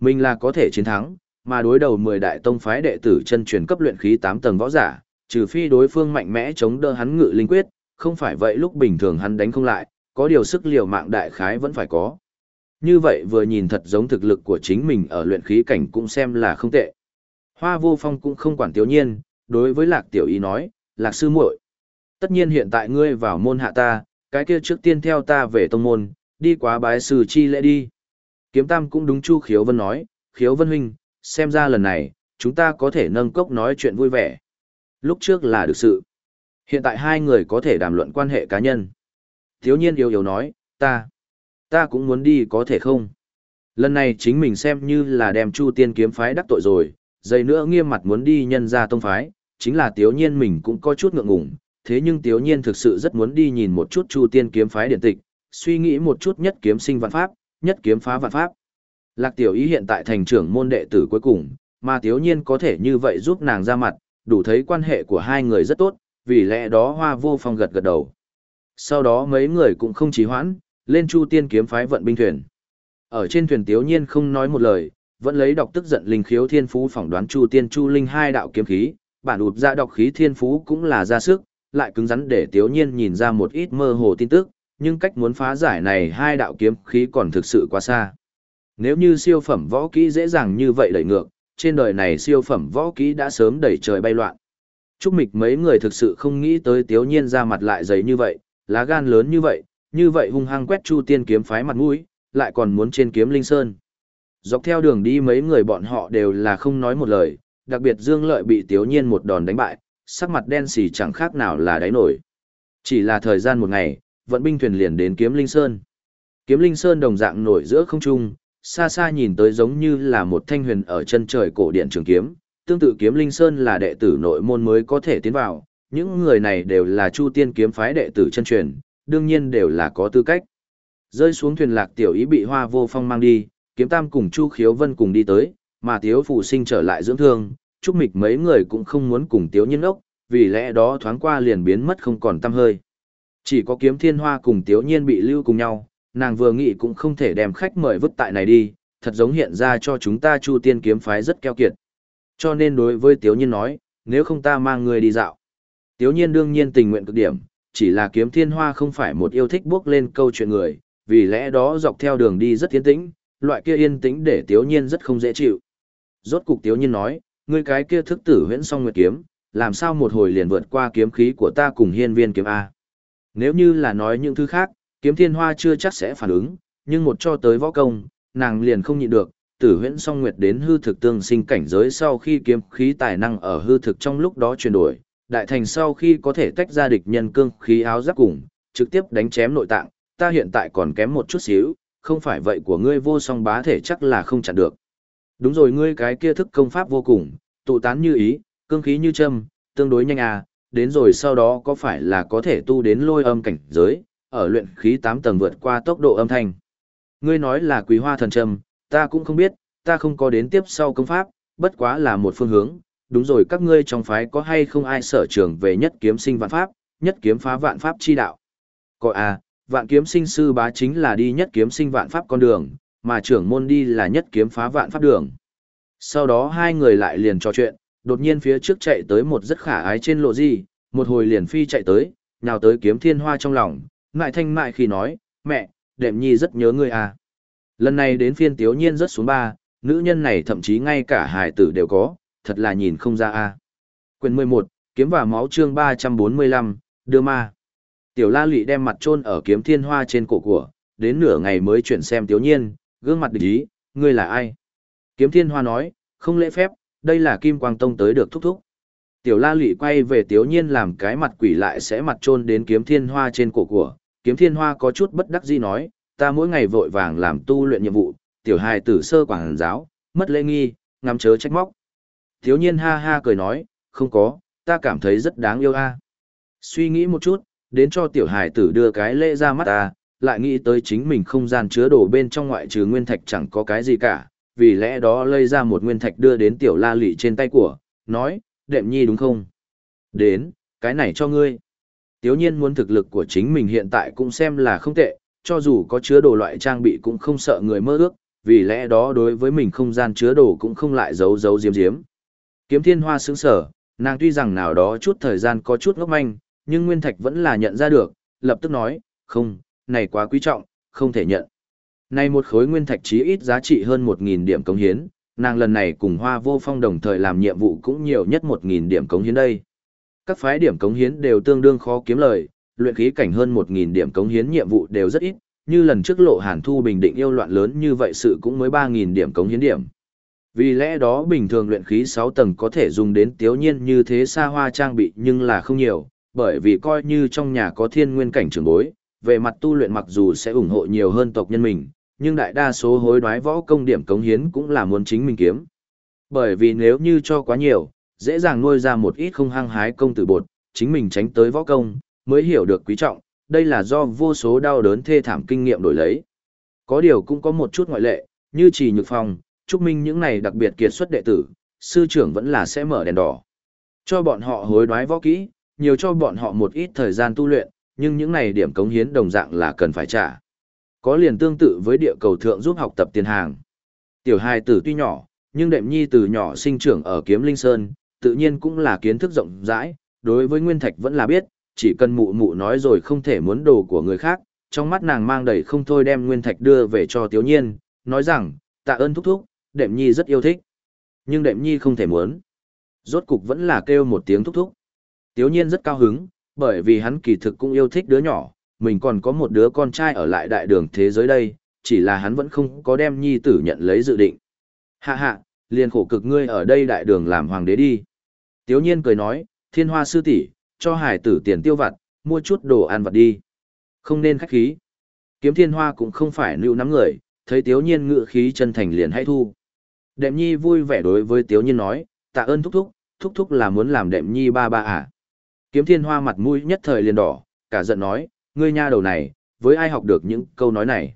Mình là có thể chiến thắng, mà đối đầu 10 đại tông phái đệ tử chân truyền cấp luyện khí 8 tầng võ giả, trừ phi đối phương mạnh mẽ chống đỡ hắn ngự linh quyết, không phải vậy lúc bình thường hắn đánh không lại, có điều sức liều mạng đại khái vẫn phải có. Như vậy vừa nhìn thật giống thực lực của chính mình ở luyện khí cảnh cũng xem là không tệ. Hoa vô phong cũng không quản tiểu nhiên, đối với lạc tiểu ý nói, lạc sư muội Tất nhiên hiện tại ngươi vào môn hạ ta, cái kia trước tiên theo ta về tông môn, đi quá bái sư chi lễ đi. Kiếm tam cũng đúng chu khiếu vân nói, khiếu vân huynh, xem ra lần này, chúng ta có thể nâng cốc nói chuyện vui vẻ. Lúc trước là được sự. Hiện tại hai người có thể đàm luận quan hệ cá nhân. Thiếu nhiên yếu yếu nói, ta, ta cũng muốn đi có thể không? Lần này chính mình xem như là đem Chu Tiên kiếm phái đắc tội rồi, dây nữa nghiêm mặt muốn đi nhân ra tông phái, chính là Tiếu Nhiên mình cũng có chút ngượng ngùng, thế nhưng Tiếu Nhiên thực sự rất muốn đi nhìn một chút Chu Tiên kiếm phái điện tịch, suy nghĩ một chút nhất kiếm sinh vạn pháp, nhất kiếm phá vạn pháp. Lạc Tiểu Ý hiện tại thành trưởng môn đệ tử cuối cùng, mà Tiếu Nhiên có thể như vậy giúp nàng ra mặt, đủ thấy quan hệ của hai người rất tốt, vì lẽ đó Hoa Vô Phong gật gật đầu. Sau đó mấy người cũng không trì hoãn, lên Chu Tiên kiếm phái vận binh thuyền. Ở trên thuyền Tiếu Nhiên không nói một lời, vẫn lấy đọc tức giận linh khiếu thiên phú phỏng đoán Chu Tiên Chu Linh hai đạo kiếm khí, bản ụt ra đọc khí thiên phú cũng là ra sức, lại cứng rắn để Tiếu Nhiên nhìn ra một ít mơ hồ tin tức, nhưng cách muốn phá giải này hai đạo kiếm khí còn thực sự quá xa. Nếu như siêu phẩm võ kỹ dễ dàng như vậy đẩy ngược, trên đời này siêu phẩm võ kỹ đã sớm đẩy trời bay loạn. Trúc Mịch mấy người thực sự không nghĩ tới Tiếu Nhiên ra mặt lại dày như vậy, lá gan lớn như vậy, như vậy hung hăng quét Chu Tiên kiếm phái mặt mũi, lại còn muốn trên kiếm linh sơn. Dọc theo đường đi mấy người bọn họ đều là không nói một lời, đặc biệt Dương Lợi bị Tiếu Nhiên một đòn đánh bại, sắc mặt đen xì chẳng khác nào là đáy nổi. Chỉ là thời gian một ngày, vận binh thuyền liền đến Kiếm Linh Sơn. Kiếm Linh Sơn đồng dạng nổi giữa không trung, xa xa nhìn tới giống như là một thanh huyền ở chân trời cổ điện trường kiếm, tương tự Kiếm Linh Sơn là đệ tử nội môn mới có thể tiến vào, những người này đều là Chu Tiên kiếm phái đệ tử chân truyền, đương nhiên đều là có tư cách. Rơi xuống thuyền lạc tiểu ý bị Hoa Vô Phong mang đi, Kiếm Tam cùng Chu Khiếu Vân cùng đi tới, mà Tiếu Phụ Sinh trở lại dưỡng thương, Trúc Mịch mấy người cũng không muốn cùng Tiếu Nhiên ốc, vì lẽ đó thoáng qua liền biến mất không còn tăm hơi. Chỉ có kiếm thiên hoa cùng tiếu nhiên bị lưu cùng nhau, nàng vừa nghĩ cũng không thể đem khách mời vứt tại này đi, thật giống hiện ra cho chúng ta chu tiên kiếm phái rất keo kiệt. Cho nên đối với tiếu nhiên nói, nếu không ta mang người đi dạo. Tiếu nhiên đương nhiên tình nguyện cực điểm, chỉ là kiếm thiên hoa không phải một yêu thích bước lên câu chuyện người, vì lẽ đó dọc theo đường đi rất yên tĩnh, loại kia yên tĩnh để tiếu nhiên rất không dễ chịu. Rốt cục tiếu nhiên nói, ngươi cái kia thức tử huyễn song nguyệt kiếm, làm sao một hồi liền vượt qua kiếm khí của ta cùng hiên viên kiếm A. Nếu như là nói những thứ khác, kiếm thiên hoa chưa chắc sẽ phản ứng, nhưng một cho tới võ công, nàng liền không nhịn được, tử huyễn song nguyệt đến hư thực tương sinh cảnh giới sau khi kiếm khí tài năng ở hư thực trong lúc đó chuyển đổi, đại thành sau khi có thể tách ra địch nhân cương khí áo giáp cùng, trực tiếp đánh chém nội tạng, ta hiện tại còn kém một chút xíu, không phải vậy của ngươi vô song bá thể chắc là không chặn được. Đúng rồi ngươi cái kia thức công pháp vô cùng, tụ tán như ý, cương khí như châm, tương đối nhanh à, đến rồi sau đó có phải là có thể tu đến lôi âm cảnh giới, ở luyện khí 8 tầng vượt qua tốc độ âm thanh. Ngươi nói là quý hoa thần trầm, ta cũng không biết, ta không có đến tiếp sau công pháp, bất quá là một phương hướng, đúng rồi các ngươi trong phái có hay không ai sở trường về nhất kiếm sinh vạn pháp, nhất kiếm phá vạn pháp chi đạo. Có à, vạn kiếm sinh sư bá chính là đi nhất kiếm sinh vạn pháp con đường, mà trưởng môn đi là nhất kiếm phá vạn pháp đường. Sau đó hai người lại liền trò chuyện, đột nhiên phía trước chạy tới một rất khả ái trên lộ gì, một hồi liền phi chạy tới, nào tới kiếm thiên hoa trong lòng, ngại thanh mại khi nói, mẹ, đệm nhi rất nhớ ngươi à. Lần này đến phiên tiếu nhiên rất xuống ba, nữ nhân này thậm chí ngay cả hài tử đều có, thật là nhìn không ra a. À. Quyền 11, kiếm và máu chương 345, đưa ma. Tiểu La Lụy đem mặt chôn ở kiếm thiên hoa trên cổ của, đến nửa ngày mới chuyển xem Tiếu Nhiên, gương mặt địch ý, ngươi là ai? Kiếm thiên hoa nói, không lễ phép, đây là Kim Quang Tông tới được thúc thúc. Tiểu La Lụy quay về Tiếu Nhiên làm cái mặt quỷ lại sẽ mặt trôn đến kiếm thiên hoa trên cổ của, kiếm thiên hoa có chút bất đắc dĩ nói, ta mỗi ngày vội vàng làm tu luyện nhiệm vụ, tiểu hài tử sơ quảng giáo, mất lễ nghi, ngắm chớ trách móc. Thiếu nhiên ha ha cười nói, không có, ta cảm thấy rất đáng yêu a. Suy nghĩ một chút, đến cho tiểu hài tử đưa cái lễ ra mắt ta, lại nghĩ tới chính mình không gian chứa đồ bên trong ngoại trừ nguyên thạch chẳng có cái gì cả, vì lẽ đó lây ra một nguyên thạch đưa đến tiểu la lị trên tay của, nói, đệm nhi đúng không? Đến, cái này cho ngươi. Tiếu nhiên muốn thực lực của chính mình hiện tại cũng xem là không tệ, cho dù có chứa đồ loại trang bị cũng không sợ người mơ ước, vì lẽ đó đối với mình không gian chứa đồ cũng không lại giấu giấu diếm diếm. Kiếm thiên hoa sướng sở, nàng tuy rằng nào đó chút thời gian có chút ngốc manh, nhưng Nguyên Thạch vẫn là nhận ra được, lập tức nói, không, này quá quý trọng, không thể nhận. Này một khối Nguyên Thạch chí ít giá trị hơn 1.000 điểm cống hiến, nàng lần này cùng Hoa Vô Phong đồng thời làm nhiệm vụ cũng nhiều nhất 1.000 điểm cống hiến đây. Các phái điểm cống hiến đều tương đương khó kiếm lời, luyện khí cảnh hơn 1.000 điểm cống hiến nhiệm vụ đều rất ít, như lần trước lộ hàn thu bình định yêu loạn lớn như vậy sự cũng mới ba nghìn điểm cống hiến điểm. Vì lẽ đó bình thường luyện khí 6 tầng có thể dùng đến tiếu nhiên như thế xa hoa trang bị nhưng là không nhiều, bởi vì coi như trong nhà có thiên nguyên cảnh trưởng bối, về mặt tu luyện mặc dù sẽ ủng hộ nhiều hơn tộc nhân mình, nhưng đại đa số hối đoái võ công điểm cống hiến cũng là muốn chính mình kiếm. Bởi vì nếu như cho quá nhiều, dễ dàng nuôi ra một ít không hăng hái công tử bột, chính mình tránh tới võ công, mới hiểu được quý trọng, đây là do vô số đau đớn thê thảm kinh nghiệm đổi lấy. Có điều cũng có một chút ngoại lệ, như chỉ nhược phòng, chúc minh những này đặc biệt kiệt xuất đệ tử, sư trưởng vẫn là sẽ mở đèn đỏ. Cho bọn họ hối đoái võ kỹ, nhiều cho bọn họ một ít thời gian tu luyện, nhưng những này điểm cống hiến đồng dạng là cần phải trả. Có liền tương tự với địa cầu thượng giúp học tập tiền hàng. Tiểu hài tử tuy nhỏ, nhưng đệm nhi từ nhỏ sinh trưởng ở kiếm linh sơn, tự nhiên cũng là kiến thức rộng rãi, đối với nguyên thạch vẫn là biết, chỉ cần mụ mụ nói rồi không thể muốn đồ của người khác, trong mắt nàng mang đầy không thôi đem nguyên thạch đưa về cho tiểu Nhiên, nói rằng, tạ ơn thúc thúc, đệm nhi rất yêu thích. Nhưng đệm nhi không thể muốn. Rốt cục vẫn là kêu một tiếng thúc thúc. Tiếu Nhiên rất cao hứng, bởi vì hắn kỳ thực cũng yêu thích đứa nhỏ, mình còn có một đứa con trai ở lại đại đường thế giới đây, chỉ là hắn vẫn không có đem nhi tử nhận lấy dự định. Hạ hạ, liền khổ cực ngươi ở đây đại đường làm hoàng đế đi. Tiếu nhiên cười nói, thiên hoa sư tỷ cho hải tử tiền tiêu vặt, mua chút đồ ăn vặt đi. Không nên khách khí. Kiếm thiên hoa cũng không phải lưu nắm người, thấy tiếu nhiên ngự khí chân thành liền hãy thu. Đệm nhi vui vẻ đối với tiếu nhiên nói, tạ ơn thúc thúc, thúc thúc là muốn làm đệm nhi ba ba à. Kiếm thiên hoa mặt mũi nhất thời liền đỏ, cả giận nói, ngươi nha đầu này, với ai học được những câu nói này.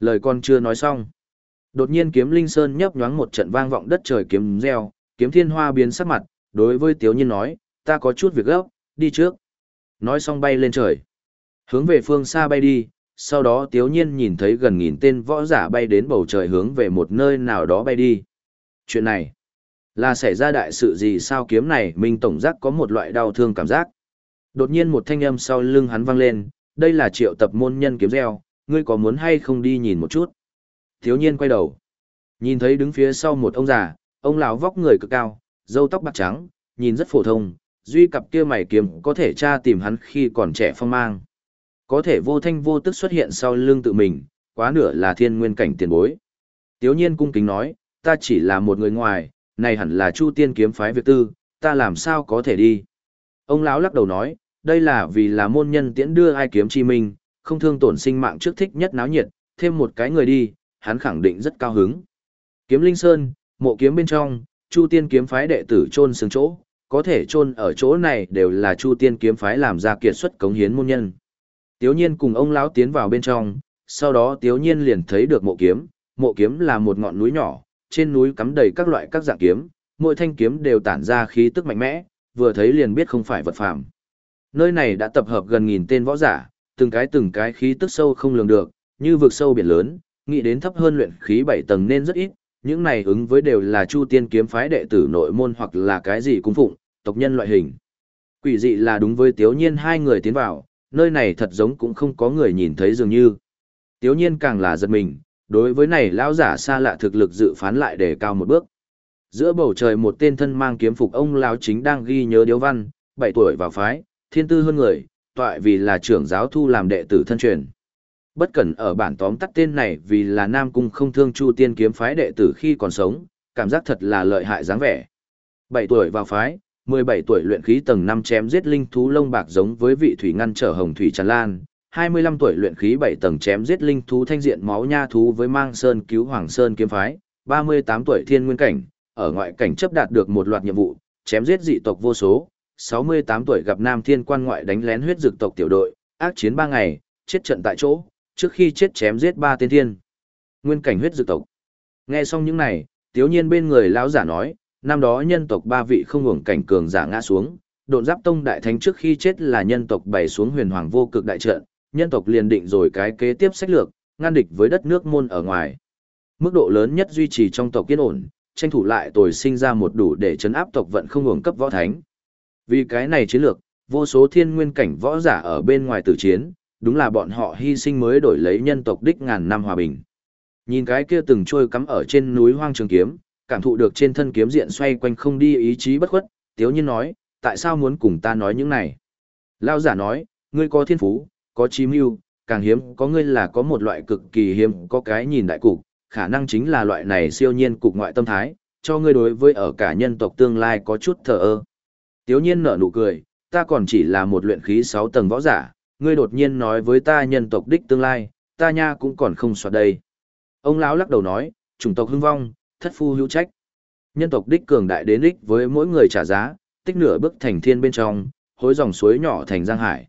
Lời con chưa nói xong. Đột nhiên kiếm linh sơn nhấp nhoáng một trận vang vọng đất trời kiếm reo, kiếm thiên hoa biến sắc mặt, đối với tiếu nhiên nói, ta có chút việc gấp, đi trước. Nói xong bay lên trời. Hướng về phương xa bay đi, sau đó tiếu nhiên nhìn thấy gần nghìn tên võ giả bay đến bầu trời hướng về một nơi nào đó bay đi. Chuyện này, là xảy ra đại sự gì sao kiếm này mình tổng giác có một loại đau thương cảm giác. Đột nhiên một thanh âm sau lưng hắn vang lên, đây là triệu tập môn nhân kiếm reo, ngươi có muốn hay không đi nhìn một chút. Thiếu nhiên quay đầu, nhìn thấy đứng phía sau một ông già, ông lão vóc người cực cao, râu tóc bạc trắng, nhìn rất phổ thông, duy cặp kia mày kiếm có thể tra tìm hắn khi còn trẻ phong mang. Có thể vô thanh vô tức xuất hiện sau lưng tự mình, quá nửa là thiên nguyên cảnh tiền bối. Tiếu nhiên cung kính nói, ta chỉ là một người ngoài, này hẳn là Chu Tiên kiếm phái việc tư, ta làm sao có thể đi. Ông lão lắc đầu nói, đây là vì là môn nhân tiễn đưa ai kiếm chi minh, không thương tổn sinh mạng trước thích nhất náo nhiệt, thêm một cái người đi, hắn khẳng định rất cao hứng. Kiếm Linh Sơn, mộ kiếm bên trong, Chu Tiên kiếm phái đệ tử chôn xương chỗ, có thể chôn ở chỗ này đều là Chu Tiên kiếm phái làm ra kiệt xuất cống hiến môn nhân. Tiếu Nhiên cùng ông lão tiến vào bên trong, sau đó Tiếu Nhiên liền thấy được mộ kiếm, mộ kiếm là một ngọn núi nhỏ, trên núi cắm đầy các loại các dạng kiếm, mỗi thanh kiếm đều tản ra khí tức mạnh mẽ, vừa thấy liền biết không phải vật phàm. Nơi này đã tập hợp gần nghìn tên võ giả, từng cái từng cái khí tức sâu không lường được, như vực sâu biển lớn, nghĩ đến thấp hơn luyện khí 7 tầng nên rất ít, những này ứng với đều là Chu Tiên kiếm phái đệ tử nội môn hoặc là cái gì cung phụng, tộc nhân loại hình. Quỷ dị là đúng với Tiếu Nhiên hai người tiến vào, nơi này thật giống cũng không có người nhìn thấy dường như. Tiếu Nhiên càng là giật mình, đối với này lão giả xa lạ thực lực dự phán lại đề cao một bước. Giữa bầu trời một tên thân mang kiếm phục ông lão chính đang ghi nhớ điếu văn, 7 tuổi vào phái, thiên tư hơn người, toại vì là trưởng giáo thu làm đệ tử thân truyền. Bất cẩn ở bản tóm tắt tên này vì là Nam Cung không thương Chu Tiên kiếm phái đệ tử khi còn sống, cảm giác thật là lợi hại dáng vẻ. 7 tuổi vào phái, 17 tuổi luyện khí tầng 5 chém giết linh thú lông bạc giống với vị thủy ngăn trở hồng thủy tràn lan, 25 tuổi luyện khí 7 tầng chém giết linh thú thanh diện máu nha thú với mang sơn cứu hoàng sơn kiếm phái, 38 tuổi thiên nguyên cảnh, ở ngoại cảnh chấp đạt được một loạt nhiệm vụ, chém giết dị tộc vô số, 68 tuổi gặp Nam Thiên quan ngoại đánh lén huyết dực tộc tiểu đội, ác chiến 3 ngày, chết trận tại chỗ, trước khi chết chém giết ba tên thiên. Nguyên cảnh huyết dực tộc. Nghe xong những này, tiếu nhiên bên người lão giả nói, năm đó nhân tộc ba vị không hưởng cảnh cường giả ngã xuống, độn giáp tông đại thánh trước khi chết là nhân tộc bày xuống huyền hoàng vô cực đại trận, nhân tộc liền định rồi cái kế tiếp sách lược, ngăn địch với đất nước môn ở ngoài. Mức độ lớn nhất duy trì trong tộc kiên ổn, tranh thủ lại tồi sinh ra một đủ để chấn áp tộc vận không hưởng cấp võ thánh. Vì cái này chiến lược, vô số thiên nguyên cảnh võ giả ở bên ngoài tử chiến, đúng là bọn họ hy sinh mới đổi lấy nhân tộc đích ngàn năm hòa bình. Nhìn cái kia từng trôi cắm ở trên núi hoang trường kiếm, cảm thụ được trên thân kiếm diện xoay quanh không đi ý chí bất khuất, tiếu nhiên nói, tại sao muốn cùng ta nói những này? Lao giả nói, ngươi có thiên phú, có chi mưu, càng hiếm có ngươi là có một loại cực kỳ hiếm có cái nhìn đại cục, khả năng chính là loại này siêu nhiên cục ngoại tâm thái, cho ngươi đối với ở cả nhân tộc tương lai có chút thờ ơ. Tiếu nhiên nở nụ cười, ta còn chỉ là một luyện khí 6 tầng võ giả, ngươi đột nhiên nói với ta nhân tộc đích tương lai, ta nha cũng còn không soạt đây. Ông lão lắc đầu nói, chủng tộc hưng vong, thất phu hữu trách. Nhân tộc đích cường đại đến đích với mỗi người trả giá, tích nửa bước thành thiên bên trong, hối dòng suối nhỏ thành giang hải.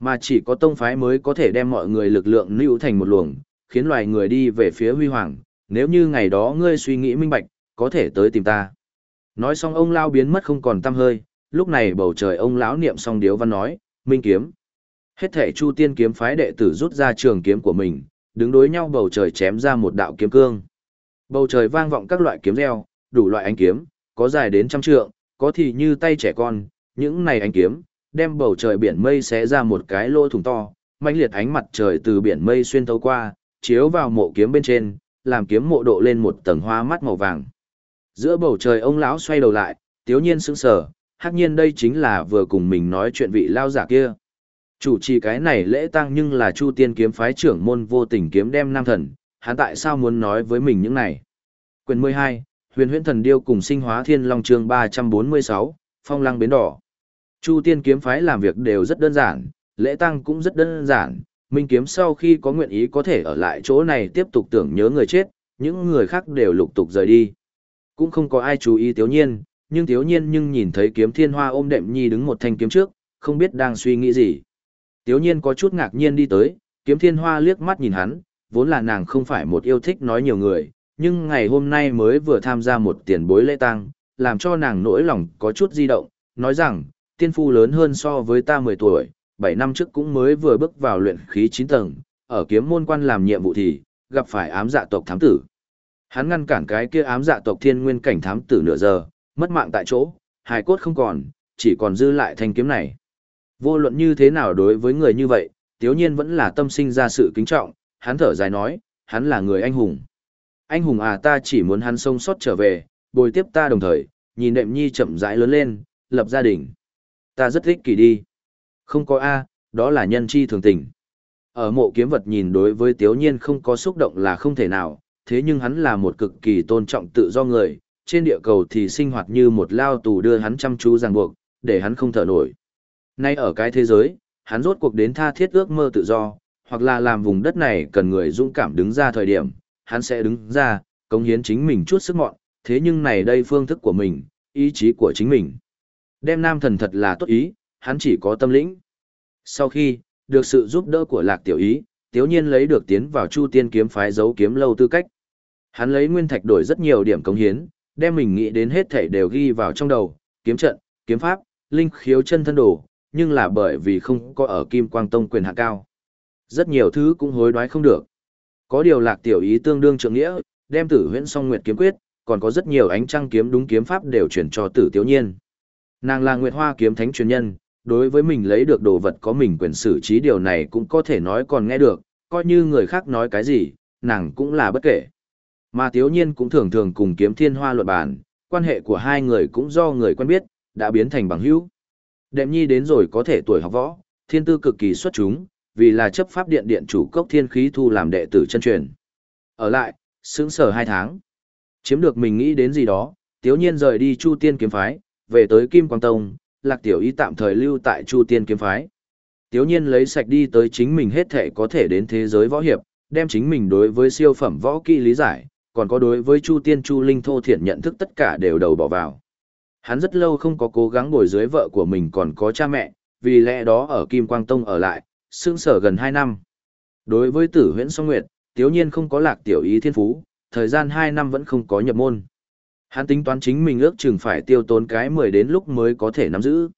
Mà chỉ có tông phái mới có thể đem mọi người lực lượng lưu thành một luồng, khiến loài người đi về phía huy hoàng, nếu như ngày đó ngươi suy nghĩ minh bạch, có thể tới tìm ta. Nói xong ông lao biến mất không còn tăm hơi, lúc này bầu trời ông lão niệm xong điếu văn nói, minh kiếm. Hết thể Chu Tiên kiếm phái đệ tử rút ra trường kiếm của mình, đứng đối nhau bầu trời chém ra một đạo kiếm cương. Bầu trời vang vọng các loại kiếm reo, đủ loại ánh kiếm, có dài đến trăm trượng, có thì như tay trẻ con, những này ánh kiếm, đem bầu trời biển mây xé ra một cái lỗ thủng to, mãnh liệt ánh mặt trời từ biển mây xuyên thấu qua, chiếu vào mộ kiếm bên trên, làm kiếm mộ độ lên một tầng hoa mắt màu vàng. Giữa bầu trời ông lão xoay đầu lại, tiếu nhiên sững sờ, hắc nhiên đây chính là vừa cùng mình nói chuyện vị lao giả kia. Chủ trì cái này lễ tang nhưng là Chu Tiên kiếm phái trưởng môn vô tình kiếm đem nam thần, hắn tại sao muốn nói với mình những này? Quyền 12, Huyền Huyễn Thần Điêu cùng Sinh Hóa Thiên Long chương 346, Phong Lăng Bến Đỏ. Chu Tiên kiếm phái làm việc đều rất đơn giản, lễ tang cũng rất đơn giản, Minh kiếm sau khi có nguyện ý có thể ở lại chỗ này tiếp tục tưởng nhớ người chết, những người khác đều lục tục rời đi. Cũng không có ai chú ý Tiếu Nhiên, nhưng thiếu Nhiên nhưng nhìn thấy kiếm thiên hoa ôm đệm nhi đứng một thanh kiếm trước, không biết đang suy nghĩ gì. Tiếu nhiên có chút ngạc nhiên đi tới, kiếm thiên hoa liếc mắt nhìn hắn, vốn là nàng không phải một yêu thích nói nhiều người, nhưng ngày hôm nay mới vừa tham gia một tiền bối lễ tang, làm cho nàng nỗi lòng có chút di động, nói rằng, tiên phu lớn hơn so với ta 10 tuổi, 7 năm trước cũng mới vừa bước vào luyện khí 9 tầng, ở kiếm môn quan làm nhiệm vụ thì, gặp phải ám dạ tộc thám tử. Hắn ngăn cản cái kia ám dạ tộc thiên nguyên cảnh thám tử nửa giờ, mất mạng tại chỗ, hài cốt không còn, chỉ còn dư lại thanh kiếm này. Vô luận như thế nào đối với người như vậy, tiếu nhiên vẫn là tâm sinh ra sự kính trọng, hắn thở dài nói, hắn là người anh hùng. Anh hùng à ta chỉ muốn hắn sống sót trở về, bồi tiếp ta đồng thời, nhìn đệm nhi chậm rãi lớn lên, lập gia đình. Ta rất thích kỳ đi. Không có A, đó là nhân chi thường tình. Ở mộ kiếm vật nhìn đối với tiếu nhiên không có xúc động là không thể nào, thế nhưng hắn là một cực kỳ tôn trọng tự do người, trên địa cầu thì sinh hoạt như một lao tù đưa hắn chăm chú ràng buộc, để hắn không thở nổi. Nay ở cái thế giới, hắn rốt cuộc đến tha thiết ước mơ tự do, hoặc là làm vùng đất này cần người dũng cảm đứng ra thời điểm, hắn sẽ đứng ra, cống hiến chính mình chút sức mọn, thế nhưng này đây phương thức của mình, ý chí của chính mình. Đem nam thần thật là tốt ý, hắn chỉ có tâm lĩnh. Sau khi, được sự giúp đỡ của lạc tiểu ý, tiếu nhiên lấy được tiến vào chu tiên kiếm phái giấu kiếm lâu tư cách. Hắn lấy nguyên thạch đổi rất nhiều điểm cống hiến, đem mình nghĩ đến hết thảy đều ghi vào trong đầu, kiếm trận, kiếm pháp, linh khiếu chân thân đồ, nhưng là bởi vì không có ở Kim Quang Tông quyền hạ cao. Rất nhiều thứ cũng hối đoái không được. Có điều lạc tiểu ý tương đương trượng nghĩa, đem tử huyễn song nguyệt kiếm quyết, còn có rất nhiều ánh trăng kiếm đúng kiếm pháp đều chuyển cho tử tiểu nhiên. Nàng là Nguyệt Hoa kiếm thánh truyền nhân, đối với mình lấy được đồ vật có mình quyền xử trí điều này cũng có thể nói còn nghe được, coi như người khác nói cái gì, nàng cũng là bất kể. Mà Tiếu Nhiên cũng thường thường cùng kiếm thiên hoa luận bàn, quan hệ của hai người cũng do người quen biết, đã biến thành bằng hữu. Đệm nhi đến rồi có thể tuổi học võ, thiên tư cực kỳ xuất chúng, vì là chấp pháp điện điện chủ cốc thiên khí thu làm đệ tử chân truyền. Ở lại, sững sở hai tháng. Chiếm được mình nghĩ đến gì đó, Tiếu Nhiên rời đi Chu Tiên kiếm phái, về tới Kim Quang Tông, Lạc Tiểu Y tạm thời lưu tại Chu Tiên kiếm phái. Tiếu Nhiên lấy sạch đi tới chính mình hết thể có thể đến thế giới võ hiệp, đem chính mình đối với siêu phẩm võ kỹ lý giải, còn có đối với Chu Tiên Chu Linh Thô Thiện nhận thức tất cả đều đầu bỏ vào. Hắn rất lâu không có cố gắng bồi dưới vợ của mình còn có cha mẹ, vì lẽ đó ở Kim Quang Tông ở lại, sương sở gần 2 năm. Đối với tử huyễn song nguyệt, tiếu nhiên không có lạc tiểu ý thiên phú, thời gian 2 năm vẫn không có nhập môn. Hắn tính toán chính mình ước chừng phải tiêu tốn cái 10 đến lúc mới có thể nắm giữ.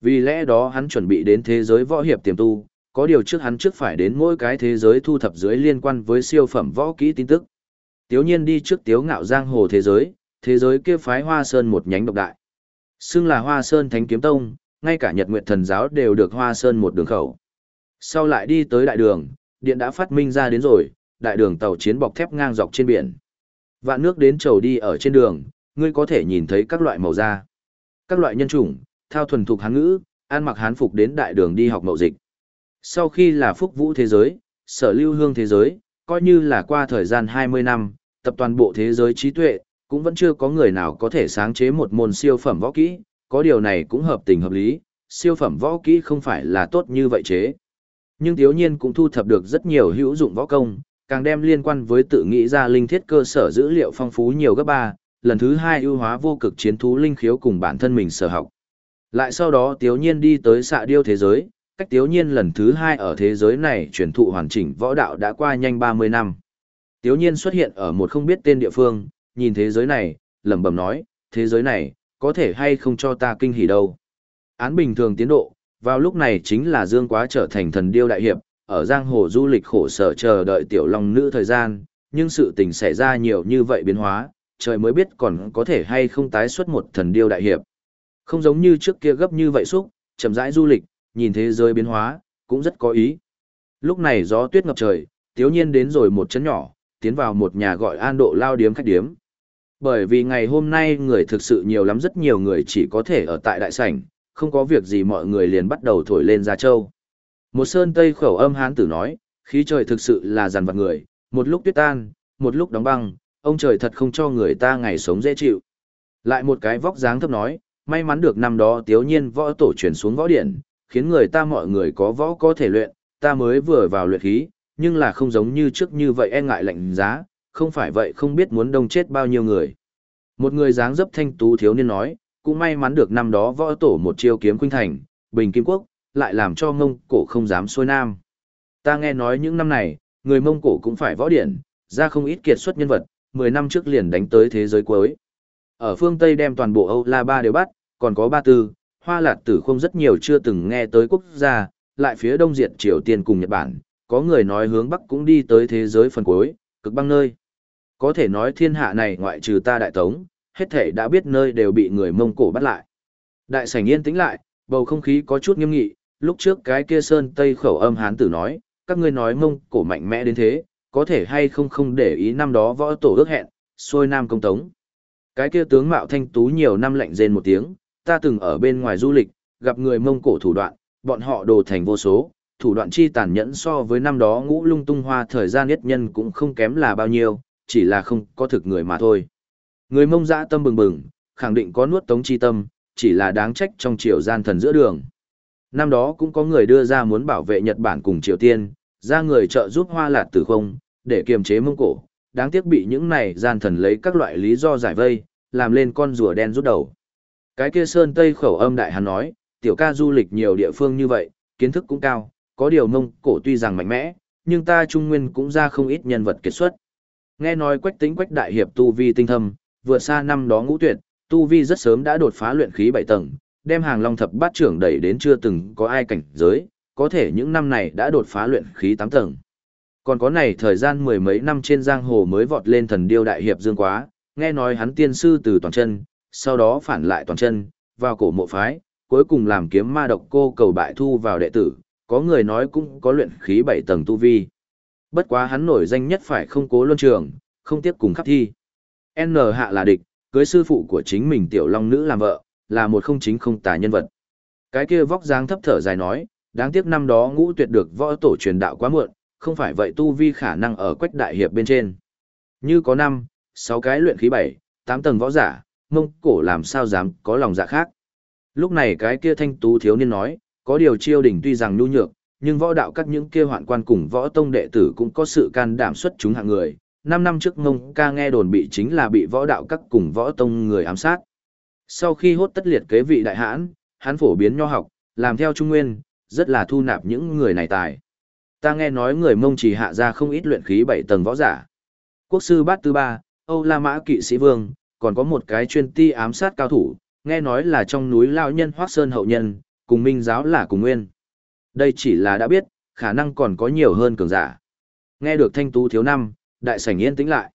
Vì lẽ đó hắn chuẩn bị đến thế giới võ hiệp tiềm tu, có điều trước hắn trước phải đến mỗi cái thế giới thu thập dưới liên quan với siêu phẩm võ kỹ tin tức. Tiếu nhiên đi trước tiếu ngạo giang hồ thế giới, thế giới kia phái Hoa Sơn một nhánh độc đại. Xưng là Hoa Sơn Thánh Kiếm Tông, ngay cả Nhật Nguyệt Thần Giáo đều được Hoa Sơn một đường khẩu. Sau lại đi tới đại đường, điện đã phát minh ra đến rồi, đại đường tàu chiến bọc thép ngang dọc trên biển. Vạn nước đến trầu đi ở trên đường, ngươi có thể nhìn thấy các loại màu da. Các loại nhân chủng, thao thuần thục hán ngữ, ăn mặc hán phục đến đại đường đi học mậu dịch. Sau khi là phúc vũ thế giới, sở lưu hương thế giới, coi như là qua thời gian 20 năm, tập toàn bộ thế giới trí tuệ, cũng vẫn chưa có người nào có thể sáng chế một môn siêu phẩm võ kỹ, có điều này cũng hợp tình hợp lý, siêu phẩm võ kỹ không phải là tốt như vậy chế. Nhưng thiếu nhiên cũng thu thập được rất nhiều hữu dụng võ công, càng đem liên quan với tự nghĩ ra linh thiết cơ sở dữ liệu phong phú nhiều gấp ba, lần thứ hai ưu hóa vô cực chiến thú linh khiếu cùng bản thân mình sở học. Lại sau đó thiếu Nhiên đi tới xạ điêu thế giới, cách Tiếu Nhiên lần thứ hai ở thế giới này truyền thụ hoàn chỉnh võ đạo đã qua nhanh 30 năm. Tiếu Nhiên xuất hiện ở một không biết tên địa phương, nhìn thế giới này, lẩm bẩm nói, thế giới này, có thể hay không cho ta kinh hỉ đâu. Án bình thường tiến độ, vào lúc này chính là Dương Quá trở thành thần điêu đại hiệp, ở giang hồ du lịch khổ sở chờ đợi tiểu long nữ thời gian, nhưng sự tình xảy ra nhiều như vậy biến hóa, trời mới biết còn có thể hay không tái xuất một thần điêu đại hiệp. Không giống như trước kia gấp như vậy xúc, chậm rãi du lịch, nhìn thế giới biến hóa, cũng rất có ý. Lúc này gió tuyết ngập trời, tiếu nhiên đến rồi một chấn nhỏ, tiến vào một nhà gọi an độ lao điếm khách điếm. Bởi vì ngày hôm nay người thực sự nhiều lắm rất nhiều người chỉ có thể ở tại đại sảnh, không có việc gì mọi người liền bắt đầu thổi lên ra châu. Một sơn tây khẩu âm hán tử nói, khí trời thực sự là dằn vặt người, một lúc tuyết tan, một lúc đóng băng, ông trời thật không cho người ta ngày sống dễ chịu. Lại một cái vóc dáng thấp nói, may mắn được năm đó tiếu nhiên võ tổ chuyển xuống võ điện, khiến người ta mọi người có võ có thể luyện, ta mới vừa vào luyện khí, nhưng là không giống như trước như vậy e ngại lạnh giá, không phải vậy không biết muốn đông chết bao nhiêu người. Một người dáng dấp thanh tú thiếu niên nói, cũng may mắn được năm đó võ tổ một chiêu kiếm khuynh thành, bình kim quốc, lại làm cho mông cổ không dám xuôi nam. Ta nghe nói những năm này, người mông cổ cũng phải võ điển, ra không ít kiệt xuất nhân vật, 10 năm trước liền đánh tới thế giới cuối. Ở phương Tây đem toàn bộ Âu La Ba đều bắt, còn có Ba Tư, Hoa Lạt Tử không rất nhiều chưa từng nghe tới quốc gia, lại phía đông diệt Triều Tiên cùng Nhật Bản, có người nói hướng Bắc cũng đi tới thế giới phần cuối, cực băng nơi. Có thể nói thiên hạ này ngoại trừ ta đại tống, hết thể đã biết nơi đều bị người Mông Cổ bắt lại. Đại sảnh yên tĩnh lại, bầu không khí có chút nghiêm nghị, lúc trước cái kia sơn tây khẩu âm hán tử nói, các ngươi nói Mông Cổ mạnh mẽ đến thế, có thể hay không không để ý năm đó võ tổ ước hẹn, xôi nam công tống. Cái kia tướng mạo thanh tú nhiều năm lạnh rên một tiếng, ta từng ở bên ngoài du lịch, gặp người Mông Cổ thủ đoạn, bọn họ đồ thành vô số, thủ đoạn chi tàn nhẫn so với năm đó ngũ lung tung hoa thời gian nhất nhân cũng không kém là bao nhiêu, chỉ là không có thực người mà thôi. Người mông dã tâm bừng bừng, khẳng định có nuốt tống chi tâm, chỉ là đáng trách trong triều gian thần giữa đường. Năm đó cũng có người đưa ra muốn bảo vệ Nhật Bản cùng Triều Tiên, ra người trợ giúp hoa lạt tử không, để kiềm chế mông cổ, đáng tiếc bị những này gian thần lấy các loại lý do giải vây, làm lên con rùa đen rút đầu. Cái kia sơn tây khẩu âm đại hắn nói, tiểu ca du lịch nhiều địa phương như vậy, kiến thức cũng cao, có điều mông cổ tuy rằng mạnh mẽ, nhưng ta trung nguyên cũng ra không ít nhân vật kết xuất. Nghe nói quách tính quách đại hiệp tu vi tinh thâm, vượt xa năm đó ngũ tuyệt, tu vi rất sớm đã đột phá luyện khí bảy tầng, đem hàng long thập bát trưởng đẩy đến chưa từng có ai cảnh giới, có thể những năm này đã đột phá luyện khí tám tầng. Còn có này thời gian mười mấy năm trên giang hồ mới vọt lên thần điêu đại hiệp dương quá, nghe nói hắn tiên sư từ toàn chân, sau đó phản lại toàn chân, vào cổ mộ phái, cuối cùng làm kiếm ma độc cô cầu bại thu vào đệ tử, có người nói cũng có luyện khí bảy tầng tu vi. Bất quá hắn nổi danh nhất phải không cố luân trường, không tiếp cùng khắp thi. N hạ là địch, cưới sư phụ của chính mình tiểu long nữ làm vợ, là một không chính không tà nhân vật. Cái kia vóc dáng thấp thở dài nói, đáng tiếc năm đó ngũ tuyệt được võ tổ truyền đạo quá muộn, không phải vậy tu vi khả năng ở quách đại hiệp bên trên. Như có năm, sáu cái luyện khí bảy, tám tầng võ giả, mông cổ làm sao dám có lòng dạ khác. Lúc này cái kia thanh tú thiếu niên nói, có điều chiêu đỉnh tuy rằng nhu nhược, nhưng võ đạo các những kia hoạn quan cùng võ tông đệ tử cũng có sự can đảm xuất chúng hạng người. Năm năm trước mông ca nghe đồn bị chính là bị võ đạo các cùng võ tông người ám sát. Sau khi hốt tất liệt kế vị đại hãn, hắn phổ biến nho học, làm theo trung nguyên, rất là thu nạp những người này tài. Ta nghe nói người mông chỉ hạ ra không ít luyện khí bảy tầng võ giả. Quốc sư bát tư ba, Âu La Mã kỵ sĩ vương, còn có một cái chuyên ti ám sát cao thủ, nghe nói là trong núi lao nhân Hoác Sơn hậu nhân, cùng minh giáo là cùng nguyên. Đây chỉ là đã biết, khả năng còn có nhiều hơn cường giả. Nghe được thanh tú thiếu năm, đại sảnh yên tĩnh lại.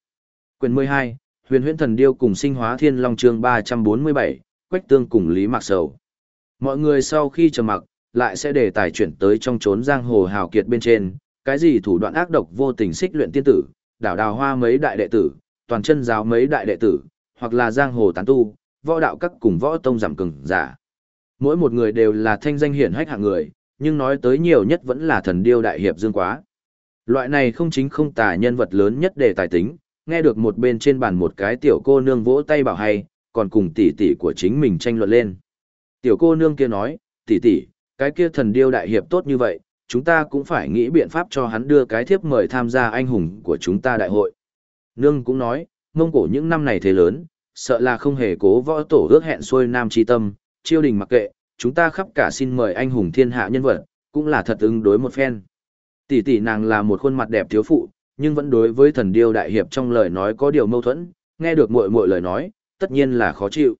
Quyền 12, huyền huyễn thần điêu cùng sinh hóa thiên long chương 347, quách tương cùng Lý Mạc Sầu. Mọi người sau khi trầm mặc, lại sẽ để tài chuyển tới trong chốn giang hồ hào kiệt bên trên, cái gì thủ đoạn ác độc vô tình xích luyện tiên tử, đảo đào hoa mấy đại đệ tử, toàn chân giáo mấy đại đệ tử, hoặc là giang hồ tán tu, võ đạo các cùng võ tông giảm cường giả. Mỗi một người đều là thanh danh hiển hách hạng người, nhưng nói tới nhiều nhất vẫn là thần điêu đại hiệp dương quá. Loại này không chính không tà nhân vật lớn nhất để tài tính, nghe được một bên trên bàn một cái tiểu cô nương vỗ tay bảo hay, còn cùng tỷ tỷ của chính mình tranh luận lên. Tiểu cô nương kia nói, tỷ tỷ, cái kia thần điêu đại hiệp tốt như vậy, chúng ta cũng phải nghĩ biện pháp cho hắn đưa cái thiếp mời tham gia anh hùng của chúng ta đại hội. Nương cũng nói, mông cổ những năm này thế lớn, sợ là không hề cố võ tổ ước hẹn xuôi nam chi tâm, chiêu đình mặc kệ, chúng ta khắp cả xin mời anh hùng thiên hạ nhân vật, cũng là thật ứng đối một phen. Tỷ tỷ nàng là một khuôn mặt đẹp thiếu phụ, nhưng vẫn đối với thần điêu đại hiệp trong lời nói có điều mâu thuẫn, nghe được muội muội lời nói, tất nhiên là khó chịu.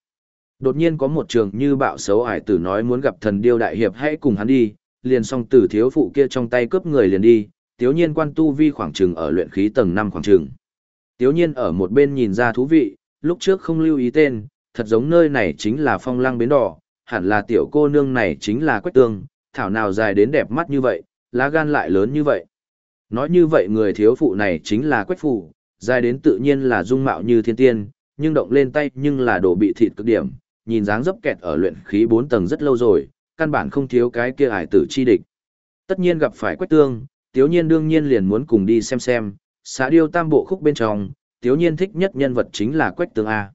Đột nhiên có một trường như bạo xấu ải tử nói muốn gặp thần điêu đại hiệp hãy cùng hắn đi, liền song tử thiếu phụ kia trong tay cướp người liền đi, tiếu nhiên quan tu vi khoảng trừng ở luyện khí tầng 5 khoảng trừng. Tiếu nhiên ở một bên nhìn ra thú vị, lúc trước không lưu ý tên, thật giống nơi này chính là phong lăng bến đỏ, hẳn là tiểu cô nương này chính là quách tương, thảo nào dài đến đẹp mắt như vậy, lá gan lại lớn như vậy. Nói như vậy người thiếu phụ này chính là quách phụ, dài đến tự nhiên là dung mạo như thiên tiên, nhưng động lên tay nhưng là đồ bị thịt cực điểm, nhìn dáng dấp kẹt ở luyện khí 4 tầng rất lâu rồi, căn bản không thiếu cái kia ải tử chi địch. Tất nhiên gặp phải quách tương, tiếu nhiên đương nhiên liền muốn cùng đi xem xem, xã điêu tam bộ khúc bên trong, tiếu nhiên thích nhất nhân vật chính là quách tương A.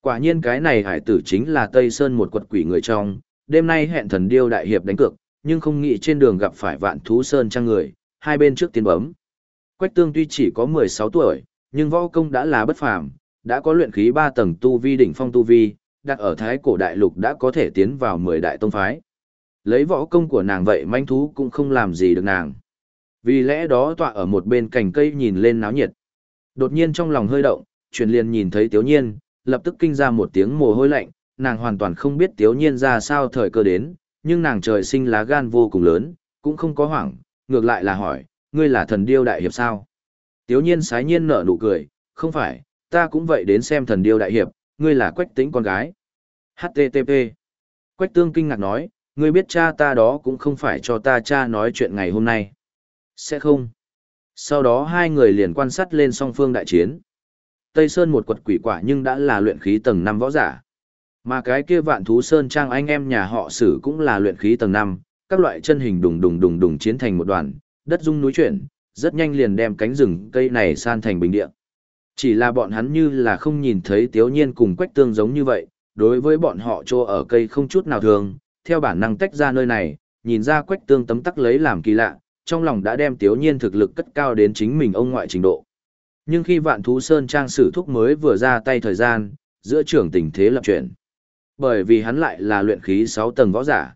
Quả nhiên cái này hải tử chính là Tây Sơn một quật quỷ người trong, đêm nay hẹn thần điêu đại hiệp đánh cược, nhưng không nghĩ trên đường gặp phải vạn thú sơn trang người, hai bên trước tiến bấm. Quách tương tuy chỉ có 16 tuổi, nhưng võ công đã là bất phàm, đã có luyện khí 3 tầng tu vi đỉnh phong tu vi, đặt ở thái cổ đại lục đã có thể tiến vào 10 đại tông phái. Lấy võ công của nàng vậy manh thú cũng không làm gì được nàng. Vì lẽ đó tọa ở một bên cành cây nhìn lên náo nhiệt. Đột nhiên trong lòng hơi động, truyền liền nhìn thấy Tiếu Nhiên, lập tức kinh ra một tiếng mồ hôi lạnh, nàng hoàn toàn không biết Tiếu Nhiên ra sao thời cơ đến, nhưng nàng trời sinh lá gan vô cùng lớn, cũng không có hoảng, ngược lại là hỏi, ngươi là thần điêu đại hiệp sao? Tiếu Nhiên sái nhiên nở nụ cười, không phải, ta cũng vậy đến xem thần điêu đại hiệp, ngươi là quách tính con gái. HTTP. Quách tương kinh ngạc nói, ngươi biết cha ta đó cũng không phải cho ta cha nói chuyện ngày hôm nay. Sẽ không. Sau đó hai người liền quan sát lên song phương đại chiến. Tây Sơn một quật quỷ quả nhưng đã là luyện khí tầng 5 võ giả. Mà cái kia vạn thú Sơn Trang anh em nhà họ sử cũng là luyện khí tầng 5, các loại chân hình đùng đùng đùng đùng chiến thành một đoàn, đất rung núi chuyển, rất nhanh liền đem cánh rừng cây này san thành bình địa. Chỉ là bọn hắn như là không nhìn thấy tiếu nhiên cùng quách tương giống như vậy, đối với bọn họ trô ở cây không chút nào thường, theo bản năng tách ra nơi này, nhìn ra quách tương tấm tắc lấy làm kỳ lạ, trong lòng đã đem Tiếu Nhiên thực lực cất cao đến chính mình ông ngoại trình độ. Nhưng khi Vạn Thú Sơn trang sử thúc mới vừa ra tay thời gian, giữa trưởng tình thế lập chuyển. Bởi vì hắn lại là luyện khí 6 tầng võ giả.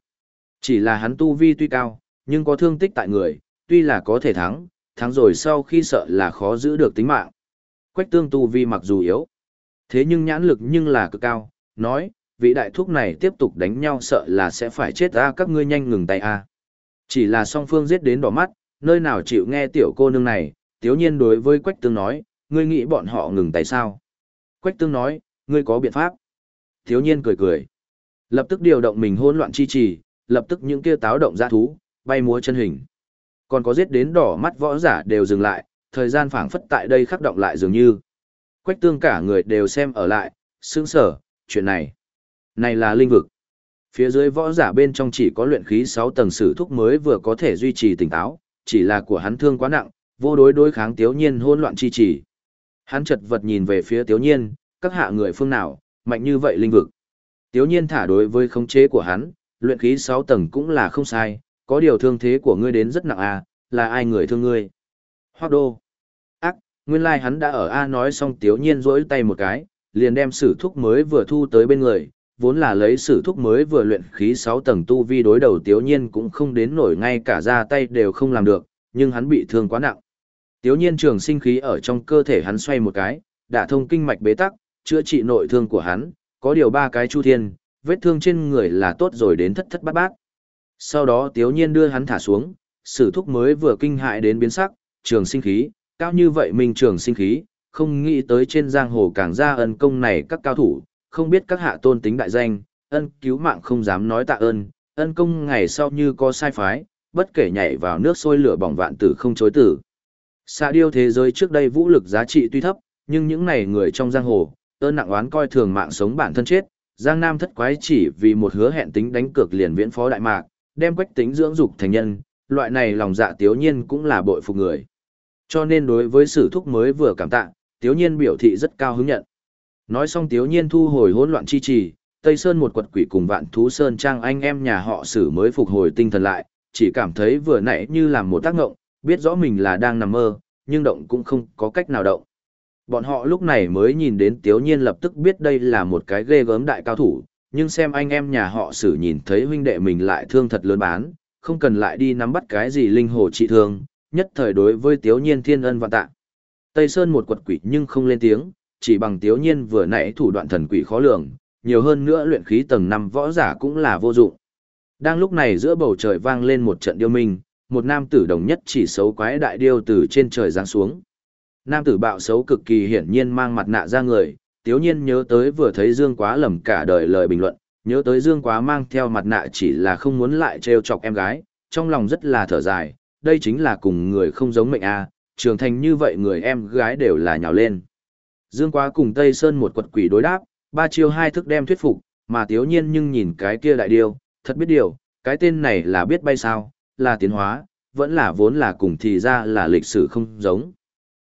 Chỉ là hắn tu vi tuy cao, nhưng có thương tích tại người, tuy là có thể thắng, thắng rồi sau khi sợ là khó giữ được tính mạng. Quách tương tu vi mặc dù yếu, thế nhưng nhãn lực nhưng là cực cao, nói, vị đại thúc này tiếp tục đánh nhau sợ là sẽ phải chết a các ngươi nhanh ngừng tay a. Chỉ là song phương giết đến đỏ mắt, nơi nào chịu nghe tiểu cô nương này, tiếu nhiên đối với Quách tương nói, ngươi nghĩ bọn họ ngừng tay sao? Quách tương nói, ngươi có biện pháp. Tiếu nhiên cười cười. Lập tức điều động mình hỗn loạn chi trì, lập tức những kia táo động ra thú, bay múa chân hình. Còn có giết đến đỏ mắt võ giả đều dừng lại, thời gian phảng phất tại đây khắc động lại dường như. Quách tương cả người đều xem ở lại, sững sờ, chuyện này. Này là linh vực. Phía dưới võ giả bên trong chỉ có luyện khí 6 tầng sử thúc mới vừa có thể duy trì tỉnh táo, chỉ là của hắn thương quá nặng, vô đối đối kháng tiếu nhiên hỗn loạn chi trì. Hắn chật vật nhìn về phía tiếu nhiên, các hạ người phương nào, mạnh như vậy linh vực. Tiếu nhiên thả đối với khống chế của hắn, luyện khí 6 tầng cũng là không sai, có điều thương thế của ngươi đến rất nặng à, là ai người thương ngươi? Hoác đô. Ác, nguyên lai like hắn đã ở A nói xong tiếu nhiên rỗi tay một cái, liền đem sử thúc mới vừa thu tới bên người, vốn là lấy sử thúc mới vừa luyện khí 6 tầng tu vi đối đầu tiếu nhiên cũng không đến nổi ngay cả ra tay đều không làm được, nhưng hắn bị thương quá nặng. Tiếu nhiên trường sinh khí ở trong cơ thể hắn xoay một cái, đã thông kinh mạch bế tắc, chữa trị nội thương của hắn, có điều ba cái chu thiên, vết thương trên người là tốt rồi đến thất thất bát bát. Sau đó tiếu nhiên đưa hắn thả xuống, sử thúc mới vừa kinh hại đến biến sắc, trường sinh khí, cao như vậy mình trường sinh khí, không nghĩ tới trên giang hồ càng ra ân công này các cao thủ, không biết các hạ tôn tính đại danh, ân cứu mạng không dám nói tạ ơn, ân công ngày sau như có sai phái, bất kể nhảy vào nước sôi lửa bỏng vạn tử không chối tử. Xạ điêu thế giới trước đây vũ lực giá trị tuy thấp, nhưng những này người trong giang hồ, ơn nặng oán coi thường mạng sống bản thân chết, giang nam thất quái chỉ vì một hứa hẹn tính đánh cược liền viễn phó đại mạc, đem quách tính dưỡng dục thành nhân, loại này lòng dạ tiếu nhiên cũng là bội phục người. Cho nên đối với sử thúc mới vừa cảm tạ, tiếu nhiên biểu thị rất cao hứng nhận. Nói xong tiếu nhiên thu hồi hỗn loạn chi trì, Tây Sơn một quật quỷ cùng vạn thú Sơn Trang anh em nhà họ sử mới phục hồi tinh thần lại, chỉ cảm thấy vừa nãy như làm một tác ngộng, biết rõ mình là đang nằm mơ, nhưng động cũng không có cách nào động. Bọn họ lúc này mới nhìn đến tiếu nhiên lập tức biết đây là một cái ghê gớm đại cao thủ, nhưng xem anh em nhà họ sử nhìn thấy huynh đệ mình lại thương thật lớn bán, không cần lại đi nắm bắt cái gì linh hồ trị thương, nhất thời đối với tiếu nhiên thiên ân và tạ. Tây Sơn một quật quỷ nhưng không lên tiếng, chỉ bằng tiếu nhiên vừa nãy thủ đoạn thần quỷ khó lường, nhiều hơn nữa luyện khí tầng 5 võ giả cũng là vô dụng. Đang lúc này giữa bầu trời vang lên một trận điêu minh, một nam tử đồng nhất chỉ xấu quái đại điêu từ trên trời giáng xuống. Nam tử bạo xấu cực kỳ hiển nhiên mang mặt nạ ra người, tiếu nhiên nhớ tới vừa thấy Dương Quá lầm cả đời lời bình luận, nhớ tới Dương Quá mang theo mặt nạ chỉ là không muốn lại trêu chọc em gái, trong lòng rất là thở dài, đây chính là cùng người không giống mệnh a, trường thành như vậy người em gái đều là nhào lên. Dương Quá cùng Tây Sơn một quật quỷ đối đáp, ba chiêu hai thức đem thuyết phục, mà tiếu nhiên nhưng nhìn cái kia đại điêu, thật biết điều, cái tên này là biết bay sao, là tiến hóa, vẫn là vốn là cùng thì ra là lịch sử không giống.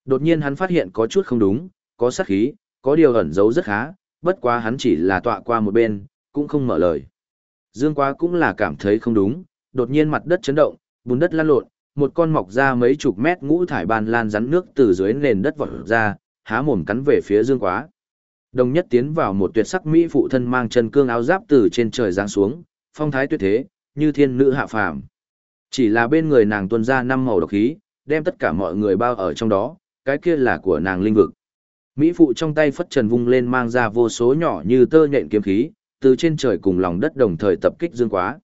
Đột nhiên hắn phát hiện có chút không đúng, có sát khí, có điều ẩn giấu rất khá, bất quá hắn chỉ là tọa qua một bên, cũng không mở lời. Dương quá cũng là cảm thấy không đúng, đột nhiên mặt đất chấn động, bùn đất lan lộn, một con mọc ra mấy chục mét ngũ thải ban lan rắn nước từ dưới nền đất vọt ra, há mồm cắn về phía Dương quá. Đồng nhất tiến vào một tuyệt sắc mỹ phụ thân mang chân cương áo giáp từ trên trời giáng xuống, phong thái tuyệt thế, như thiên nữ hạ phàm. Chỉ là bên người nàng tuôn ra năm màu độc khí, đem tất cả mọi người bao ở trong đó, cái kia là của nàng linh vực. Mỹ phụ trong tay phất trần vung lên mang ra vô số nhỏ như tơ nhện kiếm khí, từ trên trời cùng lòng đất đồng thời tập kích dương quá.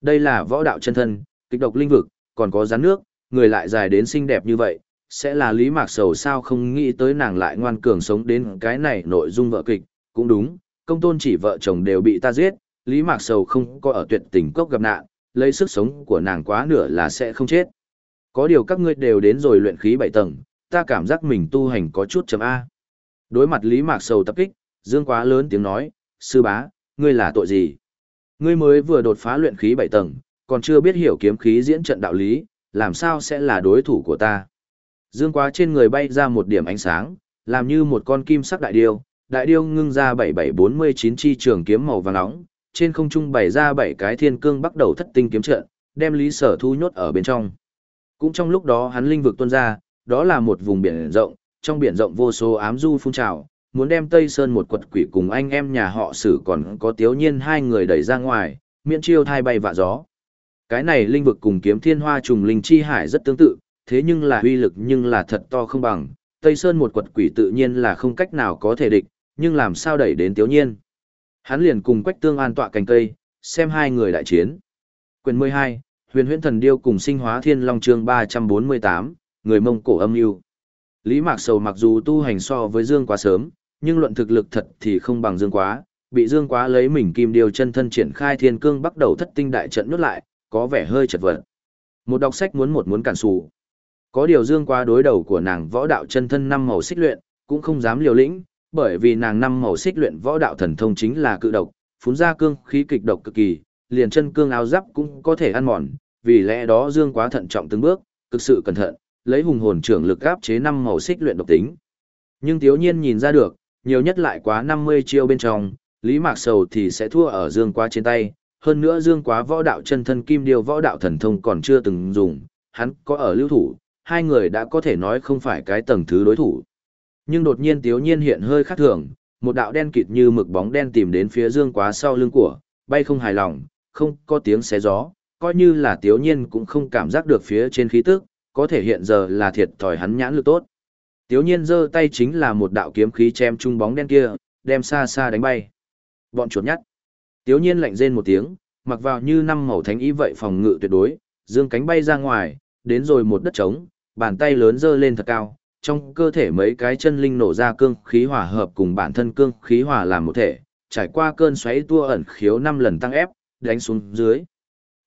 Đây là võ đạo chân thân, kịch độc linh vực, còn có rắn nước, người lại dài đến xinh đẹp như vậy, sẽ là lý mạc sầu sao không nghĩ tới nàng lại ngoan cường sống đến cái này nội dung vợ kịch, cũng đúng, công tôn chỉ vợ chồng đều bị ta giết, lý mạc sầu không có ở tuyệt tình cốc gặp nạn, lấy sức sống của nàng quá nửa là sẽ không chết. Có điều các ngươi đều đến rồi luyện khí bảy tầng, ta cảm giác mình tu hành có chút chấm A. Đối mặt Lý Mạc Sầu tập kích, Dương quá lớn tiếng nói, sư bá, ngươi là tội gì? Ngươi mới vừa đột phá luyện khí bảy tầng, còn chưa biết hiểu kiếm khí diễn trận đạo lý, làm sao sẽ là đối thủ của ta? Dương quá trên người bay ra một điểm ánh sáng, làm như một con kim sắc đại điêu, đại điêu ngưng ra 7749 chi trường kiếm màu vàng nóng, trên không trung bày ra bảy cái thiên cương bắt đầu thất tinh kiếm trận, đem Lý Sở Thu nhốt ở bên trong. Cũng trong lúc đó hắn linh vực tuôn ra, đó là một vùng biển rộng, trong biển rộng vô số ám du phun trào, muốn đem Tây Sơn một quật quỷ cùng anh em nhà họ sử còn có tiếu nhiên hai người đẩy ra ngoài, miễn chiêu thai bay vạ gió. Cái này linh vực cùng kiếm thiên hoa trùng linh chi hải rất tương tự, thế nhưng là uy lực nhưng là thật to không bằng, Tây Sơn một quật quỷ tự nhiên là không cách nào có thể địch, nhưng làm sao đẩy đến tiếu nhiên. Hắn liền cùng quách tương an tọa cành cây, xem hai người đại chiến. Quyền 12, huyền huyễn thần điêu cùng sinh hóa thiên long chương 348, người mông cổ âm u. Lý Mạc Sầu mặc dù tu hành so với Dương quá sớm, nhưng luận thực lực thật thì không bằng Dương quá, bị Dương quá lấy mình kim điều chân thân triển khai thiên cương bắt đầu thất tinh đại trận nút lại, có vẻ hơi chật vật. Một đọc sách muốn một muốn cản sủ. Có điều Dương quá đối đầu của nàng võ đạo chân thân năm màu xích luyện, cũng không dám liều lĩnh, bởi vì nàng năm màu xích luyện võ đạo thần thông chính là cự độc, phun ra cương khí kịch độc cực kỳ, liền chân cương áo giáp cũng có thể ăn mòn, vì lẽ đó Dương quá thận trọng từng bước, cực sự cẩn thận, lấy hùng hồn trưởng lực áp chế năm màu xích luyện độc tính. Nhưng thiếu Nhiên nhìn ra được, nhiều nhất lại quá 50 chiêu bên trong, Lý Mạc Sầu thì sẽ thua ở Dương Quá trên tay, hơn nữa Dương Quá võ đạo chân thân kim điều võ đạo thần thông còn chưa từng dùng, hắn có ở lưu thủ, hai người đã có thể nói không phải cái tầng thứ đối thủ. Nhưng đột nhiên Tiếu Nhiên hiện hơi khác thường, một đạo đen kịt như mực bóng đen tìm đến phía Dương Quá sau lưng của, bay không hài lòng, không có tiếng xé gió, coi như là Tiếu Nhiên cũng không cảm giác được phía trên khí tức, có thể hiện giờ là thiệt thòi hắn nhãn lực tốt. Tiếu nhiên giơ tay chính là một đạo kiếm khí chém trung bóng đen kia, đem xa xa đánh bay. Bọn chuột nhắt. Tiếu nhiên lạnh rên một tiếng, mặc vào như năm màu thánh ý vậy phòng ngự tuyệt đối, dương cánh bay ra ngoài, đến rồi một đất trống, bàn tay lớn dơ lên thật cao, trong cơ thể mấy cái chân linh nổ ra cương khí hòa hợp cùng bản thân cương khí hòa làm một thể, trải qua cơn xoáy tua ẩn khiếu 5 lần tăng ép, đánh xuống dưới.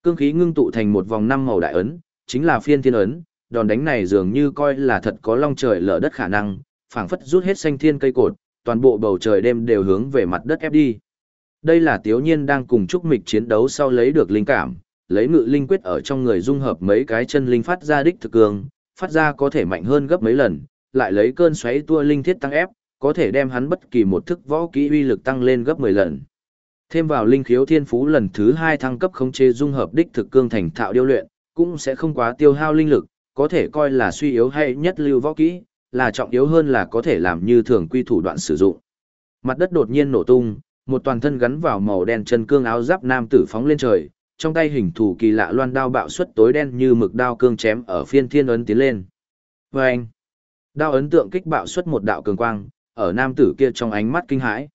Cương khí ngưng tụ thành một vòng năm màu đại ấn, chính là phiên thiên ấn, đòn đánh này dường như coi là thật có long trời lở đất khả năng, phảng phất rút hết xanh thiên cây cột, toàn bộ bầu trời đêm đều hướng về mặt đất ép đi. Đây là Tiếu Nhiên đang cùng Trúc Mịch chiến đấu sau lấy được linh cảm, lấy ngự linh quyết ở trong người dung hợp mấy cái chân linh phát ra đích thực cường, phát ra có thể mạnh hơn gấp mấy lần, lại lấy cơn xoáy tua linh thiết tăng ép, có thể đem hắn bất kỳ một thức võ kỹ uy lực tăng lên gấp 10 lần. Thêm vào linh khiếu thiên phú lần thứ 2 thăng cấp không chế dung hợp đích thực cương thành thạo điêu luyện, cũng sẽ không quá tiêu hao linh lực, có thể coi là suy yếu hay nhất lưu võ kỹ, là trọng yếu hơn là có thể làm như thường quy thủ đoạn sử dụng. Mặt đất đột nhiên nổ tung, một toàn thân gắn vào màu đen chân cương áo giáp nam tử phóng lên trời, trong tay hình thủ kỳ lạ loan đao bạo xuất tối đen như mực đao cương chém ở phiên thiên ấn tiến lên. Vâng! Đao ấn tượng kích bạo xuất một đạo cường quang, ở nam tử kia trong ánh mắt kinh hãi.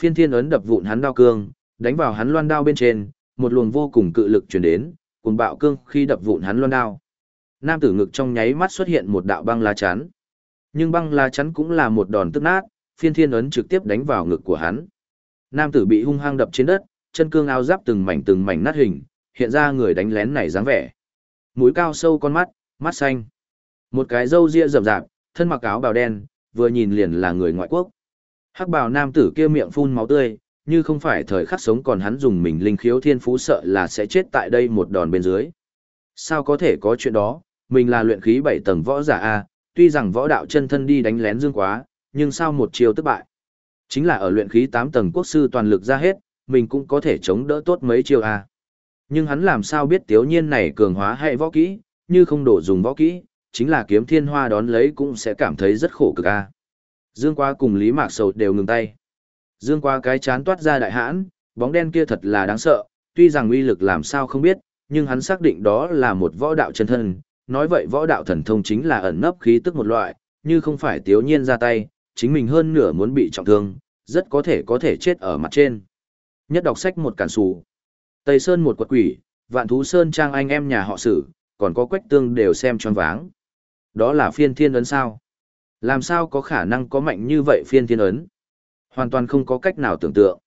Phiên thiên ấn đập vụn hắn đao cương, đánh vào hắn loan đao bên trên, một luồng vô cùng cự lực truyền đến, cùng bạo cương khi đập vụn hắn loan đao. Nam tử ngực trong nháy mắt xuất hiện một đạo băng lá chắn. Nhưng băng lá chắn cũng là một đòn tức nát, phiên thiên ấn trực tiếp đánh vào ngực của hắn. Nam tử bị hung hăng đập trên đất, chân cương áo giáp từng mảnh từng mảnh nát hình, hiện ra người đánh lén này dáng vẻ. Mũi cao sâu con mắt, mắt xanh. Một cái râu ria rậm rạp, thân mặc áo bào đen, vừa nhìn liền là người ngoại quốc. Hắc bào nam tử kia miệng phun máu tươi, như không phải thời khắc sống còn hắn dùng mình linh khiếu thiên phú sợ là sẽ chết tại đây một đòn bên dưới. Sao có thể có chuyện đó, mình là luyện khí 7 tầng võ giả A, tuy rằng võ đạo chân thân đi đánh lén dương quá, nhưng sao một chiều tức bại. Chính là ở luyện khí 8 tầng quốc sư toàn lực ra hết, mình cũng có thể chống đỡ tốt mấy chiêu à, Nhưng hắn làm sao biết tiếu nhiên này cường hóa hay võ kỹ, như không đổ dùng võ kỹ, chính là kiếm thiên hoa đón lấy cũng sẽ cảm thấy rất khổ cực à. Dương quá cùng Lý Mạc Sầu đều ngừng tay. Dương quá cái chán toát ra đại hãn, bóng đen kia thật là đáng sợ, tuy rằng uy lực làm sao không biết, nhưng hắn xác định đó là một võ đạo chân thân, nói vậy võ đạo thần thông chính là ẩn nấp khí tức một loại, như không phải tiếu nhiên ra tay, chính mình hơn nửa muốn bị trọng thương, rất có thể có thể chết ở mặt trên. Nhất đọc sách một cản sù. Tây Sơn một quật quỷ, vạn thú Sơn trang anh em nhà họ sử, còn có quách tương đều xem tròn váng. Đó là phiên thiên ấn sao? Làm sao có khả năng có mạnh như vậy phiên thiên ấn? Hoàn toàn không có cách nào tưởng tượng.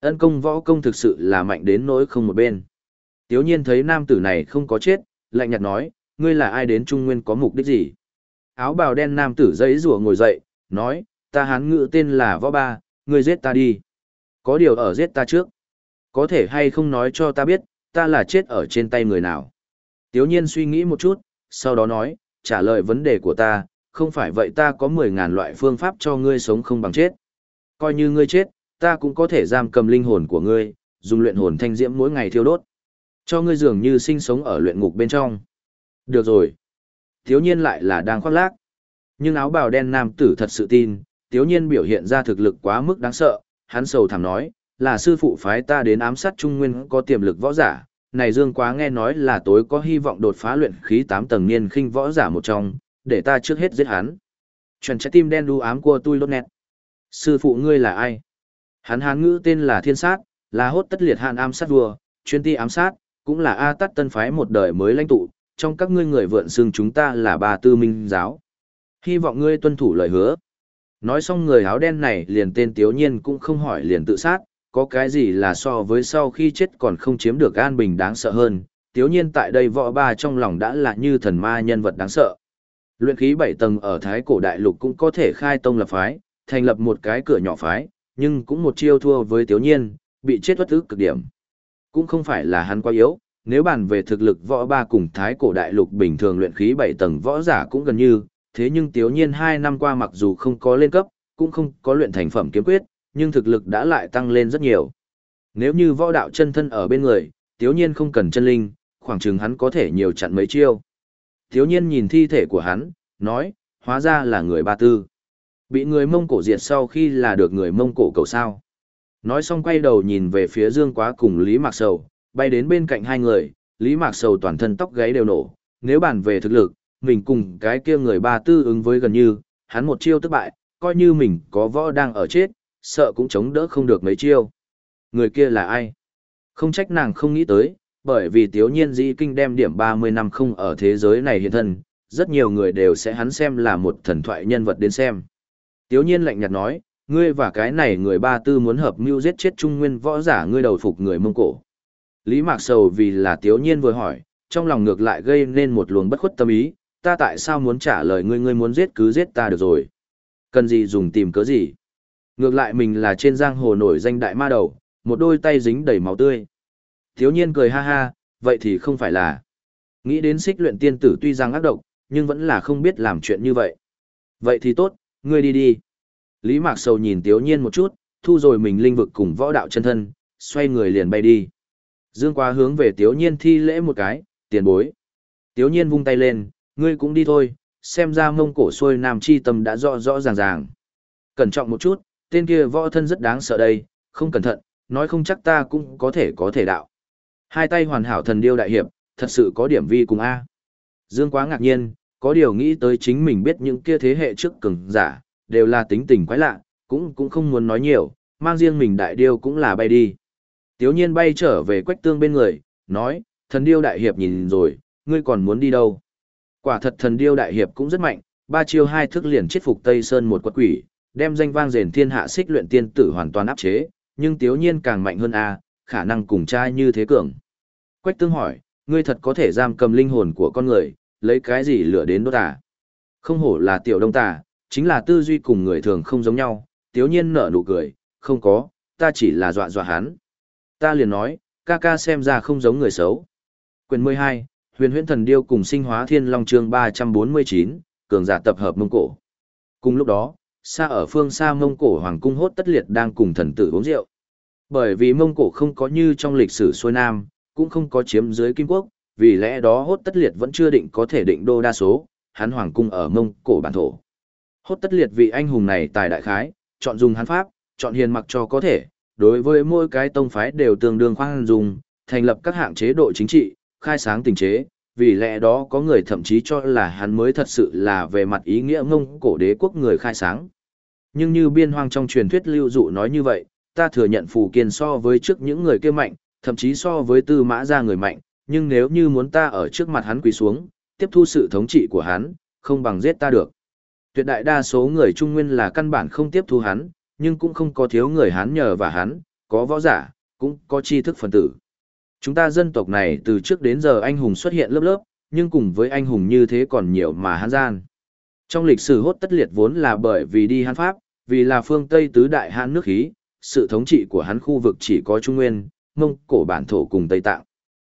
Ân công võ công thực sự là mạnh đến nỗi không một bên. Tiếu nhiên thấy nam tử này không có chết, lạnh nhạt nói, ngươi là ai đến Trung Nguyên có mục đích gì? Áo bào đen nam tử giấy rùa ngồi dậy, nói, ta hán ngự tên là Võ Ba, ngươi giết ta đi. Có điều ở giết ta trước. Có thể hay không nói cho ta biết, ta là chết ở trên tay người nào. Tiếu nhiên suy nghĩ một chút, sau đó nói, trả lời vấn đề của ta, không phải vậy ta có 10.000 loại phương pháp cho ngươi sống không bằng chết. Coi như ngươi chết, ta cũng có thể giam cầm linh hồn của ngươi, dùng luyện hồn thanh diễm mỗi ngày thiêu đốt. Cho ngươi dường như sinh sống ở luyện ngục bên trong. Được rồi, Tiếu nhiên lại là đang khoác lác. Nhưng áo bào đen nam tử thật sự tin, tiếu nhiên biểu hiện ra thực lực quá mức đáng sợ, hắn sầu thảm nói, là sư phụ phái ta đến ám sát trung nguyên có tiềm lực võ giả, này dương quá nghe nói là tối có hy vọng đột phá luyện khí 8 tầng niên khinh võ giả một trong, để ta trước hết giết hắn. Chuẩn trái tim đen đu ám của tôi lốt nét. Sư phụ ngươi là ai? Hắn hán ngữ tên là Thiên Sát, là hốt tất liệt hạn ám sát vua, chuyên ti ám sát, cũng là A Tát tân phái một đời mới lãnh tụ, trong các ngươi người vượn xương chúng ta là bà tư minh giáo. Hy vọng ngươi tuân thủ lời hứa. Nói xong người áo đen này liền tên Tiếu Nhiên cũng không hỏi liền tự sát, có cái gì là so với sau khi chết còn không chiếm được an bình đáng sợ hơn. Tiếu Nhiên tại đây võ ba trong lòng đã là như thần ma nhân vật đáng sợ. Luyện khí bảy tầng ở Thái Cổ Đại Lục cũng có thể khai tông lập phái, thành lập một cái cửa nhỏ phái, nhưng cũng một chiêu thua với Tiếu Nhiên, bị chết bất ức cực điểm. Cũng không phải là hắn quá yếu, nếu bàn về thực lực võ ba cùng Thái Cổ Đại Lục bình thường luyện khí bảy tầng võ giả cũng gần như, thế nhưng Tiếu Nhiên hai năm qua mặc dù không có lên cấp, cũng không có luyện thành phẩm kiếm quyết, nhưng thực lực đã lại tăng lên rất nhiều. Nếu như võ đạo chân thân ở bên người, Tiếu Nhiên không cần chân linh, khoảng chừng hắn có thể nhiều chặn mấy chiêu. Tiếu Nhiên nhìn thi thể của hắn, nói, hóa ra là người ba tư. Bị người Mông Cổ diệt sau khi là được người Mông Cổ cầu sao. Nói xong quay đầu nhìn về phía Dương Quá cùng Lý Mạc Sầu, bay đến bên cạnh hai người, Lý Mạc Sầu toàn thân tóc gáy đều nổ, nếu bàn về thực lực, mình cùng cái kia người ba tư ứng với gần như, hắn một chiêu tức bại, coi như mình có võ đang ở chết, sợ cũng chống đỡ không được mấy chiêu. Người kia là ai? Không trách nàng không nghĩ tới, bởi vì tiếu nhiên dĩ kinh đem điểm 30 năm không ở thế giới này hiện thân, rất nhiều người đều sẽ hắn xem là một thần thoại nhân vật đến xem. Tiếu nhiên lạnh nhạt nói, ngươi và cái này người ba tư muốn hợp mưu giết chết trung nguyên võ giả ngươi đầu phục người Mông Cổ. Lý Mạc Sầu vì là tiếu nhiên vừa hỏi, trong lòng ngược lại gây nên một luồng bất khuất tâm ý, ta tại sao muốn trả lời ngươi ngươi muốn giết cứ giết ta được rồi. Cần gì dùng tìm cớ gì. Ngược lại mình là trên giang hồ nổi danh đại ma đầu, một đôi tay dính đầy máu tươi. Thiếu nhiên cười ha ha, vậy thì không phải là. Nghĩ đến xích luyện tiên tử tuy rằng ác độc, nhưng vẫn là không biết làm chuyện như vậy. Vậy thì tốt, ngươi đi đi. Lý Mạc Sầu nhìn Tiếu Nhiên một chút, thu rồi mình linh vực cùng võ đạo chân thân, xoay người liền bay đi. Dương quá hướng về Tiếu Nhiên thi lễ một cái, tiền bối. Tiếu Nhiên vung tay lên, ngươi cũng đi thôi, xem ra mông cổ xuôi nam chi tâm đã rõ rõ ràng ràng. Cẩn trọng một chút, tên kia võ thân rất đáng sợ đây, không cẩn thận, nói không chắc ta cũng có thể có thể đạo. Hai tay hoàn hảo thần điêu đại hiệp, thật sự có điểm vi cùng A. Dương quá ngạc nhiên, có điều nghĩ tới chính mình biết những kia thế hệ trước cường giả, đều là tính tình quái lạ, cũng cũng không muốn nói nhiều, mang riêng mình đại điêu cũng là bay đi. Tiếu nhiên bay trở về quách tương bên người, nói, thần điêu đại hiệp nhìn rồi, ngươi còn muốn đi đâu? Quả thật thần điêu đại hiệp cũng rất mạnh, ba chiêu hai thức liền chết phục Tây Sơn một quật quỷ, đem danh vang rền thiên hạ xích luyện tiên tử hoàn toàn áp chế, nhưng tiếu nhiên càng mạnh hơn a, khả năng cùng trai như thế cường. Quách tương hỏi, ngươi thật có thể giam cầm linh hồn của con người, lấy cái gì lửa đến đốt à Không hổ là tiểu đông tà, chính là tư duy cùng người thường không giống nhau, tiếu nhiên nở nụ cười, không có, ta chỉ là dọa dọa hắn. Ta liền nói, ca ca xem ra không giống người xấu. Quyền 12, huyền huyễn thần điêu cùng sinh hóa thiên long chương 349, cường giả tập hợp mông cổ. Cùng lúc đó, xa ở phương xa mông cổ hoàng cung hốt tất liệt đang cùng thần tử uống rượu. Bởi vì mông cổ không có như trong lịch sử xuôi nam, cũng không có chiếm dưới kim quốc, vì lẽ đó hốt tất liệt vẫn chưa định có thể định đô đa số, hắn hoàng cung ở mông cổ bản thổ. Hốt tất liệt vị anh hùng này tài đại khái, chọn dùng hắn pháp, chọn hiền mặc cho có thể, đối với mỗi cái tông phái đều tương đương khoan dùng, thành lập các hạng chế độ chính trị, khai sáng tình chế, vì lẽ đó có người thậm chí cho là hắn mới thật sự là về mặt ý nghĩa ngông cổ đế quốc người khai sáng. Nhưng như biên hoang trong truyền thuyết lưu dụ nói như vậy, ta thừa nhận phù kiên so với trước những người kia mạnh, thậm chí so với tư mã ra người mạnh, nhưng nếu như muốn ta ở trước mặt hắn quỳ xuống, tiếp thu sự thống trị của hắn, không bằng giết ta được. Tuyệt đại đa số người Trung Nguyên là căn bản không tiếp thu hắn, nhưng cũng không có thiếu người hắn nhờ và hắn, có võ giả, cũng có tri thức phần tử. Chúng ta dân tộc này từ trước đến giờ anh hùng xuất hiện lớp lớp, nhưng cùng với anh hùng như thế còn nhiều mà hãn gian. Trong lịch sử hốt tất liệt vốn là bởi vì đi hãn Pháp, vì là phương Tây tứ đại hãn nước khí, sự thống trị của hắn khu vực chỉ có Trung Nguyên, Mông, Cổ bản thổ cùng Tây Tạng.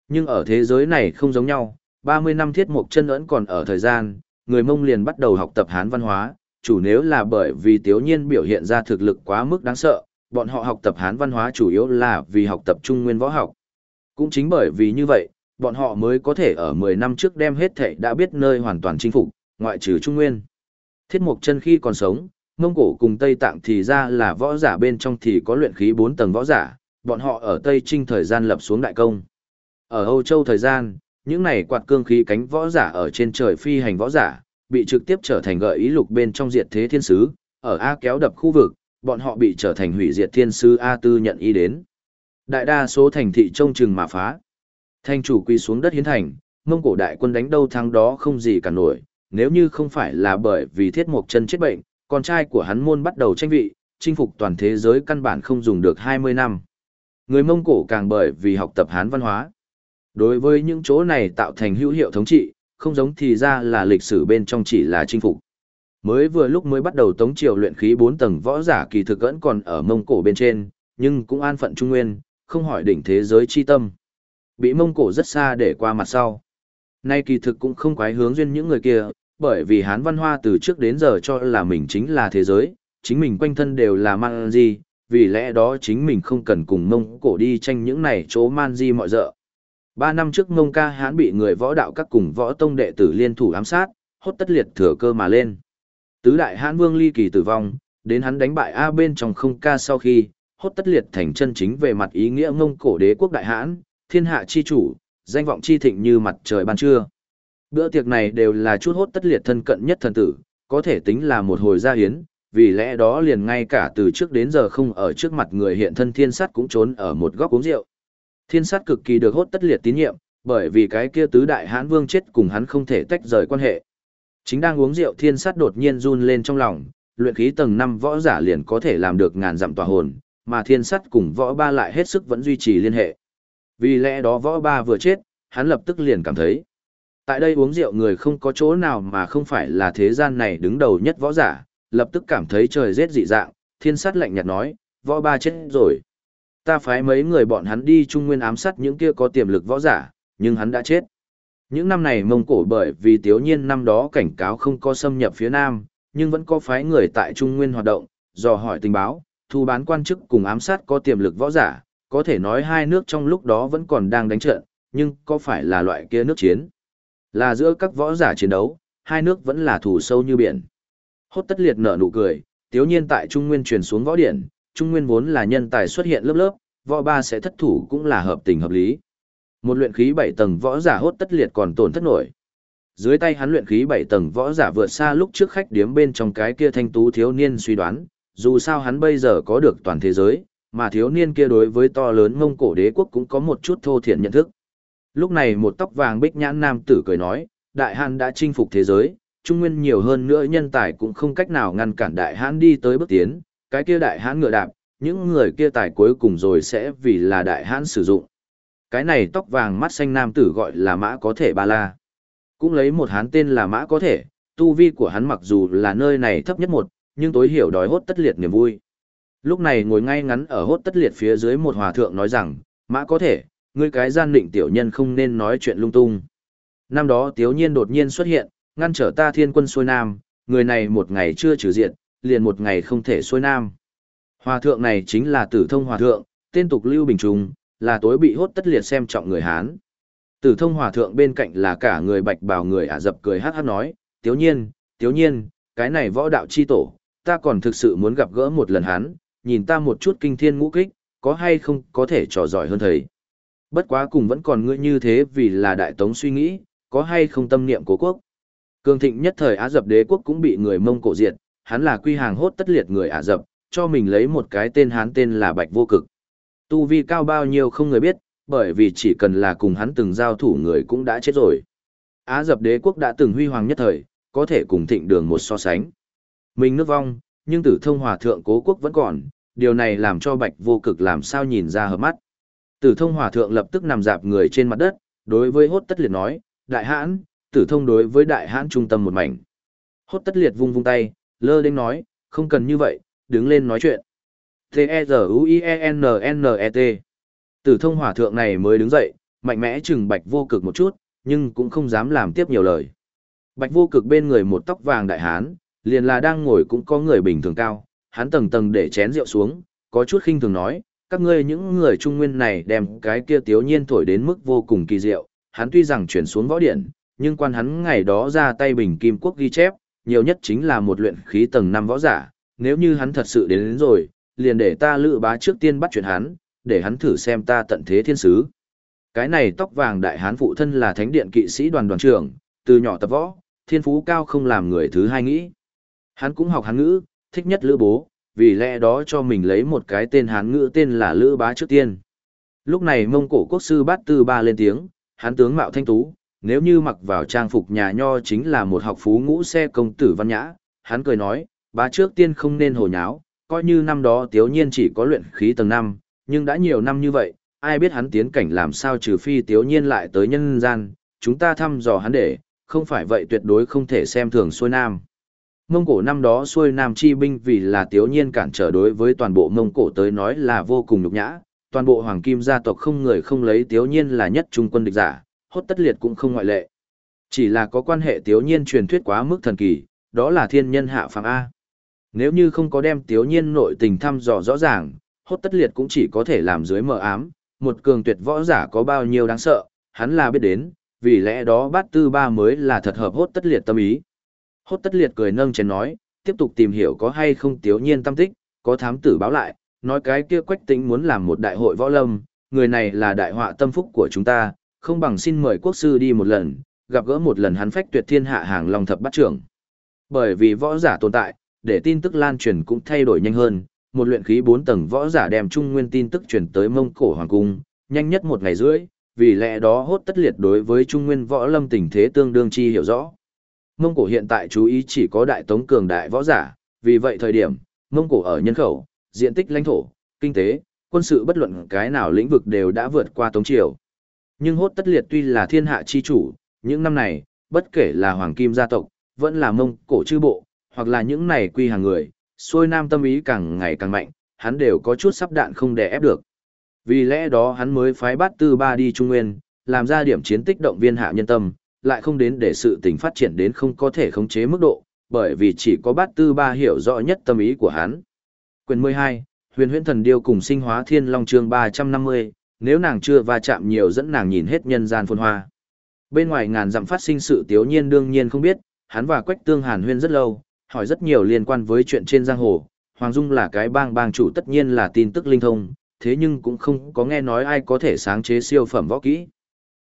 Nhưng ở thế giới này không giống nhau, 30 năm thiết mục chân ẩn còn ở thời gian, người Mông liền bắt đầu học tập Hán văn hóa, chủ nếu là bởi vì tiếu nhiên biểu hiện ra thực lực quá mức đáng sợ, bọn họ học tập Hán văn hóa chủ yếu là vì học tập Trung Nguyên võ học. Cũng chính bởi vì như vậy, bọn họ mới có thể ở 10 năm trước đem hết thảy đã biết nơi hoàn toàn chinh phục, ngoại trừ Trung Nguyên. Thiết Mộc Chân khi còn sống, Mông Cổ cùng Tây Tạng thì ra là võ giả bên trong thì có luyện khí 4 tầng võ giả, bọn họ ở Tây Trinh thời gian lập xuống đại công. Ở Âu Châu thời gian, những này quạt cương khí cánh võ giả ở trên trời phi hành võ giả, bị trực tiếp trở thành gợi ý lục bên trong diệt thế thiên sứ, ở A kéo đập khu vực, bọn họ bị trở thành hủy diệt thiên sứ A tư nhận ý đến. Đại đa số thành thị trông chừng mà phá. Thành chủ quy xuống đất hiến thành, mông cổ đại quân đánh đâu thắng đó không gì cả nổi, nếu như không phải là bởi vì thiết mộc chân chết bệnh, con trai của hắn môn bắt đầu tranh vị, chinh phục toàn thế giới căn bản không dùng được 20 năm. Người Mông Cổ càng bởi vì học tập Hán văn hóa. Đối với những chỗ này tạo thành hữu hiệu thống trị, không giống thì ra là lịch sử bên trong chỉ là chinh phục. Mới vừa lúc mới bắt đầu tống triều luyện khí 4 tầng võ giả kỳ thực vẫn còn ở Mông Cổ bên trên, nhưng cũng an phận trung nguyên, không hỏi đỉnh thế giới chi tâm. Bị Mông Cổ rất xa để qua mặt sau. Nay kỳ thực cũng không quái hướng duyên những người kia, bởi vì Hán văn hoa từ trước đến giờ cho là mình chính là thế giới, chính mình quanh thân đều là man di, vì lẽ đó chính mình không cần cùng mông cổ đi tranh những này chỗ man di mọi dợ. Ba năm trước mông ca hán bị người võ đạo các cùng võ tông đệ tử liên thủ ám sát, hốt tất liệt thừa cơ mà lên. Tứ đại hán vương ly kỳ tử vong, đến hắn đánh bại A bên trong không ca sau khi, hốt tất liệt thành chân chính về mặt ý nghĩa mông cổ đế quốc đại hãn, thiên hạ chi chủ, danh vọng chi thịnh như mặt trời ban trưa. Bữa tiệc này đều là chút hốt tất liệt thân cận nhất thần tử, có thể tính là một hồi gia hiến, vì lẽ đó liền ngay cả từ trước đến giờ không ở trước mặt người hiện thân thiên sát cũng trốn ở một góc uống rượu. Thiên sát cực kỳ được hốt tất liệt tín nhiệm, bởi vì cái kia tứ đại hãn vương chết cùng hắn không thể tách rời quan hệ. Chính đang uống rượu thiên sát đột nhiên run lên trong lòng, luyện khí tầng 5 võ giả liền có thể làm được ngàn dặm tòa hồn, mà thiên Sắt cùng võ ba lại hết sức vẫn duy trì liên hệ. Vì lẽ đó võ ba vừa chết, hắn lập tức liền cảm thấy. Tại đây uống rượu người không có chỗ nào mà không phải là thế gian này đứng đầu nhất võ giả, lập tức cảm thấy trời rét dị dạng, thiên Sắt lạnh nhạt nói, võ ba chết rồi. Ta phái mấy người bọn hắn đi trung nguyên ám sát những kia có tiềm lực võ giả, nhưng hắn đã chết. Những năm này Mông Cổ bởi vì tiếu nhiên năm đó cảnh cáo không có xâm nhập phía Nam, nhưng vẫn có phái người tại Trung Nguyên hoạt động, dò hỏi tình báo, thu bán quan chức cùng ám sát có tiềm lực võ giả, có thể nói hai nước trong lúc đó vẫn còn đang đánh trận, nhưng có phải là loại kia nước chiến? Là giữa các võ giả chiến đấu, hai nước vẫn là thù sâu như biển. Hốt tất liệt nở nụ cười, tiếu nhiên tại Trung Nguyên truyền xuống võ điển, Trung Nguyên vốn là nhân tài xuất hiện lớp lớp, võ ba sẽ thất thủ cũng là hợp tình hợp lý. Một luyện khí bảy tầng võ giả hốt tất liệt còn tổn thất nổi. Dưới tay hắn luyện khí bảy tầng võ giả vượt xa lúc trước khách điếm bên trong cái kia thanh tú thiếu niên suy đoán, dù sao hắn bây giờ có được toàn thế giới, mà thiếu niên kia đối với to lớn Mông Cổ đế quốc cũng có một chút thô thiện nhận thức. Lúc này một tóc vàng bích nhãn nam tử cười nói, đại hàn đã chinh phục thế giới, trung nguyên nhiều hơn nữa nhân tài cũng không cách nào ngăn cản đại Hán đi tới bước tiến, cái kia đại Hán ngựa đạp, những người kia tài cuối cùng rồi sẽ vì là đại Hán sử dụng. Cái này tóc vàng mắt xanh nam tử gọi là mã có thể ba la. Cũng lấy một hán tên là mã có thể, tu vi của hắn mặc dù là nơi này thấp nhất một, nhưng tối hiểu đói hốt tất liệt niềm vui. Lúc này ngồi ngay ngắn ở hốt tất liệt phía dưới một hòa thượng nói rằng, mã có thể, ngươi cái gian định tiểu nhân không nên nói chuyện lung tung. Năm đó tiếu nhiên đột nhiên xuất hiện, ngăn trở ta thiên quân xuôi nam, người này một ngày chưa trừ diện, liền một ngày không thể xuôi nam. Hòa thượng này chính là tử thông hòa thượng, tên tục Lưu Bình Trung, là tối bị hốt tất liệt xem trọng người Hán. Tử thông hòa thượng bên cạnh là cả người bạch bào người ả dập cười hát hát nói, tiếu nhiên, tiếu nhiên, cái này võ đạo chi tổ, ta còn thực sự muốn gặp gỡ một lần hắn, nhìn ta một chút kinh thiên ngũ kích, có hay không có thể trò giỏi hơn thầy. Bất quá cùng vẫn còn ngươi như thế vì là đại tống suy nghĩ, có hay không tâm niệm cố quốc. Cường thịnh nhất thời Á Dập đế quốc cũng bị người Mông Cổ diệt, hắn là quy hàng hốt tất liệt người Ả Dập, cho mình lấy một cái tên hắn tên là Bạch Vô Cực. Tu vi cao bao nhiêu không người biết, bởi vì chỉ cần là cùng hắn từng giao thủ người cũng đã chết rồi. Á Dập đế quốc đã từng huy hoàng nhất thời, có thể cùng thịnh đường một so sánh. Mình nước vong, nhưng tử thông hòa thượng cố quốc vẫn còn, điều này làm cho Bạch Vô Cực làm sao nhìn ra hợp mắt. Tử thông hòa thượng lập tức nằm dạp người trên mặt đất, đối với hốt tất liệt nói, đại hãn, tử thông đối với đại hãn trung tâm một mảnh. Hốt tất liệt vung vung tay, lơ đến nói, không cần như vậy, đứng lên nói chuyện. T-E-Z-U-I-E-N-N-E-T Tử thông hòa thượng này mới đứng dậy, mạnh mẽ chừng bạch vô cực một chút, nhưng cũng không dám làm tiếp nhiều lời. Bạch vô cực bên người một tóc vàng đại hán, liền là đang ngồi cũng có người bình thường cao, hắn tầng tầng để chén rượu xuống, có chút khinh thường nói, các ngươi những người trung nguyên này đem cái kia tiếu nhiên thổi đến mức vô cùng kỳ diệu, hắn tuy rằng chuyển xuống võ điện, nhưng quan hắn ngày đó ra tay bình kim quốc ghi chép, nhiều nhất chính là một luyện khí tầng 5 võ giả, nếu như hắn thật sự đến, đến rồi, liền để ta lự bá trước tiên bắt chuyện hắn, để hắn thử xem ta tận thế thiên sứ. Cái này tóc vàng đại hán phụ thân là thánh điện kỵ sĩ đoàn đoàn trưởng, từ nhỏ tập võ, thiên phú cao không làm người thứ hai nghĩ. Hắn cũng học hán ngữ, thích nhất lữ bố, vì lẽ đó cho mình lấy một cái tên hán ngữ tên là lữ bá trước tiên. Lúc này mông cổ quốc sư bát tư ba lên tiếng, hán tướng mạo thanh tú, nếu như mặc vào trang phục nhà nho chính là một học phú ngũ xe công tử văn nhã, hắn cười nói, bá trước tiên không nên hồ nháo, coi như năm đó tiếu nhiên chỉ có luyện khí tầng 5, nhưng đã nhiều năm như vậy, ai biết hắn tiến cảnh làm sao trừ phi tiếu nhiên lại tới nhân gian, chúng ta thăm dò hắn để, không phải vậy tuyệt đối không thể xem thường xuôi nam. Mông Cổ năm đó xuôi nam chi binh vì là tiếu nhiên cản trở đối với toàn bộ Mông Cổ tới nói là vô cùng nhục nhã, toàn bộ hoàng kim gia tộc không người không lấy tiếu nhiên là nhất trung quân địch giả, hốt tất liệt cũng không ngoại lệ. Chỉ là có quan hệ tiếu nhiên truyền thuyết quá mức thần kỳ, đó là thiên nhân hạ phàm A. Nếu như không có đem tiếu nhiên nội tình thăm dò rõ ràng, hốt tất liệt cũng chỉ có thể làm dưới mờ ám, một cường tuyệt võ giả có bao nhiêu đáng sợ, hắn là biết đến, vì lẽ đó bát tư ba mới là thật hợp hốt tất liệt tâm ý. Hốt tất liệt cười nâng chén nói, tiếp tục tìm hiểu có hay không tiếu nhiên tâm tích, có thám tử báo lại, nói cái kia quách tính muốn làm một đại hội võ lâm, người này là đại họa tâm phúc của chúng ta, không bằng xin mời quốc sư đi một lần, gặp gỡ một lần hắn phách tuyệt thiên hạ hàng long thập bát trưởng. Bởi vì võ giả tồn tại, để tin tức lan truyền cũng thay đổi nhanh hơn, một luyện khí 4 tầng võ giả đem trung nguyên tin tức truyền tới Mông Cổ Hoàng Cung, nhanh nhất một ngày rưỡi, vì lẽ đó hốt tất liệt đối với trung nguyên võ lâm tình thế tương đương chi hiểu rõ. Mông Cổ hiện tại chú ý chỉ có đại tống cường đại võ giả, vì vậy thời điểm, Mông Cổ ở nhân khẩu, diện tích lãnh thổ, kinh tế, quân sự bất luận cái nào lĩnh vực đều đã vượt qua tống triều. Nhưng hốt tất liệt tuy là thiên hạ chi chủ, những năm này, bất kể là hoàng kim gia tộc, vẫn là Mông Cổ chư bộ, hoặc là những này quy hàng người, xuôi nam tâm ý càng ngày càng mạnh, hắn đều có chút sắp đạn không đè ép được. Vì lẽ đó hắn mới phái bát tư ba đi Trung Nguyên, làm ra điểm chiến tích động viên hạ nhân tâm, lại không đến để sự tình phát triển đến không có thể khống chế mức độ, bởi vì chỉ có bát tư ba hiểu rõ nhất tâm ý của hắn. Quyền 12, huyền huyễn thần điêu cùng sinh hóa thiên long chương 350, nếu nàng chưa va chạm nhiều dẫn nàng nhìn hết nhân gian phồn hoa. Bên ngoài ngàn dặm phát sinh sự tiếu nhiên đương nhiên không biết, hắn và quách tương hàn huyên rất lâu, hỏi rất nhiều liên quan với chuyện trên giang hồ. Hoàng Dung là cái bang bang chủ tất nhiên là tin tức linh thông, thế nhưng cũng không có nghe nói ai có thể sáng chế siêu phẩm võ kỹ.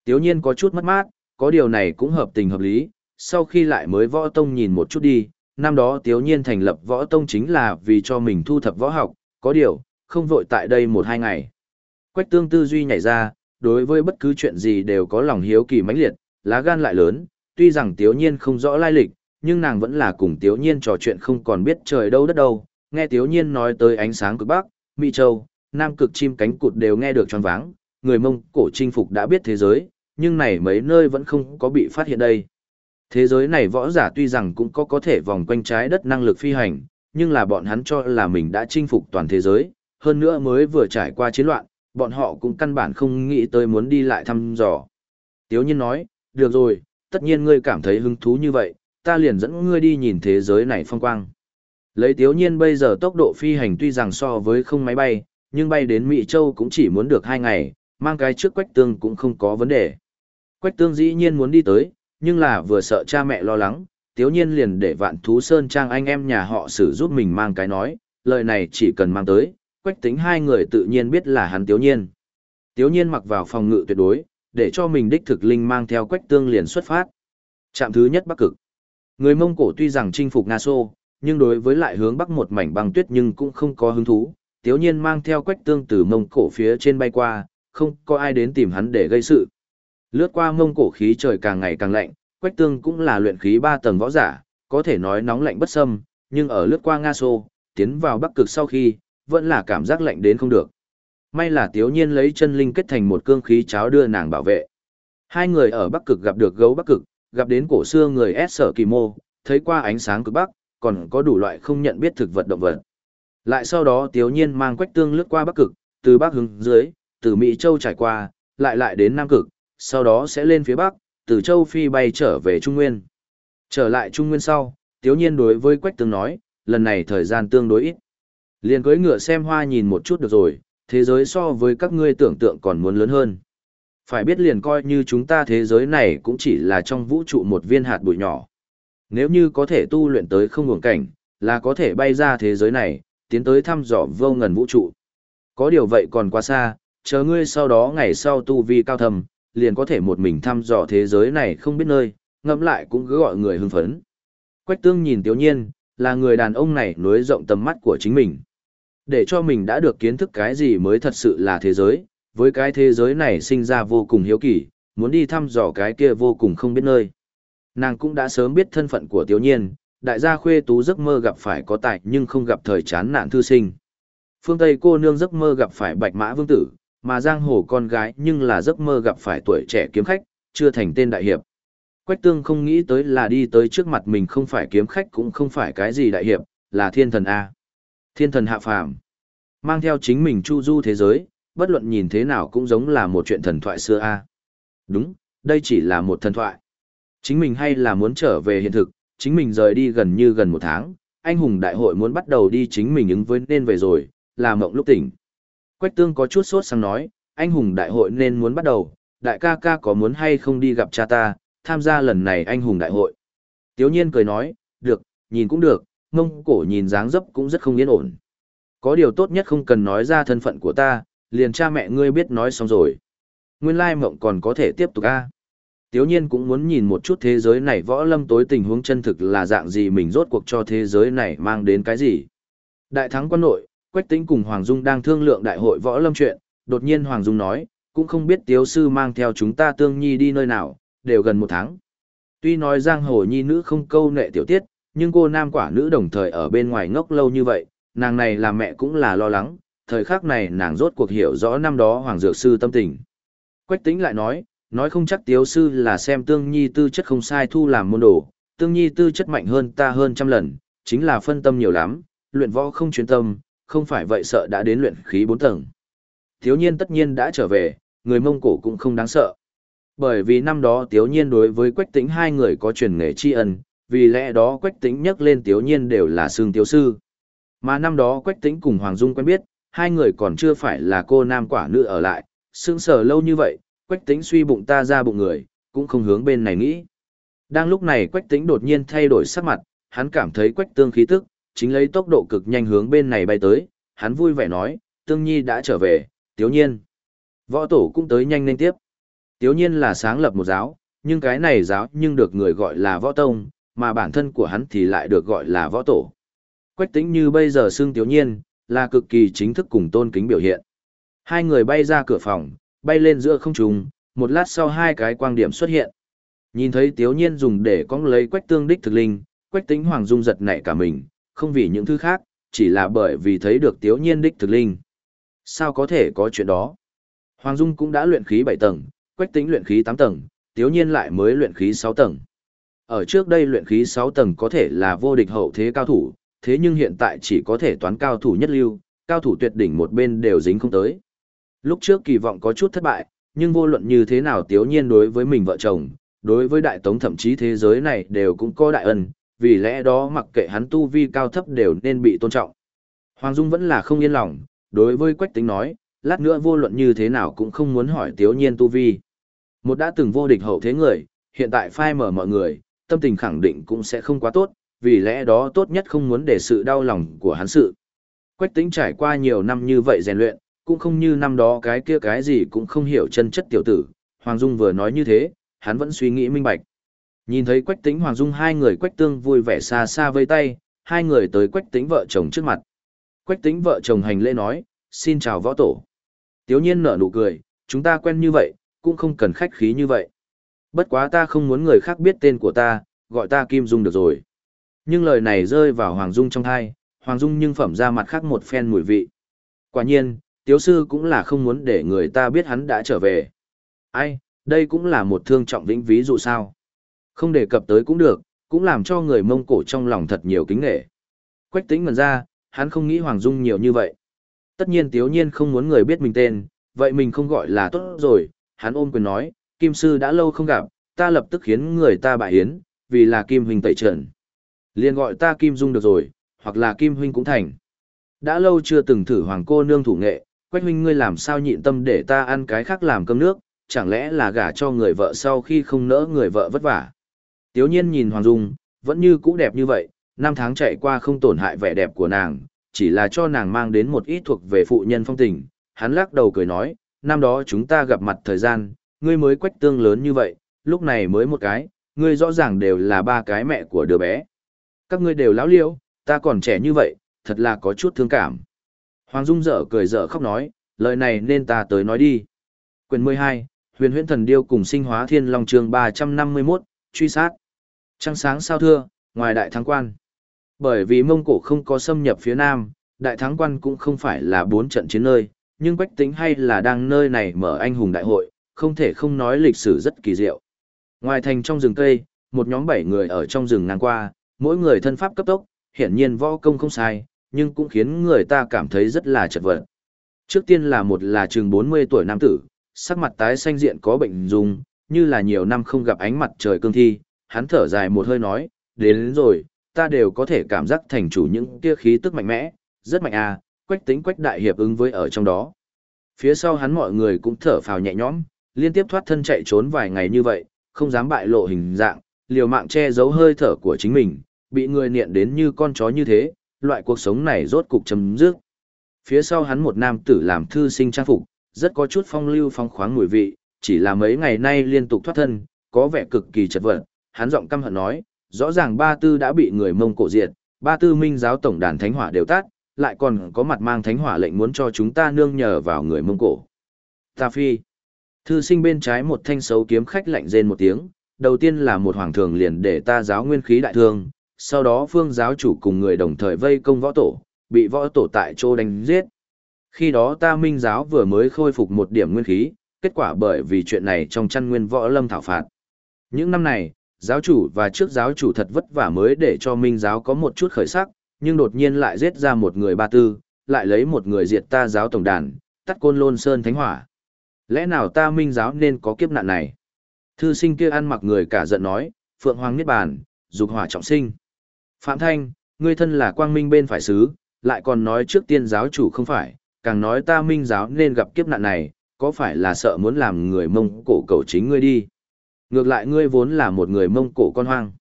Tiếu nhiên có chút mất mát, có điều này cũng hợp tình hợp lý, sau khi lại mới võ tông nhìn một chút đi, năm đó tiếu nhiên thành lập võ tông chính là vì cho mình thu thập võ học, có điều, không vội tại đây một hai ngày. Quách tương tư duy nhảy ra, đối với bất cứ chuyện gì đều có lòng hiếu kỳ mãnh liệt, lá gan lại lớn, tuy rằng tiếu nhiên không rõ lai lịch, nhưng nàng vẫn là cùng tiếu nhiên trò chuyện không còn biết trời đâu đất đâu, nghe tiếu nhiên nói tới ánh sáng cực bắc, Mỹ Châu, Nam cực chim cánh cụt đều nghe được tròn váng, người mông cổ chinh phục đã biết thế giới, nhưng này mấy nơi vẫn không có bị phát hiện đây. Thế giới này võ giả tuy rằng cũng có có thể vòng quanh trái đất năng lực phi hành, nhưng là bọn hắn cho là mình đã chinh phục toàn thế giới, hơn nữa mới vừa trải qua chiến loạn, bọn họ cũng căn bản không nghĩ tới muốn đi lại thăm dò. Tiếu nhiên nói, được rồi, tất nhiên ngươi cảm thấy hứng thú như vậy, ta liền dẫn ngươi đi nhìn thế giới này phong quang. Lấy tiếu nhiên bây giờ tốc độ phi hành tuy rằng so với không máy bay, nhưng bay đến Mỹ Châu cũng chỉ muốn được hai ngày, mang cái trước quách tương cũng không có vấn đề. Quách tương dĩ nhiên muốn đi tới, nhưng là vừa sợ cha mẹ lo lắng, tiếu nhiên liền để vạn thú sơn trang anh em nhà họ xử giúp mình mang cái nói, lời này chỉ cần mang tới, quách tính hai người tự nhiên biết là hắn tiếu nhiên. Tiếu nhiên mặc vào phòng ngự tuyệt đối, để cho mình đích thực linh mang theo quách tương liền xuất phát. Trạm thứ nhất Bắc Cực. Người Mông Cổ tuy rằng chinh phục Nga Xô, nhưng đối với lại hướng Bắc một mảnh băng tuyết nhưng cũng không có hứng thú. Tiếu nhiên mang theo quách tương từ Mông Cổ phía trên bay qua, không có ai đến tìm hắn để gây sự. Lướt qua Mông Cổ khí trời càng ngày càng lạnh, quách tương cũng là luyện khí ba tầng võ giả, có thể nói nóng lạnh bất xâm, nhưng ở lướt qua Nga Xô, tiến vào Bắc Cực sau khi, vẫn là cảm giác lạnh đến không được. May là Tiếu Nhiên lấy chân linh kết thành một cương khí cháo đưa nàng bảo vệ. Hai người ở Bắc Cực gặp được gấu Bắc Cực, gặp đến cổ xưa người S sở kỳ mô, thấy qua ánh sáng cực Bắc, còn có đủ loại không nhận biết thực vật động vật. Lại sau đó Tiếu Nhiên mang quách tương lướt qua Bắc Cực, từ Bắc hướng dưới, từ Mỹ Châu trải qua, lại lại đến Nam Cực, sau đó sẽ lên phía Bắc, từ Châu Phi bay trở về Trung Nguyên. Trở lại Trung Nguyên sau, Tiếu Nhiên đối với quách tương nói, lần này thời gian tương đối ít. Liền cưới ngựa xem hoa nhìn một chút được rồi, thế giới so với các ngươi tưởng tượng còn muốn lớn hơn. Phải biết liền coi như chúng ta thế giới này cũng chỉ là trong vũ trụ một viên hạt bụi nhỏ. Nếu như có thể tu luyện tới không nguồn cảnh, là có thể bay ra thế giới này, tiến tới thăm dò vô ngần vũ trụ. Có điều vậy còn quá xa, chờ ngươi sau đó ngày sau tu vi cao thầm, liền có thể một mình thăm dò thế giới này không biết nơi, ngẫm lại cũng cứ gọi người hưng phấn. Quách tương nhìn tiểu nhiên, là người đàn ông này nối rộng tầm mắt của chính mình. Để cho mình đã được kiến thức cái gì mới thật sự là thế giới, với cái thế giới này sinh ra vô cùng hiếu kỳ, muốn đi thăm dò cái kia vô cùng không biết nơi. Nàng cũng đã sớm biết thân phận của tiểu nhiên, đại gia khuê tú giấc mơ gặp phải có tài nhưng không gặp thời chán nạn thư sinh. Phương Tây cô nương giấc mơ gặp phải bạch mã vương tử, mà giang hồ con gái nhưng là giấc mơ gặp phải tuổi trẻ kiếm khách, chưa thành tên đại hiệp. Quách tương không nghĩ tới là đi tới trước mặt mình không phải kiếm khách cũng không phải cái gì đại hiệp, là thiên thần A. Thiên thần hạ phàm. Mang theo chính mình chu du thế giới, bất luận nhìn thế nào cũng giống là một chuyện thần thoại xưa A. Đúng, đây chỉ là một thần thoại. Chính mình hay là muốn trở về hiện thực, chính mình rời đi gần như gần một tháng, anh hùng đại hội muốn bắt đầu đi chính mình ứng với nên về rồi, là mộng lúc tỉnh. Quách tương có chút sốt sang nói, anh hùng đại hội nên muốn bắt đầu, đại ca ca có muốn hay không đi gặp cha ta, tham gia lần này anh hùng đại hội. Tiếu nhiên cười nói, được, nhìn cũng được, mông cổ nhìn dáng dấp cũng rất không yên ổn. Có điều tốt nhất không cần nói ra thân phận của ta, liền cha mẹ ngươi biết nói xong rồi. Nguyên lai mộng còn có thể tiếp tục a. Tiếu nhiên cũng muốn nhìn một chút thế giới này võ lâm tối tình huống chân thực là dạng gì mình rốt cuộc cho thế giới này mang đến cái gì. Đại thắng quân nội, Quách Tĩnh cùng Hoàng Dung đang thương lượng đại hội võ lâm chuyện, đột nhiên Hoàng Dung nói, cũng không biết tiếu sư mang theo chúng ta tương nhi đi nơi nào, đều gần một tháng. Tuy nói giang hồ nhi nữ không câu nệ tiểu tiết, nhưng cô nam quả nữ đồng thời ở bên ngoài ngốc lâu như vậy, nàng này là mẹ cũng là lo lắng, thời khắc này nàng rốt cuộc hiểu rõ năm đó Hoàng Dược Sư tâm tình. Quách Tĩnh lại nói, nói không chắc tiếu sư là xem tương nhi tư chất không sai thu làm môn đồ, tương nhi tư chất mạnh hơn ta hơn trăm lần, chính là phân tâm nhiều lắm, luyện võ không chuyên tâm, không phải vậy sợ đã đến luyện khí bốn tầng. Thiếu nhiên tất nhiên đã trở về, người Mông Cổ cũng không đáng sợ. Bởi vì năm đó Tiếu Nhiên đối với Quách Tĩnh hai người có truyền nghề tri ân, vì lẽ đó Quách Tĩnh nhắc lên Tiếu Nhiên đều là xương Tiếu Sư. Mà năm đó Quách Tĩnh cùng Hoàng Dung quen biết, hai người còn chưa phải là cô nam quả nữ ở lại, sững sờ lâu như vậy, Quách Tĩnh suy bụng ta ra bụng người, cũng không hướng bên này nghĩ. Đang lúc này Quách Tĩnh đột nhiên thay đổi sắc mặt, hắn cảm thấy Quách Tương khí tức, chính lấy tốc độ cực nhanh hướng bên này bay tới, hắn vui vẻ nói, Tương Nhi đã trở về, Tiếu Nhiên. Võ tổ cũng tới nhanh nên tiếp. Tiếu Nhiên là sáng lập một giáo, nhưng cái này giáo nhưng được người gọi là võ tông, mà bản thân của hắn thì lại được gọi là võ tổ. Quách Tĩnh như bây giờ xưng Tiếu Nhiên, là cực kỳ chính thức cùng tôn kính biểu hiện. Hai người bay ra cửa phòng, bay lên giữa không trung, một lát sau hai cái quang điểm xuất hiện. Nhìn thấy Tiếu Nhiên dùng để cong lấy Quách Tương đích thực linh, Quách Tĩnh Hoàng Dung giật nảy cả mình, không vì những thứ khác, chỉ là bởi vì thấy được Tiếu Nhiên đích thực linh. Sao có thể có chuyện đó? Hoàng Dung cũng đã luyện khí 7 tầng, Quách Tĩnh luyện khí 8 tầng, Tiếu Nhiên lại mới luyện khí 6 tầng. Ở trước đây luyện khí 6 tầng có thể là vô địch hậu thế cao thủ, thế nhưng hiện tại chỉ có thể toán cao thủ nhất lưu, cao thủ tuyệt đỉnh một bên đều dính không tới. Lúc trước kỳ vọng có chút thất bại, nhưng vô luận như thế nào Tiếu Nhiên đối với mình vợ chồng, đối với đại tống thậm chí thế giới này đều cũng có đại ân, vì lẽ đó mặc kệ hắn tu vi cao thấp đều nên bị tôn trọng. Hoàng Dung vẫn là không yên lòng, đối với Quách Tính nói, lát nữa vô luận như thế nào cũng không muốn hỏi Tiếu Nhiên tu vi. Một đã từng vô địch hậu thế người, hiện tại phai mở mọi người, tâm tình khẳng định cũng sẽ không quá tốt, vì lẽ đó tốt nhất không muốn để sự đau lòng của hắn sự. Quách Tính trải qua nhiều năm như vậy rèn luyện, cũng không như năm đó cái kia cái gì cũng không hiểu chân chất tiểu tử. Hoàng Dung vừa nói như thế, hắn vẫn suy nghĩ minh bạch. Nhìn thấy Quách Tĩnh Hoàng Dung hai người Quách Tương vui vẻ xa xa vây tay, hai người tới Quách Tĩnh vợ chồng trước mặt. Quách Tĩnh vợ chồng hành lễ nói, xin chào võ tổ. Tiếu nhiên nở nụ cười, chúng ta quen như vậy, cũng không cần khách khí như vậy. Bất quá ta không muốn người khác biết tên của ta, gọi ta Kim Dung được rồi. Nhưng lời này rơi vào Hoàng Dung trong thai, Hoàng Dung nhưng phẩm ra mặt khác một phen mùi vị. Quả nhiên, Tiếu sư cũng là không muốn để người ta biết hắn đã trở về. Ai, đây cũng là một thương trọng vĩnh ví dụ sao. Không đề cập tới cũng được, cũng làm cho người Mông Cổ trong lòng thật nhiều kính nghệ. Quách tính ngần ra, hắn không nghĩ Hoàng Dung nhiều như vậy. Tất nhiên Tiếu Nhiên không muốn người biết mình tên, vậy mình không gọi là tốt rồi, hắn ôm quyền nói, Kim Sư đã lâu không gặp, ta lập tức khiến người ta bại hiến, vì là Kim Huynh tẩy trần. liền gọi ta Kim Dung được rồi, hoặc là Kim Huynh cũng thành. Đã lâu chưa từng thử Hoàng cô nương thủ nghệ, Quách Huynh ngươi làm sao nhịn tâm để ta ăn cái khác làm cơm nước, chẳng lẽ là gả cho người vợ sau khi không nỡ người vợ vất vả. Tiếu nhiên nhìn Hoàng Dung, vẫn như cũ đẹp như vậy, năm tháng chạy qua không tổn hại vẻ đẹp của nàng, chỉ là cho nàng mang đến một ít thuộc về phụ nhân phong tình. Hắn lắc đầu cười nói, năm đó chúng ta gặp mặt thời gian, ngươi mới quách tương lớn như vậy, lúc này mới một cái, ngươi rõ ràng đều là ba cái mẹ của đứa bé. Các ngươi đều lão liễu, ta còn trẻ như vậy, thật là có chút thương cảm. Hoàng Dung dở cười dở khóc nói, lời này nên ta tới nói đi. Quyền 12, huyền huyễn thần điêu cùng sinh hóa thiên long trường 351, truy sát. Trăng sáng sao thưa, ngoài đại thắng quan. Bởi vì Mông Cổ không có xâm nhập phía Nam, đại thắng quan cũng không phải là bốn trận chiến nơi, nhưng Bách Tính hay là đang nơi này mở anh hùng đại hội, không thể không nói lịch sử rất kỳ diệu. Ngoài thành trong rừng cây, một nhóm bảy người ở trong rừng ngang qua, mỗi người thân pháp cấp tốc, hiển nhiên võ công không sai, nhưng cũng khiến người ta cảm thấy rất là chật vật. Trước tiên là một là chừng 40 tuổi nam tử, sắc mặt tái xanh diện có bệnh dùng, như là nhiều năm không gặp ánh mặt trời cương thi, hắn thở dài một hơi nói, đến, đến rồi, ta đều có thể cảm giác thành chủ những kia khí tức mạnh mẽ, rất mạnh à, quách tính quách đại hiệp ứng với ở trong đó. Phía sau hắn mọi người cũng thở phào nhẹ nhõm, liên tiếp thoát thân chạy trốn vài ngày như vậy, không dám bại lộ hình dạng, liều mạng che giấu hơi thở của chính mình, bị người niệm đến như con chó như thế, loại cuộc sống này rốt cục chấm dứt. Phía sau hắn một nam tử làm thư sinh trang phục, rất có chút phong lưu phong khoáng mùi vị, chỉ là mấy ngày nay liên tục thoát thân, có vẻ cực kỳ chật vật, hắn giọng căm hận nói, rõ ràng ba tư đã bị người Mông Cổ diệt, ba tư minh giáo tổng đàn thánh hỏa đều tát, lại còn có mặt mang thánh hỏa lệnh muốn cho chúng ta nương nhờ vào người Mông Cổ. Ta phi. Thư sinh bên trái một thanh xấu kiếm khách lạnh rên một tiếng, đầu tiên là một hoàng thường liền để ta giáo nguyên khí đại thương, sau đó phương giáo chủ cùng người đồng thời vây công võ tổ, bị võ tổ tại chỗ đánh giết. Khi đó ta minh giáo vừa mới khôi phục một điểm nguyên khí, kết quả bởi vì chuyện này trong chăn nguyên võ lâm thảo phạt. Những năm này, giáo chủ và trước giáo chủ thật vất vả mới để cho minh giáo có một chút khởi sắc, nhưng đột nhiên lại giết ra một người ba tư, lại lấy một người diệt ta giáo tổng đàn, tắt côn lôn sơn thánh hỏa. Lẽ nào ta minh giáo nên có kiếp nạn này? Thư sinh kia ăn mặc người cả giận nói, Phượng Hoàng Niết Bàn, dục hỏa trọng sinh. Phạm Thanh, ngươi thân là quang minh bên phải xứ, lại còn nói trước tiên giáo chủ không phải, càng nói ta minh giáo nên gặp kiếp nạn này, có phải là sợ muốn làm người mông cổ cầu chính ngươi đi. Ngược lại ngươi vốn là một người mông cổ con hoang.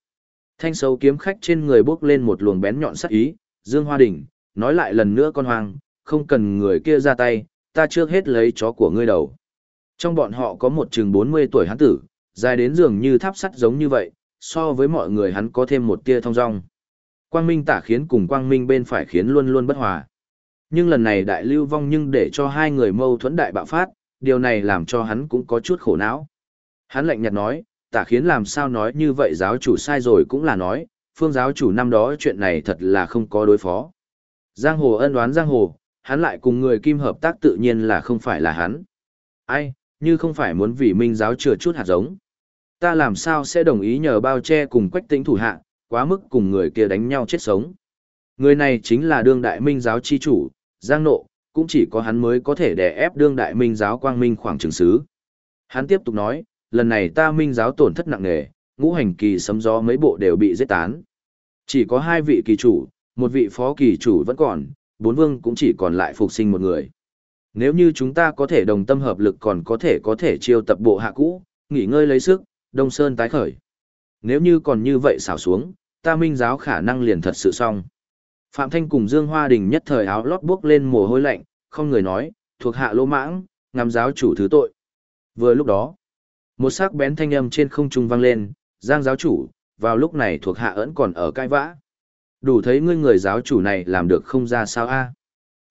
Thanh sâu kiếm khách trên người bước lên một luồng bén nhọn sắc ý, Dương Hoa Đình, nói lại lần nữa con hoang, không cần người kia ra tay, ta trước hết lấy chó của ngươi đầu. Trong bọn họ có một chừng 40 tuổi hắn tử, dài đến dường như tháp sắt giống như vậy, so với mọi người hắn có thêm một tia thông dong. Quang Minh tả khiến cùng Quang Minh bên phải khiến luôn luôn bất hòa. Nhưng lần này đại lưu vong nhưng để cho hai người mâu thuẫn đại bạo phát, điều này làm cho hắn cũng có chút khổ não. Hắn lạnh nhạt nói, tả khiến làm sao nói như vậy giáo chủ sai rồi cũng là nói, phương giáo chủ năm đó chuyện này thật là không có đối phó. Giang hồ ân đoán giang hồ, hắn lại cùng người kim hợp tác tự nhiên là không phải là hắn. Ai, như không phải muốn vì minh giáo chừa chút hạt giống. Ta làm sao sẽ đồng ý nhờ bao che cùng quách tính thủ hạ, quá mức cùng người kia đánh nhau chết sống. Người này chính là đương đại minh giáo chi chủ, Giang Nộ, cũng chỉ có hắn mới có thể đè ép đương đại minh giáo quang minh khoảng trường xứ. Hắn tiếp tục nói, lần này ta minh giáo tổn thất nặng nề, ngũ hành kỳ sấm gió mấy bộ đều bị giết tán. Chỉ có hai vị kỳ chủ, một vị phó kỳ chủ vẫn còn, bốn vương cũng chỉ còn lại phục sinh một người. Nếu như chúng ta có thể đồng tâm hợp lực còn có thể có thể chiêu tập bộ hạ cũ, nghỉ ngơi lấy sức, Đông Sơn tái khởi. Nếu như còn như vậy xảo xuống, ta minh giáo khả năng liền thật sự xong. Phạm Thanh cùng Dương Hoa Đình nhất thời áo lót buốc lên mồ hôi lạnh, không người nói, thuộc hạ lỗ mãng, ngắm giáo chủ thứ tội. Vừa lúc đó, một sắc bén thanh âm trên không trung vang lên, Giang giáo chủ, vào lúc này thuộc hạ ẩn còn ở cai vã. Đủ thấy ngươi người giáo chủ này làm được không ra sao a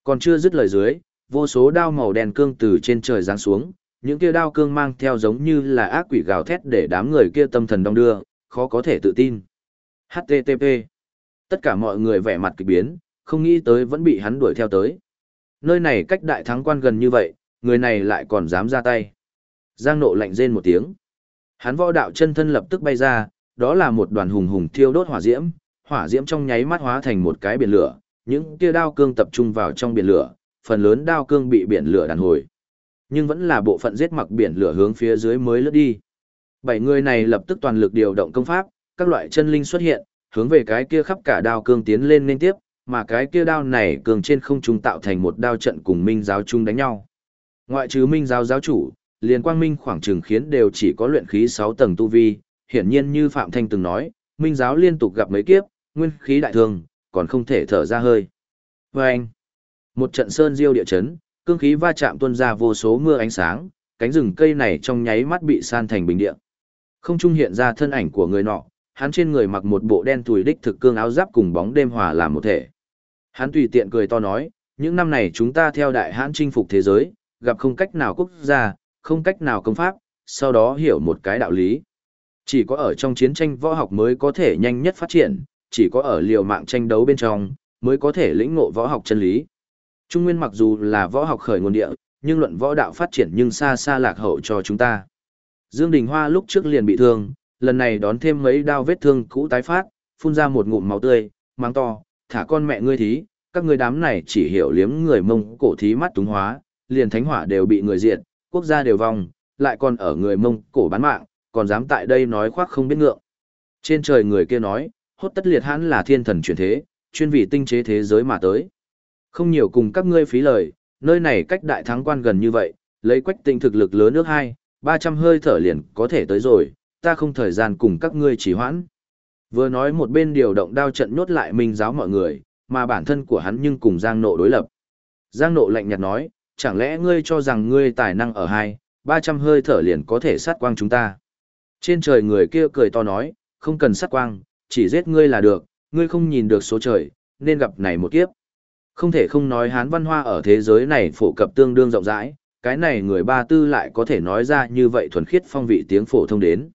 Còn chưa dứt lời dưới, vô số đao màu đen cương từ trên trời giáng xuống, những kia đao cương mang theo giống như là ác quỷ gào thét để đám người kia tâm thần đong đưa, khó có thể tự tin. HTTP. Tất cả mọi người vẻ mặt kỳ biến, không nghĩ tới vẫn bị hắn đuổi theo tới. Nơi này cách đại thắng quan gần như vậy, người này lại còn dám ra tay. Giang nộ lạnh rên một tiếng. Hắn võ đạo chân thân lập tức bay ra, đó là một đoàn hùng hùng thiêu đốt hỏa diễm, hỏa diễm trong nháy mắt hóa thành một cái biển lửa, những kia đao cương tập trung vào trong biển lửa, phần lớn đao cương bị biển lửa đàn hồi. Nhưng vẫn là bộ phận giết mặc biển lửa hướng phía dưới mới lướt đi. Bảy người này lập tức toàn lực điều động công pháp, các loại chân linh xuất hiện, hướng về cái kia khắp cả đao cương tiến lên liên tiếp, mà cái kia đao này cường trên không trung tạo thành một đao trận cùng minh giáo chung đánh nhau. Ngoại trừ minh giáo giáo chủ, liền quang minh khoảng trừng khiến đều chỉ có luyện khí 6 tầng tu vi, hiển nhiên như Phạm Thanh từng nói, minh giáo liên tục gặp mấy kiếp, nguyên khí đại thương, còn không thể thở ra hơi. Và anh, một trận sơn diêu địa chấn, cương khí va chạm tuôn ra vô số mưa ánh sáng, cánh rừng cây này trong nháy mắt bị san thành bình địa. Không trung hiện ra thân ảnh của người nọ, hắn trên người mặc một bộ đen tùy đích thực cương áo giáp cùng bóng đêm hòa làm một thể. Hắn tùy tiện cười to nói, những năm này chúng ta theo đại hãn chinh phục thế giới, gặp không cách nào quốc gia, không cách nào công pháp, sau đó hiểu một cái đạo lý. Chỉ có ở trong chiến tranh võ học mới có thể nhanh nhất phát triển, chỉ có ở liều mạng tranh đấu bên trong, mới có thể lĩnh ngộ võ học chân lý. Trung Nguyên mặc dù là võ học khởi nguồn địa, nhưng luận võ đạo phát triển nhưng xa xa lạc hậu cho chúng ta. Dương Đình Hoa lúc trước liền bị thương, lần này đón thêm mấy đao vết thương cũ tái phát, phun ra một ngụm máu tươi, mang to, thả con mẹ ngươi thí, các ngươi đám này chỉ hiểu liếm người mông cổ thí mắt túng hóa, liền thánh hỏa đều bị người diệt, quốc gia đều vong, lại còn ở người mông cổ bán mạng, còn dám tại đây nói khoác không biết ngượng. Trên trời người kia nói, hốt tất liệt hãn là thiên thần chuyển thế, chuyên vị tinh chế thế giới mà tới. Không nhiều cùng các ngươi phí lời, nơi này cách đại thắng quan gần như vậy, lấy quách tinh thực lực lớn nước hai, 300 hơi thở liền có thể tới rồi, ta không thời gian cùng các ngươi chỉ hoãn. Vừa nói một bên điều động đao trận nhốt lại minh giáo mọi người, mà bản thân của hắn nhưng cùng Giang Nộ đối lập. Giang Nộ lạnh nhạt nói, chẳng lẽ ngươi cho rằng ngươi tài năng ở hai, 300 hơi thở liền có thể sát quang chúng ta. Trên trời người kia cười to nói, không cần sát quang, chỉ giết ngươi là được, ngươi không nhìn được số trời, nên gặp này một kiếp. Không thể không nói hán văn hoa ở thế giới này phổ cập tương đương rộng rãi, cái này người ba tư lại có thể nói ra như vậy thuần khiết phong vị tiếng phổ thông đến.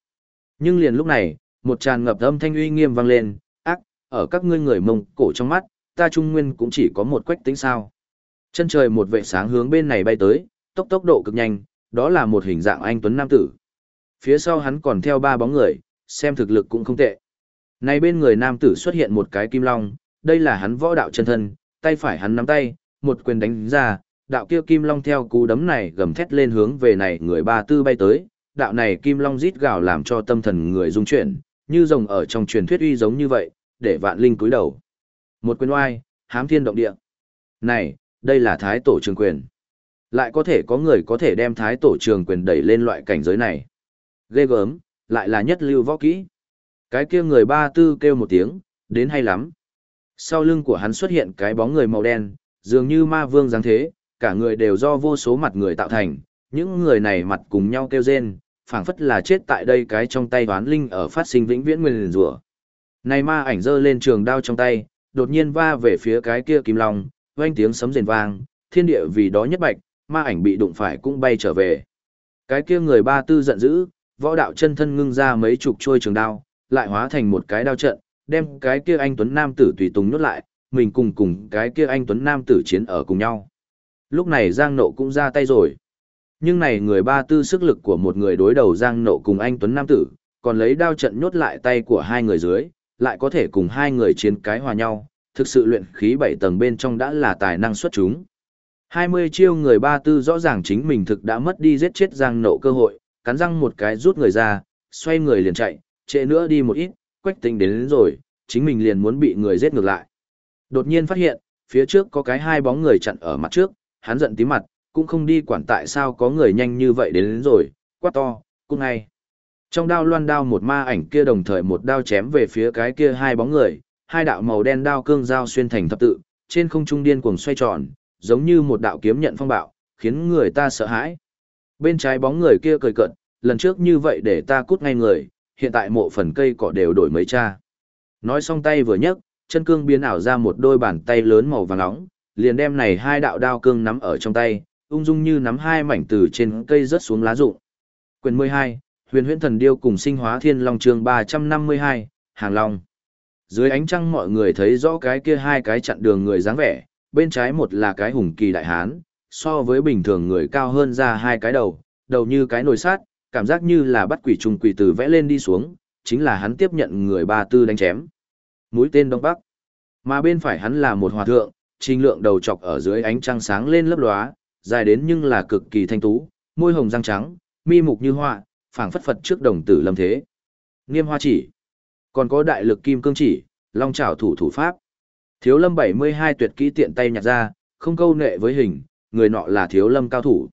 Nhưng liền lúc này, một tràn ngập âm thanh uy nghiêm vang lên, ác, ở các ngươi người mông cổ trong mắt, ta trung nguyên cũng chỉ có một quách tính sao. Chân trời một vệ sáng hướng bên này bay tới, tốc tốc độ cực nhanh, đó là một hình dạng anh Tuấn Nam Tử. Phía sau hắn còn theo ba bóng người, xem thực lực cũng không tệ. Này bên người Nam Tử xuất hiện một cái kim long, đây là hắn võ đạo chân thân, tay phải hắn nắm tay, một quyền đánh ra, đạo kia kim long theo cú đấm này gầm thét lên hướng về này người ba tư bay tới, đạo này kim long rít gào làm cho tâm thần người rung chuyển, như rồng ở trong truyền thuyết uy giống như vậy, để vạn linh cúi đầu. Một quyền oai, hám thiên động địa. Này, đây là thái tổ trường quyền. Lại có thể có người có thể đem thái tổ trường quyền đẩy lên loại cảnh giới này. Ghê gớm, lại là nhất lưu võ kỹ. Cái kia người ba tư kêu một tiếng, đến hay lắm. Sau lưng của hắn xuất hiện cái bóng người màu đen, dường như ma vương dáng thế, cả người đều do vô số mặt người tạo thành, những người này mặt cùng nhau kêu rên, phảng phất là chết tại đây cái trong tay đoán linh ở phát sinh vĩnh viễn nguyên rủa. Này ma ảnh giơ lên trường đao trong tay, đột nhiên va về phía cái kia kim long, vang tiếng sấm rền vang, thiên địa vì đó nhất bạch, ma ảnh bị đụng phải cũng bay trở về. Cái kia người ba tư giận dữ, võ đạo chân thân ngưng ra mấy chục trôi trường đao, lại hóa thành một cái đao trận, đem cái kia anh tuấn nam tử tùy tùng nhốt lại, mình cùng cùng cái kia anh tuấn nam tử chiến ở cùng nhau. Lúc này Giang Nộ cũng ra tay rồi. Nhưng này người ba tư sức lực của một người đối đầu Giang Nộ cùng anh tuấn nam tử, còn lấy đao trận nhốt lại tay của hai người dưới, lại có thể cùng hai người chiến cái hòa nhau, thực sự luyện khí bảy tầng bên trong đã là tài năng xuất chúng. 20 chiêu người ba tư rõ ràng chính mình thực đã mất đi giết chết Giang Nộ cơ hội, cắn răng một cái rút người ra, xoay người liền chạy, trễ nữa đi một ít, quách tính đến, đến rồi, chính mình liền muốn bị người giết ngược lại. Đột nhiên phát hiện, phía trước có cái hai bóng người chặn ở mặt trước, hắn giận tí mặt, cũng không đi quản tại sao có người nhanh như vậy đến, đến rồi, quát to, cũng ngay. Trong đao loan đao một ma ảnh kia đồng thời một đao chém về phía cái kia hai bóng người, hai đạo màu đen đao cương dao xuyên thành thập tự, trên không trung điên cuồng xoay tròn, giống như một đạo kiếm nhận phong bạo, khiến người ta sợ hãi. Bên trái bóng người kia cười cợt lần trước như vậy để ta cút ngay người, hiện tại mộ phần cây cỏ đều đổi mấy cha. Nói xong tay vừa nhấc, chân cương biến ảo ra một đôi bàn tay lớn màu vàng nóng, liền đem này hai đạo đao cương nắm ở trong tay, ung dung như nắm hai mảnh từ trên cây rớt xuống lá rụng. Quyền 12, Huyền Huyễn Thần Điêu cùng Sinh Hóa Thiên Long chương 352, Hàng Long. Dưới ánh trăng mọi người thấy rõ cái kia hai cái chặn đường người dáng vẻ, bên trái một là cái hùng kỳ đại hán, so với bình thường người cao hơn ra hai cái đầu, đầu như cái nồi sát, cảm giác như là bắt quỷ trùng quỷ từ vẽ lên đi xuống, chính là hắn tiếp nhận người ba tư đánh chém. Mũi tên Đông Bắc. Mà bên phải hắn là một hòa thượng, trình lượng đầu chọc ở dưới ánh trăng sáng lên lấp lóa, dài đến nhưng là cực kỳ thanh tú, môi hồng răng trắng, mi mục như hoa phảng phất phật trước đồng tử lâm thế. Niêm hoa chỉ. Còn có đại lực kim cương chỉ, long trảo thủ thủ pháp. Thiếu lâm 72 tuyệt kỹ tiện tay nhặt ra, không câu nệ với hình, người nọ là thiếu lâm cao thủ.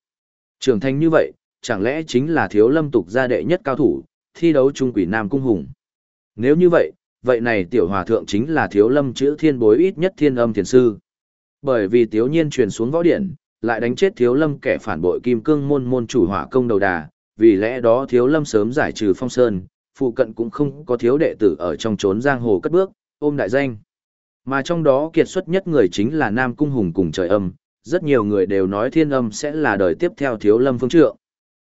Trưởng thành như vậy, chẳng lẽ chính là thiếu lâm tục gia đệ nhất cao thủ, thi đấu trung quỷ Nam Cung Hùng. Nếu như vậy, vậy này tiểu hòa thượng chính là thiếu lâm chữ thiên bối ít nhất thiên âm thiền sư. Bởi vì tiếu nhiên truyền xuống võ điện, lại đánh chết thiếu lâm kẻ phản bội kim cương môn môn chủ hỏa công đầu đà, vì lẽ đó thiếu lâm sớm giải trừ phong sơn, phụ cận cũng không có thiếu đệ tử ở trong trốn giang hồ cất bước, ôm đại danh. Mà trong đó kiệt xuất nhất người chính là Nam Cung Hùng cùng trời âm, rất nhiều người đều nói thiên âm sẽ là đời tiếp theo thiếu lâm phương trượng.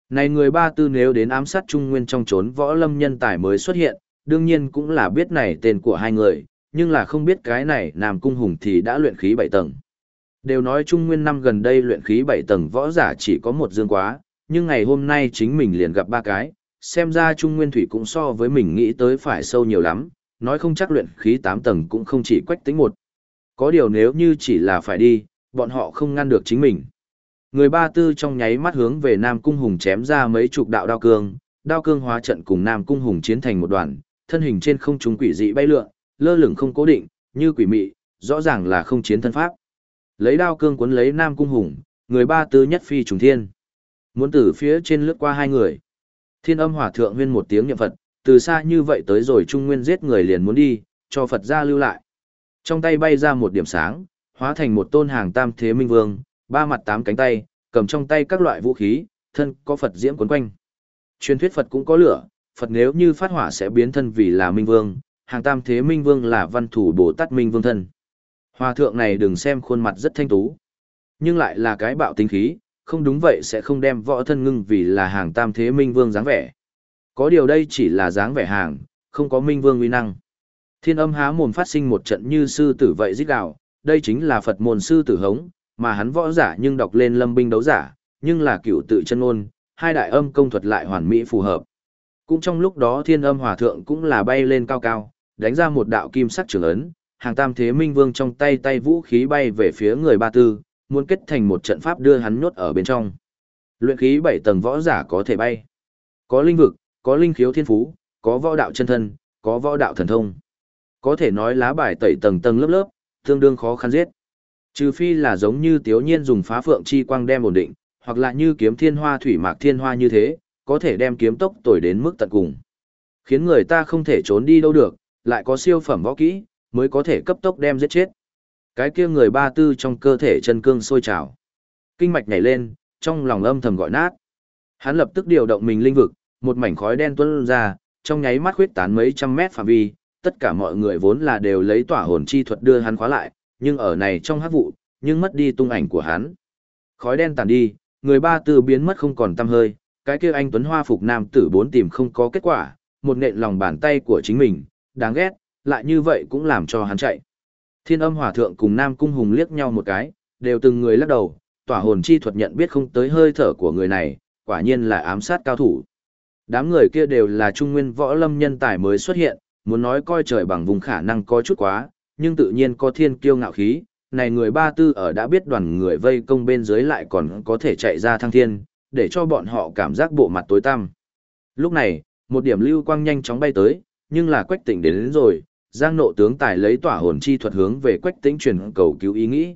Này người ba tư nếu đến ám sát Trung Nguyên trong trốn võ lâm nhân tài mới xuất hiện, đương nhiên cũng là biết này tên của hai người, nhưng là không biết cái này Nam Cung Hùng thì đã luyện khí bảy tầng. Đều nói Trung Nguyên năm gần đây luyện khí bảy tầng võ giả chỉ có một dương quá, nhưng ngày hôm nay chính mình liền gặp ba cái, xem ra Trung Nguyên Thủy cũng so với mình nghĩ tới phải sâu nhiều lắm, nói không chắc luyện khí tám tầng cũng không chỉ quách tính một. Có điều nếu như chỉ là phải đi, bọn họ không ngăn được chính mình. Người ba tư trong nháy mắt hướng về Nam Cung Hùng chém ra mấy chục đạo đao cương, đao cương hóa trận cùng Nam Cung Hùng chiến thành một đoàn, thân hình trên không trung quỷ dị bay lượn, lơ lửng không cố định, như quỷ mị, rõ ràng là không chiến thân pháp. Lấy đao cương cuốn lấy Nam Cung Hùng, người ba tư nhất phi trùng thiên. Muốn từ phía trên lướt qua hai người. Thiên âm hỏa thượng huyên một tiếng nhậm Phật, từ xa như vậy tới rồi Trung Nguyên giết người liền muốn đi, cho Phật ra lưu lại. Trong tay bay ra một điểm sáng, hóa thành một tôn hàng tam thế minh vương, ba mặt tám cánh tay, cầm trong tay các loại vũ khí, thân có Phật diễm quấn quanh. Truyền thuyết Phật cũng có lửa, Phật nếu như phát hỏa sẽ biến thân vì là minh vương, hàng tam thế minh vương là văn thủ Bồ Tát minh vương thân. Hòa thượng này đừng xem khuôn mặt rất thanh tú, nhưng lại là cái bạo tính khí, không đúng vậy sẽ không đem võ thân ngưng vì là hàng tam thế minh vương dáng vẻ. Có điều đây chỉ là dáng vẻ hàng, không có minh vương uy năng. Thiên âm há mồm phát sinh một trận như sư tử vậy giết đạo, đây chính là Phật môn sư tử hống, mà hắn võ giả nhưng đọc lên lâm binh đấu giả, nhưng là cựu tự chân ngôn, hai đại âm công thuật lại hoàn mỹ phù hợp. Cũng trong lúc đó thiên âm hòa thượng cũng là bay lên cao cao, đánh ra một đạo kim sắc trường ấn, hàng tam thế minh vương trong tay tay vũ khí bay về phía người ba tư, muốn kết thành một trận pháp đưa hắn nhốt ở bên trong. Luyện khí bảy tầng võ giả có thể bay. Có linh vực, có linh khiếu thiên phú, có võ đạo chân thân, có võ đạo thần thông. Có thể nói lá bài tẩy tầng tầng lớp lớp, tương đương khó khăn giết. Trừ phi là giống như Tiếu Nhiên dùng phá phượng chi quang đem ổn định, hoặc là như kiếm thiên hoa thủy mạc thiên hoa như thế, có thể đem kiếm tốc tuổi đến mức tận cùng. Khiến người ta không thể trốn đi đâu được, lại có siêu phẩm võ kỹ, mới có thể cấp tốc đem giết chết. Cái kia người ba tư trong cơ thể chân cương sôi trào. Kinh mạch nhảy lên, trong lòng âm thầm gọi nát. Hắn lập tức điều động mình linh vực, một mảnh khói đen tuôn ra, trong nháy mắt khuyết tán mấy trăm mét phạm vi, tất cả mọi người vốn là đều lấy tỏa hồn chi thuật đưa hắn khóa lại, nhưng ở này trong hắc vụ, nhưng mất đi tung ảnh của hắn. Khói đen tàn đi, người ba tư biến mất không còn tăm hơi, cái kia anh Tuấn Hoa phục nam tử bốn tìm không có kết quả, một nện lòng bàn tay của chính mình, đáng ghét, lại như vậy cũng làm cho hắn chạy. Thiên âm hòa thượng cùng Nam Cung Hùng liếc nhau một cái, đều từng người lắc đầu, tỏa hồn chi thuật nhận biết không tới hơi thở của người này, quả nhiên là ám sát cao thủ. Đám người kia đều là trung nguyên võ lâm nhân tài mới xuất hiện, muốn nói coi trời bằng vùng khả năng có chút quá, nhưng tự nhiên có thiên kiêu ngạo khí, này người ba tư ở đã biết đoàn người vây công bên dưới lại còn có thể chạy ra thăng thiên, để cho bọn họ cảm giác bộ mặt tối tăm. Lúc này, một điểm lưu quang nhanh chóng bay tới, nhưng là quách tỉnh đến, đến rồi, Giang nộ tướng tài lấy tỏa hồn chi thuật hướng về quách tĩnh truyền cầu cứu ý nghĩ.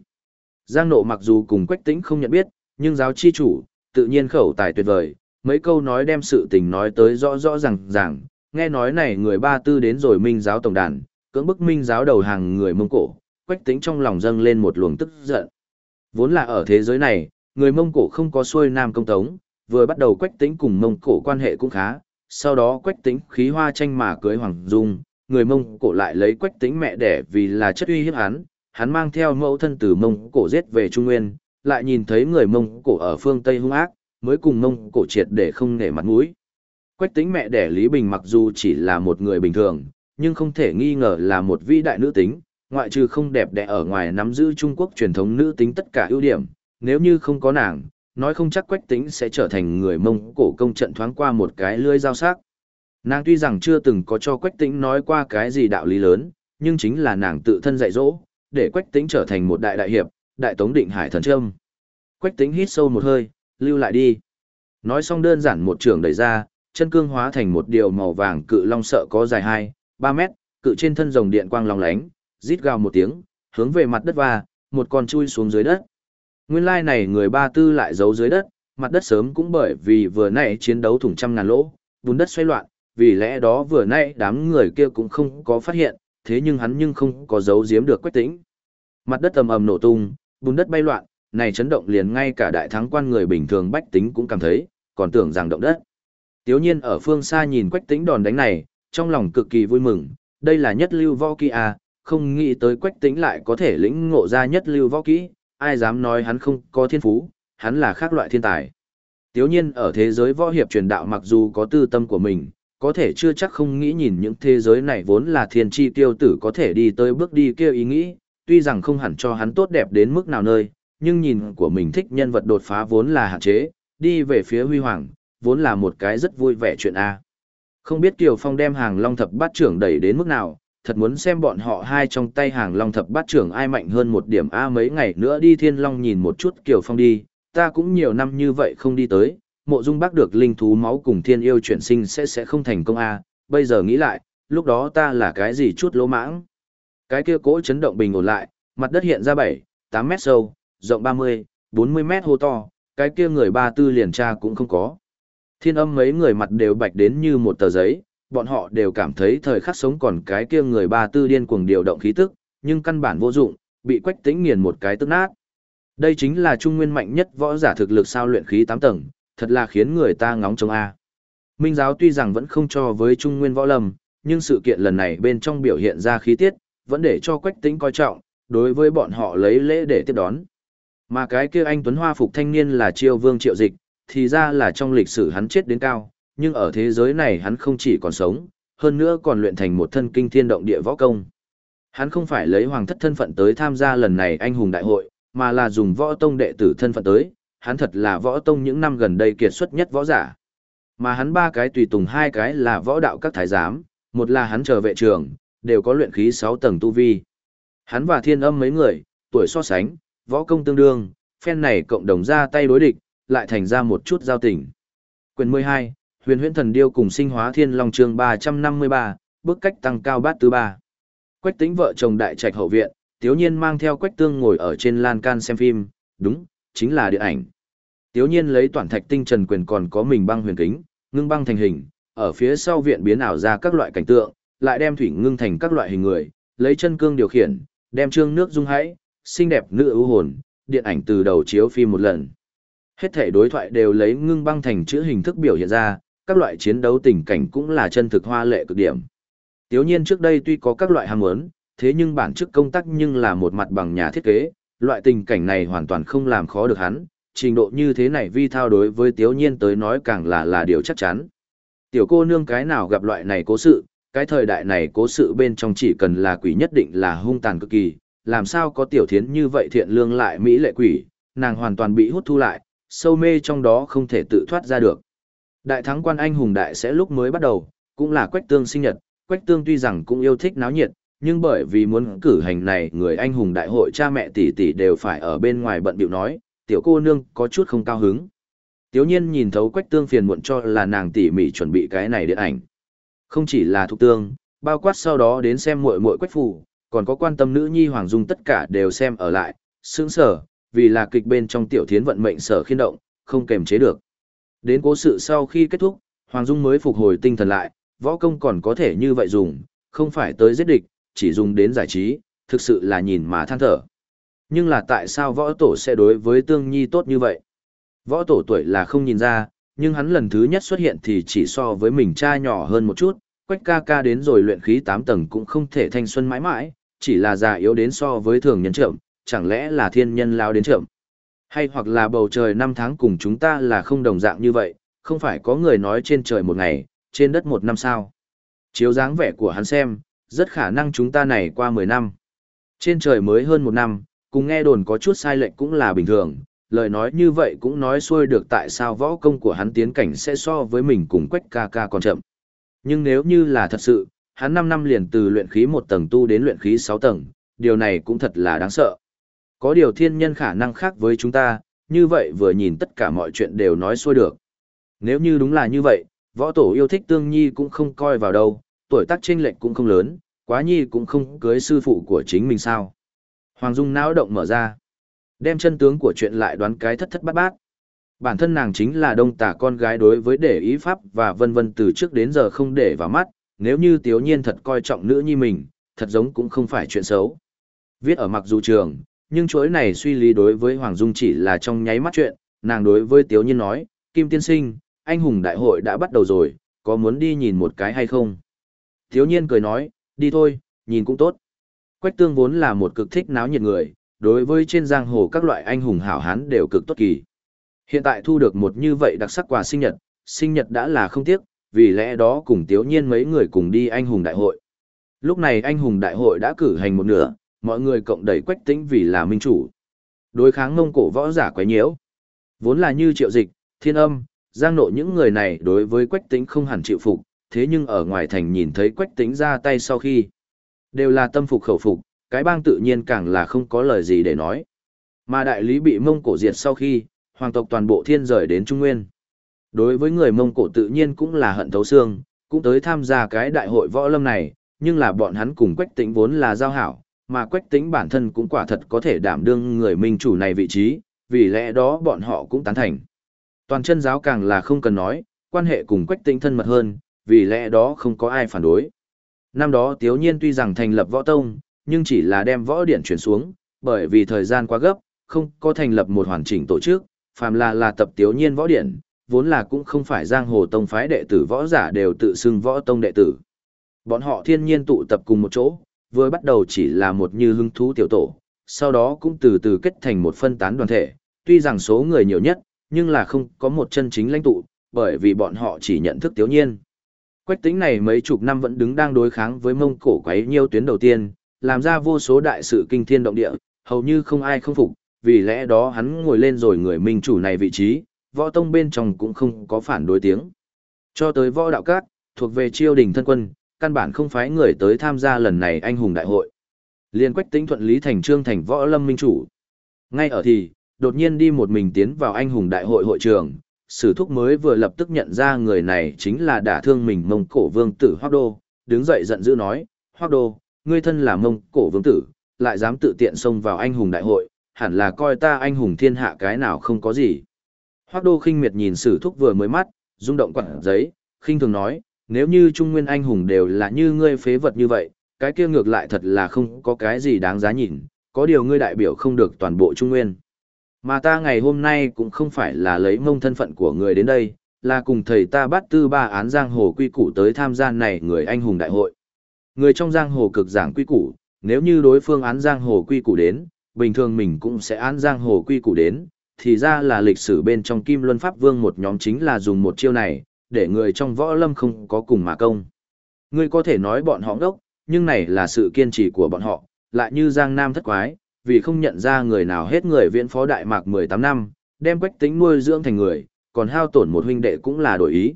Giang nộ mặc dù cùng quách tĩnh không nhận biết, nhưng giáo chi chủ, tự nhiên khẩu tài tuyệt vời, mấy câu nói đem sự tình nói tới rõ rõ ràng ràng, nghe nói này người ba tư đến rồi minh giáo tổng đàn, cưỡng bức minh giáo đầu hàng người Mông Cổ, quách tĩnh trong lòng dâng lên một luồng tức giận. Vốn là ở thế giới này, người Mông Cổ không có xuôi nam công tống, vừa bắt đầu quách tĩnh cùng Mông Cổ quan hệ cũng khá, sau đó quách tĩnh khí hoa tranh mà cưới Hoàng Dung, người Mông Cổ lại lấy quách tĩnh mẹ đẻ vì là chất uy hiếp hắn, hắn mang theo mẫu thân từ Mông Cổ giết về Trung Nguyên, lại nhìn thấy người Mông Cổ ở phương Tây hung ác, mới cùng Mông Cổ triệt để không nể mặt mũi. Quách tĩnh mẹ đẻ Lý Bình mặc dù chỉ là một người bình thường, nhưng không thể nghi ngờ là một vĩ đại nữ tính, ngoại trừ không đẹp đẽ ở ngoài nắm giữ Trung Quốc truyền thống nữ tính tất cả ưu điểm, nếu như không có nàng, nói không chắc Quách Tĩnh sẽ trở thành người Mông Cổ công trận thoáng qua một cái lưới giao sắc. Nàng tuy rằng chưa từng có cho Quách Tĩnh nói qua cái gì đạo lý lớn, nhưng chính là nàng tự thân dạy dỗ, để Quách Tĩnh trở thành một đại đại hiệp, đại tống định hải thần trâm. Quách Tĩnh hít sâu một hơi, lưu lại đi. Nói xong đơn giản một trường đẩy ra, chân cương hóa thành một điều màu vàng cự long sợ có dài 2, 3 mét, cự trên thân rồng điện quang long lánh, rít gào một tiếng, hướng về mặt đất và, một con chui xuống dưới đất. Nguyên lai này người ba tư lại giấu dưới đất, mặt đất sớm cũng bởi vì vừa nãy chiến đấu thủng trăm ngàn lỗ, bùn đất xoay loạn, vì lẽ đó vừa nãy đám người kia cũng không có phát hiện, thế nhưng hắn nhưng không có giấu giếm được quách tĩnh. Mặt đất ầm ầm nổ tung, bùn đất bay loạn, này chấn động liền ngay cả đại thắng quan người bình thường bách tính cũng cảm thấy, còn tưởng rằng động đất. Tiếu nhiên ở phương xa nhìn quách tĩnh đòn đánh này, trong lòng cực kỳ vui mừng, đây là nhất lưu võ kỹ à, không nghĩ tới quách tĩnh lại có thể lĩnh ngộ ra nhất lưu võ kỹ, ai dám nói hắn không có thiên phú, hắn là khác loại thiên tài. Tiếu nhiên ở thế giới võ hiệp truyền đạo mặc dù có tư tâm của mình, có thể chưa chắc không nghĩ nhìn những thế giới này vốn là thiên tri tiêu tử có thể đi tới bước đi kia ý nghĩ, tuy rằng không hẳn cho hắn tốt đẹp đến mức nào nơi, nhưng nhìn của mình thích nhân vật đột phá vốn là hạn chế, đi về phía huy hoàng, vốn là một cái rất vui vẻ chuyện A. Không biết Kiều Phong đem hàng long thập bát trưởng đẩy đến mức nào, thật muốn xem bọn họ hai trong tay hàng long thập bát trưởng ai mạnh hơn một điểm A mấy ngày nữa đi thiên long nhìn một chút Kiều Phong đi, ta cũng nhiều năm như vậy không đi tới, mộ dung bác được linh thú máu cùng thiên yêu chuyển sinh sẽ sẽ không thành công A, à. bây giờ nghĩ lại, lúc đó ta là cái gì chút lỗ mãng. Cái kia cỗ chấn động bình ổn lại, mặt đất hiện ra 7, 8 mét sâu, rộng 30, 40 mét hô to, cái kia người ba tư liền tra cũng không có. Thiên âm mấy người mặt đều bạch đến như một tờ giấy, bọn họ đều cảm thấy thời khắc sống còn cái kia người ba tư điên cuồng điều động khí tức, nhưng căn bản vô dụng, bị quách tĩnh nghiền một cái tức nát. Đây chính là trung nguyên mạnh nhất võ giả thực lực sao luyện khí tám tầng, thật là khiến người ta ngóng trông A. Minh giáo tuy rằng vẫn không cho với trung nguyên võ lâm, nhưng sự kiện lần này bên trong biểu hiện ra khí tiết, vẫn để cho quách tĩnh coi trọng, đối với bọn họ lấy lễ để tiếp đón. Mà cái kia anh Tuấn Hoa phục thanh niên là triều vương triệu dịch, thì ra là trong lịch sử hắn chết đến cao, nhưng ở thế giới này hắn không chỉ còn sống, hơn nữa còn luyện thành một thân kinh thiên động địa võ công. Hắn không phải lấy hoàng thất thân phận tới tham gia lần này anh hùng đại hội, mà là dùng võ tông đệ tử thân phận tới, hắn thật là võ tông những năm gần đây kiệt xuất nhất võ giả. Mà hắn ba cái tùy tùng hai cái là võ đạo các thái giám, một là hắn trở vệ trường, đều có luyện khí 6 tầng tu vi. Hắn và thiên âm mấy người, tuổi so sánh, võ công tương đương, phen này cộng đồng ra tay đối địch, lại thành ra một chút giao tình. Quyền 12, huyền huyễn thần điêu cùng sinh hóa thiên long chương 353, bước cách tăng cao bát thứ ba. Quách tính vợ chồng đại trạch hậu viện, tiếu nhiên mang theo quách tương ngồi ở trên lan can xem phim, đúng, chính là điện ảnh. Tiếu nhiên lấy toàn thạch tinh trần quyền còn có mình băng huyền kính, ngưng băng thành hình, ở phía sau viện biến ảo ra các loại cảnh tượng, lại đem thủy ngưng thành các loại hình người, lấy chân cương điều khiển, đem trương nước dung hãy, xinh đẹp nữ ưu hồn, điện ảnh từ đầu chiếu phim một lần. Hết thể đối thoại đều lấy ngưng băng thành chữ hình thức biểu hiện ra, các loại chiến đấu tình cảnh cũng là chân thực hoa lệ cực điểm. Tiếu nhiên trước đây tuy có các loại ham muốn, thế nhưng bản chức công tác nhưng là một mặt bằng nhà thiết kế, loại tình cảnh này hoàn toàn không làm khó được hắn, trình độ như thế này vi thao đối với tiếu nhiên tới nói càng là là điều chắc chắn. Tiểu cô nương cái nào gặp loại này cố sự, cái thời đại này cố sự bên trong chỉ cần là quỷ nhất định là hung tàn cực kỳ, làm sao có tiểu thiến như vậy thiện lương lại mỹ lệ quỷ, nàng hoàn toàn bị hút thu lại, sâu mê trong đó không thể tự thoát ra được. Đại thắng quan anh hùng đại sẽ lúc mới bắt đầu, cũng là quách tương sinh nhật, quách tương tuy rằng cũng yêu thích náo nhiệt, nhưng bởi vì muốn cử hành này người anh hùng đại hội cha mẹ tỷ tỷ đều phải ở bên ngoài bận biểu nói, tiểu cô nương có chút không cao hứng. Tiếu nhiên nhìn thấu quách tương phiền muộn cho là nàng tỉ mỉ chuẩn bị cái này điện ảnh. Không chỉ là thục tương, bao quát sau đó đến xem muội muội quách phủ, còn có quan tâm nữ nhi hoàng dung tất cả đều xem ở lại, sướng sở, vì là kịch bên trong tiểu thiến vận mệnh sở khiên động, không kềm chế được. Đến cố sự sau khi kết thúc, Hoàng Dung mới phục hồi tinh thần lại, võ công còn có thể như vậy dùng, không phải tới giết địch, chỉ dùng đến giải trí, thực sự là nhìn mà than thở. Nhưng là tại sao võ tổ sẽ đối với tương nhi tốt như vậy? Võ tổ tuổi là không nhìn ra, nhưng hắn lần thứ nhất xuất hiện thì chỉ so với mình cha nhỏ hơn một chút, quách ca ca đến rồi luyện khí 8 tầng cũng không thể thanh xuân mãi mãi, chỉ là già yếu đến so với thường nhân trưởng, chẳng lẽ là thiên nhân lao đến trưởng. Hay hoặc là bầu trời năm tháng cùng chúng ta là không đồng dạng như vậy, không phải có người nói trên trời một ngày, trên đất một năm sao. Chiếu dáng vẻ của hắn xem, rất khả năng chúng ta này qua 10 năm. Trên trời mới hơn một năm, cùng nghe đồn có chút sai lệch cũng là bình thường, lời nói như vậy cũng nói xuôi được tại sao võ công của hắn tiến cảnh sẽ so với mình cùng quách ca ca còn chậm. Nhưng nếu như là thật sự, hắn 5 năm liền từ luyện khí 1 tầng tu đến luyện khí 6 tầng, điều này cũng thật là đáng sợ. Có điều thiên nhân khả năng khác với chúng ta, như vậy vừa nhìn tất cả mọi chuyện đều nói xuôi được. Nếu như đúng là như vậy, võ tổ yêu thích tương nhi cũng không coi vào đâu, tuổi tác chênh lệch cũng không lớn, quá nhi cũng không cưới sư phụ của chính mình sao. Hoàng Dung não động mở ra, đem chân tướng của chuyện lại đoán cái thất thất bát bát. Bản thân nàng chính là đông tả con gái đối với để ý pháp và vân vân từ trước đến giờ không để vào mắt, nếu như tiếu nhiên thật coi trọng nữ nhi mình, thật giống cũng không phải chuyện xấu. Viết ở mặc dù trường, nhưng chuỗi này suy lý đối với Hoàng Dung chỉ là trong nháy mắt chuyện, nàng đối với tiếu nhiên nói, Kim Tiên Sinh, anh hùng đại hội đã bắt đầu rồi, có muốn đi nhìn một cái hay không? Tiếu nhiên cười nói, đi thôi, nhìn cũng tốt. Quách tương vốn là một cực thích náo nhiệt người, đối với trên giang hồ các loại anh hùng hảo hán đều cực tốt kỳ. Hiện tại thu được một như vậy đặc sắc quà sinh nhật, sinh nhật đã là không tiếc, vì lẽ đó cùng tiếu nhiên mấy người cùng đi anh hùng đại hội. Lúc này anh hùng đại hội đã cử hành một nửa, mọi người cộng đẩy quách tĩnh vì là minh chủ. Đối kháng ngông cổ võ giả quấy nhiễu. Vốn là như triệu dịch, thiên âm, giang nộ những người này đối với quách tĩnh không hẳn chịu phục, thế nhưng ở ngoài thành nhìn thấy quách tĩnh ra tay sau khi. Đều là tâm phục khẩu phục, cái bang tự nhiên càng là không có lời gì để nói. Mà đại lý bị mông cổ diệt sau khi, hoàng tộc toàn bộ thiên rời đến Trung Nguyên. Đối với người Mông Cổ tự nhiên cũng là hận thấu xương, cũng tới tham gia cái đại hội võ lâm này, nhưng là bọn hắn cùng Quách Tĩnh vốn là giao hảo, mà Quách Tĩnh bản thân cũng quả thật có thể đảm đương người minh chủ này vị trí, vì lẽ đó bọn họ cũng tán thành. Toàn chân giáo càng là không cần nói, quan hệ cùng Quách Tĩnh thân mật hơn, vì lẽ đó không có ai phản đối. Năm đó Tiếu Nhiên tuy rằng thành lập võ tông, nhưng chỉ là đem võ điển chuyển xuống, bởi vì thời gian quá gấp, không có thành lập một hoàn chỉnh tổ chức, phàm là là tập Tiếu Nhiên võ điển, vốn là cũng không phải giang hồ tông phái đệ tử võ giả đều tự xưng võ tông đệ tử. Bọn họ thiên nhiên tụ tập cùng một chỗ, vừa bắt đầu chỉ là một như hứng thú tiểu tổ, sau đó cũng từ từ kết thành một phân tán đoàn thể, tuy rằng số người nhiều nhất, nhưng là không có một chân chính lãnh tụ, bởi vì bọn họ chỉ nhận thức Tiếu nhiên. Quách tính này mấy chục năm vẫn đứng đang đối kháng với mông cổ quấy nhiêu tuyến đầu tiên, làm ra vô số đại sự kinh thiên động địa, hầu như không ai không phục, vì lẽ đó hắn ngồi lên rồi người minh chủ này vị trí, võ tông bên trong cũng không có phản đối tiếng. Cho tới võ đạo cát, thuộc về chiêu đình thân quân, căn bản không phái người tới tham gia lần này anh hùng đại hội. Liên quách tính thuận lý thành trương thành võ lâm minh chủ. Ngay ở thì, đột nhiên đi một mình tiến vào anh hùng đại hội hội trường, sử thúc mới vừa lập tức nhận ra người này chính là đả thương mình mông cổ vương tử Hoác Đô, đứng dậy giận dữ nói, Hoác Đô, ngươi thân là mông cổ vương tử, lại dám tự tiện xông vào anh hùng đại hội, hẳn là coi ta anh hùng thiên hạ cái nào không có gì. Hoác đô khinh miệt nhìn sử thúc vừa mới mắt, rung động quặn giấy, khinh thường nói, nếu như trung nguyên anh hùng đều là như ngươi phế vật như vậy, cái kia ngược lại thật là không có cái gì đáng giá nhìn, có điều ngươi đại biểu không được toàn bộ trung nguyên. Mà ta ngày hôm nay cũng không phải là lấy mông thân phận của người đến đây, là cùng thầy ta bắt tư ba án giang hồ quy củ tới tham gia này người anh hùng đại hội. Người trong giang hồ cực giảng quy củ, nếu như đối phương án giang hồ quy củ đến, bình thường mình cũng sẽ án giang hồ quy củ đến, thì ra là lịch sử bên trong Kim Luân Pháp Vương một nhóm chính là dùng một chiêu này, để người trong võ lâm không có cùng mà công. Ngươi có thể nói bọn họ ngốc, nhưng này là sự kiên trì của bọn họ, lại như Giang Nam thất quái, vì không nhận ra người nào hết người viễn phó Đại Mạc 18 năm, đem quách tính nuôi dưỡng thành người, còn hao tổn một huynh đệ cũng là đổi ý.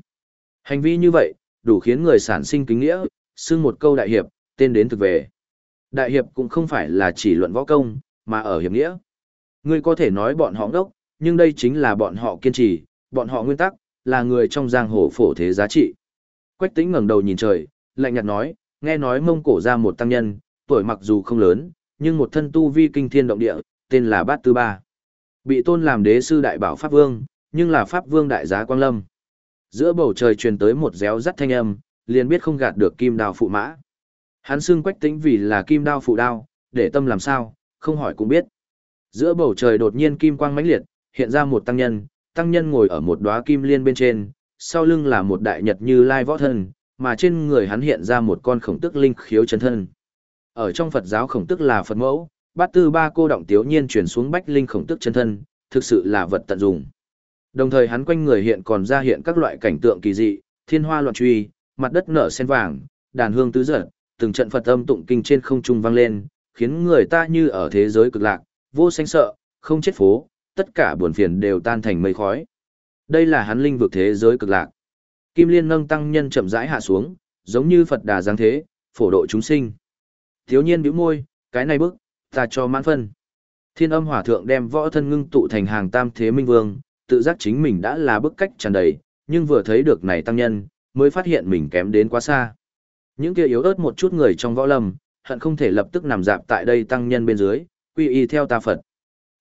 Hành vi như vậy, đủ khiến người sản sinh kính nghĩa, xưng một câu đại hiệp, tên đến thực về. Đại hiệp cũng không phải là chỉ luận võ công, mà ở hiệp nghĩa. Ngươi có thể nói bọn họ ngốc, nhưng đây chính là bọn họ kiên trì, bọn họ nguyên tắc, là người trong giang hồ phổ thế giá trị. Quách tĩnh ngẩng đầu nhìn trời, lạnh nhạt nói, nghe nói mông cổ ra một tăng nhân, tuổi mặc dù không lớn, nhưng một thân tu vi kinh thiên động địa, tên là Bát Tư Ba. Bị tôn làm đế sư đại bảo Pháp Vương, nhưng là Pháp Vương đại giá Quang Lâm. Giữa bầu trời truyền tới một réo rắt thanh âm, liền biết không gạt được kim đao phụ mã. Hắn xưng quách tĩnh vì là kim đao phụ đao, để tâm làm sao, không hỏi cũng biết. Giữa bầu trời đột nhiên kim quang mãnh liệt, hiện ra một tăng nhân, tăng nhân ngồi ở một đóa kim liên bên trên, sau lưng là một đại nhật như lai võ thân, mà trên người hắn hiện ra một con khổng tức linh khiếu chân thân. Ở trong Phật giáo khổng tức là Phật mẫu, bát tư ba cô động tiếu nhiên chuyển xuống bách linh khổng tức chân thân, thực sự là vật tận dụng. Đồng thời hắn quanh người hiện còn ra hiện các loại cảnh tượng kỳ dị, thiên hoa loạn truy, mặt đất nở sen vàng, đàn hương tứ giật, từng trận Phật âm tụng kinh trên không trung vang lên, khiến người ta như ở thế giới cực lạc, vô sanh sợ, không chết phố, tất cả buồn phiền đều tan thành mây khói. Đây là hắn linh vực thế giới cực lạc. Kim Liên nâng tăng nhân chậm rãi hạ xuống, giống như Phật đà giáng thế, phổ độ chúng sinh. Thiếu nhiên bĩu môi, cái này bức, ta cho mãn phân. Thiên âm hỏa thượng đem võ thân ngưng tụ thành hàng tam thế minh vương, tự giác chính mình đã là bức cách tràn đầy, nhưng vừa thấy được này tăng nhân, mới phát hiện mình kém đến quá xa. Những kia yếu ớt một chút người trong võ lâm, hận không thể lập tức nằm dạp tại đây tăng nhân bên dưới, quy y theo ta Phật.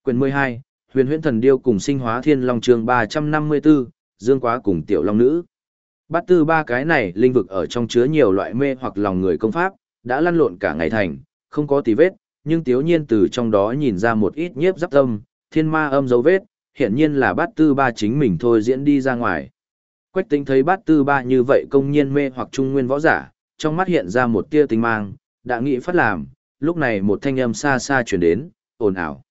Quyền 12, Huyền huyễn thần điêu cùng sinh hóa thiên long trường 354, dương quá cùng tiểu long nữ. Bát tư ba cái này linh vực ở trong chứa nhiều loại mê hoặc lòng người công pháp, đã lăn lộn cả ngày thành, không có tí vết, nhưng tiếu nhiên từ trong đó nhìn ra một ít nhiếp giáp tâm, thiên ma âm dấu vết, hiện nhiên là bát tư ba chính mình thôi diễn đi ra ngoài. Quách tính thấy bát tư ba như vậy công nhiên mê hoặc trung nguyên võ giả, trong mắt hiện ra một tia tinh mang, đã nghĩ phát làm, lúc này một thanh âm xa xa chuyển đến, ồn ào.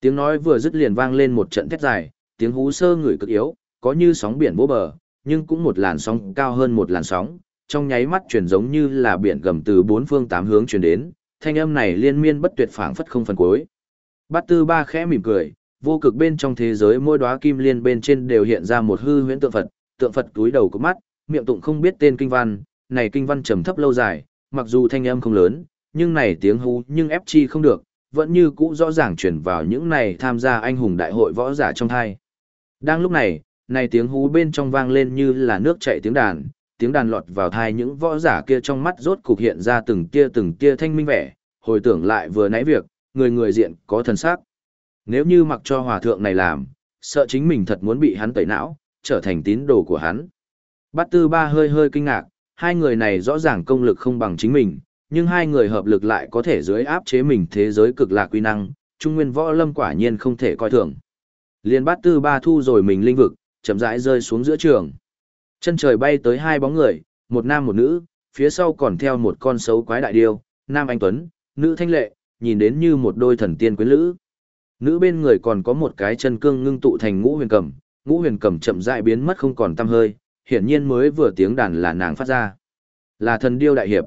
Tiếng nói vừa dứt liền vang lên một trận thét dài, tiếng hú sơ người cực yếu, có như sóng biển vô bờ, nhưng cũng một làn sóng cao hơn một làn sóng, trong nháy mắt chuyển giống như là biển gầm từ bốn phương tám hướng chuyển đến, thanh âm này liên miên bất tuyệt phảng phất không phần cuối. Bát Tư Ba khẽ mỉm cười, vô cực bên trong thế giới mỗi đóa kim liên bên trên đều hiện ra một hư huyễn tượng Phật, tượng Phật túi đầu có mắt, miệng tụng không biết tên kinh văn, này kinh văn trầm thấp lâu dài, mặc dù thanh âm không lớn, nhưng này tiếng hú nhưng ép chi không được, vẫn như cũ rõ ràng truyền vào những này tham gia anh hùng đại hội võ giả trong thai. Đang lúc này, này tiếng hú bên trong vang lên như là nước chảy tiếng đàn, tiếng đàn lọt vào thai những võ giả kia trong mắt rốt cục hiện ra từng tia từng tia thanh minh vẻ, hồi tưởng lại vừa nãy việc, người người diện có thần sắc. Nếu như mặc cho hòa thượng này làm, sợ chính mình thật muốn bị hắn tẩy não, trở thành tín đồ của hắn. Bát tư ba hơi hơi kinh ngạc, hai người này rõ ràng công lực không bằng chính mình, nhưng hai người hợp lực lại có thể dưới áp chế mình thế giới cực lạc quy năng, trung nguyên võ lâm quả nhiên không thể coi thường. Liên bát tư ba thu rồi mình linh vực, chậm rãi rơi xuống giữa trường. Chân trời bay tới hai bóng người, một nam một nữ, phía sau còn theo một con xấu quái đại điêu, nam anh tuấn, nữ thanh lệ, nhìn đến như một đôi thần tiên quyến lữ. Nữ bên người còn có một cái chân cương ngưng tụ thành ngũ huyền cầm, ngũ huyền cầm chậm rãi biến mất không còn tăm hơi, hiển nhiên mới vừa tiếng đàn là nàng phát ra. Là thần điêu đại hiệp.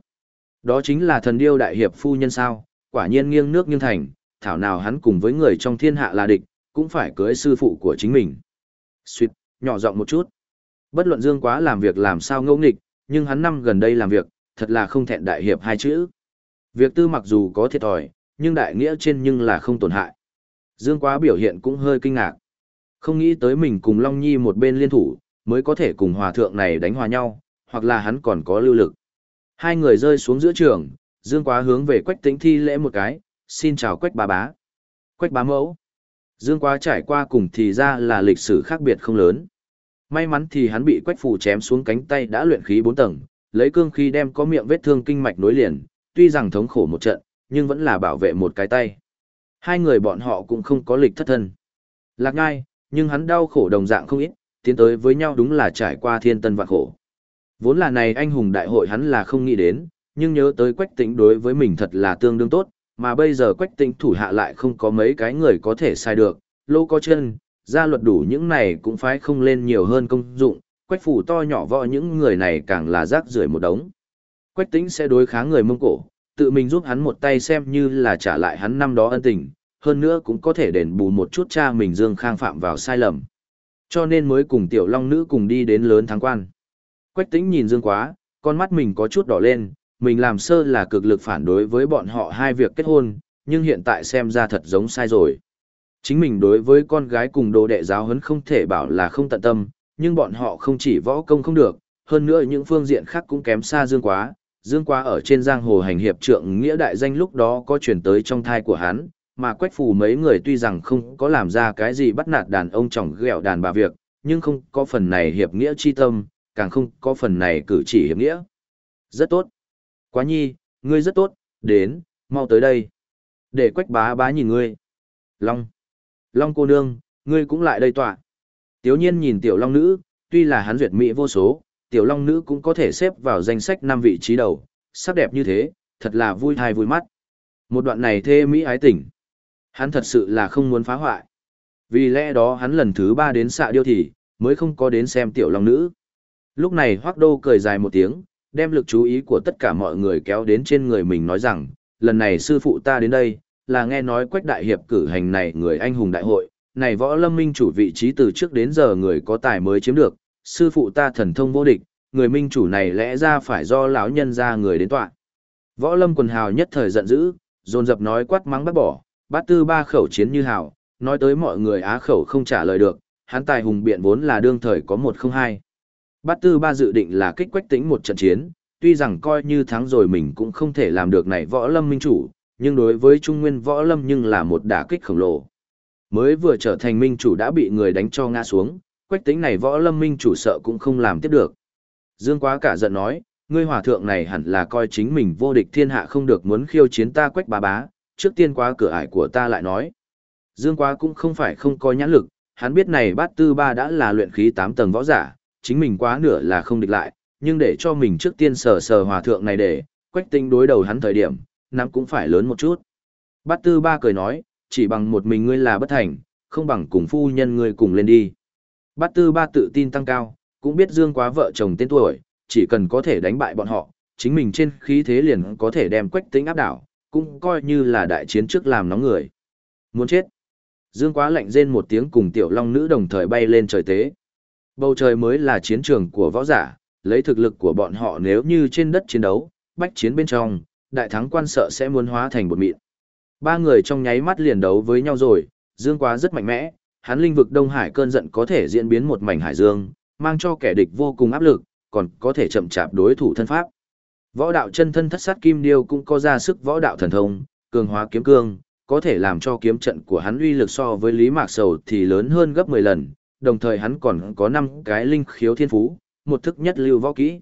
Đó chính là thần điêu đại hiệp phu nhân sao, quả nhiên nghiêng nước nghiêng thành, thảo nào hắn cùng với người trong thiên hạ là địch, cũng phải cưới sư phụ của chính mình. Xuyệt, nhỏ giọng một chút. Bất luận Dương Quá làm việc làm sao ngẫu nghịch, nhưng hắn năm gần đây làm việc, thật là không thẹn đại hiệp hai chữ. Việc tư mặc dù có thiệt thòi, nhưng đại nghĩa trên nhưng là không tổn hại. Dương Quá biểu hiện cũng hơi kinh ngạc. Không nghĩ tới mình cùng Long Nhi một bên liên thủ, mới có thể cùng hòa thượng này đánh hòa nhau, hoặc là hắn còn có lưu lực. Hai người rơi xuống giữa trường, Dương Quá hướng về Quách Tĩnh thi lễ một cái, xin chào Quách bá bá. Quách bá mẫu. Dương Quá trải qua cùng thì ra là lịch sử khác biệt không lớn. May mắn thì hắn bị Quách Phù chém xuống cánh tay đã luyện khí 4 tầng, lấy cương khí đem có miệng vết thương kinh mạch nối liền, tuy rằng thống khổ một trận, nhưng vẫn là bảo vệ một cái tay. Hai người bọn họ cũng không có lịch thất thân. Lạc ngai, nhưng hắn đau khổ đồng dạng không ít, tiến tới với nhau đúng là trải qua thiên tân vạn khổ. Vốn là này anh hùng đại hội hắn là không nghĩ đến, nhưng nhớ tới quách tĩnh đối với mình thật là tương đương tốt, mà bây giờ quách tĩnh thủ hạ lại không có mấy cái người có thể sai được, lô có chân, gia luật đủ những này cũng phải không lên nhiều hơn công dụng, quách phủ to nhỏ võ những người này càng là rác rưởi một đống. Quách tĩnh sẽ đối kháng người Mông Cổ, tự mình giúp hắn một tay xem như là trả lại hắn năm đó ân tình, hơn nữa cũng có thể đền bù một chút cha mình Dương Khang phạm vào sai lầm. Cho nên mới cùng tiểu long nữ cùng đi đến lớn thắng quan. Quách tĩnh nhìn Dương quá, con mắt mình có chút đỏ lên, mình làm sơ là cực lực phản đối với bọn họ hai việc kết hôn, nhưng hiện tại xem ra thật giống sai rồi. Chính mình đối với con gái cùng đồ đệ giáo huấn không thể bảo là không tận tâm, nhưng bọn họ không chỉ võ công không được, hơn nữa những phương diện khác cũng kém xa Dương quá. Dương quá ở trên giang hồ hành hiệp trượng nghĩa đại danh lúc đó có chuyển tới trong thai của hắn, mà quách phù mấy người tuy rằng không có làm ra cái gì bắt nạt đàn ông chồng ghẹo đàn bà việc, nhưng không có phần này hiệp nghĩa chi tâm, càng không có phần này cử chỉ hiệp nghĩa. Rất tốt. Quá nhi, ngươi rất tốt, đến, mau tới đây. Để quách bá bá nhìn ngươi. Long. Long cô nương, ngươi cũng lại đây tọa. Tiếu nhiên nhìn tiểu long nữ, tuy là hắn duyệt mỹ vô số, tiểu long nữ cũng có thể xếp vào danh sách năm vị trí đầu, sắc đẹp như thế, thật là vui thai vui mắt. Một đoạn này thê mỹ ái tình. Hắn thật sự là không muốn phá hoại. Vì lẽ đó hắn lần thứ ba đến xạ điêu thì, mới không có đến xem tiểu long nữ. Lúc này Hoác Đô cười dài một tiếng, đem lực chú ý của tất cả mọi người kéo đến trên người mình nói rằng, lần này sư phụ ta đến đây, là nghe nói quách đại hiệp cử hành này người anh hùng đại hội, này võ lâm minh chủ vị trí từ trước đến giờ người có tài mới chiếm được, sư phụ ta thần thông vô địch, người minh chủ này lẽ ra phải do lão nhân ra người đến tọa. Võ lâm quần hào nhất thời giận dữ, dồn dập nói quát mắng bắt bỏ, bát tư ba khẩu chiến như hào, nói tới mọi người á khẩu không trả lời được, hắn tài hùng biện vốn là đương thời có một không hai. Bát tư ba dự định là kích quách tính một trận chiến, tuy rằng coi như thắng rồi mình cũng không thể làm được này võ lâm minh chủ, nhưng đối với trung nguyên võ lâm nhưng là một đả kích khổng lồ. Mới vừa trở thành minh chủ đã bị người đánh cho ngã xuống, quách tính này võ lâm minh chủ sợ cũng không làm tiếp được. Dương quá cả giận nói, ngươi hòa thượng này hẳn là coi chính mình vô địch thiên hạ không được muốn khiêu chiến ta quách bá bá, trước tiên quá cửa ải của ta lại nói. Dương quá cũng không phải không có nhãn lực, hắn biết này bát tư ba đã là luyện khí 8 tầng võ giả, chính mình quá nửa là không địch lại, nhưng để cho mình trước tiên sờ sờ hòa thượng này để, quách tinh đối đầu hắn thời điểm, nắm cũng phải lớn một chút. Bát tư ba cười nói, chỉ bằng một mình ngươi là bất thành, không bằng cùng phu nhân ngươi cùng lên đi. Bát tư ba tự tin tăng cao, cũng biết dương quá vợ chồng tên tuổi, chỉ cần có thể đánh bại bọn họ, chính mình trên khí thế liền có thể đem quách tính áp đảo, cũng coi như là đại chiến trước làm nóng người. Muốn chết. Dương quá lạnh rên một tiếng cùng tiểu long nữ đồng thời bay lên trời tế. Bầu trời mới là chiến trường của võ giả, lấy thực lực của bọn họ nếu như trên đất chiến đấu, bách chiến bên trong, đại thắng quan sợ sẽ muốn hóa thành bột mịn. Ba người trong nháy mắt liền đấu với nhau rồi, Dương quá rất mạnh mẽ, hắn linh vực Đông Hải cơn giận có thể diễn biến một mảnh hải dương, mang cho kẻ địch vô cùng áp lực, còn có thể chậm chạp đối thủ thân pháp. Võ đạo chân thân thất sát kim điêu cũng có ra sức võ đạo thần thông, cường hóa kiếm cương, có thể làm cho kiếm trận của hắn uy lực so với Lý Mạc Sầu thì lớn hơn gấp 10 lần, đồng thời hắn còn có 5 cái linh khiếu thiên phú, một thức nhất lưu võ kỹ.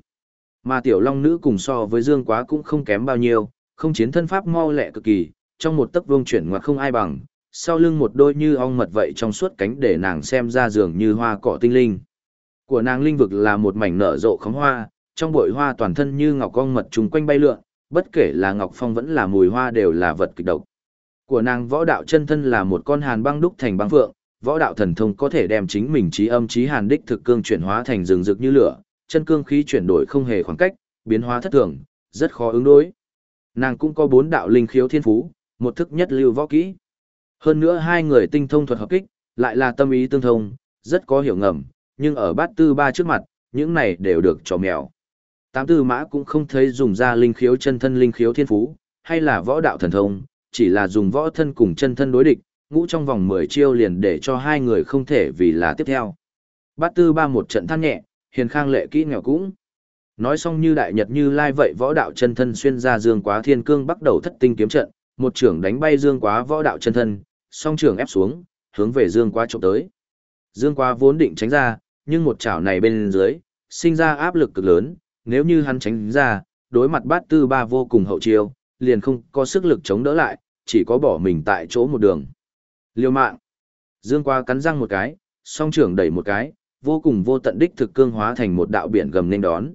Mà tiểu long nữ cùng so với Dương Quá cũng không kém bao nhiêu, không chiến thân pháp mau lẹ cực kỳ, trong một tấc vương chuyển ngoặt không ai bằng, sau lưng một đôi như ong mật vậy trong suốt cánh để nàng xem ra dường như hoa cỏ tinh linh. Của nàng linh vực là một mảnh nở rộ khóm hoa, trong bụi hoa toàn thân như ngọc ong mật trùng quanh bay lượn, bất kể là ngọc phong vẫn là mùi hoa đều là vật kịch độc. Của nàng võ đạo chân thân là một con hàn băng đúc thành băng phượng, võ đạo thần thông có thể đem chính mình trí âm trí hàn đích thực cương chuyển hóa thành rừng rực như lửa, chân cương khí chuyển đổi không hề khoảng cách, biến hóa thất thường, rất khó ứng đối. Nàng cũng có bốn đạo linh khiếu thiên phú, một thức nhất lưu võ kỹ. Hơn nữa hai người tinh thông thuật hợp kích, lại là tâm ý tương thông, rất có hiểu ngầm, nhưng ở bát tư ba trước mặt, những này đều được trò mèo. Tám tư mã cũng không thấy dùng ra linh khiếu chân thân linh khiếu thiên phú, hay là võ đạo thần thông, chỉ là dùng võ thân cùng chân thân đối địch, ngũ trong vòng 10 chiêu liền để cho hai người không thể vì là tiếp theo. Bát tư ba một trận than nhẹ, hiền khang lệ kỹ nghèo cũng. Nói xong như đại nhật như lai vậy võ đạo chân thân xuyên ra dương quá thiên cương bắt đầu thất tinh kiếm trận, một trưởng đánh bay dương quá võ đạo chân thân, song trưởng ép xuống, hướng về dương quá trộm tới. Dương quá vốn định tránh ra, nhưng một chảo này bên dưới, sinh ra áp lực cực lớn, nếu như hắn tránh ra, đối mặt bát tư ba vô cùng hậu chiêu, liền không có sức lực chống đỡ lại, chỉ có bỏ mình tại chỗ một đường. Liêu mạng. Dương qua cắn răng một cái, song trưởng đẩy một cái, vô cùng vô tận đích thực cương hóa thành một đạo biển gầm nên đón.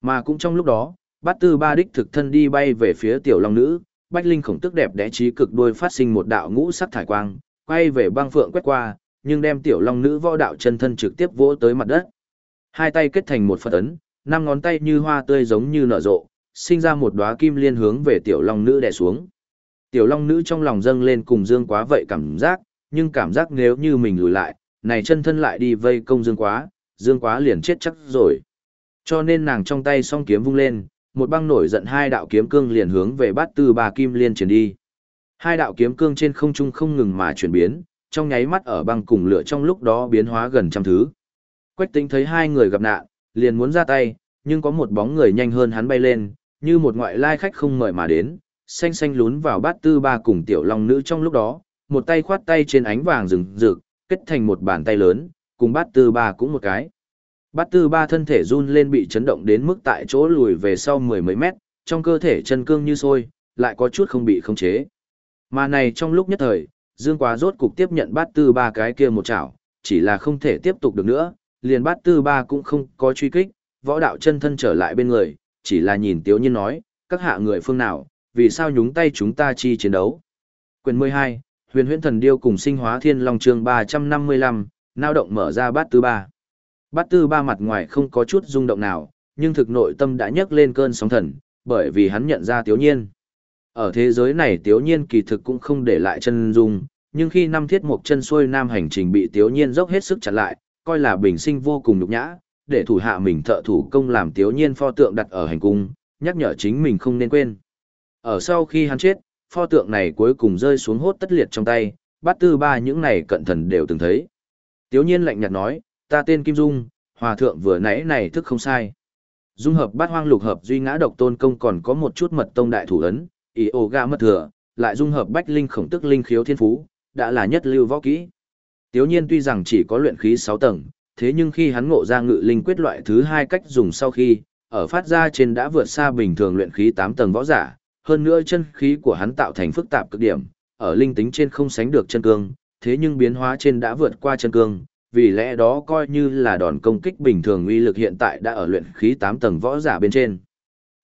Mà cũng trong lúc đó, bát tư ba đích thực thân đi bay về phía tiểu long nữ, bách linh khổng tức đẹp đẽ trí cực đôi phát sinh một đạo ngũ sắc thải quang, quay về băng phượng quét qua, nhưng đem tiểu long nữ võ đạo chân thân trực tiếp vỗ tới mặt đất. Hai tay kết thành một phật ấn, năm ngón tay như hoa tươi giống như nở rộ, sinh ra một đóa kim liên hướng về tiểu long nữ đè xuống. Tiểu long nữ trong lòng dâng lên cùng dương quá vậy cảm giác, nhưng cảm giác nếu như mình lùi lại, này chân thân lại đi vây công dương quá, dương quá liền chết chắc rồi. Cho nên nàng trong tay song kiếm vung lên, một băng nổi giận hai đạo kiếm cương liền hướng về bát tư bà kim liên chuyển đi. Hai đạo kiếm cương trên không trung không ngừng mà chuyển biến, trong nháy mắt ở băng cùng lửa trong lúc đó biến hóa gần trăm thứ. Quách tính thấy hai người gặp nạn, liền muốn ra tay, nhưng có một bóng người nhanh hơn hắn bay lên, như một ngoại lai khách không mời mà đến, xanh xanh lún vào bát tư ba cùng tiểu long nữ trong lúc đó, một tay khoát tay trên ánh vàng rừng rực, kết thành một bàn tay lớn, cùng bát tư ba cũng một cái. Bát tư ba thân thể run lên bị chấn động đến mức tại chỗ lùi về sau mười mấy mét, trong cơ thể chân cương như sôi, lại có chút không bị khống chế. Mà này trong lúc nhất thời, Dương Quá rốt cục tiếp nhận bát tư ba cái kia một chảo, chỉ là không thể tiếp tục được nữa, liền bát tư ba cũng không có truy kích, võ đạo chân thân trở lại bên người, chỉ là nhìn tiếu nhiên nói, các hạ người phương nào, vì sao nhúng tay chúng ta chi chiến đấu. Quyền 12, huyền huyễn thần điêu cùng sinh hóa thiên long chương 355, nao động mở ra bát tư ba. Bát tư ba mặt ngoài không có chút rung động nào, nhưng thực nội tâm đã nhấc lên cơn sóng thần, bởi vì hắn nhận ra tiếu nhiên. Ở thế giới này tiếu nhiên kỳ thực cũng không để lại chân dung, nhưng khi năm thiết một chân xuôi nam hành trình bị tiếu nhiên dốc hết sức chặn lại, coi là bình sinh vô cùng nhục nhã, để thủ hạ mình thợ thủ công làm tiếu nhiên pho tượng đặt ở hành cung, nhắc nhở chính mình không nên quên. Ở sau khi hắn chết, pho tượng này cuối cùng rơi xuống hốt tất liệt trong tay, bát tư ba những này cận thần đều từng thấy. Tiếu nhiên lạnh nhạt nói, ta tên Kim Dung, hòa thượng vừa nãy này thức không sai. Dung hợp bát hoang lục hợp duy ngã độc tôn công còn có một chút mật tông đại thủ ấn, ý ô gà mất thừa, lại dung hợp bách linh khổng tức linh khiếu thiên phú, đã là nhất lưu võ kỹ. Tiếu nhiên tuy rằng chỉ có luyện khí 6 tầng, thế nhưng khi hắn ngộ ra ngự linh quyết loại thứ hai cách dùng sau khi, ở phát ra trên đã vượt xa bình thường luyện khí 8 tầng võ giả, hơn nữa chân khí của hắn tạo thành phức tạp cực điểm, ở linh tính trên không sánh được chân cương, thế nhưng biến hóa trên đã vượt qua chân cương, vì lẽ đó coi như là đòn công kích bình thường uy lực hiện tại đã ở luyện khí 8 tầng võ giả bên trên.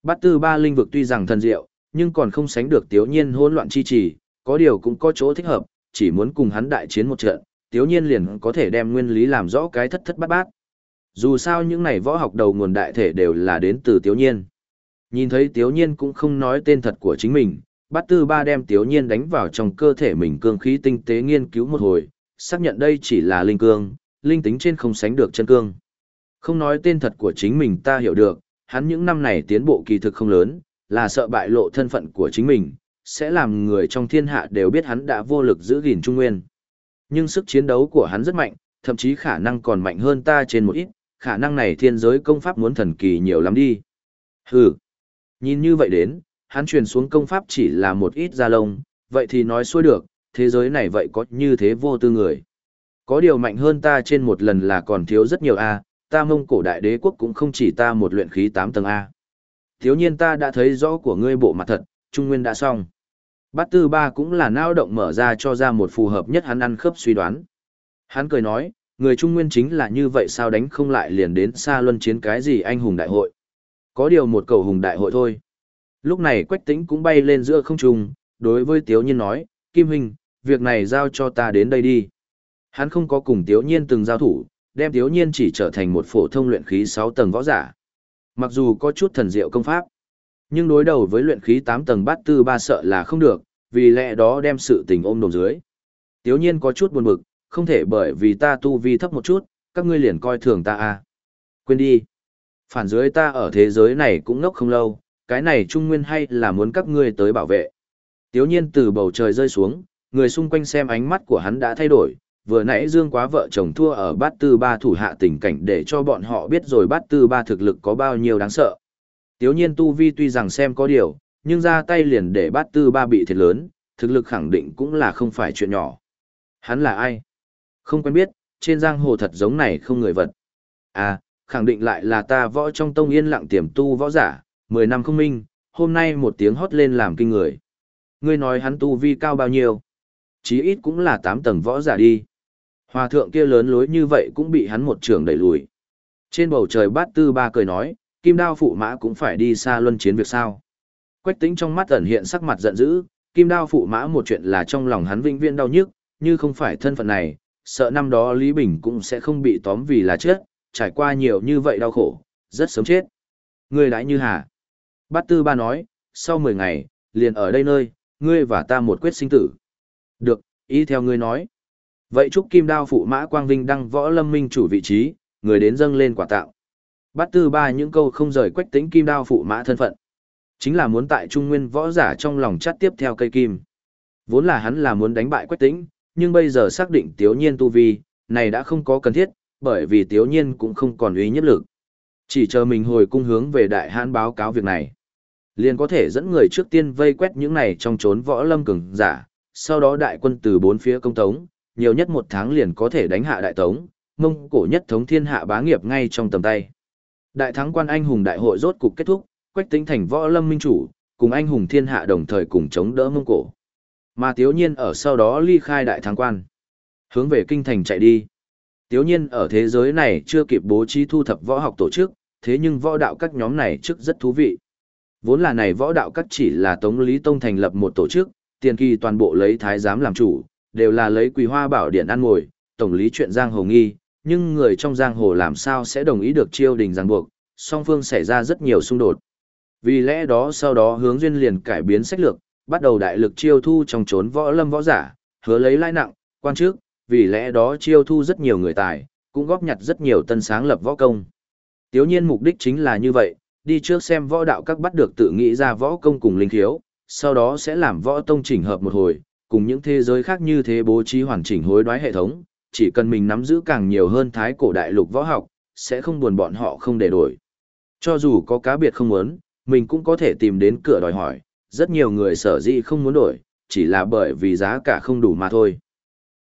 Bát tư ba linh vực tuy rằng thần diệu, nhưng còn không sánh được tiếu nhiên hỗn loạn chi trì, có điều cũng có chỗ thích hợp, chỉ muốn cùng hắn đại chiến một trận, tiếu nhiên liền có thể đem nguyên lý làm rõ cái thất thất bát bát. Dù sao những này võ học đầu nguồn đại thể đều là đến từ tiếu nhiên. Nhìn thấy tiếu nhiên cũng không nói tên thật của chính mình, bát tư ba đem tiếu nhiên đánh vào trong cơ thể mình cương khí tinh tế nghiên cứu một hồi, xác nhận đây chỉ là linh cương, linh tính trên không sánh được chân cương. Không nói tên thật của chính mình ta hiểu được, hắn những năm này tiến bộ kỳ thực không lớn, là sợ bại lộ thân phận của chính mình, sẽ làm người trong thiên hạ đều biết hắn đã vô lực giữ gìn Trung Nguyên. Nhưng sức chiến đấu của hắn rất mạnh, thậm chí khả năng còn mạnh hơn ta trên một ít, khả năng này thiên giới công pháp muốn thần kỳ nhiều lắm đi. Hừ, nhìn như vậy đến, hắn truyền xuống công pháp chỉ là một ít da lông, vậy thì nói xuôi được, thế giới này vậy có như thế vô tư người. Có điều mạnh hơn ta trên một lần là còn thiếu rất nhiều A, ta mông cổ đại đế quốc cũng không chỉ ta một luyện khí 8 tầng A. Thiếu nhiên ta đã thấy rõ của ngươi bộ mặt thật, trung nguyên đã xong. Bát tư ba cũng là nao động mở ra cho ra một phù hợp nhất hắn ăn khớp suy đoán. Hắn cười nói, người trung nguyên chính là như vậy sao đánh không lại liền đến xa luân chiến cái gì anh hùng đại hội. Có điều một cầu hùng đại hội thôi. Lúc này quách tĩnh cũng bay lên giữa không trung, đối với tiếu nhiên nói, Kim Huynh, việc này giao cho ta đến đây đi. Hắn không có cùng tiếu nhiên từng giao thủ, đem tiếu nhiên chỉ trở thành một phổ thông luyện khí 6 tầng võ giả. Mặc dù có chút thần diệu công pháp, nhưng đối đầu với luyện khí 8 tầng bát tư ba sợ là không được, vì lẽ đó đem sự tình ôm đồm dưới. Tiếu nhiên có chút buồn bực, không thể bởi vì ta tu vi thấp một chút, các ngươi liền coi thường ta à. Quên đi. Phản dưới ta ở thế giới này cũng ngốc không lâu, cái này trung nguyên hay là muốn các ngươi tới bảo vệ. Tiếu nhiên từ bầu trời rơi xuống, người xung quanh xem ánh mắt của hắn đã thay đổi, vừa nãy Dương quá vợ chồng thua ở bát tư ba thủ hạ tình cảnh để cho bọn họ biết rồi bát tư ba thực lực có bao nhiêu đáng sợ. Tiếu nhiên tu vi tuy rằng xem có điều, nhưng ra tay liền để bát tư ba bị thiệt lớn, thực lực khẳng định cũng là không phải chuyện nhỏ. Hắn là ai? Không quen biết, trên giang hồ thật giống này không người vật. À, khẳng định lại là ta võ trong tông yên lặng tiềm tu võ giả, 10 năm không minh, hôm nay một tiếng hót lên làm kinh người. Ngươi nói hắn tu vi cao bao nhiêu? Chí ít cũng là 8 tầng võ giả đi. Hòa thượng kia lớn lối như vậy cũng bị hắn một trường đẩy lùi. Trên bầu trời bát tư ba cười nói, kim đao phụ mã cũng phải đi xa luân chiến việc sao. Quách tính trong mắt ẩn hiện sắc mặt giận dữ, kim đao phụ mã một chuyện là trong lòng hắn vinh viên đau nhức, như không phải thân phận này, sợ năm đó Lý Bình cũng sẽ không bị tóm vì là chết, trải qua nhiều như vậy đau khổ, rất sớm chết. Ngươi đãi như hà. Bát tư ba nói, sau 10 ngày, liền ở đây nơi, ngươi và ta một quyết sinh tử. Được, ý theo ngươi nói. Vậy chúc kim đao phụ mã quang vinh đăng võ lâm minh chủ vị trí, người đến dâng lên quả tạo. Bát tư ba những câu không rời quách tính kim đao phụ mã thân phận. Chính là muốn tại trung nguyên võ giả trong lòng chắt tiếp theo cây kim. Vốn là hắn là muốn đánh bại quách tính, nhưng bây giờ xác định tiếu nhiên tu vi, này đã không có cần thiết, bởi vì tiếu nhiên cũng không còn uy nhất lực. Chỉ chờ mình hồi cung hướng về đại hãn báo cáo việc này. Liền có thể dẫn người trước tiên vây quét những này trong trốn võ lâm cường giả, sau đó đại quân từ bốn phía công tống, nhiều nhất một tháng liền có thể đánh hạ đại tống, mông cổ nhất thống thiên hạ bá nghiệp ngay trong tầm tay. Đại thắng quan anh hùng đại hội rốt cục kết thúc, quách tính thành võ lâm minh chủ, cùng anh hùng thiên hạ đồng thời cùng chống đỡ mông cổ. Mà Tiếu Nhiên ở sau đó ly khai đại thắng quan, hướng về kinh thành chạy đi. Tiếu Nhiên ở thế giới này chưa kịp bố trí thu thập võ học tổ chức, thế nhưng võ đạo các nhóm này trước rất thú vị. Vốn là này võ đạo các chỉ là Tống Lý Tông thành lập một tổ chức, tiền kỳ toàn bộ lấy thái giám làm chủ, đều là lấy quỳ hoa bảo điện ăn ngồi, tổng lý chuyện giang hồ nghi, nhưng người trong giang hồ làm sao sẽ đồng ý được chiêu đình ràng buộc, song phương xảy ra rất nhiều xung đột. Vì lẽ đó sau đó hướng duyên liền cải biến sách lược, bắt đầu đại lực chiêu thu trong trốn võ lâm võ giả, hứa lấy lãi nặng, quan chức vì lẽ đó chiêu thu rất nhiều người tài, cũng góp nhặt rất nhiều tân sáng lập võ công. Tiếu nhiên mục đích chính là như vậy, đi trước xem võ đạo các bắt được tự nghĩ ra võ công cùng linh thiếu, sau đó sẽ làm võ tông chỉnh hợp một hồi, cùng những thế giới khác như thế bố trí hoàn chỉnh hối đoái hệ thống, chỉ cần mình nắm giữ càng nhiều hơn thái cổ đại lục võ học, sẽ không buồn bọn họ không để đổi. Cho dù có cá biệt không muốn, mình cũng có thể tìm đến cửa đòi hỏi, rất nhiều người sở dĩ không muốn đổi, chỉ là bởi vì giá cả không đủ mà thôi.